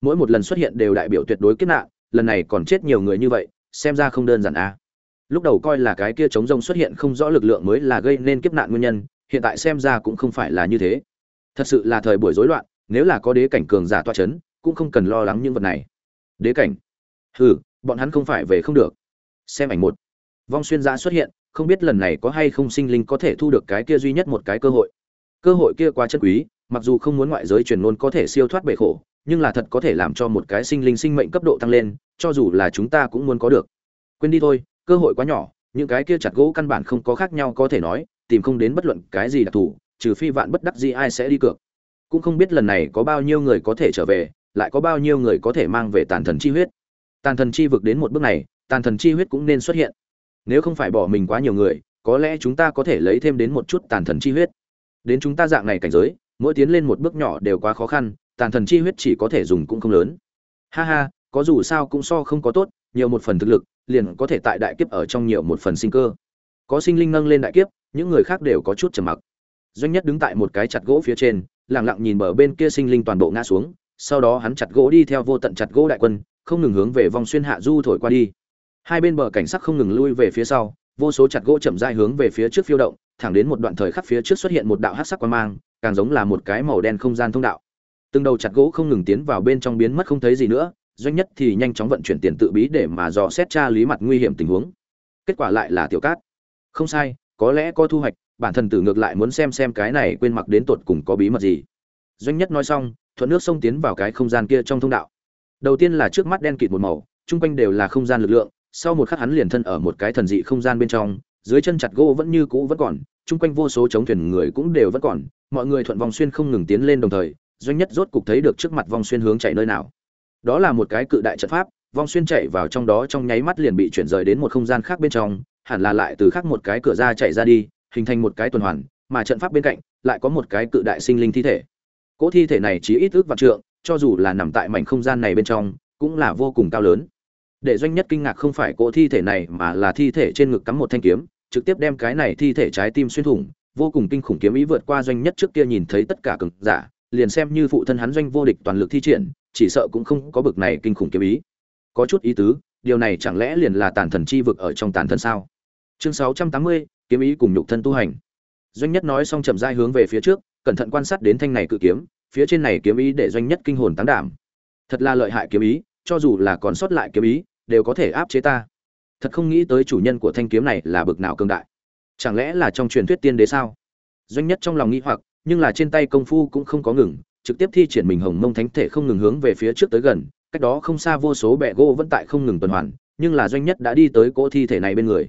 Mỗi một lần xuất hiện đều đại biểu tuyệt đối kết nạn, lần này còn chết nhiều người như vậy, xem ra không đơn giản a lúc đầu coi là cái kia chống rông xuất hiện không rõ lực lượng mới là gây nên kiếp nạn nguyên nhân, hiện tại xem ra cũng không phải là như thế. Thật sự là thời buổi rối loạn, nếu là có đế cảnh cường giả toa c h ấ n cũng không cần lo lắng những vật này. Đế cảnh? Hừ, bọn hắn không phải về không được. Xem ảnh một. Vong xuyên giã xuất hiện, không biết lần này có hay không sinh linh có thể thu được cái kia duy nhất một cái cơ hội. Cơ hội kia quá chân quý, mặc dù không muốn ngoại giới truyền ngôn có thể siêu thoát bể khổ, nhưng là thật có thể làm cho một cái sinh linh sinh mệnh cấp độ tăng lên, cho dù là chúng ta cũng muốn có được. Quên đi thôi cơ hội quá nhỏ, những cái kia chặt gỗ căn bản không có khác nhau có thể nói, tìm không đến bất luận cái gì đặc thù, trừ phi vạn bất đắc gì ai sẽ đi cược. Cũng không biết lần này có bao nhiêu người có thể trở về, lại có bao nhiêu người có thể mang về tàn thần chi huyết. Tàn thần chi vực đến một bước này, tàn thần chi huyết cũng nên xuất hiện. Nếu không phải bỏ mình quá nhiều người, có lẽ chúng ta có thể lấy thêm đến một chút tàn thần chi huyết. Đến chúng ta dạng này cảnh giới, mỗi tiến lên một bước nhỏ đều quá khó khăn, tàn thần chi huyết chỉ có thể dùng cũng không lớn. Ha ha, có dù sao cũng so không có tốt, nhiều một phần thực lực liền có thể tại đại kiếp ở trong nhiều một phần sinh cơ. Có sinh linh nâng lên đại kiếp, những người khác đều có chút trầm mặc. Doanh nhất đứng tại một cái chặt gỗ phía trên, lặng lặng nhìn bờ bên kia sinh linh toàn bộ ngã xuống, sau đó hắn chặt gỗ đi theo vô tận chặt gỗ đại quân, không ngừng hướng về vòng xuyên hạ du thổi qua đi. Hai bên bờ cảnh sắc không ngừng lui về phía sau, vô số chặt gỗ chậm rãi hướng về phía trước phiêu động, thẳng đến một đoạn thời khắc phía trước xuất hiện một đạo hắc sắc quang mang, càng giống là một cái màu đen không gian thông đạo. Từng đầu chặt gỗ không ngừng tiến vào bên trong biến mất không thấy gì nữa doanh nhất thì nhanh chóng vận chuyển tiền tự bí để mà dò xét tra lý mặt nguy hiểm tình huống. Kết quả lại là tiểu cát. Không sai, có lẽ có thu hoạch, bản thân tử ngược lại muốn xem xem cái này quên mặc đến tột cùng có bí mật gì. Doanh nhất nói xong, thuận nước sông tiến vào cái không gian kia trong thông đạo. Đầu tiên là trước mắt đen kịt một màu, chung quanh đều là không gian lực lượng, sau một khắc hắn liền thân ở một cái thần dị không gian bên trong, dưới chân chặt gỗ vẫn như cũ vẫn còn, chung quanh vô số chống thuyền người cũng đều vẫn còn, mọi người thuận vòng xuyên không ngừng tiến lên đồng thời, doanh nhất rốt cục thấy được trước mặt vòng xuyên hướng chạy nơi nào đó là một cái cự đại trận pháp, vong xuyên chạy vào trong đó trong nháy mắt liền bị chuyển rời đến một không gian khác bên trong, hẳn là lại từ khác một cái cửa ra chạy ra đi, hình thành một cái tuần hoàn, mà trận pháp bên cạnh lại có một cái cự đại sinh linh thi thể. Cỗ thi thể này chỉ ít ước vạn trượng, cho dù là nằm tại mảnh không gian này bên trong, cũng là vô cùng cao lớn. Để doanh nhất kinh ngạc không phải cỗ thi thể này mà là thi thể trên ngực cắm một thanh kiếm, trực tiếp đem cái này thi thể trái tim xuyên thủng, vô cùng kinh khủng kiếm ý vượt qua doanh nhất trước kia nhìn thấy tất cả cực giả, liền xem như phụ thân hắn doanh vô địch toàn lực thi triển chỉ sợ cũng không có bực này kinh khủng kiếm ý. Có chút ý tứ, điều này chẳng lẽ liền là tàn thần chi vực ở trong tàn thần sao? Chương sáu trăm tám mươi, kiếm ý cùng nhục thân tu hành. Doanh nhất nói xong chậm rãi hướng về phía trước, cẩn thận quan sát đến thanh này cự kiếm, phía trên này kiếm ý để doanh nhất kinh hồn tán đảm. Thật là lợi hại kiếm ý, cho dù là còn sót lại kiếm ý, đều có thể áp chế ta. Thật không nghĩ tới chủ nhân của thanh kiếm này là bực nào cường đại. Chẳng lẽ là trong truyền thuyết tiên đế sao? Doanh nhất trong lòng nghĩ hoặc, nhưng là trên tay công phu cũng không có ngừng trực tiếp thi triển mình hồng mông thánh thể không ngừng hướng về phía trước tới gần, cách đó không xa vô số bẹ gỗ vẫn tại không ngừng tuần hoàn, nhưng là doanh nhất đã đi tới cỗ thi thể này bên người.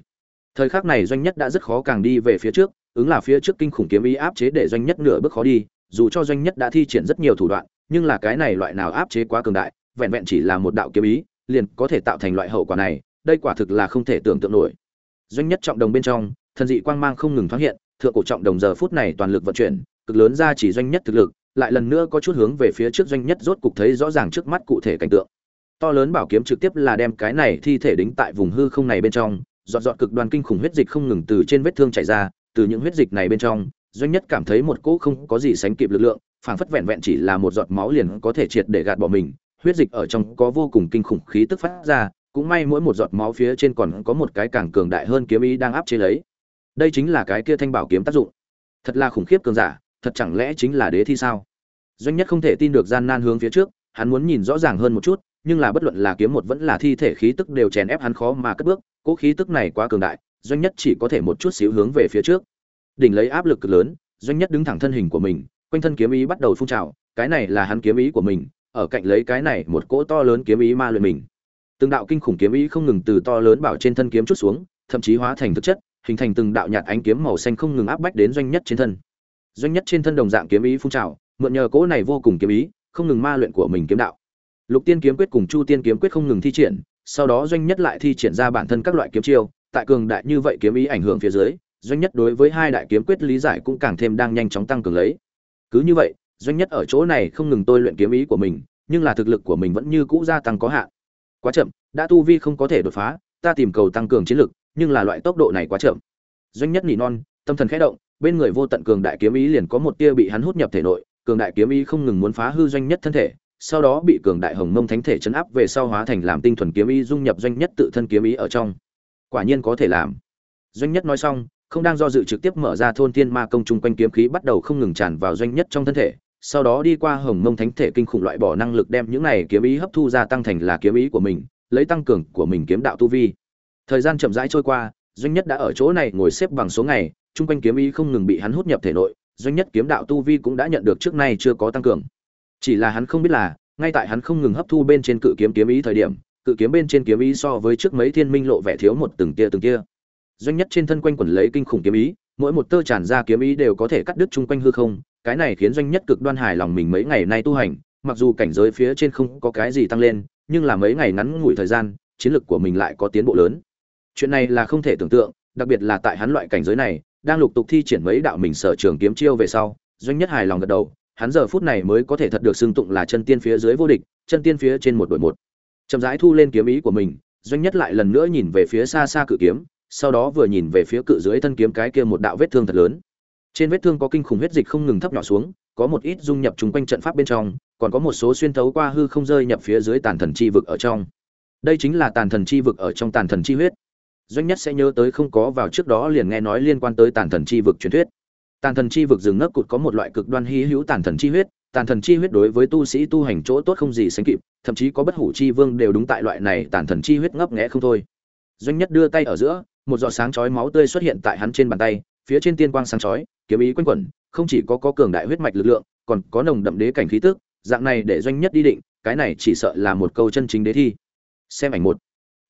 Thời khắc này doanh nhất đã rất khó càng đi về phía trước, ứng là phía trước kinh khủng kiếm ý áp chế để doanh nhất nửa bước khó đi, dù cho doanh nhất đã thi triển rất nhiều thủ đoạn, nhưng là cái này loại nào áp chế quá cường đại, vẹn vẹn chỉ là một đạo kiếm ý, liền có thể tạo thành loại hậu quả này, đây quả thực là không thể tưởng tượng nổi. Doanh nhất trọng đồng bên trong, thần dị quang mang không ngừng thoáng hiện, thượng cổ trọng đồng giờ phút này toàn lực vận chuyển, cực lớn ra chỉ doanh nhất thực lực lại lần nữa có chút hướng về phía trước doanh nhất rốt cục thấy rõ ràng trước mắt cụ thể cảnh tượng. To lớn bảo kiếm trực tiếp là đem cái này thi thể đính tại vùng hư không này bên trong dọn dọn cực đoan kinh khủng huyết dịch không ngừng từ trên vết thương chảy ra, từ những huyết dịch này bên trong, doanh nhất cảm thấy một cỗ không có gì sánh kịp lực lượng, phảng phất vẹn vẹn chỉ là một giọt máu liền có thể triệt để gạt bỏ mình, huyết dịch ở trong có vô cùng kinh khủng khí tức phát ra, cũng may mỗi một giọt máu phía trên còn có một cái càng cường đại hơn kiếm ý đang áp chế lấy. Đây chính là cái kia thanh bảo kiếm tác dụng. Thật là khủng khiếp cường giả thật chẳng lẽ chính là đế thi sao? Doanh nhất không thể tin được gian nan hướng phía trước, hắn muốn nhìn rõ ràng hơn một chút, nhưng là bất luận là kiếm một vẫn là thi thể khí tức đều chèn ép hắn khó mà cất bước, cỗ khí tức này quá cường đại, doanh nhất chỉ có thể một chút xíu hướng về phía trước. Đỉnh lấy áp lực cực lớn, doanh nhất đứng thẳng thân hình của mình, quanh thân kiếm ý bắt đầu phun trào, cái này là hắn kiếm ý của mình, ở cạnh lấy cái này một cỗ to lớn kiếm ý ma luyện mình. Từng đạo kinh khủng kiếm ý không ngừng từ to lớn bảo trên thân kiếm chút xuống, thậm chí hóa thành thực chất, hình thành từng đạo nhạt ánh kiếm màu xanh không ngừng áp bách đến doanh nhất trên thân doanh nhất trên thân đồng dạng kiếm ý phun trào, mượn nhờ cỗ này vô cùng kiếm ý, không ngừng ma luyện của mình kiếm đạo. Lục tiên kiếm quyết cùng chu tiên kiếm quyết không ngừng thi triển, sau đó doanh nhất lại thi triển ra bản thân các loại kiếm chiêu, tại cường đại như vậy kiếm ý ảnh hưởng phía dưới, doanh nhất đối với hai đại kiếm quyết lý giải cũng càng thêm đang nhanh chóng tăng cường lấy. Cứ như vậy, doanh nhất ở chỗ này không ngừng tôi luyện kiếm ý của mình, nhưng là thực lực của mình vẫn như cũ gia tăng có hạn. Quá chậm, đã tu vi không có thể đột phá, ta tìm cầu tăng cường chiến lực, nhưng là loại tốc độ này quá chậm. Doanh nhất nỉ non, tâm thần khẽ động bên người vô tận cường đại kiếm ý liền có một tia bị hắn hút nhập thể nội, cường đại kiếm ý không ngừng muốn phá hư doanh nhất thân thể, sau đó bị cường đại hồng mông thánh thể chấn áp về sau hóa thành làm tinh thuần kiếm ý dung nhập doanh nhất tự thân kiếm ý ở trong. Quả nhiên có thể làm. Doanh nhất nói xong, không đang do dự trực tiếp mở ra thôn tiên ma công trung quanh kiếm khí bắt đầu không ngừng tràn vào doanh nhất trong thân thể, sau đó đi qua hồng mông thánh thể kinh khủng loại bỏ năng lực đem những này kiếm ý hấp thu ra tăng thành là kiếm ý của mình, lấy tăng cường của mình kiếm đạo tu vi. Thời gian chậm rãi trôi qua, doanh nhất đã ở chỗ này ngồi xếp bằng số ngày chung quanh kiếm ý không ngừng bị hắn hút nhập thể nội, doanh nhất kiếm đạo tu vi cũng đã nhận được trước nay chưa có tăng cường. Chỉ là hắn không biết là, ngay tại hắn không ngừng hấp thu bên trên cự kiếm kiếm ý thời điểm, cự kiếm bên trên kiếm ý so với trước mấy thiên minh lộ vẻ thiếu một từng tia từng tia. Doanh nhất trên thân quanh quẩn lấy kinh khủng kiếm ý, mỗi một tơ tràn ra kiếm ý đều có thể cắt đứt chung quanh hư không, cái này khiến doanh nhất cực đoan hài lòng mình mấy ngày nay tu hành, mặc dù cảnh giới phía trên không có cái gì tăng lên, nhưng là mấy ngày ngắn ngủi thời gian, chiến lực của mình lại có tiến bộ lớn. Chuyện này là không thể tưởng tượng, đặc biệt là tại hắn loại cảnh giới này đang lục tục thi triển mấy đạo mình sở trường kiếm chiêu về sau, doanh nhất hài lòng gật đầu, hắn giờ phút này mới có thể thật được xưng tụng là chân tiên phía dưới vô địch, chân tiên phía trên một đội một. Chậm rãi thu lên kiếm ý của mình, doanh nhất lại lần nữa nhìn về phía xa xa cự kiếm, sau đó vừa nhìn về phía cự dưới thân kiếm cái kia một đạo vết thương thật lớn. Trên vết thương có kinh khủng huyết dịch không ngừng thấp nhỏ xuống, có một ít dung nhập trùng quanh trận pháp bên trong, còn có một số xuyên thấu qua hư không rơi nhập phía dưới tàn thần chi vực ở trong. Đây chính là tàn thần chi vực ở trong tàn thần chi huyết doanh nhất sẽ nhớ tới không có vào trước đó liền nghe nói liên quan tới tàn thần chi vực truyền thuyết. Tàn thần chi vực rừng Ngấp cụt có một loại cực đoan hy hữu tàn thần chi huyết, tàn thần chi huyết đối với tu sĩ tu hành chỗ tốt không gì sánh kịp, thậm chí có bất hủ chi vương đều đúng tại loại này tàn thần chi huyết ngấp nghẽ không thôi. Doanh nhất đưa tay ở giữa, một giọt sáng chói máu tươi xuất hiện tại hắn trên bàn tay, phía trên tiên quang sáng chói, kiếm ý quanh quẩn, không chỉ có có cường đại huyết mạch lực lượng, còn có nồng đậm đế cảnh khí tức, dạng này để doanh nhất đi định, cái này chỉ sợ là một câu chân chính đế thi. Xem ảnh một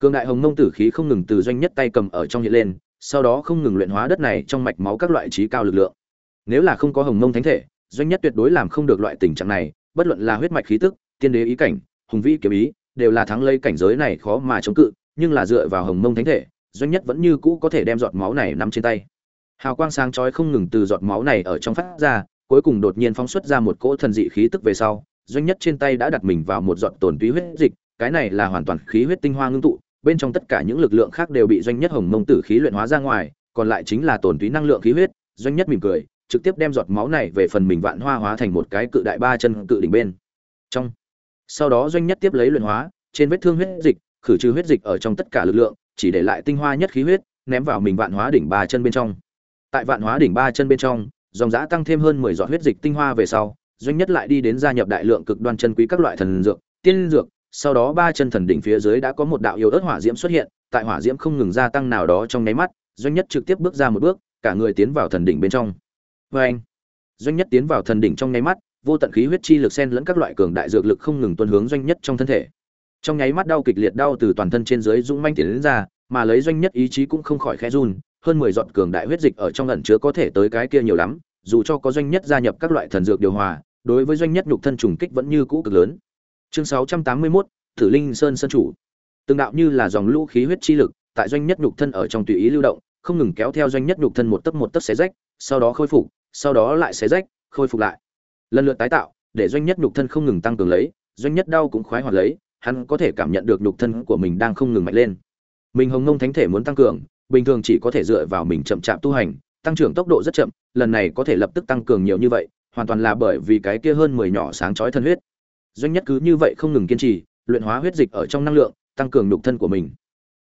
cường đại hồng mông tử khí không ngừng từ doanh nhất tay cầm ở trong hiện lên, sau đó không ngừng luyện hóa đất này trong mạch máu các loại trí cao lực lượng. Nếu là không có hồng mông thánh thể, doanh nhất tuyệt đối làm không được loại tình trạng này, bất luận là huyết mạch khí tức, tiên đế ý cảnh, hùng vĩ kiếm ý, đều là thắng lấy cảnh giới này khó mà chống cự, nhưng là dựa vào hồng mông thánh thể, doanh nhất vẫn như cũ có thể đem giọt máu này nắm trên tay. Hào quang sáng chói không ngừng từ giọt máu này ở trong phát ra, cuối cùng đột nhiên phóng xuất ra một cỗ thần dị khí tức về sau, doanh nhất trên tay đã đặt mình vào một giọt tổn túy huyết dịch, cái này là hoàn toàn khí huyết tinh hoa ngưng tụ bên trong tất cả những lực lượng khác đều bị doanh nhất hồng mông tử khí luyện hóa ra ngoài, còn lại chính là tổn túy năng lượng khí huyết. Doanh nhất mỉm cười, trực tiếp đem giọt máu này về phần mình vạn hoa hóa thành một cái cự đại ba chân cự đỉnh bên. Trong, sau đó doanh nhất tiếp lấy luyện hóa, trên vết thương huyết dịch, khử trừ huyết dịch ở trong tất cả lực lượng, chỉ để lại tinh hoa nhất khí huyết, ném vào mình vạn hóa đỉnh ba chân bên trong. Tại vạn hóa đỉnh ba chân bên trong, dòng giã tăng thêm hơn mười giọt huyết dịch tinh hoa về sau, doanh nhất lại đi đến gia nhập đại lượng cực đoan chân quý các loại thần dược, tiên dược sau đó ba chân thần đỉnh phía dưới đã có một đạo yêu ớt hỏa diễm xuất hiện, tại hỏa diễm không ngừng gia tăng nào đó trong nháy mắt, doanh nhất trực tiếp bước ra một bước, cả người tiến vào thần đỉnh bên trong. Vê anh, doanh nhất tiến vào thần đỉnh trong nháy mắt, vô tận khí huyết chi lực xen lẫn các loại cường đại dược lực không ngừng tuôn hướng doanh nhất trong thân thể. Trong nháy mắt đau kịch liệt đau từ toàn thân trên dưới dũng manh tiến đến ra, mà lấy doanh nhất ý chí cũng không khỏi khẽ run, hơn mười giọt cường đại huyết dịch ở trong ẩn chứa có thể tới cái kia nhiều lắm, dù cho có doanh nhất gia nhập các loại thần dược điều hòa, đối với doanh nhất nhục thân trùng kích vẫn như cũ cực lớn chương sáu trăm tám mươi 681, Tử Linh Sơn sơn chủ. Từng đạo như là dòng lũ khí huyết chi lực, tại doanh nhất nhục thân ở trong tùy ý lưu động, không ngừng kéo theo doanh nhất nhục thân một tấc một tấc xé rách, sau đó khôi phục, sau đó lại xé rách, khôi phục lại. Lần lượt tái tạo, để doanh nhất nhục thân không ngừng tăng cường lấy, doanh nhất đau cũng khoái hoạt lấy, hắn có thể cảm nhận được nhục thân của mình đang không ngừng mạnh lên. Mình Hồng Ngông Thánh thể muốn tăng cường, bình thường chỉ có thể dựa vào mình chậm chạp tu hành, tăng trưởng tốc độ rất chậm, lần này có thể lập tức tăng cường nhiều như vậy, hoàn toàn là bởi vì cái kia hơn 10 nhỏ sáng chói thân huyết. Doanh nhất cứ như vậy không ngừng kiên trì, luyện hóa huyết dịch ở trong năng lượng, tăng cường nhục thân của mình.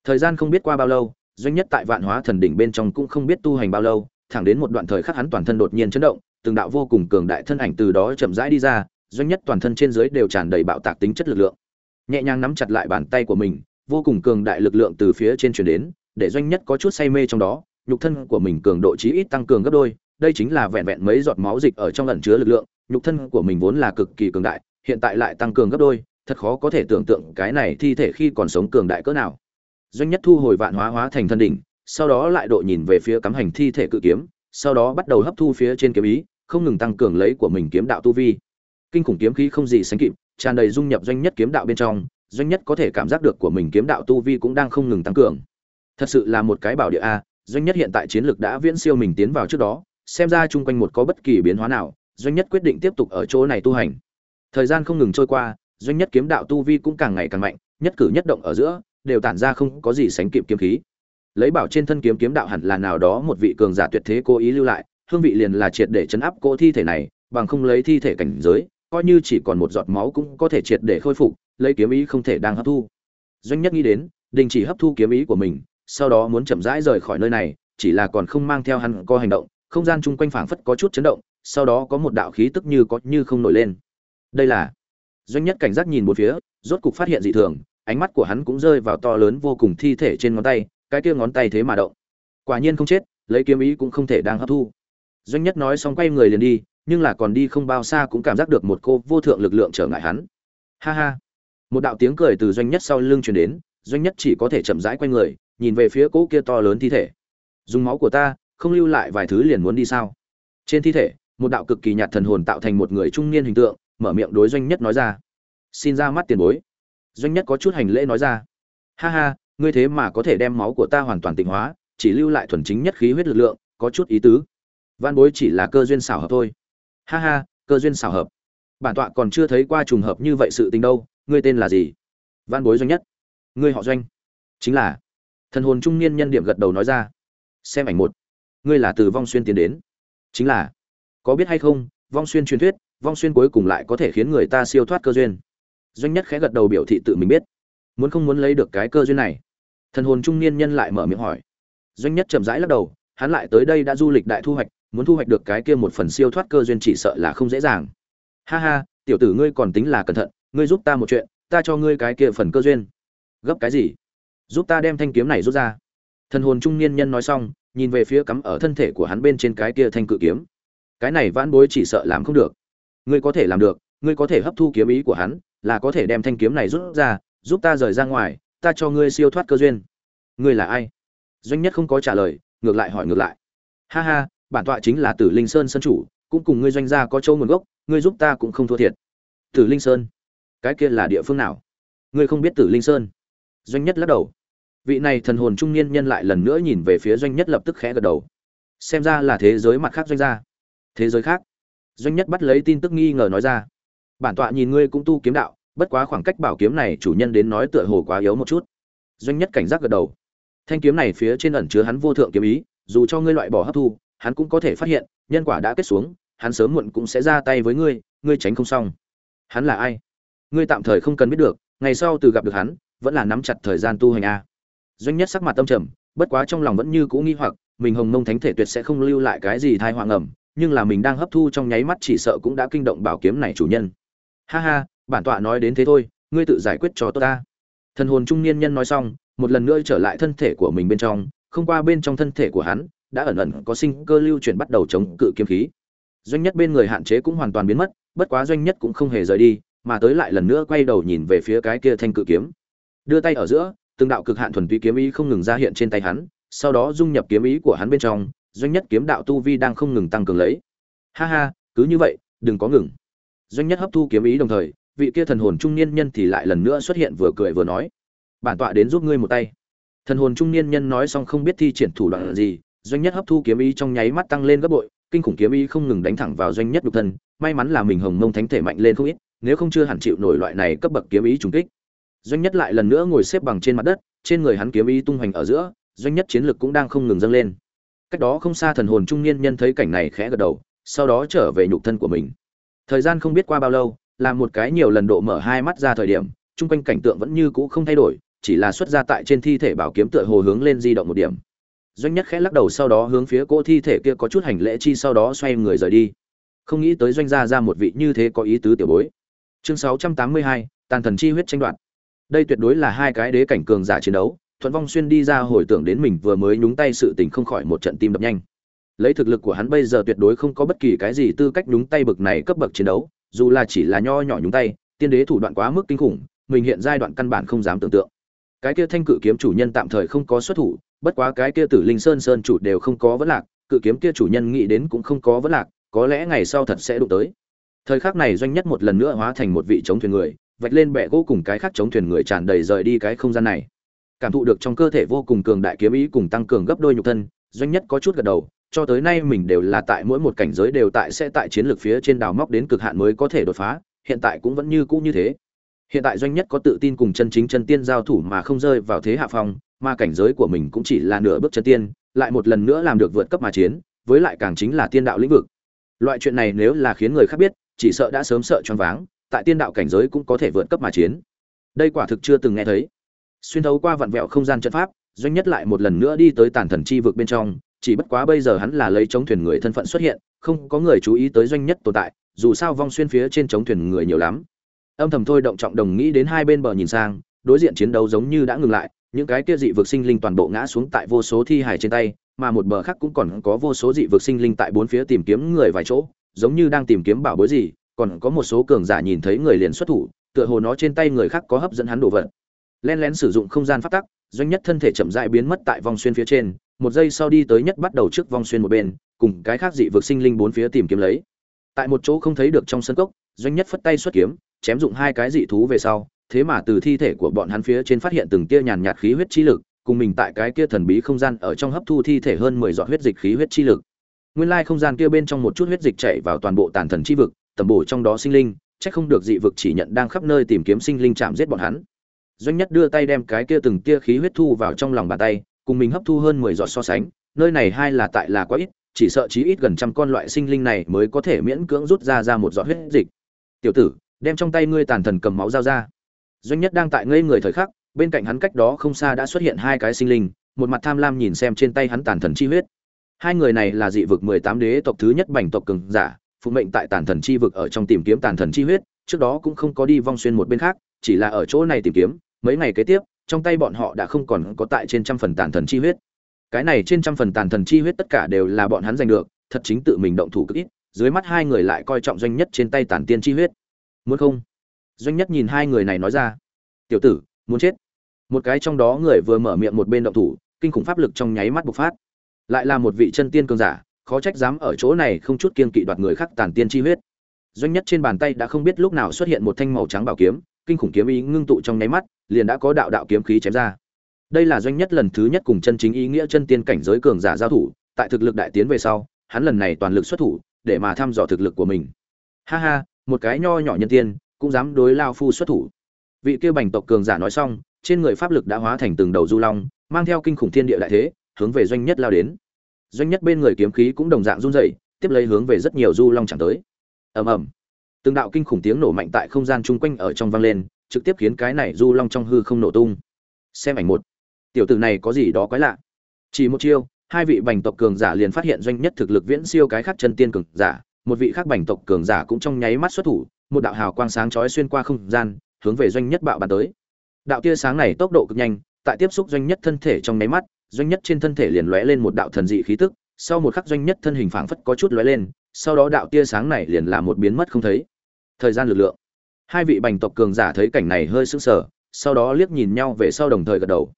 Thời gian không biết qua bao lâu, doanh nhất tại Vạn Hóa Thần đỉnh bên trong cũng không biết tu hành bao lâu, thẳng đến một đoạn thời khắc hắn toàn thân đột nhiên chấn động, từng đạo vô cùng cường đại thân ảnh từ đó chậm rãi đi ra, doanh nhất toàn thân trên dưới đều tràn đầy bạo tạc tính chất lực lượng. Nhẹ nhàng nắm chặt lại bàn tay của mình, vô cùng cường đại lực lượng từ phía trên truyền đến, để doanh nhất có chút say mê trong đó, nhục thân của mình cường độ chí ít tăng cường gấp đôi, đây chính là vẹn vẹn mấy giọt máu dịch ở trong ẩn chứa lực lượng, nhục thân của mình vốn là cực kỳ cường đại, hiện tại lại tăng cường gấp đôi, thật khó có thể tưởng tượng cái này thi thể khi còn sống cường đại cỡ nào. Doanh nhất thu hồi vạn hóa hóa thành thân đỉnh, sau đó lại độ nhìn về phía cắm hành thi thể cự kiếm, sau đó bắt đầu hấp thu phía trên kiếm ý, không ngừng tăng cường lấy của mình kiếm đạo tu vi. Kinh khủng kiếm khí không gì sánh kịp, tràn đầy dung nhập doanh nhất kiếm đạo bên trong, doanh nhất có thể cảm giác được của mình kiếm đạo tu vi cũng đang không ngừng tăng cường. Thật sự là một cái bảo địa a, doanh nhất hiện tại chiến lược đã viễn siêu mình tiến vào trước đó, xem ra chung quanh một có bất kỳ biến hóa nào, doanh nhất quyết định tiếp tục ở chỗ này tu hành. Thời gian không ngừng trôi qua, doanh nhất kiếm đạo tu vi cũng càng ngày càng mạnh, nhất cử nhất động ở giữa đều tản ra không có gì sánh kịp kiếm khí. Lấy bảo trên thân kiếm kiếm đạo hẳn là nào đó một vị cường giả tuyệt thế cố ý lưu lại, hương vị liền là triệt để chấn áp cô thi thể này, bằng không lấy thi thể cảnh giới, coi như chỉ còn một giọt máu cũng có thể triệt để khôi phục, lấy kiếm ý không thể đang hấp thu. Doanh nhất nghĩ đến, đình chỉ hấp thu kiếm ý của mình, sau đó muốn chậm rãi rời khỏi nơi này, chỉ là còn không mang theo hắn có hành động, không gian chung quanh phảng phất có chút chấn động, sau đó có một đạo khí tức như có như không nổi lên. Đây là Doanh nhất cảnh giác nhìn một phía, rốt cục phát hiện dị thường, ánh mắt của hắn cũng rơi vào to lớn vô cùng thi thể trên ngón tay, cái kia ngón tay thế mà động. Quả nhiên không chết, lấy kiếm ý cũng không thể đang hấp thu. Doanh nhất nói xong quay người liền đi, nhưng là còn đi không bao xa cũng cảm giác được một cô vô thượng lực lượng trở ngại hắn. Ha ha. Một đạo tiếng cười từ doanh nhất sau lưng truyền đến, doanh nhất chỉ có thể chậm rãi quay người, nhìn về phía cỗ kia to lớn thi thể. Dùng máu của ta, không lưu lại vài thứ liền muốn đi sao? Trên thi thể, một đạo cực kỳ nhạt thần hồn tạo thành một người trung niên hình tượng, mở miệng đối doanh nhất nói ra. Xin ra mắt tiền bối. Doanh nhất có chút hành lễ nói ra. Ha ha, ngươi thế mà có thể đem máu của ta hoàn toàn tịnh hóa, chỉ lưu lại thuần chính nhất khí huyết lực lượng, có chút ý tứ. Văn bối chỉ là cơ duyên xảo hợp thôi. Ha ha, cơ duyên xảo hợp. Bản tọa còn chưa thấy qua trùng hợp như vậy sự tình đâu, ngươi tên là gì? Văn bối doanh nhất. Ngươi họ doanh. Chính là. Thần hồn trung niên nhân điểm gật đầu nói ra. Xem ảnh một. Ngươi là từ vong xuyên tiến đến. Chính là. Có biết hay không vong xuyên truyền thuyết, vong xuyên cuối cùng lại có thể khiến người ta siêu thoát cơ duyên. Doanh nhất khẽ gật đầu biểu thị tự mình biết. Muốn không muốn lấy được cái cơ duyên này? Thần hồn trung niên nhân lại mở miệng hỏi. Doanh nhất chậm rãi lắc đầu, hắn lại tới đây đã du lịch đại thu hoạch, muốn thu hoạch được cái kia một phần siêu thoát cơ duyên chỉ sợ là không dễ dàng. Ha ha, tiểu tử ngươi còn tính là cẩn thận, ngươi giúp ta một chuyện, ta cho ngươi cái kia phần cơ duyên. Gấp cái gì? Giúp ta đem thanh kiếm này rút ra. Thần hồn trung niên nhân nói xong, nhìn về phía cắm ở thân thể của hắn bên trên cái kia thanh cự kiếm cái này vãn bối chỉ sợ làm không được. Ngươi có thể làm được, ngươi có thể hấp thu kiếm ý của hắn, là có thể đem thanh kiếm này rút ra, giúp ta rời ra ngoài, ta cho ngươi siêu thoát cơ duyên. Ngươi là ai? Doanh nhất không có trả lời, ngược lại hỏi ngược lại. Ha ha, bản tọa chính là tử linh sơn sân chủ, cũng cùng ngươi doanh gia có châu nguồn gốc, ngươi giúp ta cũng không thua thiệt. Tử linh sơn? Cái kia là địa phương nào? Ngươi không biết tử linh sơn? Doanh nhất lắc đầu. Vị này thần hồn trung niên nhân lại lần nữa nhìn về phía doanh nhất lập tức khẽ gật đầu. Xem ra là thế giới mặt khác doanh gia thế giới khác. Doanh nhất bắt lấy tin tức nghi ngờ nói ra. Bản tọa nhìn ngươi cũng tu kiếm đạo, bất quá khoảng cách bảo kiếm này chủ nhân đến nói tựa hồ quá yếu một chút. Doanh nhất cảnh giác gật đầu. Thanh kiếm này phía trên ẩn chứa hắn vô thượng kiếm ý, dù cho ngươi loại bỏ hấp thu, hắn cũng có thể phát hiện, nhân quả đã kết xuống, hắn sớm muộn cũng sẽ ra tay với ngươi ngươi tránh không xong. Hắn là ai? Ngươi tạm thời không cần biết được, ngày sau từ gặp được hắn, vẫn là nắm chặt thời gian tu hành a. Doanh nhất sắc mặt tâm trầm, bất quá trong lòng vẫn như cũ nghi hoặc, mình hồng mông thánh thể tuyệt sẽ không lưu lại cái gì thai hoàng ẩm nhưng là mình đang hấp thu trong nháy mắt chỉ sợ cũng đã kinh động bảo kiếm này chủ nhân. Ha ha, bản tọa nói đến thế thôi, ngươi tự giải quyết cho tôi ta. Thần hồn trung niên nhân nói xong, một lần nữa trở lại thân thể của mình bên trong, không qua bên trong thân thể của hắn, đã ẩn ẩn có sinh cơ lưu chuyển bắt đầu chống cự kiếm khí. Doanh nhất bên người hạn chế cũng hoàn toàn biến mất, bất quá doanh nhất cũng không hề rời đi, mà tới lại lần nữa quay đầu nhìn về phía cái kia thanh cự kiếm. Đưa tay ở giữa, từng đạo cực hạn thuần túy kiếm ý không ngừng ra hiện trên tay hắn, sau đó dung nhập kiếm ý của hắn bên trong doanh nhất kiếm đạo tu vi đang không ngừng tăng cường lấy. Ha ha, cứ như vậy, đừng có ngừng. Doanh nhất hấp thu kiếm ý đồng thời, vị kia thần hồn trung niên nhân thì lại lần nữa xuất hiện vừa cười vừa nói. Bản tọa đến giúp ngươi một tay. Thần hồn trung niên nhân nói xong không biết thi triển thủ đoạn gì, doanh nhất hấp thu kiếm ý trong nháy mắt tăng lên gấp bội, kinh khủng kiếm ý không ngừng đánh thẳng vào doanh nhất nhục thân, may mắn là mình hồng mông thánh thể mạnh lên không ít, nếu không chưa hẳn chịu nổi loại này cấp bậc kiếm ý trùng kích. Doanh nhất lại lần nữa ngồi xếp bằng trên mặt đất, trên người hắn kiếm ý tung hoành ở giữa, doanh nhất chiến lực cũng đang không ngừng dâng lên cách đó không xa thần hồn trung niên nhân thấy cảnh này khẽ gật đầu, sau đó trở về nhục thân của mình. Thời gian không biết qua bao lâu làm một cái nhiều lần độ mở hai mắt ra thời điểm, chung quanh cảnh tượng vẫn như cũ không thay đổi, chỉ là xuất ra tại trên thi thể bảo kiếm tựa hồ hướng lên di động một điểm. Doanh nhất khẽ lắc đầu sau đó hướng phía cô thi thể kia có chút hành lễ chi sau đó xoay người rời đi. Không nghĩ tới doanh gia ra một vị như thế có ý tứ tiểu bối. Chương sáu trăm tám mươi hai, tàn thần chi huyết tranh đoạt. Đây tuyệt đối là hai cái đế cảnh cường giả chiến đấu thuận vong xuyên đi ra hồi tưởng đến mình vừa mới nhúng tay sự tình không khỏi một trận tim đập nhanh. Lấy thực lực của hắn bây giờ tuyệt đối không có bất kỳ cái gì tư cách nhúng tay bực này cấp bậc chiến đấu, dù là chỉ là nho nhỏ nhúng tay, tiên đế thủ đoạn quá mức kinh khủng, mình hiện giai đoạn căn bản không dám tưởng tượng. Cái kia thanh cự kiếm chủ nhân tạm thời không có xuất thủ, bất quá cái kia tử linh sơn sơn chủ đều không có vấn lạc, cự kiếm kia chủ nhân nghĩ đến cũng không có vấn lạc, có lẽ ngày sau thật sẽ đụng tới. Thời khắc này doanh nhất một lần nữa hóa thành một vị chống thuyền người, vạch lên bệ gỗ cùng cái khác chống thuyền người tràn đầy rời đi cái không gian này cảm thụ được trong cơ thể vô cùng cường đại kiếm ý cùng tăng cường gấp đôi nhục thân, doanh nhất có chút gật đầu, cho tới nay mình đều là tại mỗi một cảnh giới đều tại sẽ tại chiến lược phía trên đào móc đến cực hạn mới có thể đột phá, hiện tại cũng vẫn như cũ như thế. Hiện tại doanh nhất có tự tin cùng chân chính chân tiên giao thủ mà không rơi vào thế hạ phong, mà cảnh giới của mình cũng chỉ là nửa bước chân tiên, lại một lần nữa làm được vượt cấp mà chiến, với lại càng chính là tiên đạo lĩnh vực. Loại chuyện này nếu là khiến người khác biết, chỉ sợ đã sớm sợ choáng váng, tại tiên đạo cảnh giới cũng có thể vượt cấp mà chiến. Đây quả thực chưa từng nghe thấy xuyên thấu qua vặn vẹo không gian trận pháp, doanh nhất lại một lần nữa đi tới tàn thần chi vực bên trong, chỉ bất quá bây giờ hắn là lấy chống thuyền người thân phận xuất hiện, không có người chú ý tới doanh nhất tồn tại, dù sao vong xuyên phía trên chống thuyền người nhiều lắm. Âm thầm thôi động trọng đồng nghĩ đến hai bên bờ nhìn sang, đối diện chiến đấu giống như đã ngừng lại, những cái kia dị vực sinh linh toàn bộ ngã xuống tại vô số thi hài trên tay, mà một bờ khác cũng còn có vô số dị vực sinh linh tại bốn phía tìm kiếm người vài chỗ, giống như đang tìm kiếm bảo bối gì, còn có một số cường giả nhìn thấy người liền xuất thủ, tựa hồ nó trên tay người khác có hấp dẫn hắn đồ vật len lén sử dụng không gian phát tắc, doanh nhất thân thể chậm dại biến mất tại vòng xuyên phía trên, một giây sau đi tới nhất bắt đầu trước vòng xuyên một bên, cùng cái khác dị vực sinh linh bốn phía tìm kiếm lấy. Tại một chỗ không thấy được trong sân cốc, doanh nhất phất tay xuất kiếm, chém dụng hai cái dị thú về sau, thế mà từ thi thể của bọn hắn phía trên phát hiện từng tia nhàn nhạt khí huyết chi lực, cùng mình tại cái kia thần bí không gian ở trong hấp thu thi thể hơn mười giọt huyết dịch khí huyết chi lực. Nguyên lai không gian kia bên trong một chút huyết dịch chảy vào toàn bộ tàn thần chi vực tầm bổ trong đó sinh linh, chắc không được dị vực chỉ nhận đang khắp nơi tìm kiếm sinh linh chạm giết bọn hắn doanh nhất đưa tay đem cái kia từng tia khí huyết thu vào trong lòng bàn tay, cùng mình hấp thu hơn mười giọt so sánh, nơi này hai là tại là quá ít, chỉ sợ chí ít gần trăm con loại sinh linh này mới có thể miễn cưỡng rút ra ra một giọt huyết dịch. Tiểu tử, đem trong tay ngươi tàn thần cầm máu dao ra. Doanh nhất đang tại ngây người thời khắc, bên cạnh hắn cách đó không xa đã xuất hiện hai cái sinh linh, một mặt tham lam nhìn xem trên tay hắn tàn thần chi huyết. Hai người này là dị vực mười tám đế tộc thứ nhất bành tộc cường giả, phụ mệnh tại tàn thần chi vực ở trong tìm kiếm tàn thần chi huyết, trước đó cũng không có đi vong xuyên một bên khác, chỉ là ở chỗ này tìm kiếm mấy ngày kế tiếp, trong tay bọn họ đã không còn có tại trên trăm phần tàn thần chi huyết. Cái này trên trăm phần tàn thần chi huyết tất cả đều là bọn hắn giành được, thật chính tự mình động thủ cực ít, dưới mắt hai người lại coi trọng doanh nhất trên tay tàn tiên chi huyết. Muốn không? Doanh nhất nhìn hai người này nói ra. Tiểu tử, muốn chết. Một cái trong đó người vừa mở miệng một bên động thủ, kinh khủng pháp lực trong nháy mắt bộc phát. Lại là một vị chân tiên cường giả, khó trách dám ở chỗ này không chút kiên kỵ đoạt người khác tàn tiên chi huyết. Doanh nhất trên bàn tay đã không biết lúc nào xuất hiện một thanh màu trắng bảo kiếm kinh khủng kiếm ý ngưng tụ trong nháy mắt, liền đã có đạo đạo kiếm khí chém ra. Đây là doanh nhất lần thứ nhất cùng chân chính ý nghĩa chân tiên cảnh giới cường giả giao thủ, tại thực lực đại tiến về sau, hắn lần này toàn lực xuất thủ, để mà thăm dò thực lực của mình. Ha ha, một cái nho nhỏ nhân tiên, cũng dám đối lao phu xuất thủ. Vị kia bành tộc cường giả nói xong, trên người pháp lực đã hóa thành từng đầu du long, mang theo kinh khủng thiên địa đại thế, hướng về doanh nhất lao đến. Doanh nhất bên người kiếm khí cũng đồng dạng run rẩy, tiếp lấy hướng về rất nhiều du long chẳng tới. Ầm ầm từng đạo kinh khủng tiếng nổ mạnh tại không gian chung quanh ở trong vang lên, trực tiếp khiến cái này du long trong hư không nổ tung. Xem ảnh một. Tiểu tử này có gì đó quái lạ. Chỉ một chiêu, hai vị bành tộc cường giả liền phát hiện doanh nhất thực lực viễn siêu cái khác chân tiên cường giả, một vị khác bành tộc cường giả cũng trong nháy mắt xuất thủ, một đạo hào quang sáng chói xuyên qua không gian, hướng về doanh nhất bạo bàn tới. Đạo tia sáng này tốc độ cực nhanh, tại tiếp xúc doanh nhất thân thể trong nháy mắt, doanh nhất trên thân thể liền lóe lên một đạo thần dị khí tức, sau một khắc doanh nhất thân hình phảng phất có chút lóe lên, sau đó đạo tia sáng này liền là một biến mất không thấy thời gian lực lượng. Hai vị bành tộc cường giả thấy cảnh này hơi sững sờ, sau đó liếc nhìn nhau về sau đồng thời gật đầu.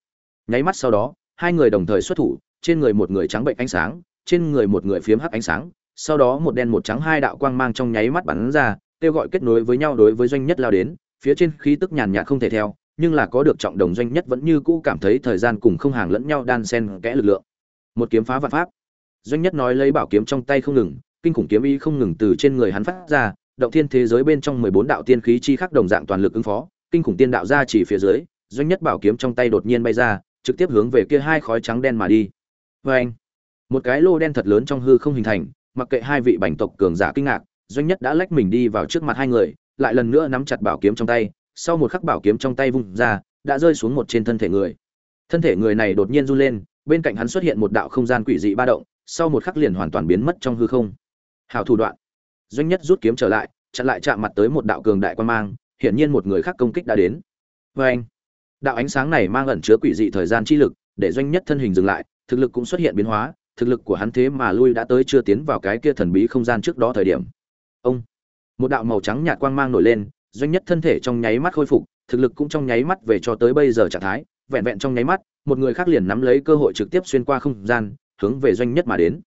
Nháy mắt sau đó, hai người đồng thời xuất thủ, trên người một người trắng bệnh ánh sáng, trên người một người phiếm hắc ánh sáng, sau đó một đen một trắng hai đạo quang mang trong nháy mắt bắn ra, kêu gọi kết nối với nhau đối với doanh nhất lao đến, phía trên khí tức nhàn nhạt không thể theo, nhưng là có được trọng đồng doanh nhất vẫn như cũ cảm thấy thời gian cùng không hàng lẫn nhau đan sen kẽ lực lượng. Một kiếm phá vạn pháp. Doanh nhất nói lấy bảo kiếm trong tay không ngừng, kinh khủng kiếm ý không ngừng từ trên người hắn phát ra động thiên thế giới bên trong mười bốn đạo tiên khí chi khắc đồng dạng toàn lực ứng phó, kinh khủng tiên đạo ra chỉ phía dưới, doanh nhất bảo kiếm trong tay đột nhiên bay ra, trực tiếp hướng về kia hai khói trắng đen mà đi. Oeng! anh, một cái lô đen thật lớn trong hư không hình thành, mặc kệ hai vị bành tộc cường giả kinh ngạc, doanh nhất đã lách mình đi vào trước mặt hai người, lại lần nữa nắm chặt bảo kiếm trong tay, sau một khắc bảo kiếm trong tay vung ra, đã rơi xuống một trên thân thể người. Thân thể người này đột nhiên run lên, bên cạnh hắn xuất hiện một đạo không gian quỷ dị ba động, sau một khắc liền hoàn toàn biến mất trong hư không. Hảo thủ đoạn doanh nhất rút kiếm trở lại, chặn lại chạm mặt tới một đạo cường đại quan mang, hiển nhiên một người khác công kích đã đến. Vê anh, đạo ánh sáng này mang ẩn chứa quỷ dị thời gian chi lực, để doanh nhất thân hình dừng lại, thực lực cũng xuất hiện biến hóa, thực lực của hắn thế mà lui đã tới chưa tiến vào cái kia thần bí không gian trước đó thời điểm. Ông, một đạo màu trắng nhạt quang mang nổi lên, doanh nhất thân thể trong nháy mắt khôi phục, thực lực cũng trong nháy mắt về cho tới bây giờ trạng thái, vẹn vẹn trong nháy mắt, một người khác liền nắm lấy cơ hội trực tiếp xuyên qua không gian, hướng về doanh nhất mà đến.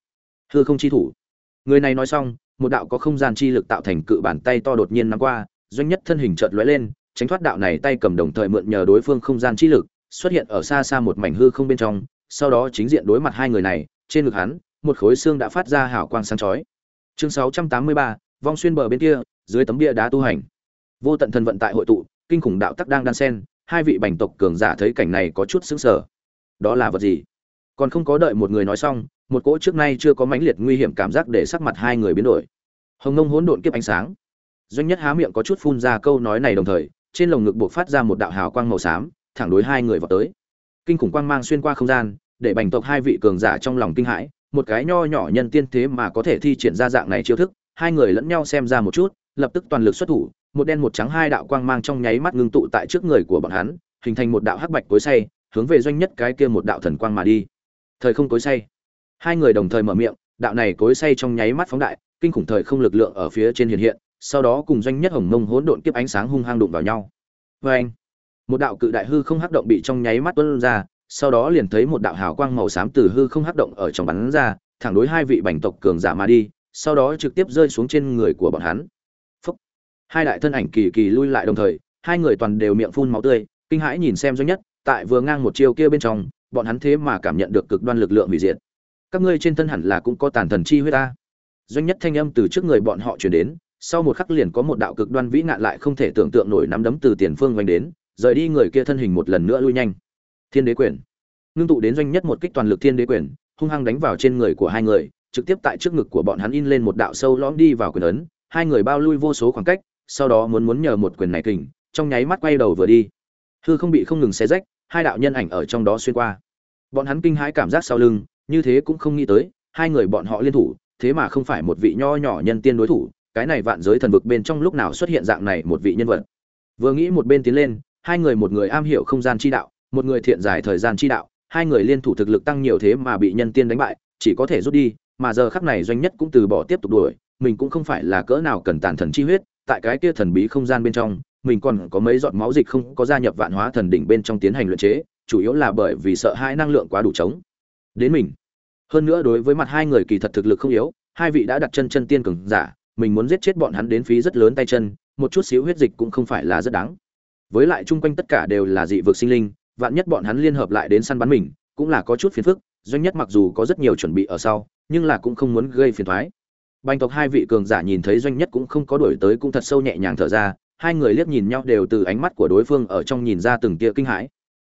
Hư không chi thủ. Người này nói xong một đạo có không gian chi lực tạo thành cự bàn tay to đột nhiên nắm qua doanh nhất thân hình chợt lóe lên tránh thoát đạo này tay cầm đồng thời mượn nhờ đối phương không gian chi lực xuất hiện ở xa xa một mảnh hư không bên trong sau đó chính diện đối mặt hai người này trên ngực hắn một khối xương đã phát ra hào quang sáng chói. Chương 683, vong xuyên bờ bên kia dưới tấm bia đá tu hành. Vô tận thần vận tại hội tụ kinh khủng đạo tắc đang đan sen hai vị bành tộc cường giả thấy cảnh này có chút sững sờ. Đó là vật gì? Còn không có đợi một người nói xong, một cỗ trước nay chưa có mãnh liệt nguy hiểm cảm giác để sắc mặt hai người biến đổi. Hồng ngông hỗn độn kiếp ánh sáng. Doanh nhất há miệng có chút phun ra câu nói này đồng thời, trên lồng ngực buộc phát ra một đạo hào quang màu xám, thẳng đối hai người vào tới. Kinh khủng quang mang xuyên qua không gian, để bành tộc hai vị cường giả trong lòng kinh hãi, một cái nho nhỏ nhân tiên thế mà có thể thi triển ra dạng này chiêu thức, hai người lẫn nhau xem ra một chút, lập tức toàn lực xuất thủ, một đen một trắng hai đạo quang mang trong nháy mắt ngưng tụ tại trước người của bọn hắn, hình thành một đạo hắc bạch cối say, hướng về doanh nhất cái kia một đạo thần quang mà đi thời không cối say. Hai người đồng thời mở miệng, đạo này cối say trong nháy mắt phóng đại, kinh khủng thời không lực lượng ở phía trên hiện hiện, sau đó cùng doanh nhất hồng mông hỗn độn kiếp ánh sáng hung hăng đụng vào nhau. Vê anh, một đạo cự đại hư không hắc động bị trong nháy mắt tuân ra, sau đó liền thấy một đạo hào quang màu xám từ hư không hắc động ở trong bắn ra, thẳng đối hai vị bành tộc cường giả mà đi, sau đó trực tiếp rơi xuống trên người của bọn hắn. Phúc. hai đại thân ảnh kỳ kỳ lui lại đồng thời, hai người toàn đều miệng phun máu tươi, kinh hãi nhìn xem doanh nhất, tại vừa ngang một chiều kia bên trong bọn hắn thế mà cảm nhận được cực đoan lực lượng hủy diệt. Các ngươi trên thân hẳn là cũng có tàn thần chi huyết ta doanh nhất thanh âm từ trước người bọn họ chuyển đến, sau một khắc liền có một đạo cực đoan vĩ ngạn lại không thể tưởng tượng nổi nắm đấm từ tiền phương vành đến, rời đi người kia thân hình một lần nữa lui nhanh. Thiên đế quyền. Ngưng tụ đến doanh nhất một kích toàn lực thiên đế quyền, hung hăng đánh vào trên người của hai người, trực tiếp tại trước ngực của bọn hắn in lên một đạo sâu lõm đi vào quyền ấn, hai người bao lui vô số khoảng cách, sau đó muốn muốn nhờ một quyền này kình, trong nháy mắt quay đầu vừa đi. Hư không bị không ngừng xé rách hai đạo nhân ảnh ở trong đó xuyên qua. Bọn hắn kinh hãi cảm giác sau lưng, như thế cũng không nghĩ tới, hai người bọn họ liên thủ, thế mà không phải một vị nho nhỏ nhân tiên đối thủ, cái này vạn giới thần vực bên trong lúc nào xuất hiện dạng này một vị nhân vật. Vừa nghĩ một bên tiến lên, hai người một người am hiểu không gian chi đạo, một người thiện giải thời gian chi đạo, hai người liên thủ thực lực tăng nhiều thế mà bị nhân tiên đánh bại, chỉ có thể rút đi, mà giờ khắc này doanh nhất cũng từ bỏ tiếp tục đuổi, mình cũng không phải là cỡ nào cần tàn thần chi huyết, tại cái kia thần bí không gian bên trong mình còn có mấy giọt máu dịch không có gia nhập vạn hóa thần đỉnh bên trong tiến hành luyện chế, chủ yếu là bởi vì sợ hai năng lượng quá đủ chống đến mình. Hơn nữa đối với mặt hai người kỳ thật thực lực không yếu, hai vị đã đặt chân chân tiên cường giả, mình muốn giết chết bọn hắn đến phí rất lớn tay chân, một chút xíu huyết dịch cũng không phải là rất đáng. Với lại chung quanh tất cả đều là dị vực sinh linh, vạn nhất bọn hắn liên hợp lại đến săn bắn mình, cũng là có chút phiền phức, doanh nhất mặc dù có rất nhiều chuẩn bị ở sau, nhưng là cũng không muốn gây phiền thoái. Bành tộc hai vị cường giả nhìn thấy doanh nhất cũng không có đổi tới cũng thật sâu nhẹ nhàng thở ra hai người liếc nhìn nhau đều từ ánh mắt của đối phương ở trong nhìn ra từng tia kinh hãi.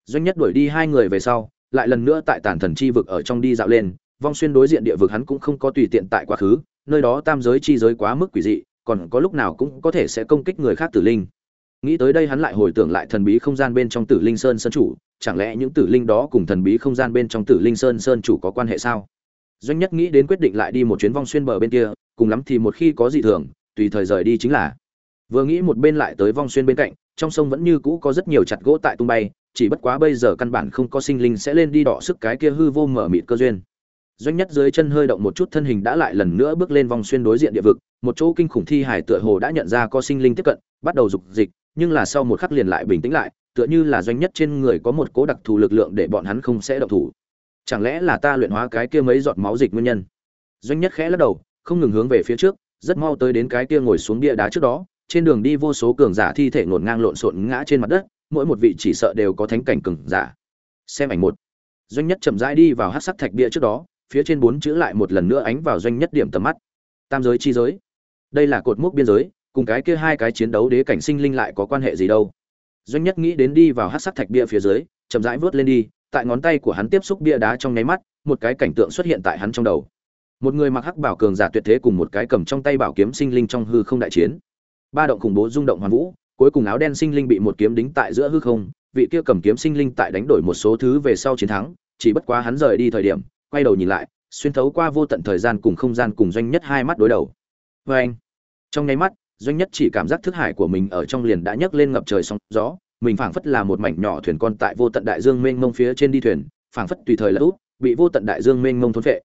Doanh nhất đuổi đi hai người về sau, lại lần nữa tại tản thần chi vực ở trong đi dạo lên, vong xuyên đối diện địa vực hắn cũng không có tùy tiện tại quá khứ, nơi đó tam giới chi giới quá mức quỷ dị, còn có lúc nào cũng có thể sẽ công kích người khác tử linh. Nghĩ tới đây hắn lại hồi tưởng lại thần bí không gian bên trong tử linh sơn sơn chủ, chẳng lẽ những tử linh đó cùng thần bí không gian bên trong tử linh sơn sơn chủ có quan hệ sao? Doanh nhất nghĩ đến quyết định lại đi một chuyến vong xuyên bờ bên kia, cùng lắm thì một khi có gì thường, tùy thời rời đi chính là vừa nghĩ một bên lại tới vong xuyên bên cạnh, trong sông vẫn như cũ có rất nhiều chặt gỗ tại tung bay, chỉ bất quá bây giờ căn bản không có sinh linh sẽ lên đi đọ sức cái kia hư vô mở mịt cơ duyên. Doanh nhất dưới chân hơi động một chút thân hình đã lại lần nữa bước lên vòng xuyên đối diện địa vực, một chỗ kinh khủng thi hải tựa hồ đã nhận ra có sinh linh tiếp cận, bắt đầu dục dịch, nhưng là sau một khắc liền lại bình tĩnh lại, tựa như là doanh nhất trên người có một cố đặc thù lực lượng để bọn hắn không sẽ động thủ. Chẳng lẽ là ta luyện hóa cái kia mấy giọt máu dịch nguyên nhân? Doanh nhất khẽ lắc đầu, không ngừng hướng về phía trước, rất mau tới đến cái kia ngồi xuống bia đá trước đó trên đường đi vô số cường giả thi thể ngổn ngang lộn xộn ngã trên mặt đất, mỗi một vị chỉ sợ đều có thánh cảnh cường giả. Xem ảnh một. Doanh nhất chậm rãi đi vào hát sắc thạch bia trước đó, phía trên bốn chữ lại một lần nữa ánh vào doanh nhất điểm tầm mắt. Tam giới chi giới. Đây là cột mốc biên giới, cùng cái kia hai cái chiến đấu đế cảnh sinh linh lại có quan hệ gì đâu. Doanh nhất nghĩ đến đi vào hát sắc thạch bia phía dưới, chậm rãi vớt lên đi, tại ngón tay của hắn tiếp xúc bia đá trong nháy mắt, một cái cảnh tượng xuất hiện tại hắn trong đầu. Một người mặc hắc bảo cường giả tuyệt thế cùng một cái cầm trong tay bảo kiếm sinh linh trong hư không đại chiến ba động khủng bố rung động hoàn vũ cuối cùng áo đen sinh linh bị một kiếm đính tại giữa hư không vị kia cầm kiếm sinh linh tại đánh đổi một số thứ về sau chiến thắng chỉ bất quá hắn rời đi thời điểm quay đầu nhìn lại xuyên thấu qua vô tận thời gian cùng không gian cùng doanh nhất hai mắt đối đầu. Vê anh trong nháy mắt doanh nhất chỉ cảm giác thức hải của mình ở trong liền đã nhấc lên ngập trời sóng gió mình phảng phất là một mảnh nhỏ thuyền con tại vô tận đại dương mênh mông phía trên đi thuyền phảng phất tùy thời là út bị vô tận đại dương mênh mông thốn vệ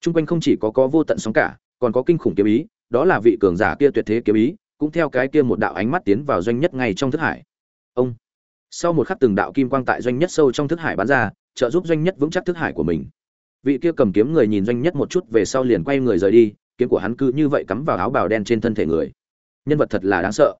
Trung quanh không chỉ có có vô tận sóng cả, còn có kinh khủng kiếm ý, đó là vị cường giả kia tuyệt thế kiếm ý, cũng theo cái kia một đạo ánh mắt tiến vào doanh nhất ngay trong thức hải. Ông. Sau một khắc từng đạo kim quang tại doanh nhất sâu trong thức hải bắn ra, trợ giúp doanh nhất vững chắc thức hải của mình. Vị kia cầm kiếm người nhìn doanh nhất một chút về sau liền quay người rời đi, kiếm của hắn cứ như vậy cắm vào áo bào đen trên thân thể người. Nhân vật thật là đáng sợ.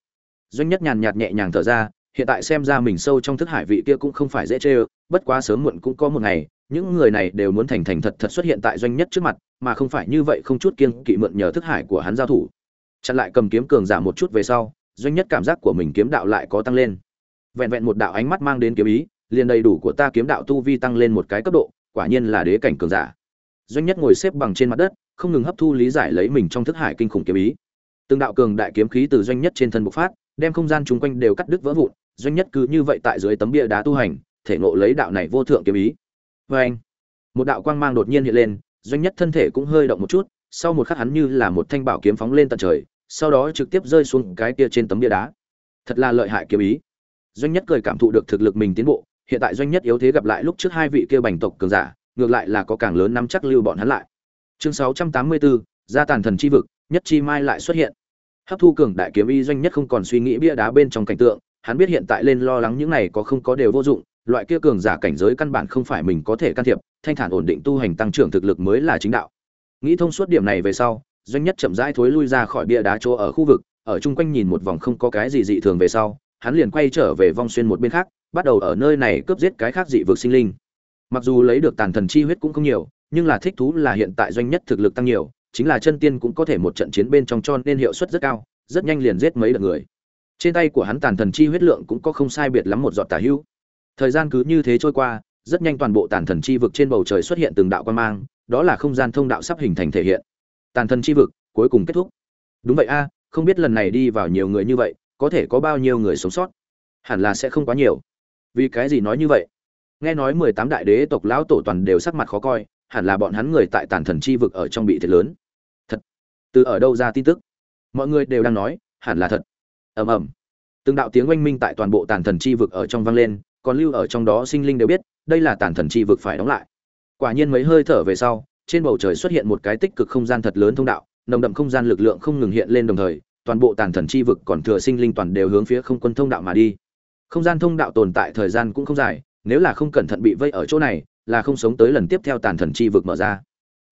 Doanh nhất nhàn nhạt nhẹ nhàng thở ra, hiện tại xem ra mình sâu trong thức hải vị kia cũng không phải dễ chơi, bất quá sớm muộn cũng có một ngày, những người này đều muốn thành thành thật thật xuất hiện tại doanh nhất trước mặt mà không phải như vậy không chút kiên kỵ mượn nhờ thức hải của hắn giao thủ chặn lại cầm kiếm cường giả một chút về sau, doanh nhất cảm giác của mình kiếm đạo lại có tăng lên. Vẹn vẹn một đạo ánh mắt mang đến kiếm ý, liền đầy đủ của ta kiếm đạo tu vi tăng lên một cái cấp độ, quả nhiên là đế cảnh cường giả. Doanh nhất ngồi xếp bằng trên mặt đất, không ngừng hấp thu lý giải lấy mình trong thức hải kinh khủng kiếm ý. Từng đạo cường đại kiếm khí từ doanh nhất trên thân bộc phát, đem không gian chung quanh đều cắt đứt vỡ vụn, doanh nhất cứ như vậy tại dưới tấm bia đá tu hành, thể ngộ lấy đạo này vô thượng kiếm ý. Vê anh một đạo quang mang đột nhiên hiện lên, doanh nhất thân thể cũng hơi động một chút, sau một khắc hắn như là một thanh bảo kiếm phóng lên tận trời sau đó trực tiếp rơi xuống cái kia trên tấm bia đá. Thật là lợi hại kiếm ý. Doanh nhất cười cảm thụ được thực lực mình tiến bộ hiện tại doanh nhất yếu thế gặp lại lúc trước hai vị kia bành tộc cường giả ngược lại là có càng lớn nắm chắc lưu bọn hắn lại. Chương 684, gia tàn thần chi vực nhất chi mai lại xuất hiện. Hấp thu cường đại kiếm ý doanh nhất không còn suy nghĩ bia đá bên trong cảnh tượng hắn biết hiện tại lên lo lắng những này có không có đều vô dụng loại kia cường giả cảnh giới căn bản không phải mình có thể can thiệp, thanh thản ổn định tu hành tăng trưởng thực lực mới là chính đạo. Nghĩ thông suốt điểm này về sau, doanh nhất chậm rãi thối lui ra khỏi bia đá chỗ ở khu vực, ở chung quanh nhìn một vòng không có cái gì dị thường về sau, hắn liền quay trở về vong xuyên một bên khác, bắt đầu ở nơi này cướp giết cái khác dị vực sinh linh. Mặc dù lấy được tàn thần chi huyết cũng không nhiều, nhưng là thích thú là hiện tại doanh nhất thực lực tăng nhiều, chính là chân tiên cũng có thể một trận chiến bên trong cho nên hiệu suất rất cao, rất nhanh liền giết mấy đợt người. trên tay của hắn tàn thần chi huyết lượng cũng có không sai biệt lắm một giọt tả hữu thời gian cứ như thế trôi qua rất nhanh toàn bộ tàn thần chi vực trên bầu trời xuất hiện từng đạo quan mang đó là không gian thông đạo sắp hình thành thể hiện tàn thần chi vực, cuối cùng kết thúc. Đúng vậy a, không biết lần này đi vào nhiều người như vậy, có thể có bao nhiêu người sống sót? Hẳn là sẽ không quá nhiều. Vì cái gì nói như vậy? Nghe nói mười tám đại đế tộc lão tổ toàn đều sắc mặt khó coi, hẳn là bọn hắn người tại tàn thần chi vực ở trong bị thiệt lớn. Thật? Từ ở đâu ra tin tức? Mọi người đều đang nói, hẳn là thật. Ầm ầm. Từng đạo tiếng oanh minh tại toàn bộ tàn thần chi vực ở trong vang lên, còn lưu ở trong đó sinh linh đều biết, đây là tàn thần chi vực phải đóng lại. Quả nhiên mấy hơi thở về sau trên bầu trời xuất hiện một cái tích cực không gian thật lớn thông đạo, nồng đậm không gian lực lượng không ngừng hiện lên đồng thời, toàn bộ tàn thần chi vực còn thừa sinh linh toàn đều hướng phía không quân thông đạo mà đi. Không gian thông đạo tồn tại thời gian cũng không dài, nếu là không cẩn thận bị vây ở chỗ này, là không sống tới lần tiếp theo tàn thần chi vực mở ra.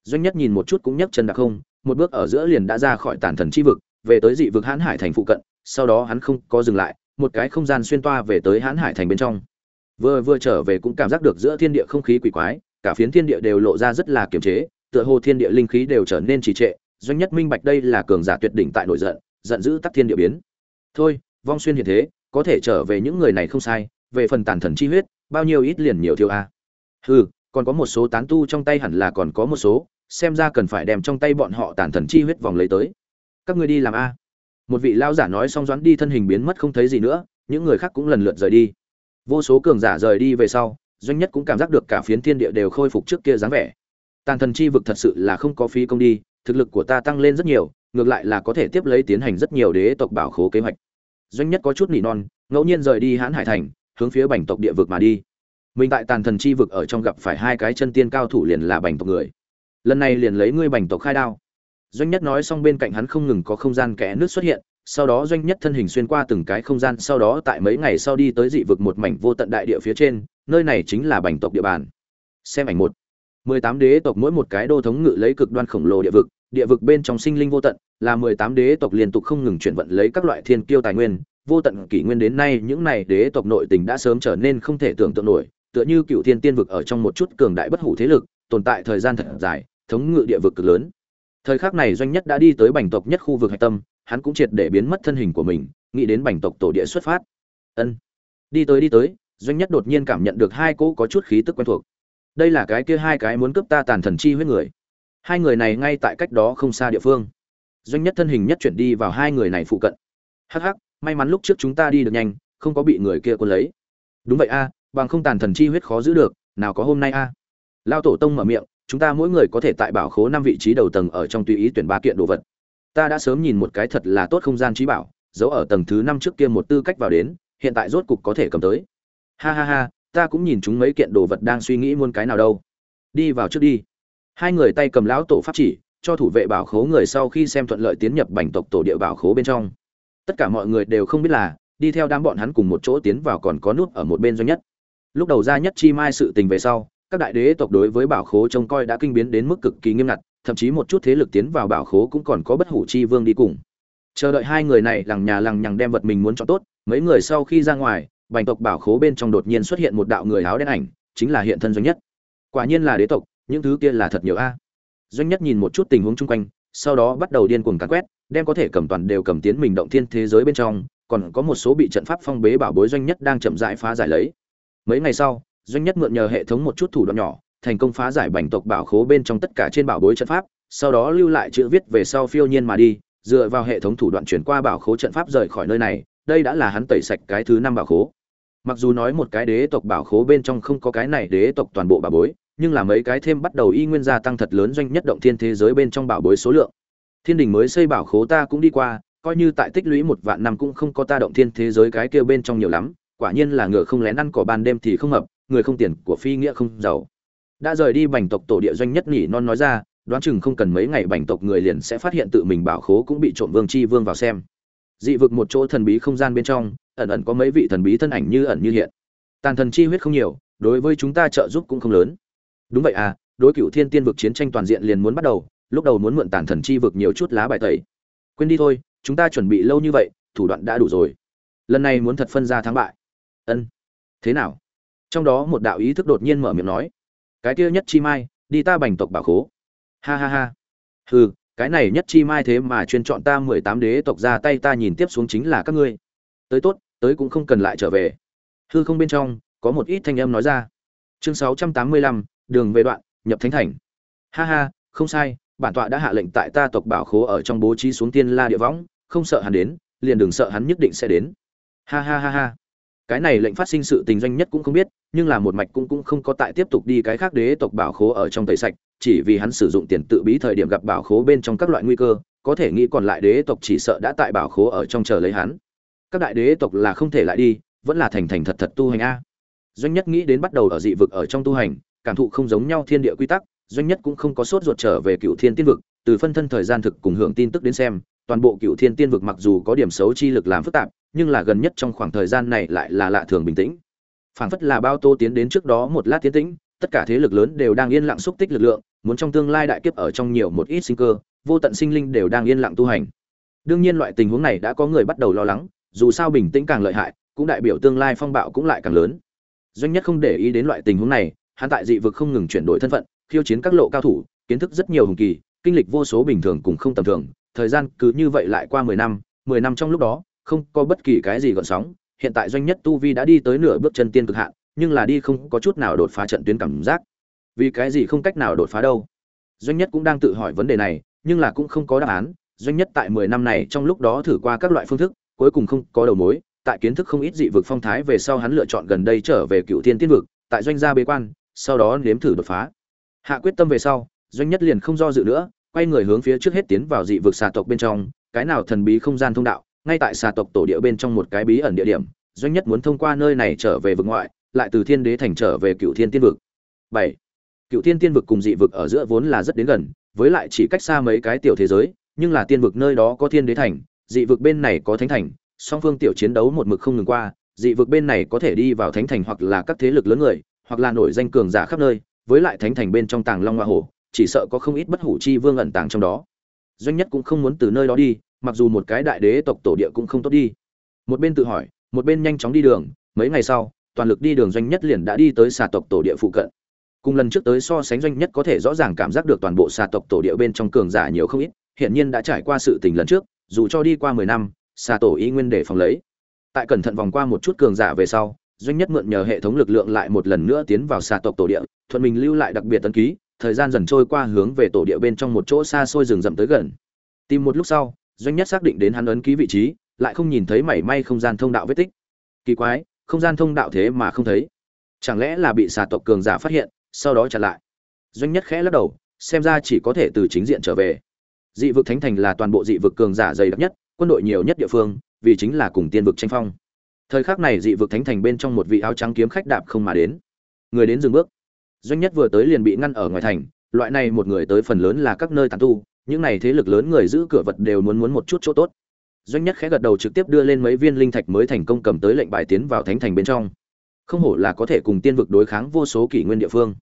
Doanh nhất nhìn một chút cũng nhấc chân đặc không, một bước ở giữa liền đã ra khỏi tàn thần chi vực, về tới dị vực hãn hải thành phụ cận, sau đó hắn không có dừng lại, một cái không gian xuyên toa về tới hãn hải thành bên trong. Vừa vừa trở về cũng cảm giác được giữa thiên địa không khí quỷ quái cả phiến thiên địa đều lộ ra rất là kiềm chế, tựa hồ thiên địa linh khí đều trở nên trì trệ, doanh nhất minh bạch đây là cường giả tuyệt đỉnh tại nội giận giận dữ tắc thiên địa biến. Thôi, vong xuyên hiện thế, có thể trở về những người này không sai, về phần tàn thần chi huyết, bao nhiêu ít liền nhiều thiếu a. Hừ, còn có một số tán tu trong tay hẳn là còn có một số, xem ra cần phải đem trong tay bọn họ tàn thần chi huyết vòng lấy tới. Các ngươi đi làm a. Một vị lao giả nói xong doãn đi thân hình biến mất không thấy gì nữa, những người khác cũng lần lượt rời đi. Vô số cường giả rời đi về sau doanh nhất cũng cảm giác được cả phiến thiên địa đều khôi phục trước kia dáng vẻ. Tàn thần chi vực thật sự là không có phí công đi, thực lực của ta tăng lên rất nhiều, ngược lại là có thể tiếp lấy tiến hành rất nhiều đế tộc bảo khố kế hoạch. Doanh nhất có chút nỉ non, ngẫu nhiên rời đi hãn hải thành, hướng phía bành tộc địa vực mà đi. Mình tại tàn thần chi vực ở trong gặp phải hai cái chân tiên cao thủ liền là bành tộc người. Lần này liền lấy ngươi bành tộc khai đao. Doanh nhất nói xong bên cạnh hắn không ngừng có không gian kẽ nước xuất hiện, sau đó doanh nhất thân hình xuyên qua từng cái không gian, sau đó tại mấy ngày sau đi tới dị vực một mảnh vô tận đại địa phía trên nơi này chính là bành tộc địa bàn. Xem ảnh một. mười tám đế tộc mỗi một cái đô thống ngự lấy cực đoan khổng lồ địa vực địa vực bên trong sinh linh vô tận, là mười tám đế tộc liên tục không ngừng chuyển vận lấy các loại thiên kiêu tài nguyên, vô tận kỷ nguyên đến nay những này đế tộc nội tình đã sớm trở nên không thể tưởng tượng nổi, tựa như cựu thiên tiên vực ở trong một chút cường đại bất hủ thế lực, tồn tại thời gian thật dài, thống ngự địa vực cực lớn. Thời khắc này doanh nhất đã đi tới bành tộc nhất khu vực hạch tâm, hắn cũng triệt để biến mất thân hình của mình, nghĩ đến bành tộc tổ địa xuất phát. Ân. Đi tới đi tới doanh nhất đột nhiên cảm nhận được hai cỗ có chút khí tức quen thuộc. Đây là cái kia hai cái muốn cướp ta tàn thần chi huyết người. Hai người này ngay tại cách đó không xa địa phương. Doanh nhất thân hình nhất chuyển đi vào hai người này phụ cận. Hắc hắc, may mắn lúc trước chúng ta đi được nhanh, không có bị người kia quân lấy. Đúng vậy a, bằng không tàn thần chi huyết khó giữ được, nào có hôm nay a. Lao tổ tông mở miệng, chúng ta mỗi người có thể tại bảo khố năm vị trí đầu tầng ở trong tùy ý tuyển ba kiện đồ vật. Ta đã sớm nhìn một cái thật là tốt không gian trí bảo, giấu ở tầng thứ năm trước kia một tư cách vào đến, hiện tại rốt cục có thể cầm tới ha ha ha, ta cũng nhìn chúng mấy kiện đồ vật đang suy nghĩ muôn cái nào đâu. Đi vào trước đi. Hai người tay cầm lão tổ pháp chỉ, cho thủ vệ bảo khố người sau khi xem thuận lợi tiến nhập bành tộc tổ địa bảo khố bên trong. Tất cả mọi người đều không biết là, đi theo đám bọn hắn cùng một chỗ tiến vào còn có nút ở một bên doanh nhất. Lúc đầu ra nhất chi mai sự tình về sau, các đại đế tộc đối với bảo khố trông coi đã kinh biến đến mức cực kỳ nghiêm ngặt, thậm chí một chút thế lực tiến vào bảo khố cũng còn có bất hủ chi vương đi cùng. Chờ đợi hai người này lằng nhà lằng nhằng đem vật mình muốn chọn tốt, mấy người sau khi ra ngoài bành tộc bảo khố bên trong đột nhiên xuất hiện một đạo người áo đen ảnh, chính là hiện thân doanh nhất. Quả nhiên là đế tộc, những thứ kia là thật nhiều a. Doanh nhất nhìn một chút tình huống chung quanh, sau đó bắt đầu điên cuồng cắn quét, đem có thể cầm toàn đều cầm tiến mình động thiên thế giới bên trong, còn có một số bị trận pháp phong bế bảo bối doanh nhất đang chậm rãi phá giải lấy. Mấy ngày sau, doanh nhất mượn nhờ hệ thống một chút thủ đoạn nhỏ, thành công phá giải bành tộc bảo khố bên trong tất cả trên bảo bối trận pháp, sau đó lưu lại chữ viết về sau phiêu nhiên mà đi, dựa vào hệ thống thủ đoạn chuyển qua bảo khố trận pháp rời khỏi nơi này, đây đã là hắn tẩy sạch cái thứ năm bảo khố mặc dù nói một cái đế tộc bảo khố bên trong không có cái này đế tộc toàn bộ bảo bối, nhưng là mấy cái thêm bắt đầu y nguyên gia tăng thật lớn doanh nhất động thiên thế giới bên trong bảo bối số lượng. Thiên đình mới xây bảo khố ta cũng đi qua, coi như tại tích lũy một vạn năm cũng không có ta động thiên thế giới cái kia bên trong nhiều lắm, quả nhiên là ngựa không lén ăn cỏ ban đêm thì không hợp, người không tiền của phi nghĩa không giàu. Đã rời đi bành tộc tổ địa doanh nhất nhỉ non nói ra, đoán chừng không cần mấy ngày bành tộc người liền sẽ phát hiện tự mình bảo khố cũng bị trộm vương chi vương vào xem dị vực một chỗ thần bí không gian bên trong, ẩn ẩn có mấy vị thần bí thân ảnh như ẩn như hiện. Tàn thần chi huyết không nhiều, đối với chúng ta trợ giúp cũng không lớn. Đúng vậy à đối cựu thiên tiên vực chiến tranh toàn diện liền muốn bắt đầu, lúc đầu muốn mượn tàn thần chi vực nhiều chút lá bài tẩy. Quên đi thôi, chúng ta chuẩn bị lâu như vậy, thủ đoạn đã đủ rồi. Lần này muốn thật phân ra thắng bại. Ân. Thế nào? Trong đó một đạo ý thức đột nhiên mở miệng nói. Cái kia nhất chi mai, đi ta bành tộc bảo khố. Ha ha ha. Hừ cái này nhất chi mai thế mà chuyên chọn ta mười tám đế tộc ra tay ta nhìn tiếp xuống chính là các ngươi. Tới tốt, tới cũng không cần lại trở về. Hư không bên trong, có một ít thanh âm nói ra. Chương sáu trăm tám mươi lăm, đường về đoạn, nhập thánh thành. Ha ha, không sai, bản tọa đã hạ lệnh tại ta tộc bảo khố ở trong bố trí xuống tiên la địa võng, không sợ hắn đến, liền đừng sợ hắn nhất định sẽ đến. Ha ha ha ha. Cái này lệnh phát sinh sự tình doanh nhất cũng không biết, nhưng là một mạch cũng cũng không có tại tiếp tục đi cái khác đế tộc bảo khố ở trong tẩy sạch chỉ vì hắn sử dụng tiền tự bí thời điểm gặp bảo khố bên trong các loại nguy cơ, có thể nghĩ còn lại đế tộc chỉ sợ đã tại bảo khố ở trong chờ lấy hắn. Các đại đế tộc là không thể lại đi, vẫn là thành thành thật thật tu hành a. Doanh nhất nghĩ đến bắt đầu ở dị vực ở trong tu hành, cảm thụ không giống nhau thiên địa quy tắc, doanh nhất cũng không có sốt ruột trở về cựu thiên tiên vực, từ phân thân thời gian thực cùng hưởng tin tức đến xem, toàn bộ cựu thiên tiên vực mặc dù có điểm xấu chi lực làm phức tạp, nhưng là gần nhất trong khoảng thời gian này lại là lạ thường bình tĩnh. Phảng phất là bao tô tiến đến trước đó một lát tiến tĩnh, tất cả thế lực lớn đều đang yên lặng xúc tích lực lượng muốn trong tương lai đại kiếp ở trong nhiều một ít sinh cơ, vô tận sinh linh đều đang yên lặng tu hành. Đương nhiên loại tình huống này đã có người bắt đầu lo lắng, dù sao bình tĩnh càng lợi hại, cũng đại biểu tương lai phong bạo cũng lại càng lớn. Doanh nhất không để ý đến loại tình huống này, hắn tại dị vực không ngừng chuyển đổi thân phận, khiêu chiến các lộ cao thủ, kiến thức rất nhiều hùng kỳ, kinh lịch vô số bình thường cùng không tầm thường, thời gian cứ như vậy lại qua mười năm mười năm trong lúc đó, không có bất kỳ cái gì gợn sóng, hiện tại doanh nhất tu vi đã đi tới nửa bước chân tiên cực hạn, nhưng là đi không có chút nào đột phá trận tuyến cảm giác vì cái gì không cách nào đột phá đâu? Doanh nhất cũng đang tự hỏi vấn đề này, nhưng là cũng không có đáp án. Doanh nhất tại mười năm này trong lúc đó thử qua các loại phương thức, cuối cùng không có đầu mối. Tại kiến thức không ít dị vực phong thái về sau hắn lựa chọn gần đây trở về cựu thiên tiên vực, tại doanh gia bế quan, sau đó nếm thử đột phá. Hạ quyết tâm về sau, doanh nhất liền không do dự nữa, quay người hướng phía trước hết tiến vào dị vực xà tộc bên trong. Cái nào thần bí không gian thông đạo, ngay tại xà tộc tổ địa bên trong một cái bí ẩn địa điểm. Doanh nhất muốn thông qua nơi này trở về vực ngoại, lại từ thiên đế thành trở về cựu thiên tiên vực. Bảy cựu thiên tiên vực cùng dị vực ở giữa vốn là rất đến gần, với lại chỉ cách xa mấy cái tiểu thế giới, nhưng là tiên vực nơi đó có thiên đế thành, dị vực bên này có thánh thành, song phương tiểu chiến đấu một mực không ngừng qua, dị vực bên này có thể đi vào thánh thành hoặc là các thế lực lớn người, hoặc là nổi danh cường giả khắp nơi, với lại thánh thành bên trong tàng long hoa hổ chỉ sợ có không ít bất hủ chi vương ẩn tàng trong đó. Doanh nhất cũng không muốn từ nơi đó đi, mặc dù một cái đại đế tộc tổ địa cũng không tốt đi. Một bên tự hỏi, một bên nhanh chóng đi đường, mấy ngày sau, toàn lực đi đường doanh nhất liền đã đi tới xà tộc tổ địa phụ cận cùng lần trước tới so sánh doanh nhất có thể rõ ràng cảm giác được toàn bộ xà tộc tổ địa bên trong cường giả nhiều không ít hiện nhiên đã trải qua sự tình lần trước, dù cho đi qua mười năm, xà tổ y nguyên để phòng lấy. Tại cẩn thận vòng qua một chút cường giả về sau, doanh nhất mượn nhờ hệ thống lực lượng lại một lần nữa tiến vào xà tộc tổ địa, thuận mình lưu lại đặc biệt tân ký, thời gian dần trôi qua hướng về tổ địa bên trong một chỗ xa xôi rừng rậm tới gần. Tìm một lúc sau, doanh nhất xác định đến hắn ấn ký vị trí, lại không nhìn thấy mảy may không gian thông đạo vết tích. Kỳ quái, không gian thông đạo thế mà không thấy. Chẳng lẽ là bị xà tộc cường giả phát hiện sau đó chặn lại. Doanh nhất khẽ lắc đầu, xem ra chỉ có thể từ chính diện trở về. Dị vực thánh thành là toàn bộ dị vực cường giả dày đặc nhất, quân đội nhiều nhất địa phương, vì chính là cùng tiên vực tranh phong. Thời khắc này dị vực thánh thành bên trong một vị áo trắng kiếm khách đạp không mà đến. Người đến dừng bước. Doanh nhất vừa tới liền bị ngăn ở ngoài thành, loại này một người tới phần lớn là các nơi tàn tu, những này thế lực lớn người giữ cửa vật đều muốn muốn một chút chỗ tốt. Doanh nhất khẽ gật đầu trực tiếp đưa lên mấy viên linh thạch mới thành công cầm tới lệnh bài tiến vào thánh thành bên trong không hổ là có thể cùng tiên vực đối kháng vô số kỷ nguyên địa phương.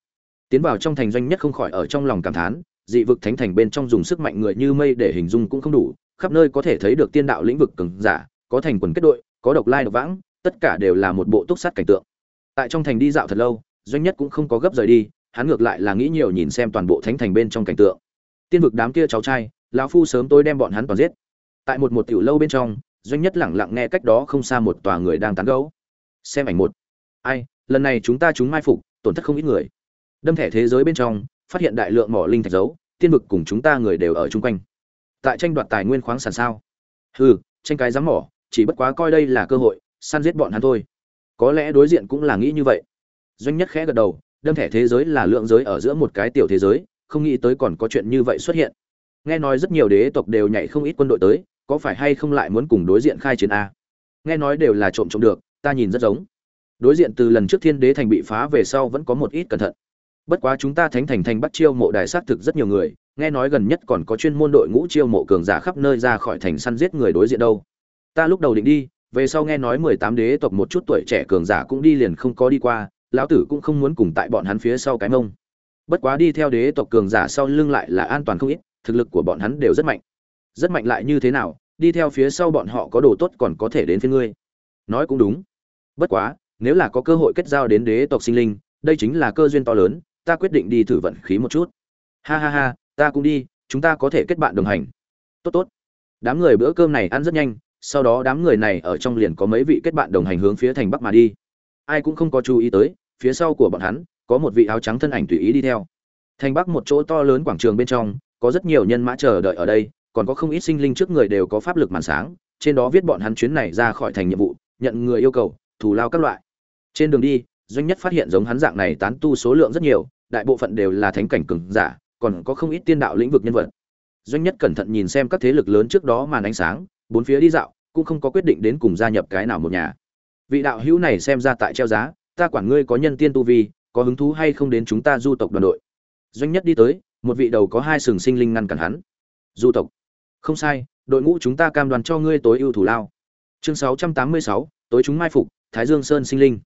Tiến vào trong thành doanh nhất không khỏi ở trong lòng cảm thán, dị vực thánh thành bên trong dùng sức mạnh người như mây để hình dung cũng không đủ, khắp nơi có thể thấy được tiên đạo lĩnh vực cường giả, có thành quần kết đội, có độc lai độc vãng, tất cả đều là một bộ túc sát cảnh tượng. Tại trong thành đi dạo thật lâu, doanh nhất cũng không có gấp rời đi, hắn ngược lại là nghĩ nhiều nhìn xem toàn bộ thánh thành bên trong cảnh tượng. Tiên vực đám kia cháu trai, lão phu sớm tôi đem bọn hắn toàn giết. Tại một một tiểu lâu bên trong, doanh nhất lẳng lặng nghe cách đó không xa một tòa người đang tán gẫu. Xem ảnh một ai, lần này chúng ta chúng mai phục, tổn thất không ít người. Đâm thẻ thế giới bên trong, phát hiện đại lượng mỏ linh thạch dấu, tiên vực cùng chúng ta người đều ở chung quanh. Tại tranh đoạt tài nguyên khoáng sản sao? Hừ, tranh cái dám mỏ, chỉ bất quá coi đây là cơ hội, săn giết bọn hắn thôi. Có lẽ đối diện cũng là nghĩ như vậy. Doanh nhất khẽ gật đầu, đâm thẻ thế giới là lượng giới ở giữa một cái tiểu thế giới, không nghĩ tới còn có chuyện như vậy xuất hiện. Nghe nói rất nhiều đế tộc đều nhảy không ít quân đội tới, có phải hay không lại muốn cùng đối diện khai chiến a? Nghe nói đều là trộm trộm được, ta nhìn rất giống đối diện từ lần trước thiên đế thành bị phá về sau vẫn có một ít cẩn thận. Bất quá chúng ta thánh thành thành bắt chiêu mộ đài xác thực rất nhiều người, nghe nói gần nhất còn có chuyên môn đội ngũ chiêu mộ cường giả khắp nơi ra khỏi thành săn giết người đối diện đâu. Ta lúc đầu định đi, về sau nghe nói mười tám đế tộc một chút tuổi trẻ cường giả cũng đi liền không có đi qua, lão tử cũng không muốn cùng tại bọn hắn phía sau cái mông. Bất quá đi theo đế tộc cường giả sau lưng lại là an toàn không ít, thực lực của bọn hắn đều rất mạnh. Rất mạnh lại như thế nào, đi theo phía sau bọn họ có đồ tốt còn có thể đến phía ngươi. Nói cũng đúng. Bất quá nếu là có cơ hội kết giao đến đế tộc sinh linh, đây chính là cơ duyên to lớn, ta quyết định đi thử vận khí một chút. Ha ha ha, ta cũng đi, chúng ta có thể kết bạn đồng hành. Tốt tốt. Đám người bữa cơm này ăn rất nhanh, sau đó đám người này ở trong liền có mấy vị kết bạn đồng hành hướng phía thành bắc mà đi. Ai cũng không có chú ý tới, phía sau của bọn hắn, có một vị áo trắng thân ảnh tùy ý đi theo. Thành bắc một chỗ to lớn quảng trường bên trong, có rất nhiều nhân mã chờ đợi ở đây, còn có không ít sinh linh trước người đều có pháp lực màn sáng, trên đó viết bọn hắn chuyến này ra khỏi thành nhiệm vụ, nhận người yêu cầu, thù lao các loại trên đường đi doanh nhất phát hiện giống hắn dạng này tán tu số lượng rất nhiều đại bộ phận đều là thánh cảnh cường giả còn có không ít tiên đạo lĩnh vực nhân vật. Doanh nhất cẩn thận nhìn xem các thế lực lớn trước đó màn ánh sáng bốn phía đi dạo cũng không có quyết định đến cùng gia nhập cái nào một nhà. Vị đạo hữu này xem ra tại treo giá ta quản ngươi có nhân tiên tu vi có hứng thú hay không đến chúng ta du tộc đoàn đội. Doanh nhất đi tới một vị đầu có hai sừng sinh linh ngăn cản hắn. Du tộc. Không sai đội ngũ chúng ta cam đoan cho ngươi tối ưu thủ lao. Chương 686, tối chúng mai phục thái dương sơn sinh linh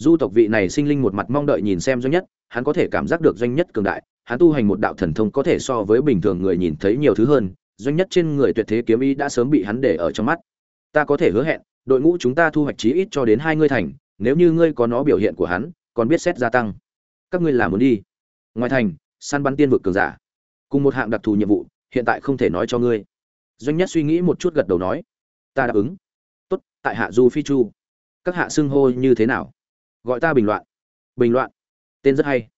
du tộc vị này sinh linh một mặt mong đợi nhìn xem doanh nhất, hắn có thể cảm giác được doanh nhất cường đại, hắn tu hành một đạo thần thông có thể so với bình thường người nhìn thấy nhiều thứ hơn, doanh nhất trên người tuyệt thế kiếm ý đã sớm bị hắn để ở trong mắt. Ta có thể hứa hẹn, đội ngũ chúng ta thu hoạch chí ít cho đến hai ngươi thành, nếu như ngươi có nó biểu hiện của hắn, còn biết xét gia tăng. Các ngươi làm muốn đi. Ngoài thành, săn bắn tiên vực cường giả. Cùng một hạng đặc thù nhiệm vụ, hiện tại không thể nói cho ngươi. Doanh nhất suy nghĩ một chút gật đầu nói. Ta đáp ứng. Tốt, tại hạ du phi chu. Các hạ xưng hô như thế nào? Gọi ta bình loạn. Bình loạn. Tên rất hay.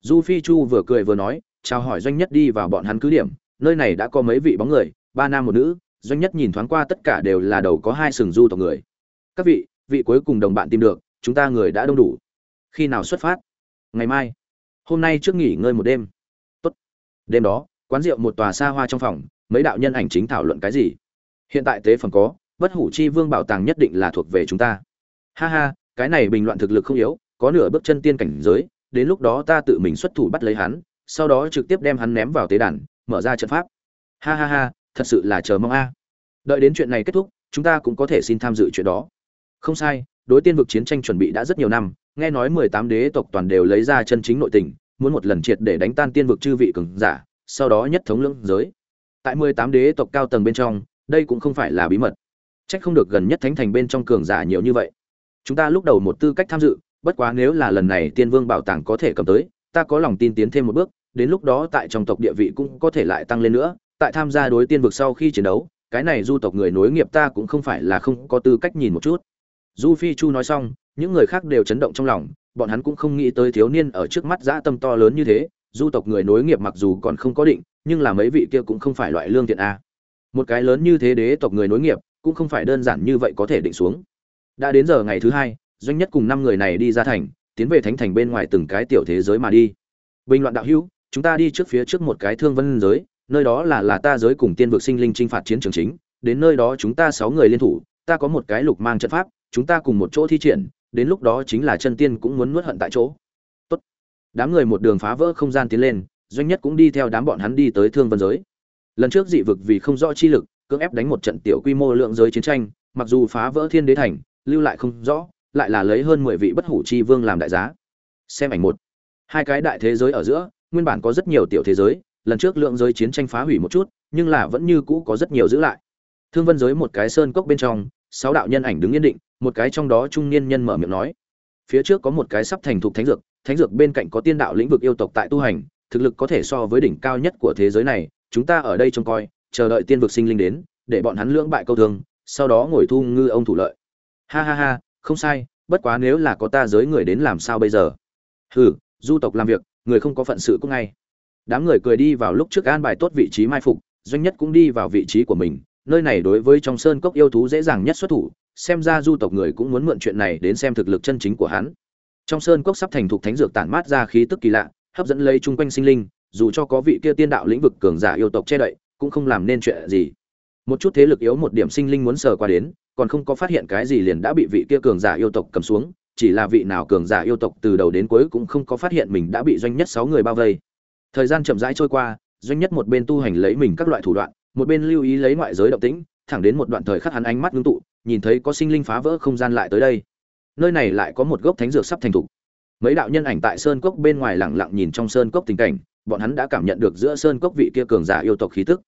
Du phi chu vừa cười vừa nói, chào hỏi doanh nhất đi vào bọn hắn cứ điểm, nơi này đã có mấy vị bóng người, ba nam một nữ, doanh nhất nhìn thoáng qua tất cả đều là đầu có hai sừng du tộc người. Các vị vị cuối cùng đồng bạn tìm được, chúng ta người đã đông đủ. Khi nào xuất phát? Ngày mai. Hôm nay trước nghỉ ngơi một đêm. Tốt. đêm đó, quán rượu một tòa xa hoa trong phòng, mấy đạo nhân ảnh chính thảo luận cái gì? Hiện tại tế phần có, bất hủ chi vương bảo tàng nhất định là thuộc về chúng ta. Ha ha cái này bình luận thực lực không yếu, có nửa bước chân tiên cảnh giới, đến lúc đó ta tự mình xuất thủ bắt lấy hắn, sau đó trực tiếp đem hắn ném vào tế đàn, mở ra trận pháp. Ha ha ha, thật sự là chờ mong a. Đợi đến chuyện này kết thúc, chúng ta cũng có thể xin tham dự chuyện đó. Không sai, đối tiên vực chiến tranh chuẩn bị đã rất nhiều năm, nghe nói mười tám đế tộc toàn đều lấy ra chân chính nội tình, muốn một lần triệt để đánh tan tiên vực chư vị cường giả, sau đó nhất thống lưỡng giới. Tại mười tám đế tộc cao tầng bên trong, đây cũng không phải là bí mật. Trách không được gần nhất thánh thành bên trong cường giả nhiều như vậy chúng ta lúc đầu một tư cách tham dự, bất quá nếu là lần này tiên vương bảo tàng có thể cầm tới, ta có lòng tin tiến thêm một bước, đến lúc đó tại trong tộc địa vị cũng có thể lại tăng lên nữa. Tại tham gia đối tiên vực sau khi chiến đấu, cái này du tộc người nối nghiệp ta cũng không phải là không có tư cách nhìn một chút. Du phi chu nói xong, những người khác đều chấn động trong lòng, bọn hắn cũng không nghĩ tới thiếu niên ở trước mắt dã tâm to lớn như thế. Du tộc người nối nghiệp mặc dù còn không có định, nhưng là mấy vị kia cũng không phải loại lương thiện a. Một cái lớn như thế đế tộc người nối nghiệp, cũng không phải đơn giản như vậy có thể định xuống đã đến giờ ngày thứ hai, doanh nhất cùng năm người này đi ra thành, tiến về thánh thành bên ngoài từng cái tiểu thế giới mà đi. Bình loạn đạo hữu, chúng ta đi trước phía trước một cái thương vân giới, nơi đó là là ta giới cùng tiên vực sinh linh chinh phạt chiến trường chính, đến nơi đó chúng ta sáu người liên thủ, ta có một cái lục mang trận pháp, chúng ta cùng một chỗ thi triển, đến lúc đó chính là chân tiên cũng muốn nuốt hận tại chỗ. Tốt. đám người một đường phá vỡ không gian tiến lên, doanh nhất cũng đi theo đám bọn hắn đi tới thương vân giới. Lần trước dị vực vì không rõ chi lực, cưỡng ép đánh một trận tiểu quy mô lượng giới chiến tranh, mặc dù phá vỡ thiên đế thành lưu lại không rõ, lại là lấy hơn mười vị bất hủ chi vương làm đại giá. Xem ảnh một. Hai cái đại thế giới ở giữa, nguyên bản có rất nhiều tiểu thế giới, lần trước lượng giới chiến tranh phá hủy một chút, nhưng là vẫn như cũ có rất nhiều giữ lại. Thương vân giới một cái sơn cốc bên trong, sáu đạo nhân ảnh đứng yên định, một cái trong đó trung niên nhân mở miệng nói. Phía trước có một cái sắp thành thục thánh dược thánh dược bên cạnh có tiên đạo lĩnh vực yêu tộc tại tu hành, thực lực có thể so với đỉnh cao nhất của thế giới này, chúng ta ở đây trông coi, chờ đợi tiên vực sinh linh đến, để bọn hắn lưỡng bại câu thương, sau đó ngồi thu ngư ông thủ lợi ha ha ha, không sai, bất quá nếu là có ta giới người đến làm sao bây giờ? Hừ, du tộc làm việc, người không có phận sự cũng ngay. Đám người cười đi vào lúc trước an bài tốt vị trí mai phục, doanh nhất cũng đi vào vị trí của mình. Nơi này đối với trong sơn cốc yêu thú dễ dàng nhất xuất thủ, xem ra du tộc người cũng muốn mượn chuyện này đến xem thực lực chân chính của hắn. Trong sơn cốc sắp thành thục thánh dược tản mát ra khí tức kỳ lạ, hấp dẫn lấy chung quanh sinh linh, dù cho có vị kia tiên đạo lĩnh vực cường giả yêu tộc che đậy, cũng không làm nên chuyện gì. Một chút thế lực yếu một điểm sinh linh muốn sờ qua đến còn không có phát hiện cái gì liền đã bị vị kia cường giả yêu tộc cầm xuống, chỉ là vị nào cường giả yêu tộc từ đầu đến cuối cũng không có phát hiện mình đã bị doanh nhất sáu người bao vây. Thời gian chậm rãi trôi qua, doanh nhất một bên tu hành lấy mình các loại thủ đoạn, một bên lưu ý lấy ngoại giới động tĩnh, thẳng đến một đoạn thời khắc hắn ánh mắt ngưng tụ, nhìn thấy có sinh linh phá vỡ không gian lại tới đây. Nơi này lại có một gốc thánh dược sắp thành thục. Mấy đạo nhân ảnh tại sơn cốc bên ngoài lẳng lặng nhìn trong sơn cốc tình cảnh, bọn hắn đã cảm nhận được giữa sơn cốc vị kia cường giả yêu tộc khí tức.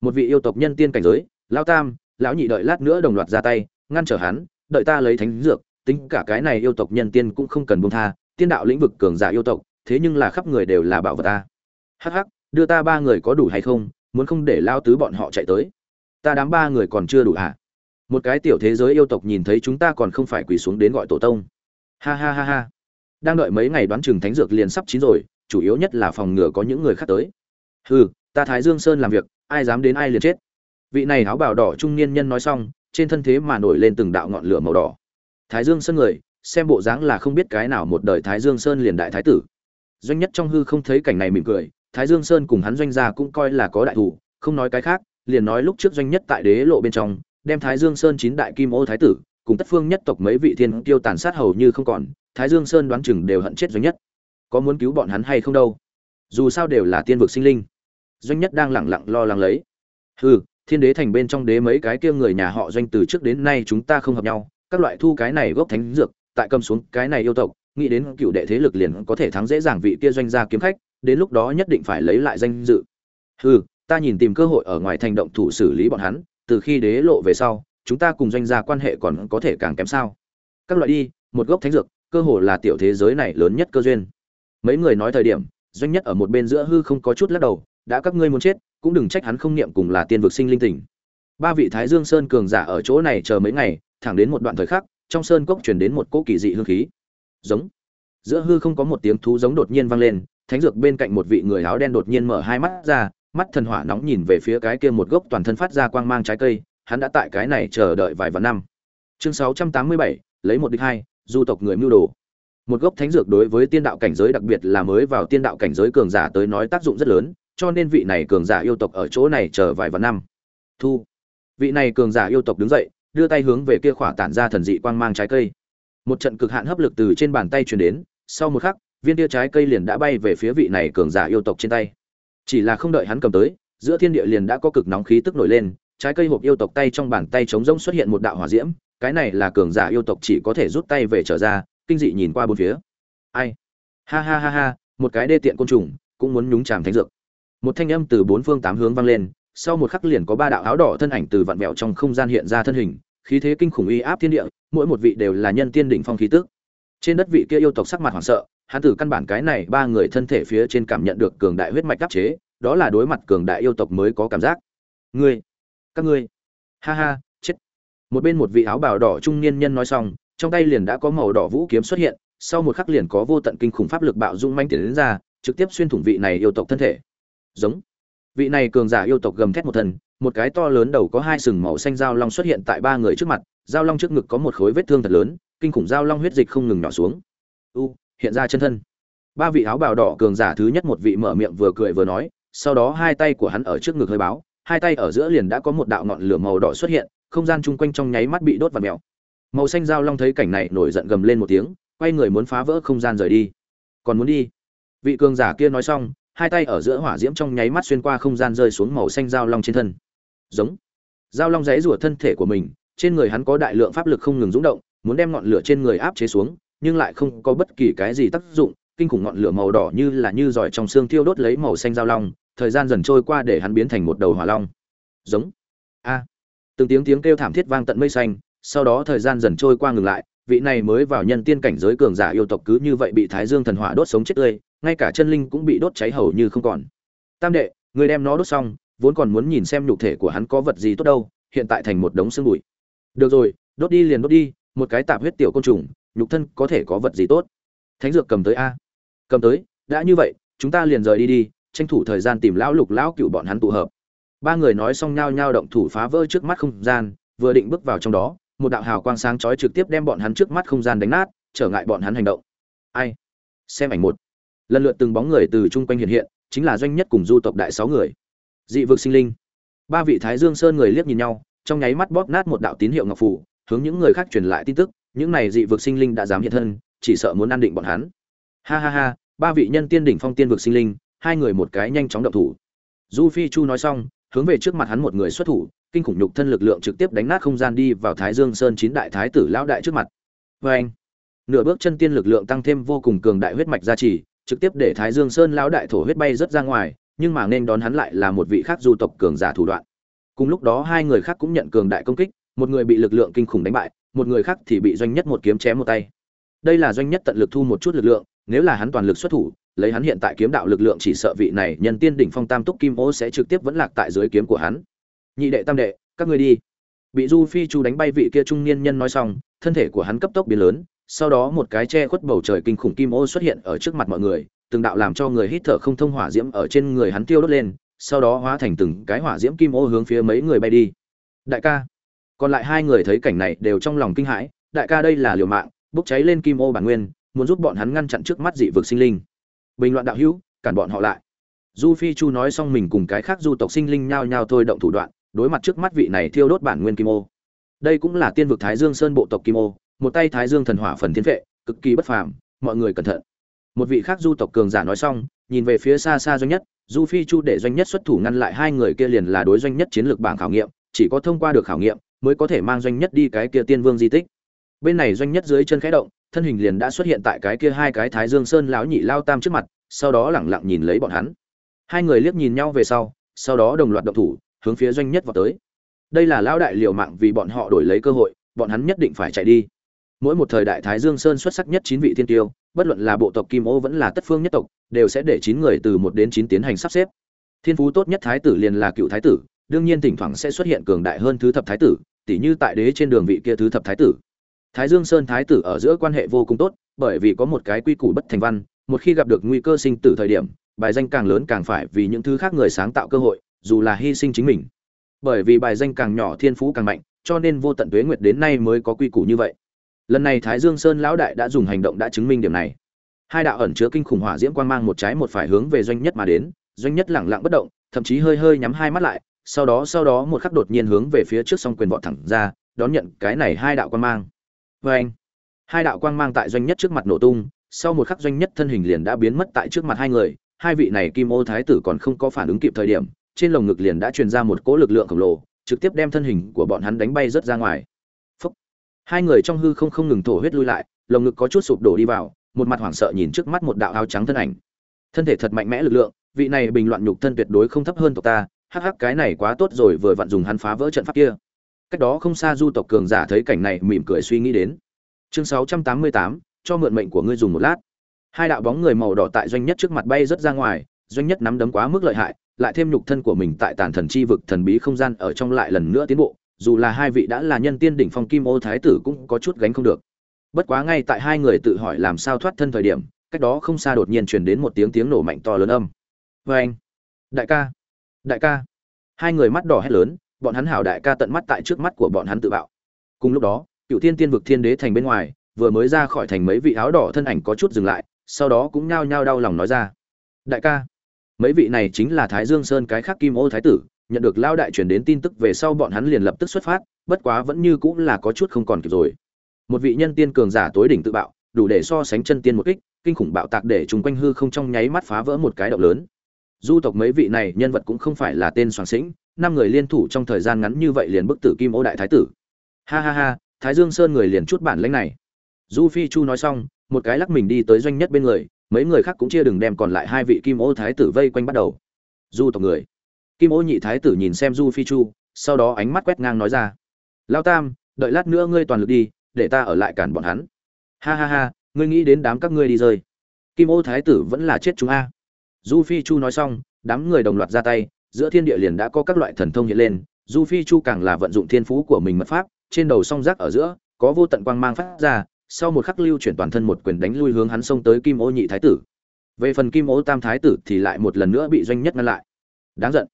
Một vị yêu tộc nhân tiên cảnh giới, lao tam lão nhị đợi lát nữa đồng loạt ra tay, ngăn trở hắn, đợi ta lấy thánh dược, tính cả cái này yêu tộc nhân tiên cũng không cần buông tha, tiên đạo lĩnh vực cường giả yêu tộc, thế nhưng là khắp người đều là bảo vật ta. Hắc hắc, đưa ta ba người có đủ hay không, muốn không để lao tứ bọn họ chạy tới? Ta đám ba người còn chưa đủ hả? Một cái tiểu thế giới yêu tộc nhìn thấy chúng ta còn không phải quỳ xuống đến gọi tổ tông. Ha ha ha ha. Đang đợi mấy ngày đoán chừng thánh dược liền sắp chín rồi, chủ yếu nhất là phòng ngừa có những người khác tới. Hừ, ta thái dương sơn làm việc, ai dám đến ai liền chết vị này áo bào đỏ trung niên nhân nói xong, trên thân thế mà nổi lên từng đạo ngọn lửa màu đỏ. Thái dương sơn người, xem bộ dáng là không biết cái nào một đời thái dương sơn liền đại thái tử. Doanh nhất trong hư không thấy cảnh này mỉm cười, thái dương sơn cùng hắn doanh gia cũng coi là có đại thủ không nói cái khác, liền nói lúc trước doanh nhất tại đế lộ bên trong, đem thái dương sơn chín đại kim ô thái tử, cùng tất phương nhất tộc mấy vị thiên tiêu tàn sát hầu như không còn, thái dương sơn đoán chừng đều hận chết doanh nhất. Có muốn cứu bọn hắn hay không đâu? Dù sao đều là tiên vực sinh linh. Doanh nhất đang lẳng lặng lo lắng lấy. Hừ thiên đế thành bên trong đế mấy cái kia người nhà họ doanh từ trước đến nay chúng ta không hợp nhau, các loại thu cái này gốc thánh dược, tại cầm xuống cái này yêu tộc, nghĩ đến cựu đệ thế lực liền có thể thắng dễ dàng vị kia doanh gia kiếm khách, đến lúc đó nhất định phải lấy lại danh dự. Hừ, ta nhìn tìm cơ hội ở ngoài thành động thủ xử lý bọn hắn, từ khi đế lộ về sau, chúng ta cùng doanh gia quan hệ còn có thể càng kém sao? Các loại đi, một gốc thánh dược, cơ hồ là tiểu thế giới này lớn nhất cơ duyên. Mấy người nói thời điểm, doanh nhất ở một bên giữa hư không có chút lắc đầu, đã các ngươi muốn chết cũng đừng trách hắn không niệm cùng là tiên vực sinh linh tỉnh ba vị thái dương sơn cường giả ở chỗ này chờ mấy ngày, thẳng đến một đoạn thời khắc, trong sơn cốc truyền đến một cỗ kỳ dị hương khí. Giống. Giữa hư không có một tiếng thú giống đột nhiên vang lên, thánh dược bên cạnh một vị người áo đen đột nhiên mở hai mắt ra, mắt thần hỏa nóng nhìn về phía cái kia một gốc toàn thân phát ra quang mang trái cây, hắn đã tại cái này chờ đợi vài vạn năm. Chương sáu trăm tám mươi bảy, lấy một địch hai, du tộc người mưu đồ. Một gốc thánh dược đối với tiên đạo cảnh giới, đặc biệt là mới vào tiên đạo cảnh giới cường giả tới nói tác dụng rất lớn cho nên vị này cường giả yêu tộc ở chỗ này chờ vài vạn năm. Thu. Vị này cường giả yêu tộc đứng dậy, đưa tay hướng về kia khỏa tản ra thần dị quang mang trái cây. Một trận cực hạn hấp lực từ trên bàn tay truyền đến, sau một khắc, viên tia trái cây liền đã bay về phía vị này cường giả yêu tộc trên tay. Chỉ là không đợi hắn cầm tới, giữa thiên địa liền đã có cực nóng khí tức nổi lên, trái cây hộp yêu tộc tay trong bàn tay trống rỗng xuất hiện một đạo hỏa diễm, cái này là cường giả yêu tộc chỉ có thể rút tay về trở ra, kinh dị nhìn qua bốn phía. Ai? Ha ha ha ha, một cái đê tiện côn trùng, cũng muốn nhúng chàm thánh dược một thanh âm từ bốn phương tám hướng vang lên, sau một khắc liền có ba đạo áo đỏ thân ảnh từ vạn vẹo trong không gian hiện ra thân hình, khí thế kinh khủng uy áp thiên địa, mỗi một vị đều là nhân tiên đỉnh phong khí tức. Trên đất vị kia yêu tộc sắc mặt hoảng sợ, hắn từ căn bản cái này ba người thân thể phía trên cảm nhận được cường đại huyết mạch đắc chế, đó là đối mặt cường đại yêu tộc mới có cảm giác. Ngươi, các ngươi, ha ha, chết. Một bên một vị áo bào đỏ trung niên nhân nói xong, trong tay liền đã có màu đỏ vũ kiếm xuất hiện, sau một khắc liền có vô tận kinh khủng pháp lực bạo dung manh tiến đến ra, trực tiếp xuyên thủng vị này yêu tộc thân thể giống. Vị này cường giả yêu tộc gầm thét một thần, một cái to lớn đầu có hai sừng màu xanh dao long xuất hiện tại ba người trước mặt dao long trước ngực có một khối vết thương thật lớn, kinh khủng dao long huyết dịch không ngừng nhỏ xuống. U, hiện ra chân thân. Ba vị áo bào đỏ cường giả thứ nhất một vị mở miệng vừa cười vừa nói, sau đó hai tay của hắn ở trước ngực hơi báo, hai tay ở giữa liền đã có một đạo ngọn lửa màu đỏ xuất hiện, không gian chung quanh trong nháy mắt bị đốt và mèo. Màu xanh dao long thấy cảnh này nổi giận gầm lên một tiếng, quay người muốn phá vỡ không gian rời đi. Còn muốn đi. Vị cường giả kia nói xong hai tay ở giữa hỏa diễm trong nháy mắt xuyên qua không gian rơi xuống màu xanh dao long trên thân. Giống. Dao long dãy rủa thân thể của mình, trên người hắn có đại lượng pháp lực không ngừng rúng động, muốn đem ngọn lửa trên người áp chế xuống, nhưng lại không có bất kỳ cái gì tác dụng, kinh khủng ngọn lửa màu đỏ như là như giỏi trong xương thiêu đốt lấy màu xanh dao long, thời gian dần trôi qua để hắn biến thành một đầu hỏa long. Giống. A. Từng tiếng tiếng kêu thảm thiết vang tận mây xanh, sau đó thời gian dần trôi qua ngừng lại, vị này mới vào nhân tiên cảnh giới cường giả yêu tộc cứ như vậy bị thái dương thần hỏa đốt sống chết tươi ngay cả chân linh cũng bị đốt cháy hầu như không còn. Tam đệ, người đem nó đốt xong, vốn còn muốn nhìn xem nhục thể của hắn có vật gì tốt đâu, hiện tại thành một đống xương bụi. Được rồi, đốt đi liền đốt đi, một cái tạp huyết tiểu côn trùng, nhục thân có thể có vật gì tốt? Thánh dược cầm tới a. Cầm tới, đã như vậy, chúng ta liền rời đi đi, tranh thủ thời gian tìm lão lục lão cựu bọn hắn tụ hợp. Ba người nói xong nhao nhao động thủ phá vỡ trước mắt không gian, vừa định bước vào trong đó, một đạo hào quang sáng chói trực tiếp đem bọn hắn trước mắt không gian đánh nát, trở ngại bọn hắn hành động. Ai? Xem ảnh một lần lượt từng bóng người từ chung quanh hiện hiện, chính là doanh nhất cùng du tộc đại sáu người. Dị vực sinh linh. Ba vị thái dương sơn người liếc nhìn nhau, trong nháy mắt bóp nát một đạo tín hiệu ngọc phủ, hướng những người khác truyền lại tin tức, những này dị vực sinh linh đã dám hiện thân, chỉ sợ muốn an định bọn hắn. Ha ha ha, ba vị nhân tiên đỉnh phong tiên vực sinh linh, hai người một cái nhanh chóng động thủ. Du phi chu nói xong, hướng về trước mặt hắn một người xuất thủ, kinh khủng nhục thân lực lượng trực tiếp đánh nát không gian đi vào thái dương sơn chín đại thái tử lão đại trước mặt. Vê anh nửa bước chân tiên lực lượng tăng thêm vô cùng cường đại huyết mạch gia trì trực tiếp để thái dương sơn lão đại thổ huyết bay rất ra ngoài, nhưng mà nên đón hắn lại là một vị khác du tộc cường giả thủ đoạn. Cùng lúc đó hai người khác cũng nhận cường đại công kích, một người bị lực lượng kinh khủng đánh bại, một người khác thì bị doanh nhất một kiếm chém một tay. Đây là doanh nhất tận lực thu một chút lực lượng, nếu là hắn toàn lực xuất thủ, lấy hắn hiện tại kiếm đạo lực lượng chỉ sợ vị này nhân tiên đỉnh phong tam túc kim ô sẽ trực tiếp vẫn lạc tại dưới kiếm của hắn. Nhị đệ tam đệ, các ngươi đi. Bị du phi chu đánh bay vị kia trung niên nhân nói xong, thân thể của hắn cấp tốc biến lớn sau đó một cái che khuất bầu trời kinh khủng kim ô xuất hiện ở trước mặt mọi người, từng đạo làm cho người hít thở không thông hỏa diễm ở trên người hắn tiêu đốt lên, sau đó hóa thành từng cái hỏa diễm kim ô hướng phía mấy người bay đi. Đại ca. Còn lại hai người thấy cảnh này đều trong lòng kinh hãi, đại ca đây là liều mạng, bốc cháy lên kim ô bản nguyên, muốn giúp bọn hắn ngăn chặn trước mắt dị vực sinh linh. Bình loạn đạo hữu, cản bọn họ lại. Du phi chu nói xong mình cùng cái khác du tộc sinh linh nhao nhao thôi động thủ đoạn, đối mặt trước mắt vị này thiêu đốt bản nguyên kim ô. Đây cũng là tiên vực thái dương sơn bộ tộc kim ô một tay thái dương thần hỏa phần thiên vệ, cực kỳ bất phàm, mọi người cẩn thận. Một vị khác du tộc cường giả nói xong, nhìn về phía xa xa doanh nhất, du phi chu để doanh nhất xuất thủ ngăn lại hai người kia liền là đối doanh nhất chiến lược bảng khảo nghiệm, chỉ có thông qua được khảo nghiệm, mới có thể mang doanh nhất đi cái kia tiên vương di tích. Bên này doanh nhất dưới chân khẽ động, thân hình liền đã xuất hiện tại cái kia hai cái thái dương sơn lão nhị lao tam trước mặt, sau đó lẳng lặng nhìn lấy bọn hắn. Hai người liếc nhìn nhau về sau sau đó đồng loạt động thủ, hướng phía doanh nhất vào tới. Đây là lão đại liều mạng vì bọn họ đổi lấy cơ hội, bọn hắn nhất định phải chạy đi mỗi một thời đại thái dương sơn xuất sắc nhất chín vị thiên tiêu, bất luận là bộ tộc kim ô vẫn là tất phương nhất tộc, đều sẽ để chín người từ một đến chín tiến hành sắp xếp. Thiên phú tốt nhất thái tử liền là cựu thái tử, đương nhiên thỉnh thoảng sẽ xuất hiện cường đại hơn thứ thập thái tử tỷ như tại đế trên đường vị kia thứ thập thái tử. Thái dương sơn thái tử ở giữa quan hệ vô cùng tốt, bởi vì có một cái quy củ bất thành văn, một khi gặp được nguy cơ sinh tử thời điểm, bài danh càng lớn càng phải vì những thứ khác người sáng tạo cơ hội, dù là hy sinh chính mình. Bởi vì bài danh càng nhỏ thiên phú càng mạnh, cho nên vô tận tuế nguyệt đến nay mới có quy củ như vậy lần này thái dương sơn lão đại đã dùng hành động đã chứng minh điểm này. Hai đạo ẩn chứa kinh khủng hỏa diễm quang mang một trái một phải hướng về doanh nhất mà đến, doanh nhất lẳng lặng bất động, thậm chí hơi hơi nhắm hai mắt lại, sau đó sau đó một khắc đột nhiên hướng về phía trước song quyền vọt thẳng ra, đón nhận cái này hai đạo quang mang. Vê anh hai đạo quang mang tại doanh nhất trước mặt nổ tung, sau một khắc doanh nhất thân hình liền đã biến mất tại trước mặt hai người, hai vị này kim ô thái tử còn không có phản ứng kịp thời điểm, trên lồng ngực liền đã truyền ra một cỗ lực lượng khổng lồ, trực tiếp đem thân hình của bọn hắn đánh bay rớt ra ngoài hai người trong hư không không ngừng thổ huyết lui lại lồng ngực có chút sụp đổ đi vào một mặt hoảng sợ nhìn trước mắt một đạo áo trắng thân ảnh. Thân thể thật mạnh mẽ lực lượng vị này bình loạn nhục thân tuyệt đối không thấp hơn tộc ta hắc hắc cái này quá tốt rồi vừa vặn dùng hắn phá vỡ trận pháp kia. Cách đó không xa du tộc cường giả thấy cảnh này mỉm cười suy nghĩ đến. Chương 688, cho mượn mệnh của ngươi dùng một lát. Hai đạo bóng người màu đỏ tại doanh nhất trước mặt bay rất ra ngoài doanh nhất nắm đấm quá mức lợi hại lại thêm nhục thân của mình tại tàn thần chi vực thần bí không gian ở trong lại lần nữa tiến bộ dù là hai vị đã là nhân tiên đỉnh phong kim ô thái tử cũng có chút gánh không được. Bất quá ngay tại hai người tự hỏi làm sao thoát thân thời điểm, cách đó không xa đột nhiên truyền đến một tiếng tiếng nổ mạnh to lớn âm. Vê anh, đại ca đại ca. Hai người mắt đỏ hét lớn, bọn hắn hảo đại ca tận mắt tại trước mắt của bọn hắn tự bạo. Cùng lúc đó, cựu thiên tiên vực thiên đế thành bên ngoài, vừa mới ra khỏi thành mấy vị áo đỏ thân ảnh có chút dừng lại, sau đó cũng nhao nhao đau lòng nói ra. Đại ca, mấy vị này chính là thái dương sơn cái khác kim ô thái tử nhận được lao đại truyền đến tin tức về sau bọn hắn liền lập tức xuất phát, bất quá vẫn như cũng là có chút không còn kịp rồi. Một vị nhân tiên cường giả tối đỉnh tự bạo, đủ để so sánh chân tiên một kích, kinh khủng bạo tạc để chúng quanh hư không trong nháy mắt phá vỡ một cái động lớn. Du tộc mấy vị này nhân vật cũng không phải là tên soạn sĩnh, năm người liên thủ trong thời gian ngắn như vậy liền bức tử kim ô đại thái tử. Ha ha ha, thái dương sơn người liền chút bản lĩnh này. Du phi chu nói xong, một cái lắc mình đi tới doanh nhất bên người, mấy người khác cũng chia đừng đem còn lại hai vị kim ô thái tử vây quanh bắt đầu. Du tộc người kim ô nhị thái tử nhìn xem du phi chu, sau đó ánh mắt quét ngang nói ra. Lao tam, đợi lát nữa ngươi toàn lực đi, để ta ở lại cản bọn hắn. Ha ha ha, ngươi nghĩ đến đám các ngươi đi rơi. Kim ô thái tử vẫn là chết chúng a. Du phi chu nói xong, đám người đồng loạt ra tay, giữa thiên địa liền đã có các loại thần thông hiện lên, du phi chu càng là vận dụng thiên phú của mình mật pháp, trên đầu song rác ở giữa, có vô tận quang mang phát ra, sau một khắc lưu chuyển toàn thân một quyền đánh lui hướng hắn xông tới kim ô nhị thái tử. Về phần kim ô tam thái tử thì lại một lần nữa bị doanh nhất ngăn lại. Đáng giận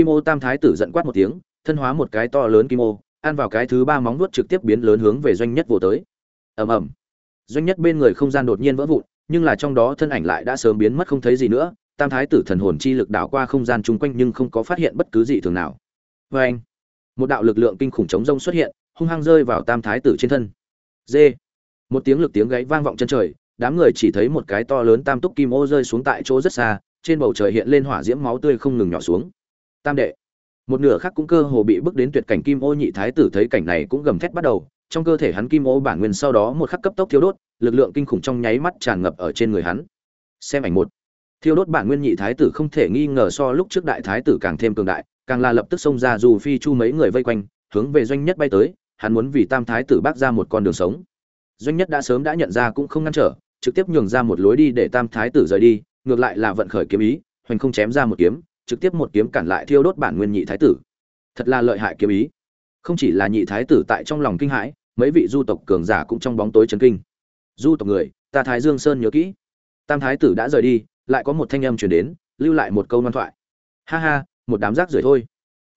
kim ô tam thái tử giận quát một tiếng, thân hóa một cái to lớn kim ô, ăn vào cái thứ ba móng nuốt trực tiếp biến lớn hướng về doanh nhất vô tới. Ầm ầm. Doanh nhất bên người không gian đột nhiên vỡ vụn, nhưng là trong đó thân ảnh lại đã sớm biến mất không thấy gì nữa, tam thái tử thần hồn chi lực đảo qua không gian chung quanh nhưng không có phát hiện bất cứ gì thường nào. Vê anh, một đạo lực lượng kinh khủng chống rông xuất hiện, hung hăng rơi vào tam thái tử trên thân. Dê một tiếng lực tiếng gáy vang vọng chân trời, đám người chỉ thấy một cái to lớn tam túc kim ô rơi xuống tại chỗ rất xa, trên bầu trời hiện lên hỏa diễm máu tươi không ngừng nhỏ xuống tam đệ. Một nửa khác cũng cơ hồ bị bước đến tuyệt cảnh kim ô nhị thái tử thấy cảnh này cũng gầm thét bắt đầu, trong cơ thể hắn kim ô bản nguyên sau đó một khắc cấp tốc thiếu đốt, lực lượng kinh khủng trong nháy mắt tràn ngập ở trên người hắn. Xem ảnh một. Thiêu đốt bản nguyên nhị thái tử không thể nghi ngờ so lúc trước đại thái tử càng thêm cường đại, càng là lập tức xông ra dù phi chu mấy người vây quanh, hướng về doanh nhất bay tới, hắn muốn vì tam thái tử bác ra một con đường sống. Doanh nhất đã sớm đã nhận ra cũng không ngăn trở, trực tiếp nhường ra một lối đi để tam thái tử rời đi, ngược lại là vận khởi kiếm ý, hoành không chém ra một kiếm trực tiếp một kiếm cản lại thiêu đốt bản nguyên nhị thái tử. Thật là lợi hại kiếm ý. Không chỉ là nhị thái tử tại trong lòng kinh hãi, mấy vị du tộc cường giả cũng trong bóng tối chấn kinh. Du tộc người, ta thái dương sơn nhớ kỹ. Tam thái tử đã rời đi, lại có một thanh âm chuyển đến, lưu lại một câu ngoan thoại. Ha ha, một đám rác rưởi thôi.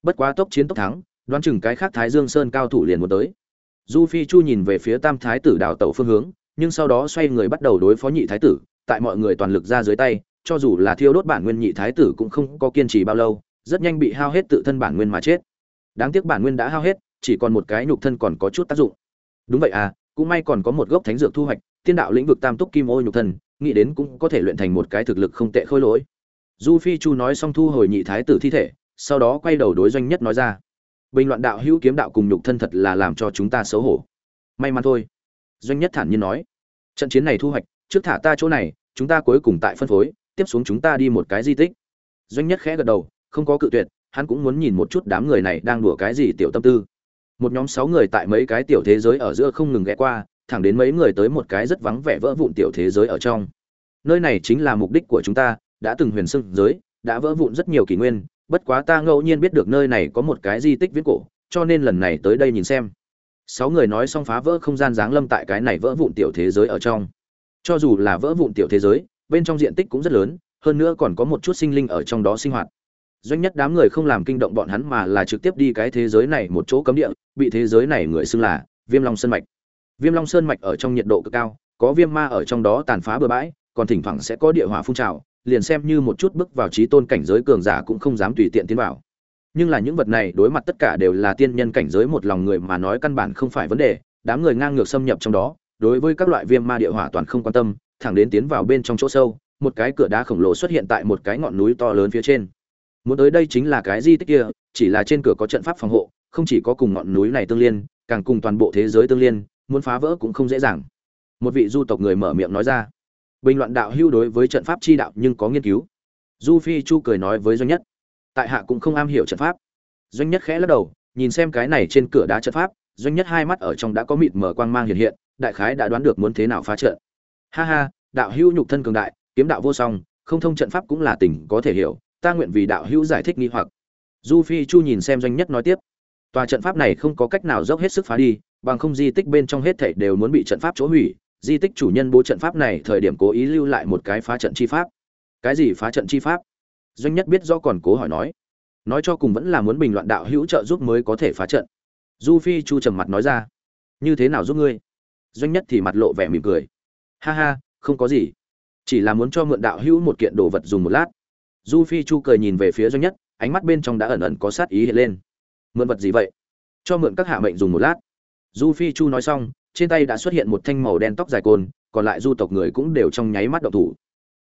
Bất quá tốc chiến tốc thắng, đoán chừng cái khác thái dương sơn cao thủ liền muốn tới. Du phi chu nhìn về phía tam thái tử đào tẩu phương hướng, nhưng sau đó xoay người bắt đầu đối phó nhị thái tử, tại mọi người toàn lực ra dưới tay cho dù là thiêu đốt bản nguyên nhị thái tử cũng không có kiên trì bao lâu, rất nhanh bị hao hết tự thân bản nguyên mà chết. Đáng tiếc bản nguyên đã hao hết, chỉ còn một cái nhục thân còn có chút tác dụng. Đúng vậy à cũng may còn có một gốc thánh dược thu hoạch tiên đạo lĩnh vực tam túc kim ô nhục thân, nghĩ đến cũng có thể luyện thành một cái thực lực không tệ khôi lỗi. Du phi chu nói xong thu hồi nhị thái tử thi thể, sau đó quay đầu đối doanh nhất nói ra. Bình loạn đạo hữu kiếm đạo cùng nhục thân thật là làm cho chúng ta xấu hổ. May mắn thôi. Doanh nhất thản nhiên nói. Trận chiến này thu hoạch, trước thả ta chỗ này, chúng ta cuối cùng tại phân phối tiếp xuống chúng ta đi một cái di tích. Doanh nhất khẽ gật đầu, không có cự tuyệt, hắn cũng muốn nhìn một chút đám người này đang đùa cái gì tiểu tâm tư. Một nhóm sáu người tại mấy cái tiểu thế giới ở giữa không ngừng ghé qua, thẳng đến mấy người tới một cái rất vắng vẻ vỡ vụn tiểu thế giới ở trong. Nơi này chính là mục đích của chúng ta, đã từng huyền sưng giới, đã vỡ vụn rất nhiều kỷ nguyên, bất quá ta ngẫu nhiên biết được nơi này có một cái di tích viễn cổ, cho nên lần này tới đây nhìn xem. Sáu người nói xong phá vỡ không gian giáng lâm tại cái này vỡ vụn tiểu thế giới ở trong. Cho dù là vỡ vụn tiểu thế giới bên trong diện tích cũng rất lớn, hơn nữa còn có một chút sinh linh ở trong đó sinh hoạt. Doanh nhất đám người không làm kinh động bọn hắn mà là trực tiếp đi cái thế giới này một chỗ cấm địa, bị thế giới này người xưng là viêm long sơn mạch. Viêm long sơn mạch ở trong nhiệt độ cực cao, có viêm ma ở trong đó tàn phá bừa bãi, còn thỉnh thoảng sẽ có địa hỏa phun trào, liền xem như một chút bước vào trí tôn cảnh giới cường giả cũng không dám tùy tiện tiến vào. Nhưng là những vật này đối mặt tất cả đều là tiên nhân cảnh giới một lòng người mà nói căn bản không phải vấn đề, đám người ngang ngược xâm nhập trong đó, đối với các loại viêm ma địa hỏa toàn không quan tâm thẳng đến tiến vào bên trong chỗ sâu, một cái cửa đá khổng lồ xuất hiện tại một cái ngọn núi to lớn phía trên. Muốn tới đây chính là cái di tích kia, chỉ là trên cửa có trận pháp phòng hộ, không chỉ có cùng ngọn núi này tương liên, càng cùng toàn bộ thế giới tương liên, muốn phá vỡ cũng không dễ dàng. Một vị du tộc người mở miệng nói ra. Bình loạn đạo hưu đối với trận pháp chi đạo nhưng có nghiên cứu. Du phi chu cười nói với doanh nhất. Tại hạ cũng không am hiểu trận pháp. Doanh nhất khẽ lắc đầu, nhìn xem cái này trên cửa đá trận pháp, doanh nhất hai mắt ở trong đã có mịt mở quang mang hiện hiện, đại khái đã đoán được muốn thế nào phá trận ha ha, đạo hữu nhục thân cường đại, kiếm đạo vô song, không thông trận pháp cũng là tình có thể hiểu, ta nguyện vì đạo hữu giải thích nghi hoặc. Du phi chu nhìn xem doanh nhất nói tiếp, tòa trận pháp này không có cách nào dốc hết sức phá đi, bằng không di tích bên trong hết thảy đều muốn bị trận pháp chỗ hủy, di tích chủ nhân bố trận pháp này thời điểm cố ý lưu lại một cái phá trận chi pháp. Cái gì phá trận chi pháp? Doanh nhất biết do còn cố hỏi nói. Nói cho cùng vẫn là muốn bình loạn đạo hữu trợ giúp mới có thể phá trận. Du phi chu trầm mặt nói ra. Như thế nào giúp ngươi? Doanh nhất thì mặt lộ vẻ mỉm cười ha ha, không có gì. Chỉ là muốn cho mượn đạo hữu một kiện đồ vật dùng một lát. Du phi chu cười nhìn về phía doanh nhất, ánh mắt bên trong đã ẩn ẩn có sát ý hiện lên. Mượn vật gì vậy? Cho mượn các hạ mệnh dùng một lát. Du phi chu nói xong, trên tay đã xuất hiện một thanh màu đen tóc dài côn, còn lại du tộc người cũng đều trong nháy mắt động thủ.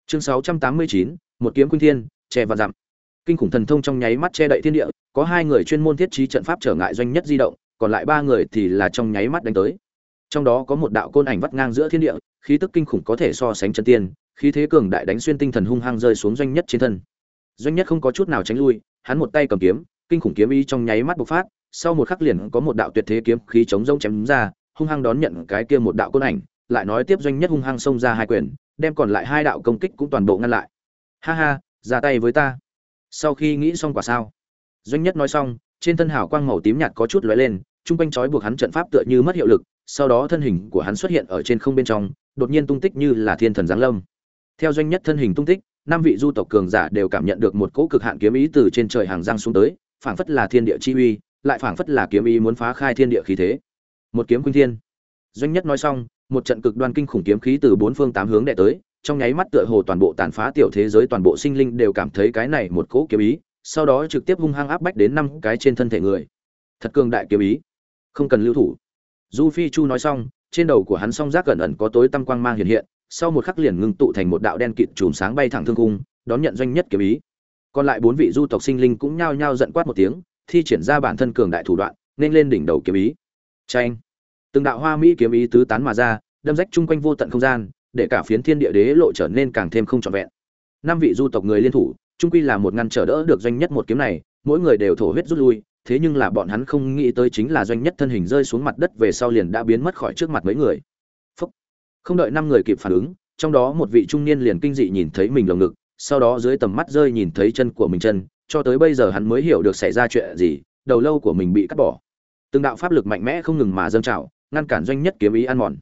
Chương sáu trăm tám mươi chín, một kiếm khuynh thiên, che và dặm. Kinh khủng thần thông trong nháy mắt che đậy thiên địa, có hai người chuyên môn thiết trí trận pháp trở ngại doanh nhất di động, còn lại ba người thì là trong nháy mắt đánh tới trong đó có một đạo côn ảnh vắt ngang giữa thiên địa, khí tức kinh khủng có thể so sánh chân tiên, khí thế cường đại đánh xuyên tinh thần hung hăng rơi xuống doanh nhất trên thân. Doanh nhất không có chút nào tránh lui, hắn một tay cầm kiếm, kinh khủng kiếm ý trong nháy mắt bộc phát, sau một khắc liền có một đạo tuyệt thế kiếm khí chống rông chém ra, hung hăng đón nhận cái kia một đạo côn ảnh, lại nói tiếp doanh nhất hung hăng xông ra hai quyền, đem còn lại hai đạo công kích cũng toàn bộ ngăn lại. Ha ha, ra tay với ta. Sau khi nghĩ xong quả sao? Doanh nhất nói xong, trên thân hào quang màu tím nhạt có chút lóe lên, chung quanh trói buộc hắn trận pháp tựa như mất hiệu lực sau đó thân hình của hắn xuất hiện ở trên không bên trong đột nhiên tung tích như là thiên thần giáng lâm theo doanh nhất thân hình tung tích năm vị du tộc cường giả đều cảm nhận được một cỗ cực hạn kiếm ý từ trên trời hàng giang xuống tới, phảng phất là thiên địa chi uy, lại phảng phất là kiếm ý muốn phá khai thiên địa khí thế. Một kiếm quanh thiên. Doanh nhất nói xong, một trận cực đoan kinh khủng kiếm khí từ bốn phương tám hướng đè tới, trong nháy mắt tựa hồ toàn bộ tàn phá tiểu thế giới toàn bộ sinh linh đều cảm thấy cái này một cỗ kiếm ý, sau đó trực tiếp hung hăng áp bách đến năm cái trên thân thể người. Thật cường đại kiếm ý, không cần lưu thủ. Du Phi Chu nói xong, trên đầu của hắn song giác gần ẩn có tối tăm quang mang hiện hiện, sau một khắc liền ngưng tụ thành một đạo đen kịt chùm sáng bay thẳng thương cung, đón nhận doanh nhất kiếm ý. Còn lại bốn vị du tộc sinh linh cũng nhao nhao giận quát một tiếng, thi triển ra bản thân cường đại thủ đoạn, nên lên đỉnh đầu kiếm ý. Chanh. Từng đạo hoa mỹ kiếm ý tứ tán mà ra, đâm rách chung quanh vô tận không gian, để cả phiến thiên địa đế lộ trở nên càng thêm không trọn vẹn. Năm vị du tộc người liên thủ, chung quy là một ngăn trở đỡ được doanh nhất một kiếm này, mỗi người đều thổ huyết rút lui, thế nhưng là bọn hắn không nghĩ tới chính là doanh nhất thân hình rơi xuống mặt đất về sau liền đã biến mất khỏi trước mặt mấy người. Không đợi năm người kịp phản ứng, trong đó một vị trung niên liền kinh dị nhìn thấy mình lồng ngực, sau đó dưới tầm mắt rơi nhìn thấy chân của mình chân, cho tới bây giờ hắn mới hiểu được xảy ra chuyện gì, đầu lâu của mình bị cắt bỏ. từng đạo pháp lực mạnh mẽ không ngừng mà dâng trào ngăn cản doanh nhất kiếm ý ăn mòn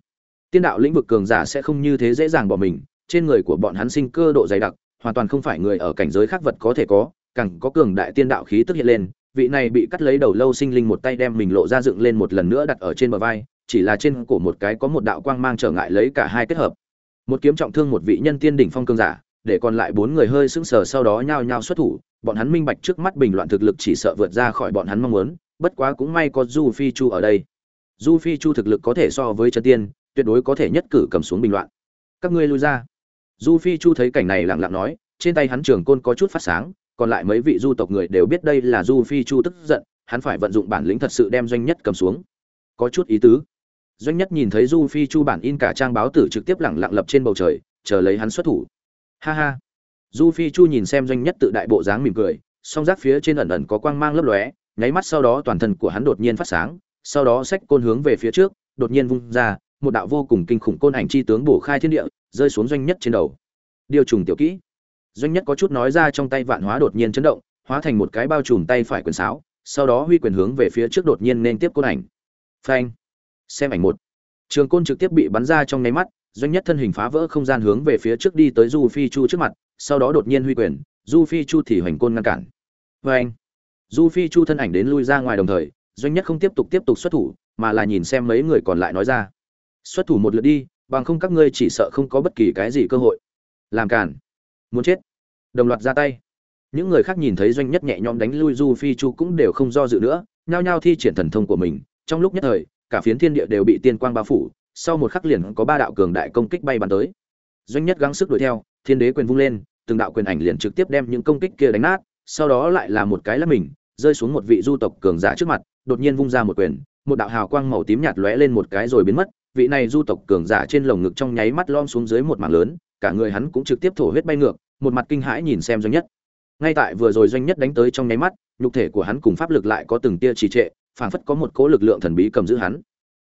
tiên đạo lĩnh vực cường giả sẽ không như thế dễ dàng bỏ mình trên người của bọn hắn sinh cơ độ dày đặc hoàn toàn không phải người ở cảnh giới khác vật có thể có càng có cường đại tiên đạo khí tức hiện lên vị này bị cắt lấy đầu lâu sinh linh một tay đem mình lộ ra dựng lên một lần nữa đặt ở trên bờ vai, chỉ là trên cổ một cái có một đạo quang mang trở ngại lấy cả hai kết hợp. Một kiếm trọng thương một vị nhân tiên đỉnh phong cương giả, để còn lại bốn người hơi sững sờ sau đó nhao nhao xuất thủ, bọn hắn minh bạch trước mắt bình loạn thực lực chỉ sợ vượt ra khỏi bọn hắn mong muốn, bất quá cũng may có du phi chu ở đây. Du phi chu thực lực có thể so với chân tiên, tuyệt đối có thể nhất cử cầm xuống bình loạn. Các ngươi lui ra. Du phi chu thấy cảnh này lặng lặng nói, trên tay hắn trường côn có chút phát sáng còn lại mấy vị du tộc người đều biết đây là du phi chu tức giận, hắn phải vận dụng bản lĩnh thật sự đem doanh nhất cầm xuống. Có chút ý tứ. Doanh nhất nhìn thấy du phi chu bản in cả trang báo tử trực tiếp lẳng lặng lập trên bầu trời, chờ lấy hắn xuất thủ. Ha ha. Du phi chu nhìn xem doanh nhất tự đại bộ dáng mỉm cười, song rác phía trên ẩn ẩn có quang mang lấp lóe, nháy mắt sau đó toàn thân của hắn đột nhiên phát sáng, sau đó sách côn hướng về phía trước, đột nhiên vung ra, một đạo vô cùng kinh khủng côn ảnh chi tướng bổ khai thiên địa, rơi xuống doanh nhất trên đầu. Điều trùng tiểu kỹ doanh nhất có chút nói ra trong tay vạn hóa đột nhiên chấn động, hóa thành một cái bao trùm tay phải quyền sáo, sau đó huy quyền hướng về phía trước đột nhiên nên tiếp côn ảnh. Phanh! Xem ảnh một. Trường côn trực tiếp bị bắn ra trong nháy mắt, doanh nhất thân hình phá vỡ không gian hướng về phía trước đi tới du phi chu trước mặt, sau đó đột nhiên huy quyền, du phi chu thì hoành côn ngăn cản. Phanh! Anh du phi chu thân ảnh đến lui ra ngoài đồng thời, doanh nhất không tiếp tục tiếp tục xuất thủ, mà là nhìn xem mấy người còn lại nói ra. Xuất thủ một lượt đi, bằng không các ngươi chỉ sợ không có bất kỳ cái gì cơ hội. Làm cản muốn chết. Đồng loạt ra tay. Những người khác nhìn thấy doanh nhất nhẹ nhõm đánh lui du phi chu cũng đều không do dự nữa, nhao nhao thi triển thần thông của mình. Trong lúc nhất thời, cả phiến thiên địa đều bị tiên quang bao phủ, sau một khắc liền có ba đạo cường đại công kích bay bắn tới. Doanh nhất gắng sức đuổi theo, thiên đế quyền vung lên, từng đạo quyền ảnh liền trực tiếp đem những công kích kia đánh nát, sau đó lại là một cái lắp mình, rơi xuống một vị du tộc cường giả trước mặt, đột nhiên vung ra một quyền, một đạo hào quang màu tím nhạt lóe lên một cái rồi biến mất, vị này du tộc cường giả trên lồng ngực trong nháy mắt lom xuống dưới một mảng lớn cả người hắn cũng trực tiếp thổ huyết bay ngược, một mặt kinh hãi nhìn xem doanh nhất. Ngay tại vừa rồi doanh nhất đánh tới trong nháy mắt, nhục thể của hắn cùng pháp lực lại có từng tia trì trệ, phảng phất có một cỗ lực lượng thần bí cầm giữ hắn.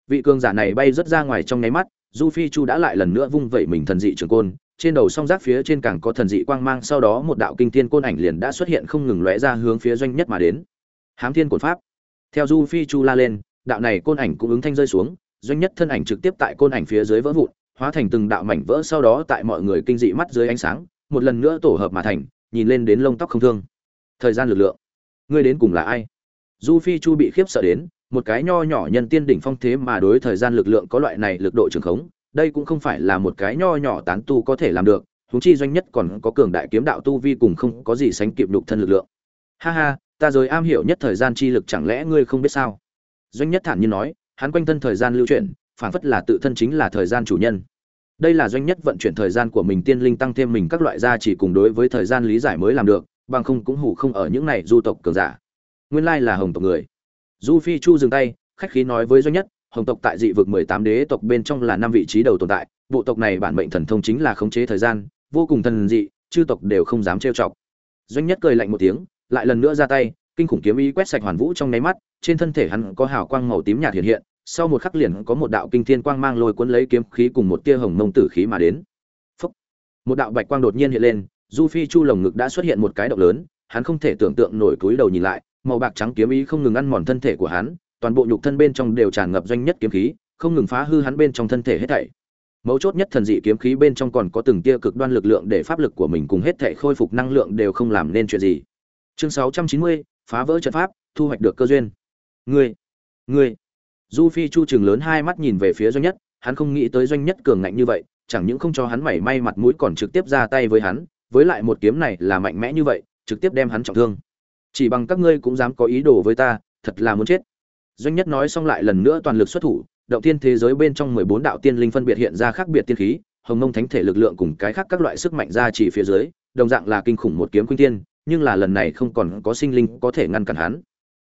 Vị cường giả này bay rất ra ngoài trong nháy mắt, du phi chu đã lại lần nữa vung vẩy mình thần dị trường côn, trên đầu song giác phía trên càng có thần dị quang mang, sau đó một đạo kinh thiên côn ảnh liền đã xuất hiện không ngừng lóe ra hướng phía doanh nhất mà đến. Hám thiên cột pháp. Theo du phi chu la lên, đạo này côn ảnh cũng ứng thanh rơi xuống, doanh nhất thân ảnh trực tiếp tại côn ảnh phía dưới vỡ vụn hóa thành từng đạo mảnh vỡ sau đó tại mọi người kinh dị mắt dưới ánh sáng, một lần nữa tổ hợp mà thành, nhìn lên đến lông tóc không thương. Thời gian lực lượng. Ngươi đến cùng là ai? Du phi chu bị khiếp sợ đến, một cái nho nhỏ nhân tiên đỉnh phong thế mà đối thời gian lực lượng có loại này lực độ trường khống, đây cũng không phải là một cái nho nhỏ tán tu có thể làm được, huống chi doanh nhất còn có cường đại kiếm đạo tu vi cùng không có gì sánh kịp đục thân lực lượng. Ha ha, ta rồi am hiểu nhất thời gian chi lực chẳng lẽ ngươi không biết sao? Doanh nhất thản nhiên nói, hắn quanh thân thời gian lưu chuyển phản phất là tự thân chính là thời gian chủ nhân. Đây là doanh nhất vận chuyển thời gian của mình tiên linh tăng thêm mình các loại gia chỉ cùng đối với thời gian lý giải mới làm được, bằng không cũng hủ không ở những này du tộc cường giả. Nguyên lai là hồng tộc người. Du phi chu dừng tay, khách khí nói với doanh nhất, hồng tộc tại dị vực mười tám đế tộc bên trong là năm vị trí đầu tồn tại, bộ tộc này bản mệnh thần thông chính là khống chế thời gian, vô cùng thần dị, chư tộc đều không dám trêu chọc. Doanh nhất cười lạnh một tiếng, lại lần nữa ra tay, kinh khủng kiếm ý quét sạch hoàn vũ trong nháy mắt, trên thân thể hắn có hào quang màu tím nhạt hiện hiện sau một khắc liền có một đạo kinh thiên quang mang lôi cuốn lấy kiếm khí cùng một tia hồng mông tử khí mà đến. Phúc. một đạo bạch quang đột nhiên hiện lên du phi chu lồng ngực đã xuất hiện một cái động lớn hắn không thể tưởng tượng nổi túi đầu nhìn lại màu bạc trắng kiếm ý không ngừng ăn mòn thân thể của hắn toàn bộ nhục thân bên trong đều tràn ngập doanh nhất kiếm khí không ngừng phá hư hắn bên trong thân thể hết thảy. Mấu chốt nhất thần dị kiếm khí bên trong còn có từng tia cực đoan lực lượng để pháp lực của mình cùng hết thảy khôi phục năng lượng đều không làm nên chuyện gì. Chương 690, phá vỡ trận pháp thu hoạch được cơ duyên. Ngươi ngươi du phi chu trường lớn hai mắt nhìn về phía doanh nhất, hắn không nghĩ tới doanh nhất cường ngạnh như vậy, chẳng những không cho hắn mảy may mặt mũi còn trực tiếp ra tay với hắn, với lại một kiếm này là mạnh mẽ như vậy, trực tiếp đem hắn trọng thương. Chỉ bằng các ngươi cũng dám có ý đồ với ta, thật là muốn chết. Doanh nhất nói xong lại lần nữa toàn lực xuất thủ, động tiên thế giới bên trong mười bốn đạo tiên linh phân biệt hiện ra khác biệt tiên khí, hồng mông thánh thể lực lượng cùng cái khác các loại sức mạnh ra chỉ phía dưới, đồng dạng là kinh khủng một kiếm khuynh tiên nhưng là lần này không còn có sinh linh có thể ngăn cản hắn.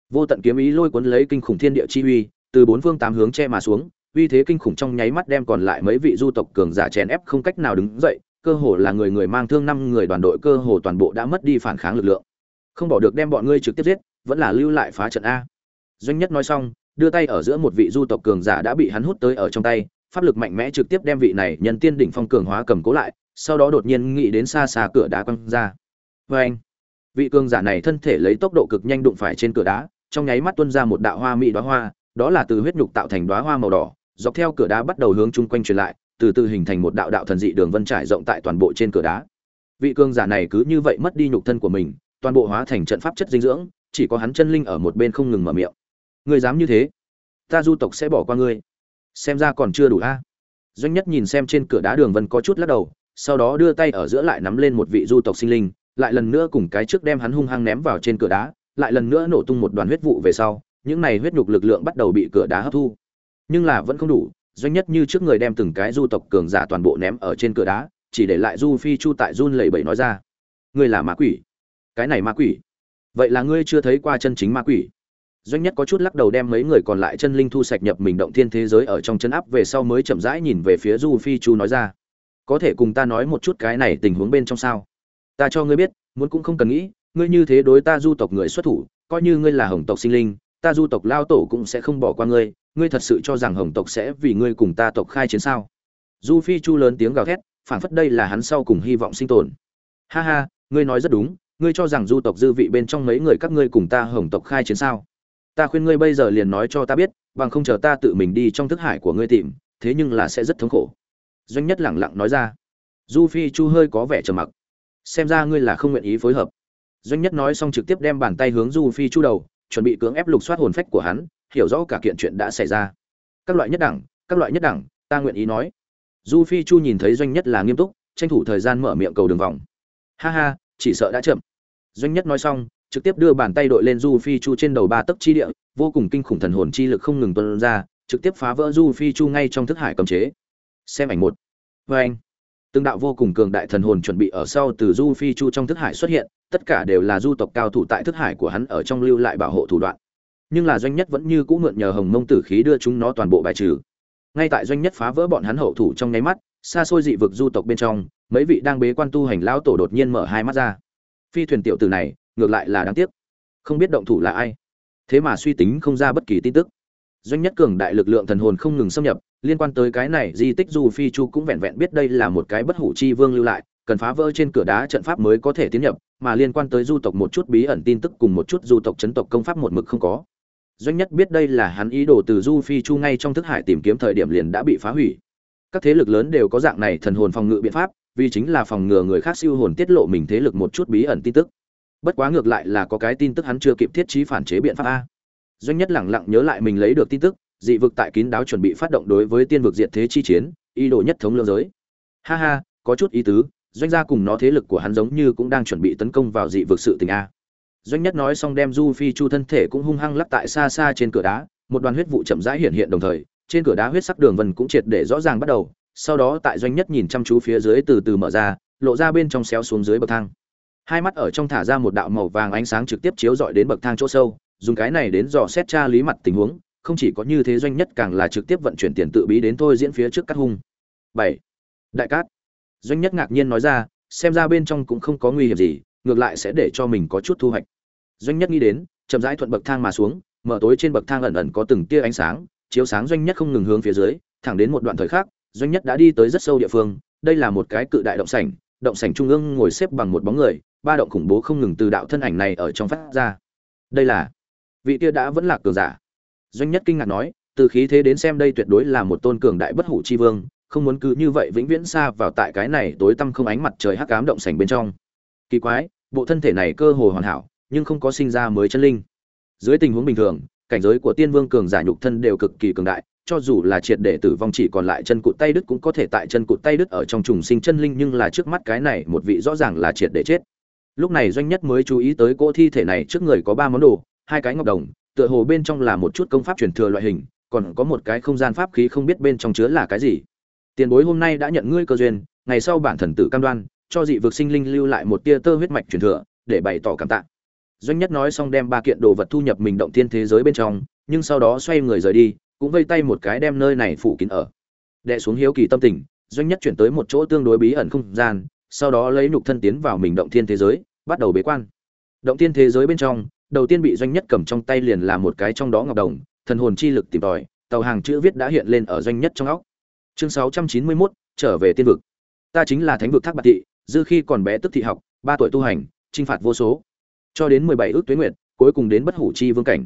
Vô tận kiếm ý lôi cuốn lấy kinh khủng thiên địa chi uy từ bốn phương tám hướng che mà xuống, uy thế kinh khủng trong nháy mắt đem còn lại mấy vị du tộc cường giả chèn ép không cách nào đứng dậy, cơ hồ là người người mang thương năm người đoàn đội cơ hồ toàn bộ đã mất đi phản kháng lực lượng. Không bỏ được đem bọn ngươi trực tiếp giết, vẫn là lưu lại phá trận a. Doanh nhất nói xong, đưa tay ở giữa một vị du tộc cường giả đã bị hắn hút tới ở trong tay, pháp lực mạnh mẽ trực tiếp đem vị này nhân tiên đỉnh phong cường hóa cầm cố lại, sau đó đột nhiên nghĩ đến xa xa cửa đá quăng ra. Vê anh, vị cường giả này thân thể lấy tốc độ cực nhanh đụng phải trên cửa đá, trong nháy mắt tuôn ra một đạo hoa mỹ đóa hoa đó là từ huyết nhục tạo thành đóa hoa màu đỏ, dọc theo cửa đá bắt đầu hướng chung quanh truyền lại, từ từ hình thành một đạo đạo thần dị đường vân trải rộng tại toàn bộ trên cửa đá. Vị cường giả này cứ như vậy mất đi nhục thân của mình, toàn bộ hóa thành trận pháp chất dinh dưỡng, chỉ có hắn chân linh ở một bên không ngừng mở miệng. Ngươi dám như thế? Ta du tộc sẽ bỏ qua ngươi. Xem ra còn chưa đủ a. Doanh nhất nhìn xem trên cửa đá đường vân có chút lắc đầu, sau đó đưa tay ở giữa lại nắm lên một vị du tộc sinh linh, lại lần nữa cùng cái trước đem hắn hung hăng ném vào trên cửa đá, lại lần nữa nổ tung một đoàn huyết vụ về sau những này huyết nhục lực lượng bắt đầu bị cửa đá hấp thu. Nhưng là vẫn không đủ, doanh nhất như trước người đem từng cái du tộc cường giả toàn bộ ném ở trên cửa đá, chỉ để lại du phi chu tại run lẩy bẩy nói ra, ngươi là ma quỷ. Cái này ma quỷ? Vậy là ngươi chưa thấy qua chân chính ma quỷ? Doanh nhất có chút lắc đầu đem mấy người còn lại chân linh thu sạch nhập mình động thiên thế giới ở trong chân áp về sau mới chậm rãi nhìn về phía du phi chu nói ra, có thể cùng ta nói một chút cái này tình huống bên trong sao? Ta cho ngươi biết, muốn cũng không cần nghĩ, ngươi như thế đối ta du tộc người xuất thủ, coi như ngươi là hồng tộc sinh linh ta du tộc lao tổ cũng sẽ không bỏ qua ngươi ngươi thật sự cho rằng hồng tộc sẽ vì ngươi cùng ta tộc khai chiến sao? Du phi chu lớn tiếng gào thét, phảng phất đây là hắn sau cùng hy vọng sinh tồn. Ha ha, ngươi nói rất đúng, ngươi cho rằng du tộc dư vị bên trong mấy người các ngươi cùng ta hồng tộc khai chiến sao? Ta khuyên ngươi bây giờ liền nói cho ta biết, bằng không chờ ta tự mình đi trong thức hải của ngươi tìm, thế nhưng là sẽ rất thống khổ. Doanh nhất lẳng lặng nói ra. Du phi chu hơi có vẻ trầm mặc. Xem ra ngươi là không nguyện ý phối hợp. Doanh nhất nói xong trực tiếp đem bàn tay hướng du phi chu đầu chuẩn bị cưỡng ép lục soát hồn phách của hắn, hiểu rõ cả kiện chuyện đã xảy ra. Các loại nhất đẳng, các loại nhất đẳng, ta nguyện ý nói. Du phi chu nhìn thấy doanh nhất là nghiêm túc, tranh thủ thời gian mở miệng cầu đường vòng. Ha ha, chỉ sợ đã chậm. Doanh nhất nói xong, trực tiếp đưa bàn tay đội lên du phi chu trên đầu ba tấc chi địa, vô cùng kinh khủng thần hồn chi lực không ngừng tuân ra, trực tiếp phá vỡ du phi chu ngay trong thức hải cầm chế. Xem ảnh một. Vê anh từng đạo vô cùng cường đại thần hồn chuẩn bị ở sau từ du phi chu trong thức hải xuất hiện, tất cả đều là du tộc cao thủ tại thức hải của hắn ở trong lưu lại bảo hộ thủ đoạn. Nhưng là doanh nhất vẫn như cũ mượn nhờ hồng mông tử khí đưa chúng nó toàn bộ bài trừ. Ngay tại doanh nhất phá vỡ bọn hắn hậu thủ trong nháy mắt, xa xôi dị vực du tộc bên trong, mấy vị đang bế quan tu hành lão tổ đột nhiên mở hai mắt ra. Phi thuyền tiểu tử này, ngược lại là đáng tiếc. Không biết động thủ là ai. Thế mà suy tính không ra bất kỳ tin tức doanh nhất cường đại lực lượng thần hồn không ngừng xâm nhập, liên quan tới cái này, di tích du phi chu cũng vẹn vẹn biết đây là một cái bất hủ chi vương lưu lại, cần phá vỡ trên cửa đá trận pháp mới có thể tiến nhập, mà liên quan tới du tộc một chút bí ẩn tin tức cùng một chút du tộc chấn tộc công pháp một mực không có. Doanh nhất biết đây là hắn ý đồ từ du phi chu ngay trong thức hải tìm kiếm thời điểm liền đã bị phá hủy. Các thế lực lớn đều có dạng này thần hồn phòng ngự biện pháp, vì chính là phòng ngừa người khác siêu hồn tiết lộ mình thế lực một chút bí ẩn tin tức. Bất quá ngược lại là có cái tin tức hắn chưa kịp thiết trí phản chế biện pháp a doanh nhất lẳng lặng nhớ lại mình lấy được tin tức, dị vực tại kín đáo chuẩn bị phát động đối với tiên vực diệt thế chi chiến, ý đồ nhất thống lương giới. Ha ha, có chút ý tứ, doanh gia cùng nó thế lực của hắn giống như cũng đang chuẩn bị tấn công vào dị vực sự tình a. Doanh nhất nói xong đem du phi chu thân thể cũng hung hăng lắc tại xa xa trên cửa đá, một đoàn huyết vụ chậm rãi hiện hiện đồng thời, trên cửa đá huyết sắc đường vân cũng triệt để rõ ràng bắt đầu, sau đó tại doanh nhất nhìn chăm chú phía dưới từ từ mở ra, lộ ra bên trong xéo xuống dưới bậc thang. Hai mắt ở trong thả ra một đạo màu vàng ánh sáng trực tiếp chiếu rọi đến bậc thang chỗ sâu dùng cái này đến dò xét tra lý mặt tình huống, không chỉ có như thế doanh nhất càng là trực tiếp vận chuyển tiền tự bí đến thôi diễn phía trước cắt hung. Bảy. Đại cát. Doanh nhất ngạc nhiên nói ra, xem ra bên trong cũng không có nguy hiểm gì, ngược lại sẽ để cho mình có chút thu hoạch. Doanh nhất nghĩ đến, chậm rãi thuận bậc thang mà xuống, mở tối trên bậc thang ẩn ẩn có từng tia ánh sáng, chiếu sáng doanh nhất không ngừng hướng phía dưới, thẳng đến một đoạn thời khắc, doanh nhất đã đi tới rất sâu địa phương, đây là một cái cự đại động sảnh động sảnh trung ương ngồi xếp bằng một bóng người, ba động khủng bố không ngừng từ đạo thân ảnh này ở trong phát ra. Đây là vị kia đã vẫn là cường giả. Doanh nhất kinh ngạc nói, từ khí thế đến xem đây tuyệt đối là một tôn cường đại bất hủ chi vương, không muốn cứ như vậy vĩnh viễn xa vào tại cái này tối tăm không ánh mặt trời hắc ám động sảnh bên trong. Kỳ quái, bộ thân thể này cơ hồ hoàn hảo, nhưng không có sinh ra mới chân linh. Dưới tình huống bình thường, cảnh giới của tiên vương cường giả nhục thân đều cực kỳ cường đại, cho dù là triệt để tử vong chỉ còn lại chân cụt tay đứt cũng có thể tại chân cụt tay đứt ở trong trùng sinh chân linh, nhưng là trước mắt cái này một vị rõ ràng là triệt để chết. Lúc này doanh nhất mới chú ý tới cỗ thi thể này trước người có ba món đồ hai cái ngọc đồng, tựa hồ bên trong là một chút công pháp truyền thừa loại hình, còn có một cái không gian pháp khí không biết bên trong chứa là cái gì. Tiền bối hôm nay đã nhận ngươi cơ duyên, ngày sau bản thần tử cam đoan, cho dị vực sinh linh lưu lại một tia tơ huyết mạch truyền thừa, để bày tỏ cảm tạ. Doanh nhất nói xong đem ba kiện đồ vật thu nhập mình động thiên thế giới bên trong, nhưng sau đó xoay người rời đi, cũng vây tay một cái đem nơi này phủ kín ở. Đệ xuống hiếu kỳ tâm tình, doanh nhất chuyển tới một chỗ tương đối bí ẩn không gian, sau đó lấy nhục thân tiến vào mình động thiên thế giới, bắt đầu bế quan. Động thiên thế giới bên trong đầu tiên bị doanh nhất cầm trong tay liền là một cái trong đó ngọc đồng thần hồn chi lực tìm tòi tàu hàng chữ viết đã hiện lên ở doanh nhất trong óc. Chương 691, trở về tiên vực. Ta chính là thánh vực thác bạc thị dư khi còn bé tức thị học ba tuổi tu hành chinh phạt vô số. Cho đến mười bảy ước tuế nguyệt cuối cùng đến bất hủ chi vương cảnh.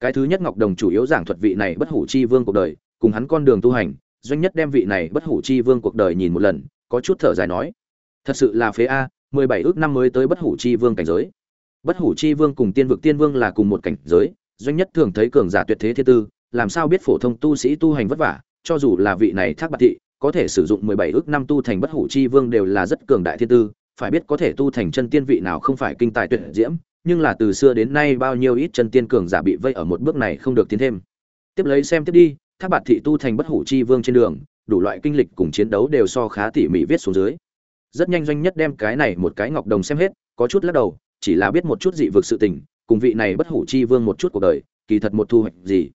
Cái thứ nhất ngọc đồng chủ yếu giảng thuật vị này bất hủ chi vương cuộc đời cùng hắn con đường tu hành doanh nhất đem vị này bất hủ chi vương cuộc đời nhìn một lần có chút thở dài nói thật sự là phế a mười bảy ước năm mới tới bất hủ chi vương cảnh giới bất hủ chi vương cùng tiên vực tiên vương là cùng một cảnh giới, doanh nhất thường thấy cường giả tuyệt thế thiên tư, làm sao biết phổ thông tu sĩ tu hành vất vả, cho dù là vị này thác bạc thị, có thể sử dụng mười bảy ước năm tu thành bất hủ chi vương đều là rất cường đại thiên tư, phải biết có thể tu thành chân tiên vị nào không phải kinh tài tuyệt diễm, nhưng là từ xưa đến nay bao nhiêu ít chân tiên cường giả bị vây ở một bước này không được tiến thêm. Tiếp lấy xem tiếp đi, thác bạt thị tu thành bất hủ chi vương trên đường, đủ loại kinh lịch cùng chiến đấu đều so khá tỉ mỉ viết xuống dưới. Rất nhanh doanh nhất đem cái này một cái ngọc đồng xem hết, có chút lắc đầu chỉ là biết một chút dị vực sự tình, cùng vị này bất hủ chi vương một chút cuộc đời, kỳ thật một thu hoạch gì.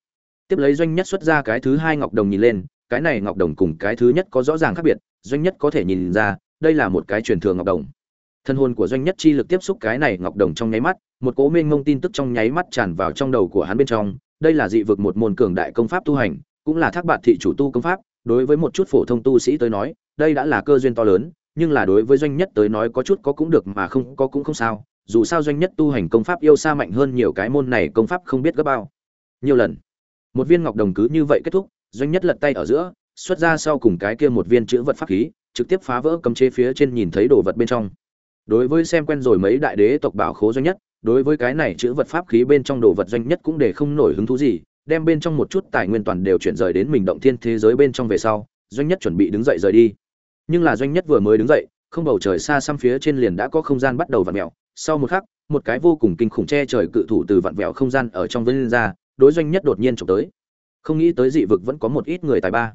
Tiếp lấy doanh nhất xuất ra cái thứ hai ngọc đồng nhìn lên, cái này ngọc đồng cùng cái thứ nhất có rõ ràng khác biệt, doanh nhất có thể nhìn ra, đây là một cái truyền thường ngọc đồng. Thân hồn của doanh nhất chi lực tiếp xúc cái này ngọc đồng trong nháy mắt, một cỗ mênh mông tin tức trong nháy mắt tràn vào trong đầu của hắn bên trong, đây là dị vực một môn cường đại công pháp tu hành, cũng là thác bạn thị chủ tu công pháp, đối với một chút phổ thông tu sĩ tới nói, đây đã là cơ duyên to lớn, nhưng là đối với doanh nhất tới nói có chút có cũng được mà không có cũng không sao dù sao doanh nhất tu hành công pháp yêu xa mạnh hơn nhiều cái môn này công pháp không biết gấp bao. Nhiều lần, một viên ngọc đồng cứ như vậy kết thúc, doanh nhất lật tay ở giữa, xuất ra sau cùng cái kia một viên chữ vật pháp khí, trực tiếp phá vỡ cấm chế phía trên nhìn thấy đồ vật bên trong. Đối với xem quen rồi mấy đại đế tộc bảo khố doanh nhất, đối với cái này chữ vật pháp khí bên trong đồ vật doanh nhất cũng để không nổi hứng thú gì, đem bên trong một chút tài nguyên toàn đều chuyển rời đến mình động thiên thế giới bên trong về sau, doanh nhất chuẩn bị đứng dậy rời đi. Nhưng là doanh nhất vừa mới đứng dậy, không bầu trời xa xăm phía trên liền đã có không gian bắt đầu vặn vẹo sau một khắc, một cái vô cùng kinh khủng che trời cự thủ từ vặn vẹo không gian ở trong vân ra, đối doanh nhất đột nhiên trộm tới. Không nghĩ tới dị vực vẫn có một ít người tài ba.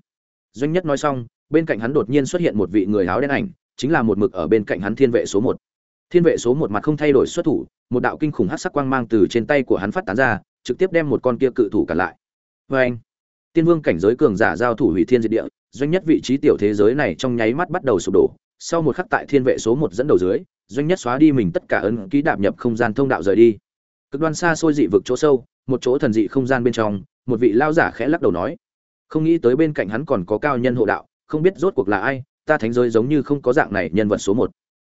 Doanh nhất nói xong, bên cạnh hắn đột nhiên xuất hiện một vị người áo đen ảnh, chính là một mực ở bên cạnh hắn thiên vệ số một. Thiên vệ số một mặt không thay đổi xuất thủ, một đạo kinh khủng hát sắc quang mang từ trên tay của hắn phát tán ra, trực tiếp đem một con kia cự thủ cản lại. Vê anh, tiên vương cảnh giới cường giả giao thủ hủy thiên diệt địa, doanh nhất vị trí tiểu thế giới này trong nháy mắt bắt đầu sụp đổ sau một khắc tại thiên vệ số một dẫn đầu dưới, doanh nhất xóa đi mình tất cả ấn ký đạp nhập không gian thông đạo rời đi. Cực đoan xa xôi dị vực chỗ sâu, một chỗ thần dị không gian bên trong, một vị lao giả khẽ lắc đầu nói, không nghĩ tới bên cạnh hắn còn có cao nhân hộ đạo, không biết rốt cuộc là ai, ta thánh giới giống như không có dạng này nhân vật số một.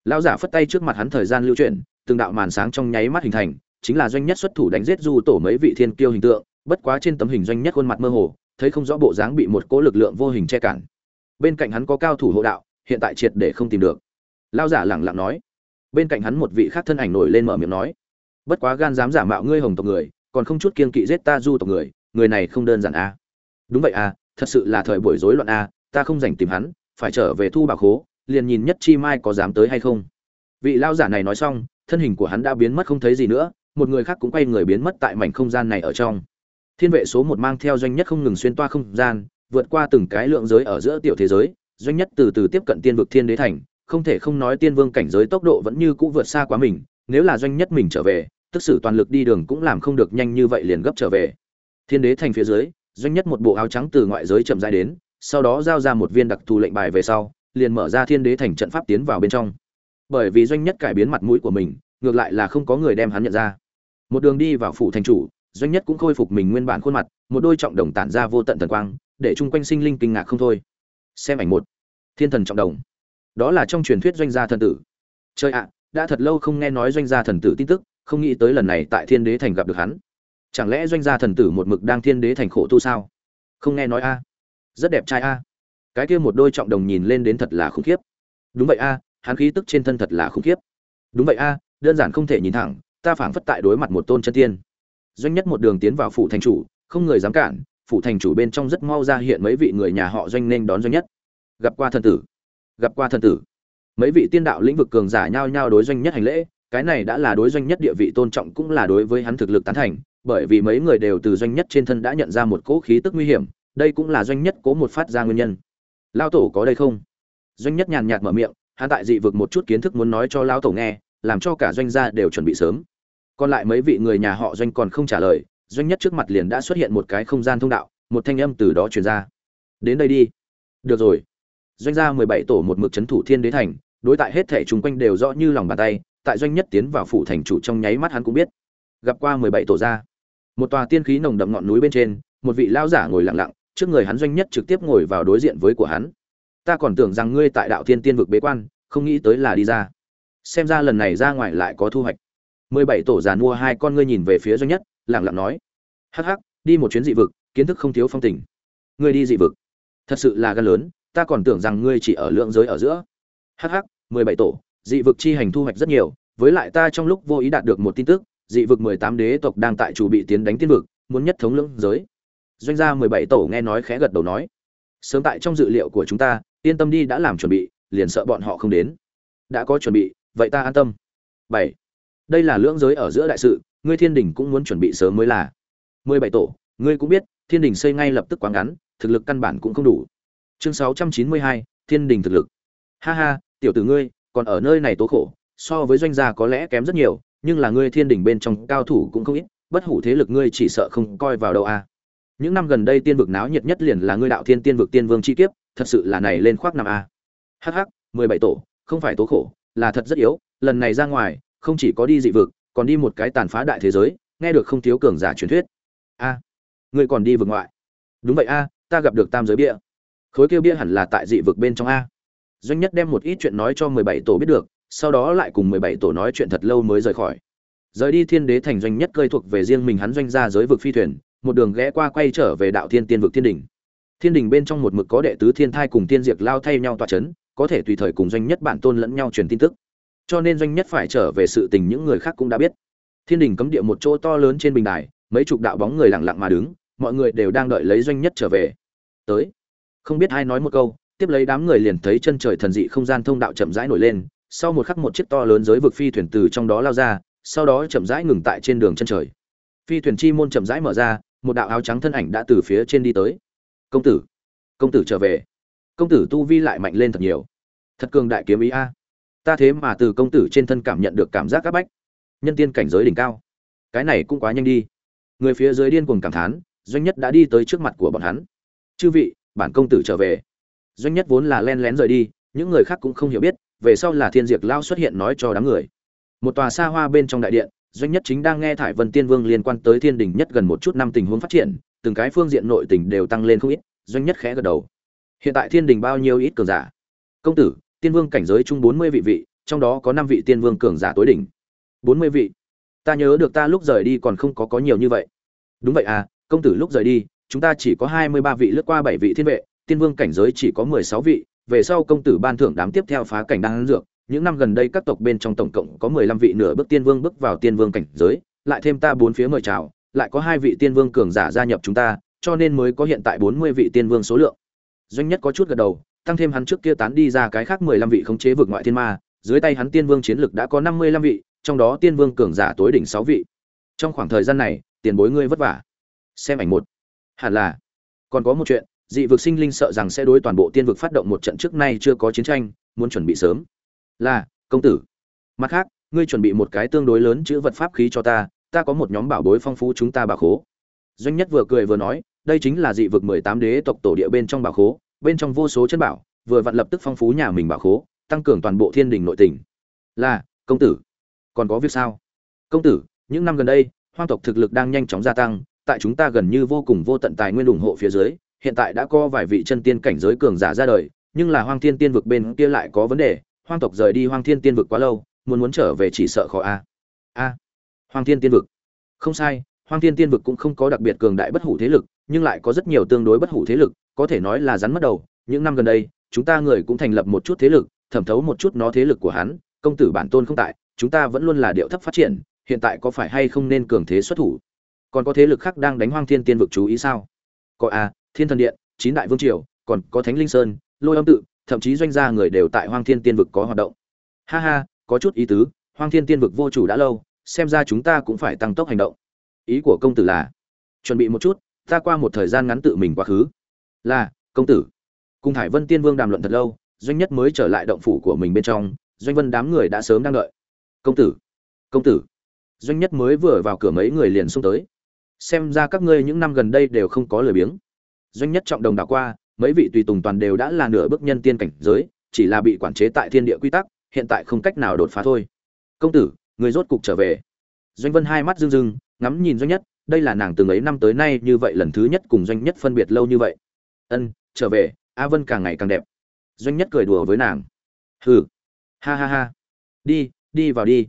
Lao giả phất tay trước mặt hắn thời gian lưu chuyển, từng đạo màn sáng trong nháy mắt hình thành, chính là doanh nhất xuất thủ đánh giết du tổ mấy vị thiên kiêu hình tượng, bất quá trên tấm hình doanh nhất khuôn mặt mơ hồ, thấy không rõ bộ dáng bị một cỗ lực lượng vô hình che cản. Bên cạnh hắn có cao thủ hộ đạo hiện tại triệt để không tìm được. Lao giả lẳng lặng nói. Bên cạnh hắn một vị khác thân ảnh nổi lên mở miệng nói. Bất quá gan dám giả mạo ngươi hồng tộc người còn không chút kiên kỵ giết ta du tộc người người này không đơn giản a à. đúng vậy a à, thật sự là thời buổi rối loạn a à, ta không dành tìm hắn phải trở về thu bạc hố liền nhìn nhất chi mai có dám tới hay không. Vị lao giả này nói xong thân hình của hắn đã biến mất không thấy gì nữa một người khác cũng quay người biến mất tại mảnh không gian này ở trong. Thiên vệ số một mang theo doanh nhất không ngừng xuyên toa không gian vượt qua từng cái lượng giới ở giữa tiểu thế giới doanh nhất từ từ tiếp cận tiên vực thiên đế thành, không thể không nói tiên vương cảnh giới tốc độ vẫn như cũ vượt xa quá mình, nếu là doanh nhất mình trở về, tức sử toàn lực đi đường cũng làm không được nhanh như vậy liền gấp trở về. Thiên đế thành phía dưới, doanh nhất một bộ áo trắng từ ngoại giới chậm dài đến, sau đó giao ra một viên đặc thù lệnh bài về sau, liền mở ra thiên đế thành trận pháp tiến vào bên trong. Bởi vì doanh nhất cải biến mặt mũi của mình, ngược lại là không có người đem hắn nhận ra. Một đường đi vào phủ thành chủ, doanh nhất cũng khôi phục mình nguyên bản khuôn mặt, một đôi trọng đồng tản ra vô tận thần quang, để chung quanh sinh linh kinh ngạc không thôi xem ảnh một. Thiên thần trọng đồng. Đó là trong truyền thuyết doanh gia thần tử. Chơi ạ, đã thật lâu không nghe nói doanh gia thần tử tin tức, không nghĩ tới lần này tại thiên đế thành gặp được hắn. Chẳng lẽ doanh gia thần tử một mực đang thiên đế thành khổ tu sao? Không nghe nói a. Rất đẹp trai a. Cái kia một đôi trọng đồng nhìn lên đến thật là khủng khiếp. Đúng vậy a, hắn khí tức trên thân thật là khủng khiếp. Đúng vậy a, đơn giản không thể nhìn thẳng, ta phảng phất tại đối mặt một tôn chân tiên. Doanh nhất một đường tiến vào phủ thành chủ, không người dám cản phủ thành chủ bên trong rất mau ra hiện mấy vị người nhà họ doanh nên đón doanh nhất. Gặp qua thần tử. Gặp qua thần tử. Mấy vị tiên đạo lĩnh vực cường giả nhao nhao đối doanh nhất hành lễ. Cái này đã là đối doanh nhất địa vị tôn trọng cũng là đối với hắn thực lực tán thành, bởi vì mấy người đều từ doanh nhất trên thân đã nhận ra một cỗ khí tức nguy hiểm, đây cũng là doanh nhất cố một phát ra nguyên nhân. Lao tổ có đây không? Doanh nhất nhàn nhạt mở miệng, hắn tại dị vực một chút kiến thức muốn nói cho lao tổ nghe, làm cho cả doanh gia đều chuẩn bị sớm. Còn lại mấy vị người nhà họ doanh còn không trả lời doanh nhất trước mặt liền đã xuất hiện một cái không gian thông đạo, một thanh âm từ đó truyền ra. Đến đây đi. Được rồi. Doanh gia mười bảy tổ một mực c h ấ n thủ thiên đế thành, đối tại hết thể chung quanh đều rõ như lòng bàn tay, tại doanh nhất tiến vào phủ thành chủ trong nháy mắt hắn cũng biết. Gặp qua mười bảy tổ gia. Một tòa tiên khí nồng đậm ngọn núi bên trên, một vị lao giả ngồi lặng lặng, trước người hắn doanh nhất trực tiếp ngồi vào đối diện với của hắn. Ta còn tưởng rằng ngươi tại đạo thiên tiên vực bế quan, không nghĩ tới là đi ra. Xem ra lần này ra ngoài lại có thu hoạch. Mười bảy tổ giàn mua hai con ngươi nhìn về phía doanh nhất lẳng lặng nói. Hắc hắc, đi một chuyến dị vực, kiến thức không thiếu phong tình. Ngươi đi dị vực. Thật sự là gan lớn, ta còn tưởng rằng ngươi chỉ ở lượng giới ở giữa. Hh mười bảy tổ, dị vực chi hành thu hoạch rất nhiều, với lại ta trong lúc vô ý đạt được một tin tức, dị vực mười tám đế tộc đang tại chủ bị tiến đánh tiên vực, muốn nhất thống lưỡng giới. Doanh gia mười bảy tổ nghe nói khẽ gật đầu nói. Sớm tại trong dự liệu của chúng ta, yên tâm đi đã làm chuẩn bị, liền sợ bọn họ không đến. Đã có chuẩn bị, vậy ta an tâm. Bảy, đây là lưỡng giới ở giữa đại sự ngươi thiên đình cũng muốn chuẩn bị sớm mới là. Mười bảy tổ, ngươi cũng biết, thiên đình xây ngay lập tức quá ngắn, thực lực căn bản cũng không đủ. Chương sáu trăm chín mươi hai, thiên đình thực lực. Ha ha, tiểu tử ngươi, còn ở nơi này tố khổ, so với doanh gia có lẽ kém rất nhiều, nhưng là ngươi thiên đình bên trong cao thủ cũng không ít, bất hủ thế lực ngươi chỉ sợ không coi vào đâu à. những năm gần đây tiên vực náo nhiệt nhất liền là ngươi đạo thiên tiên vực tiên vương chi kiếp, thật sự là này lên khoác năm a à. hh mười bảy tổ, không phải tố khổ, là thật rất yếu, lần này ra ngoài, không chỉ có đi dị vực còn đi một cái tàn phá đại thế giới, nghe được không thiếu cường giả truyền thuyết. A, ngươi còn đi vực ngoại. Đúng vậy a, ta gặp được tam giới bia. Khối kêu bia hẳn là tại dị vực bên trong a. Doanh nhất đem một ít chuyện nói cho mười bảy tổ biết được, sau đó lại cùng mười bảy tổ nói chuyện thật lâu mới rời khỏi. Rời đi thiên đế thành doanh nhất cơi thuộc về riêng mình hắn doanh ra giới vực phi thuyền, một đường ghé qua quay trở về đạo thiên tiên vực thiên đình thiên đình bên trong một mực có đệ tứ thiên thai cùng tiên diệt lao thay nhau tọa c h ấ n có thể tùy thời cùng doanh nhất bản tôn lẫn nhau truyền tin tức cho nên doanh nhất phải trở về sự tình những người khác cũng đã biết. Thiên đình cấm địa một chỗ to lớn trên bình đài, mấy chục đạo bóng người lặng lặng mà đứng, mọi người đều đang đợi lấy doanh nhất trở về. Tới. Không biết ai nói một câu, tiếp lấy đám người liền thấy chân trời thần dị không gian thông đạo chậm rãi nổi lên, sau một khắc một chiếc to lớn giới vực phi thuyền từ trong đó lao ra, sau đó chậm rãi ngừng tại trên đường chân trời. Phi thuyền chi môn chậm rãi mở ra, một đạo áo trắng thân ảnh đã từ phía trên đi tới. Công tử công tử trở về. Công tử tu vi lại mạnh lên thật nhiều. Thật cường đại kiếm ý a ta thế mà từ công tử trên thân cảm nhận được cảm giác các bách. Nhân tiên cảnh giới đỉnh cao. Cái này cũng quá nhanh đi. Người phía dưới điên cuồng cảm thán, doanh nhất đã đi tới trước mặt của bọn hắn. Chư vị, bản công tử trở về. Doanh nhất vốn là len lén rời đi, những người khác cũng không hiểu biết, về sau là thiên diệt lao xuất hiện nói cho đám người. Một tòa xa hoa bên trong đại điện, doanh nhất chính đang nghe thải vân tiên vương liên quan tới thiên đình nhất gần một chút năm tình huống phát triển, từng cái phương diện nội tình đều tăng lên không ít, doanh nhất khẽ gật đầu. Hiện tại thiên đình bao nhiêu ít cường giả? Công tử tiên vương cảnh giới chung bốn mươi vị vị trong đó có năm vị tiên vương cường giả tối đỉnh. Bốn mươi vị. Ta nhớ được ta lúc rời đi còn không có có nhiều như vậy. Đúng vậy à công tử lúc rời đi chúng ta chỉ có hai mươi ba vị lướt qua bảy vị thiên vệ tiên vương cảnh giới chỉ có mười sáu vị, về sau công tử ban thưởng đám tiếp theo phá cảnh đang dược, những năm gần đây các tộc bên trong tổng cộng có mười lăm vị nửa bước tiên vương bước vào tiên vương cảnh giới, lại thêm ta bốn phía mời chào, lại có hai vị tiên vương cường giả gia nhập chúng ta, cho nên mới có hiện tại bốn mươi vị tiên vương số lượng. Doanh nhất có chút gật đầu, tăng thêm hắn trước kia tán đi ra cái khác mười lăm vị khống chế vực ngoại thiên ma, dưới tay hắn tiên vương chiến lực đã có năm mươi lăm vị, trong đó tiên vương cường giả tối đỉnh sáu vị. Trong khoảng thời gian này, tiền bối ngươi vất vả. Xem ảnh một. Hẳn là còn có một chuyện, dị vực sinh linh sợ rằng sẽ đối toàn bộ tiên vực phát động một trận trước nay chưa có chiến tranh muốn chuẩn bị sớm là công tử mặt khác ngươi chuẩn bị một cái tương đối lớn chữ vật pháp khí cho ta ta có một nhóm bảo bối phong phú chúng ta bảo khố doanh nhất vừa cười vừa nói đây chính là dị vực mười tám đế tộc tổ địa bên trong bảo khố bên trong vô số chân bảo vừa vặn lập tức phong phú nhà mình bảo khố tăng cường toàn bộ thiên đình nội tình là công tử còn có việc sao công tử những năm gần đây hoang tộc thực lực đang nhanh chóng gia tăng tại chúng ta gần như vô cùng vô tận tài nguyên ủng hộ phía dưới hiện tại đã có vài vị chân tiên cảnh giới cường giả ra đời, nhưng là Hoang Thiên Tiên vực bên kia lại có vấn đề, hoang tộc rời đi Hoang Thiên Tiên vực quá lâu, muốn muốn trở về chỉ sợ khó a. A. Hoang Thiên Tiên vực. Không sai, Hoang Thiên Tiên vực cũng không có đặc biệt cường đại bất hủ thế lực, nhưng lại có rất nhiều tương đối bất hủ thế lực, có thể nói là rắn mất đầu, những năm gần đây, chúng ta người cũng thành lập một chút thế lực, thẩm thấu một chút nó thế lực của hắn, công tử bản tôn không tại, chúng ta vẫn luôn là điệu thấp phát triển, hiện tại có phải hay không nên cường thế xuất thủ? Còn có thế lực khác đang đánh Hoang Thiên Tiên vực chú ý sao? Có a, thiên thần điện chín đại vương triều còn có thánh linh sơn lôi âm tự thậm chí doanh gia người đều tại hoang thiên tiên vực có hoạt động ha ha có chút ý tứ hoang thiên tiên vực vô chủ đã lâu xem ra chúng ta cũng phải tăng tốc hành động ý của công tử là chuẩn bị một chút ta qua một thời gian ngắn tự mình quá khứ. Là, công tử. Cùng hải vân tiên vương đàm luận thật lâu, doanh nhất mới trở lại động phủ của mình bên trong, doanh vân đám người đã sớm đang đợi. Công tử. Công tử. Doanh nhất mới vừa vào cửa mấy người liền xông tới. Xem ra các ngươi những năm gần đây đều không có lời biếng. Doanh nhất trọng đồng đảo qua, mấy vị tùy tùng toàn đều đã là nửa bước nhân tiên cảnh giới, chỉ là bị quản chế tại thiên địa quy tắc, hiện tại không cách nào đột phá thôi. Công tử, người rốt cục trở về. Doanh vân hai mắt rưng rưng, ngắm nhìn doanh nhất đây là nàng từng ấy năm tới nay như vậy lần thứ nhất cùng doanh nhất phân biệt lâu như vậy. Ân, trở về, a vân càng ngày càng đẹp. Doanh nhất cười đùa với nàng. Hừ. Ha ha ha. Đi đi vào đi.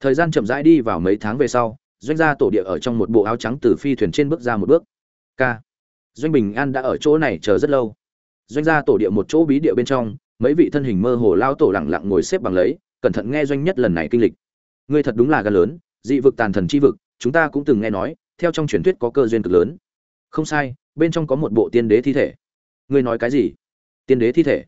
Thời gian chậm rãi đi vào mấy tháng về sau, doanh gia tổ địa ở trong một bộ áo trắng từ phi thuyền trên bước ra một bước. K. Doanh bình an đã ở chỗ này chờ rất lâu. Doanh gia tổ địa một chỗ bí địa bên trong, mấy vị thân hình mơ hồ lao tổ lẳng lặng ngồi xếp bằng lấy, cẩn thận nghe doanh nhất lần này kinh lịch. Ngươi thật đúng là gan lớn, dị vực tàn thần chi vực, chúng ta cũng từng nghe nói theo trong truyền thuyết có cơ duyên cực lớn. Không sai, bên trong có một bộ tiên đế thi thể. Ngươi nói cái gì? Tiên đế thi thể?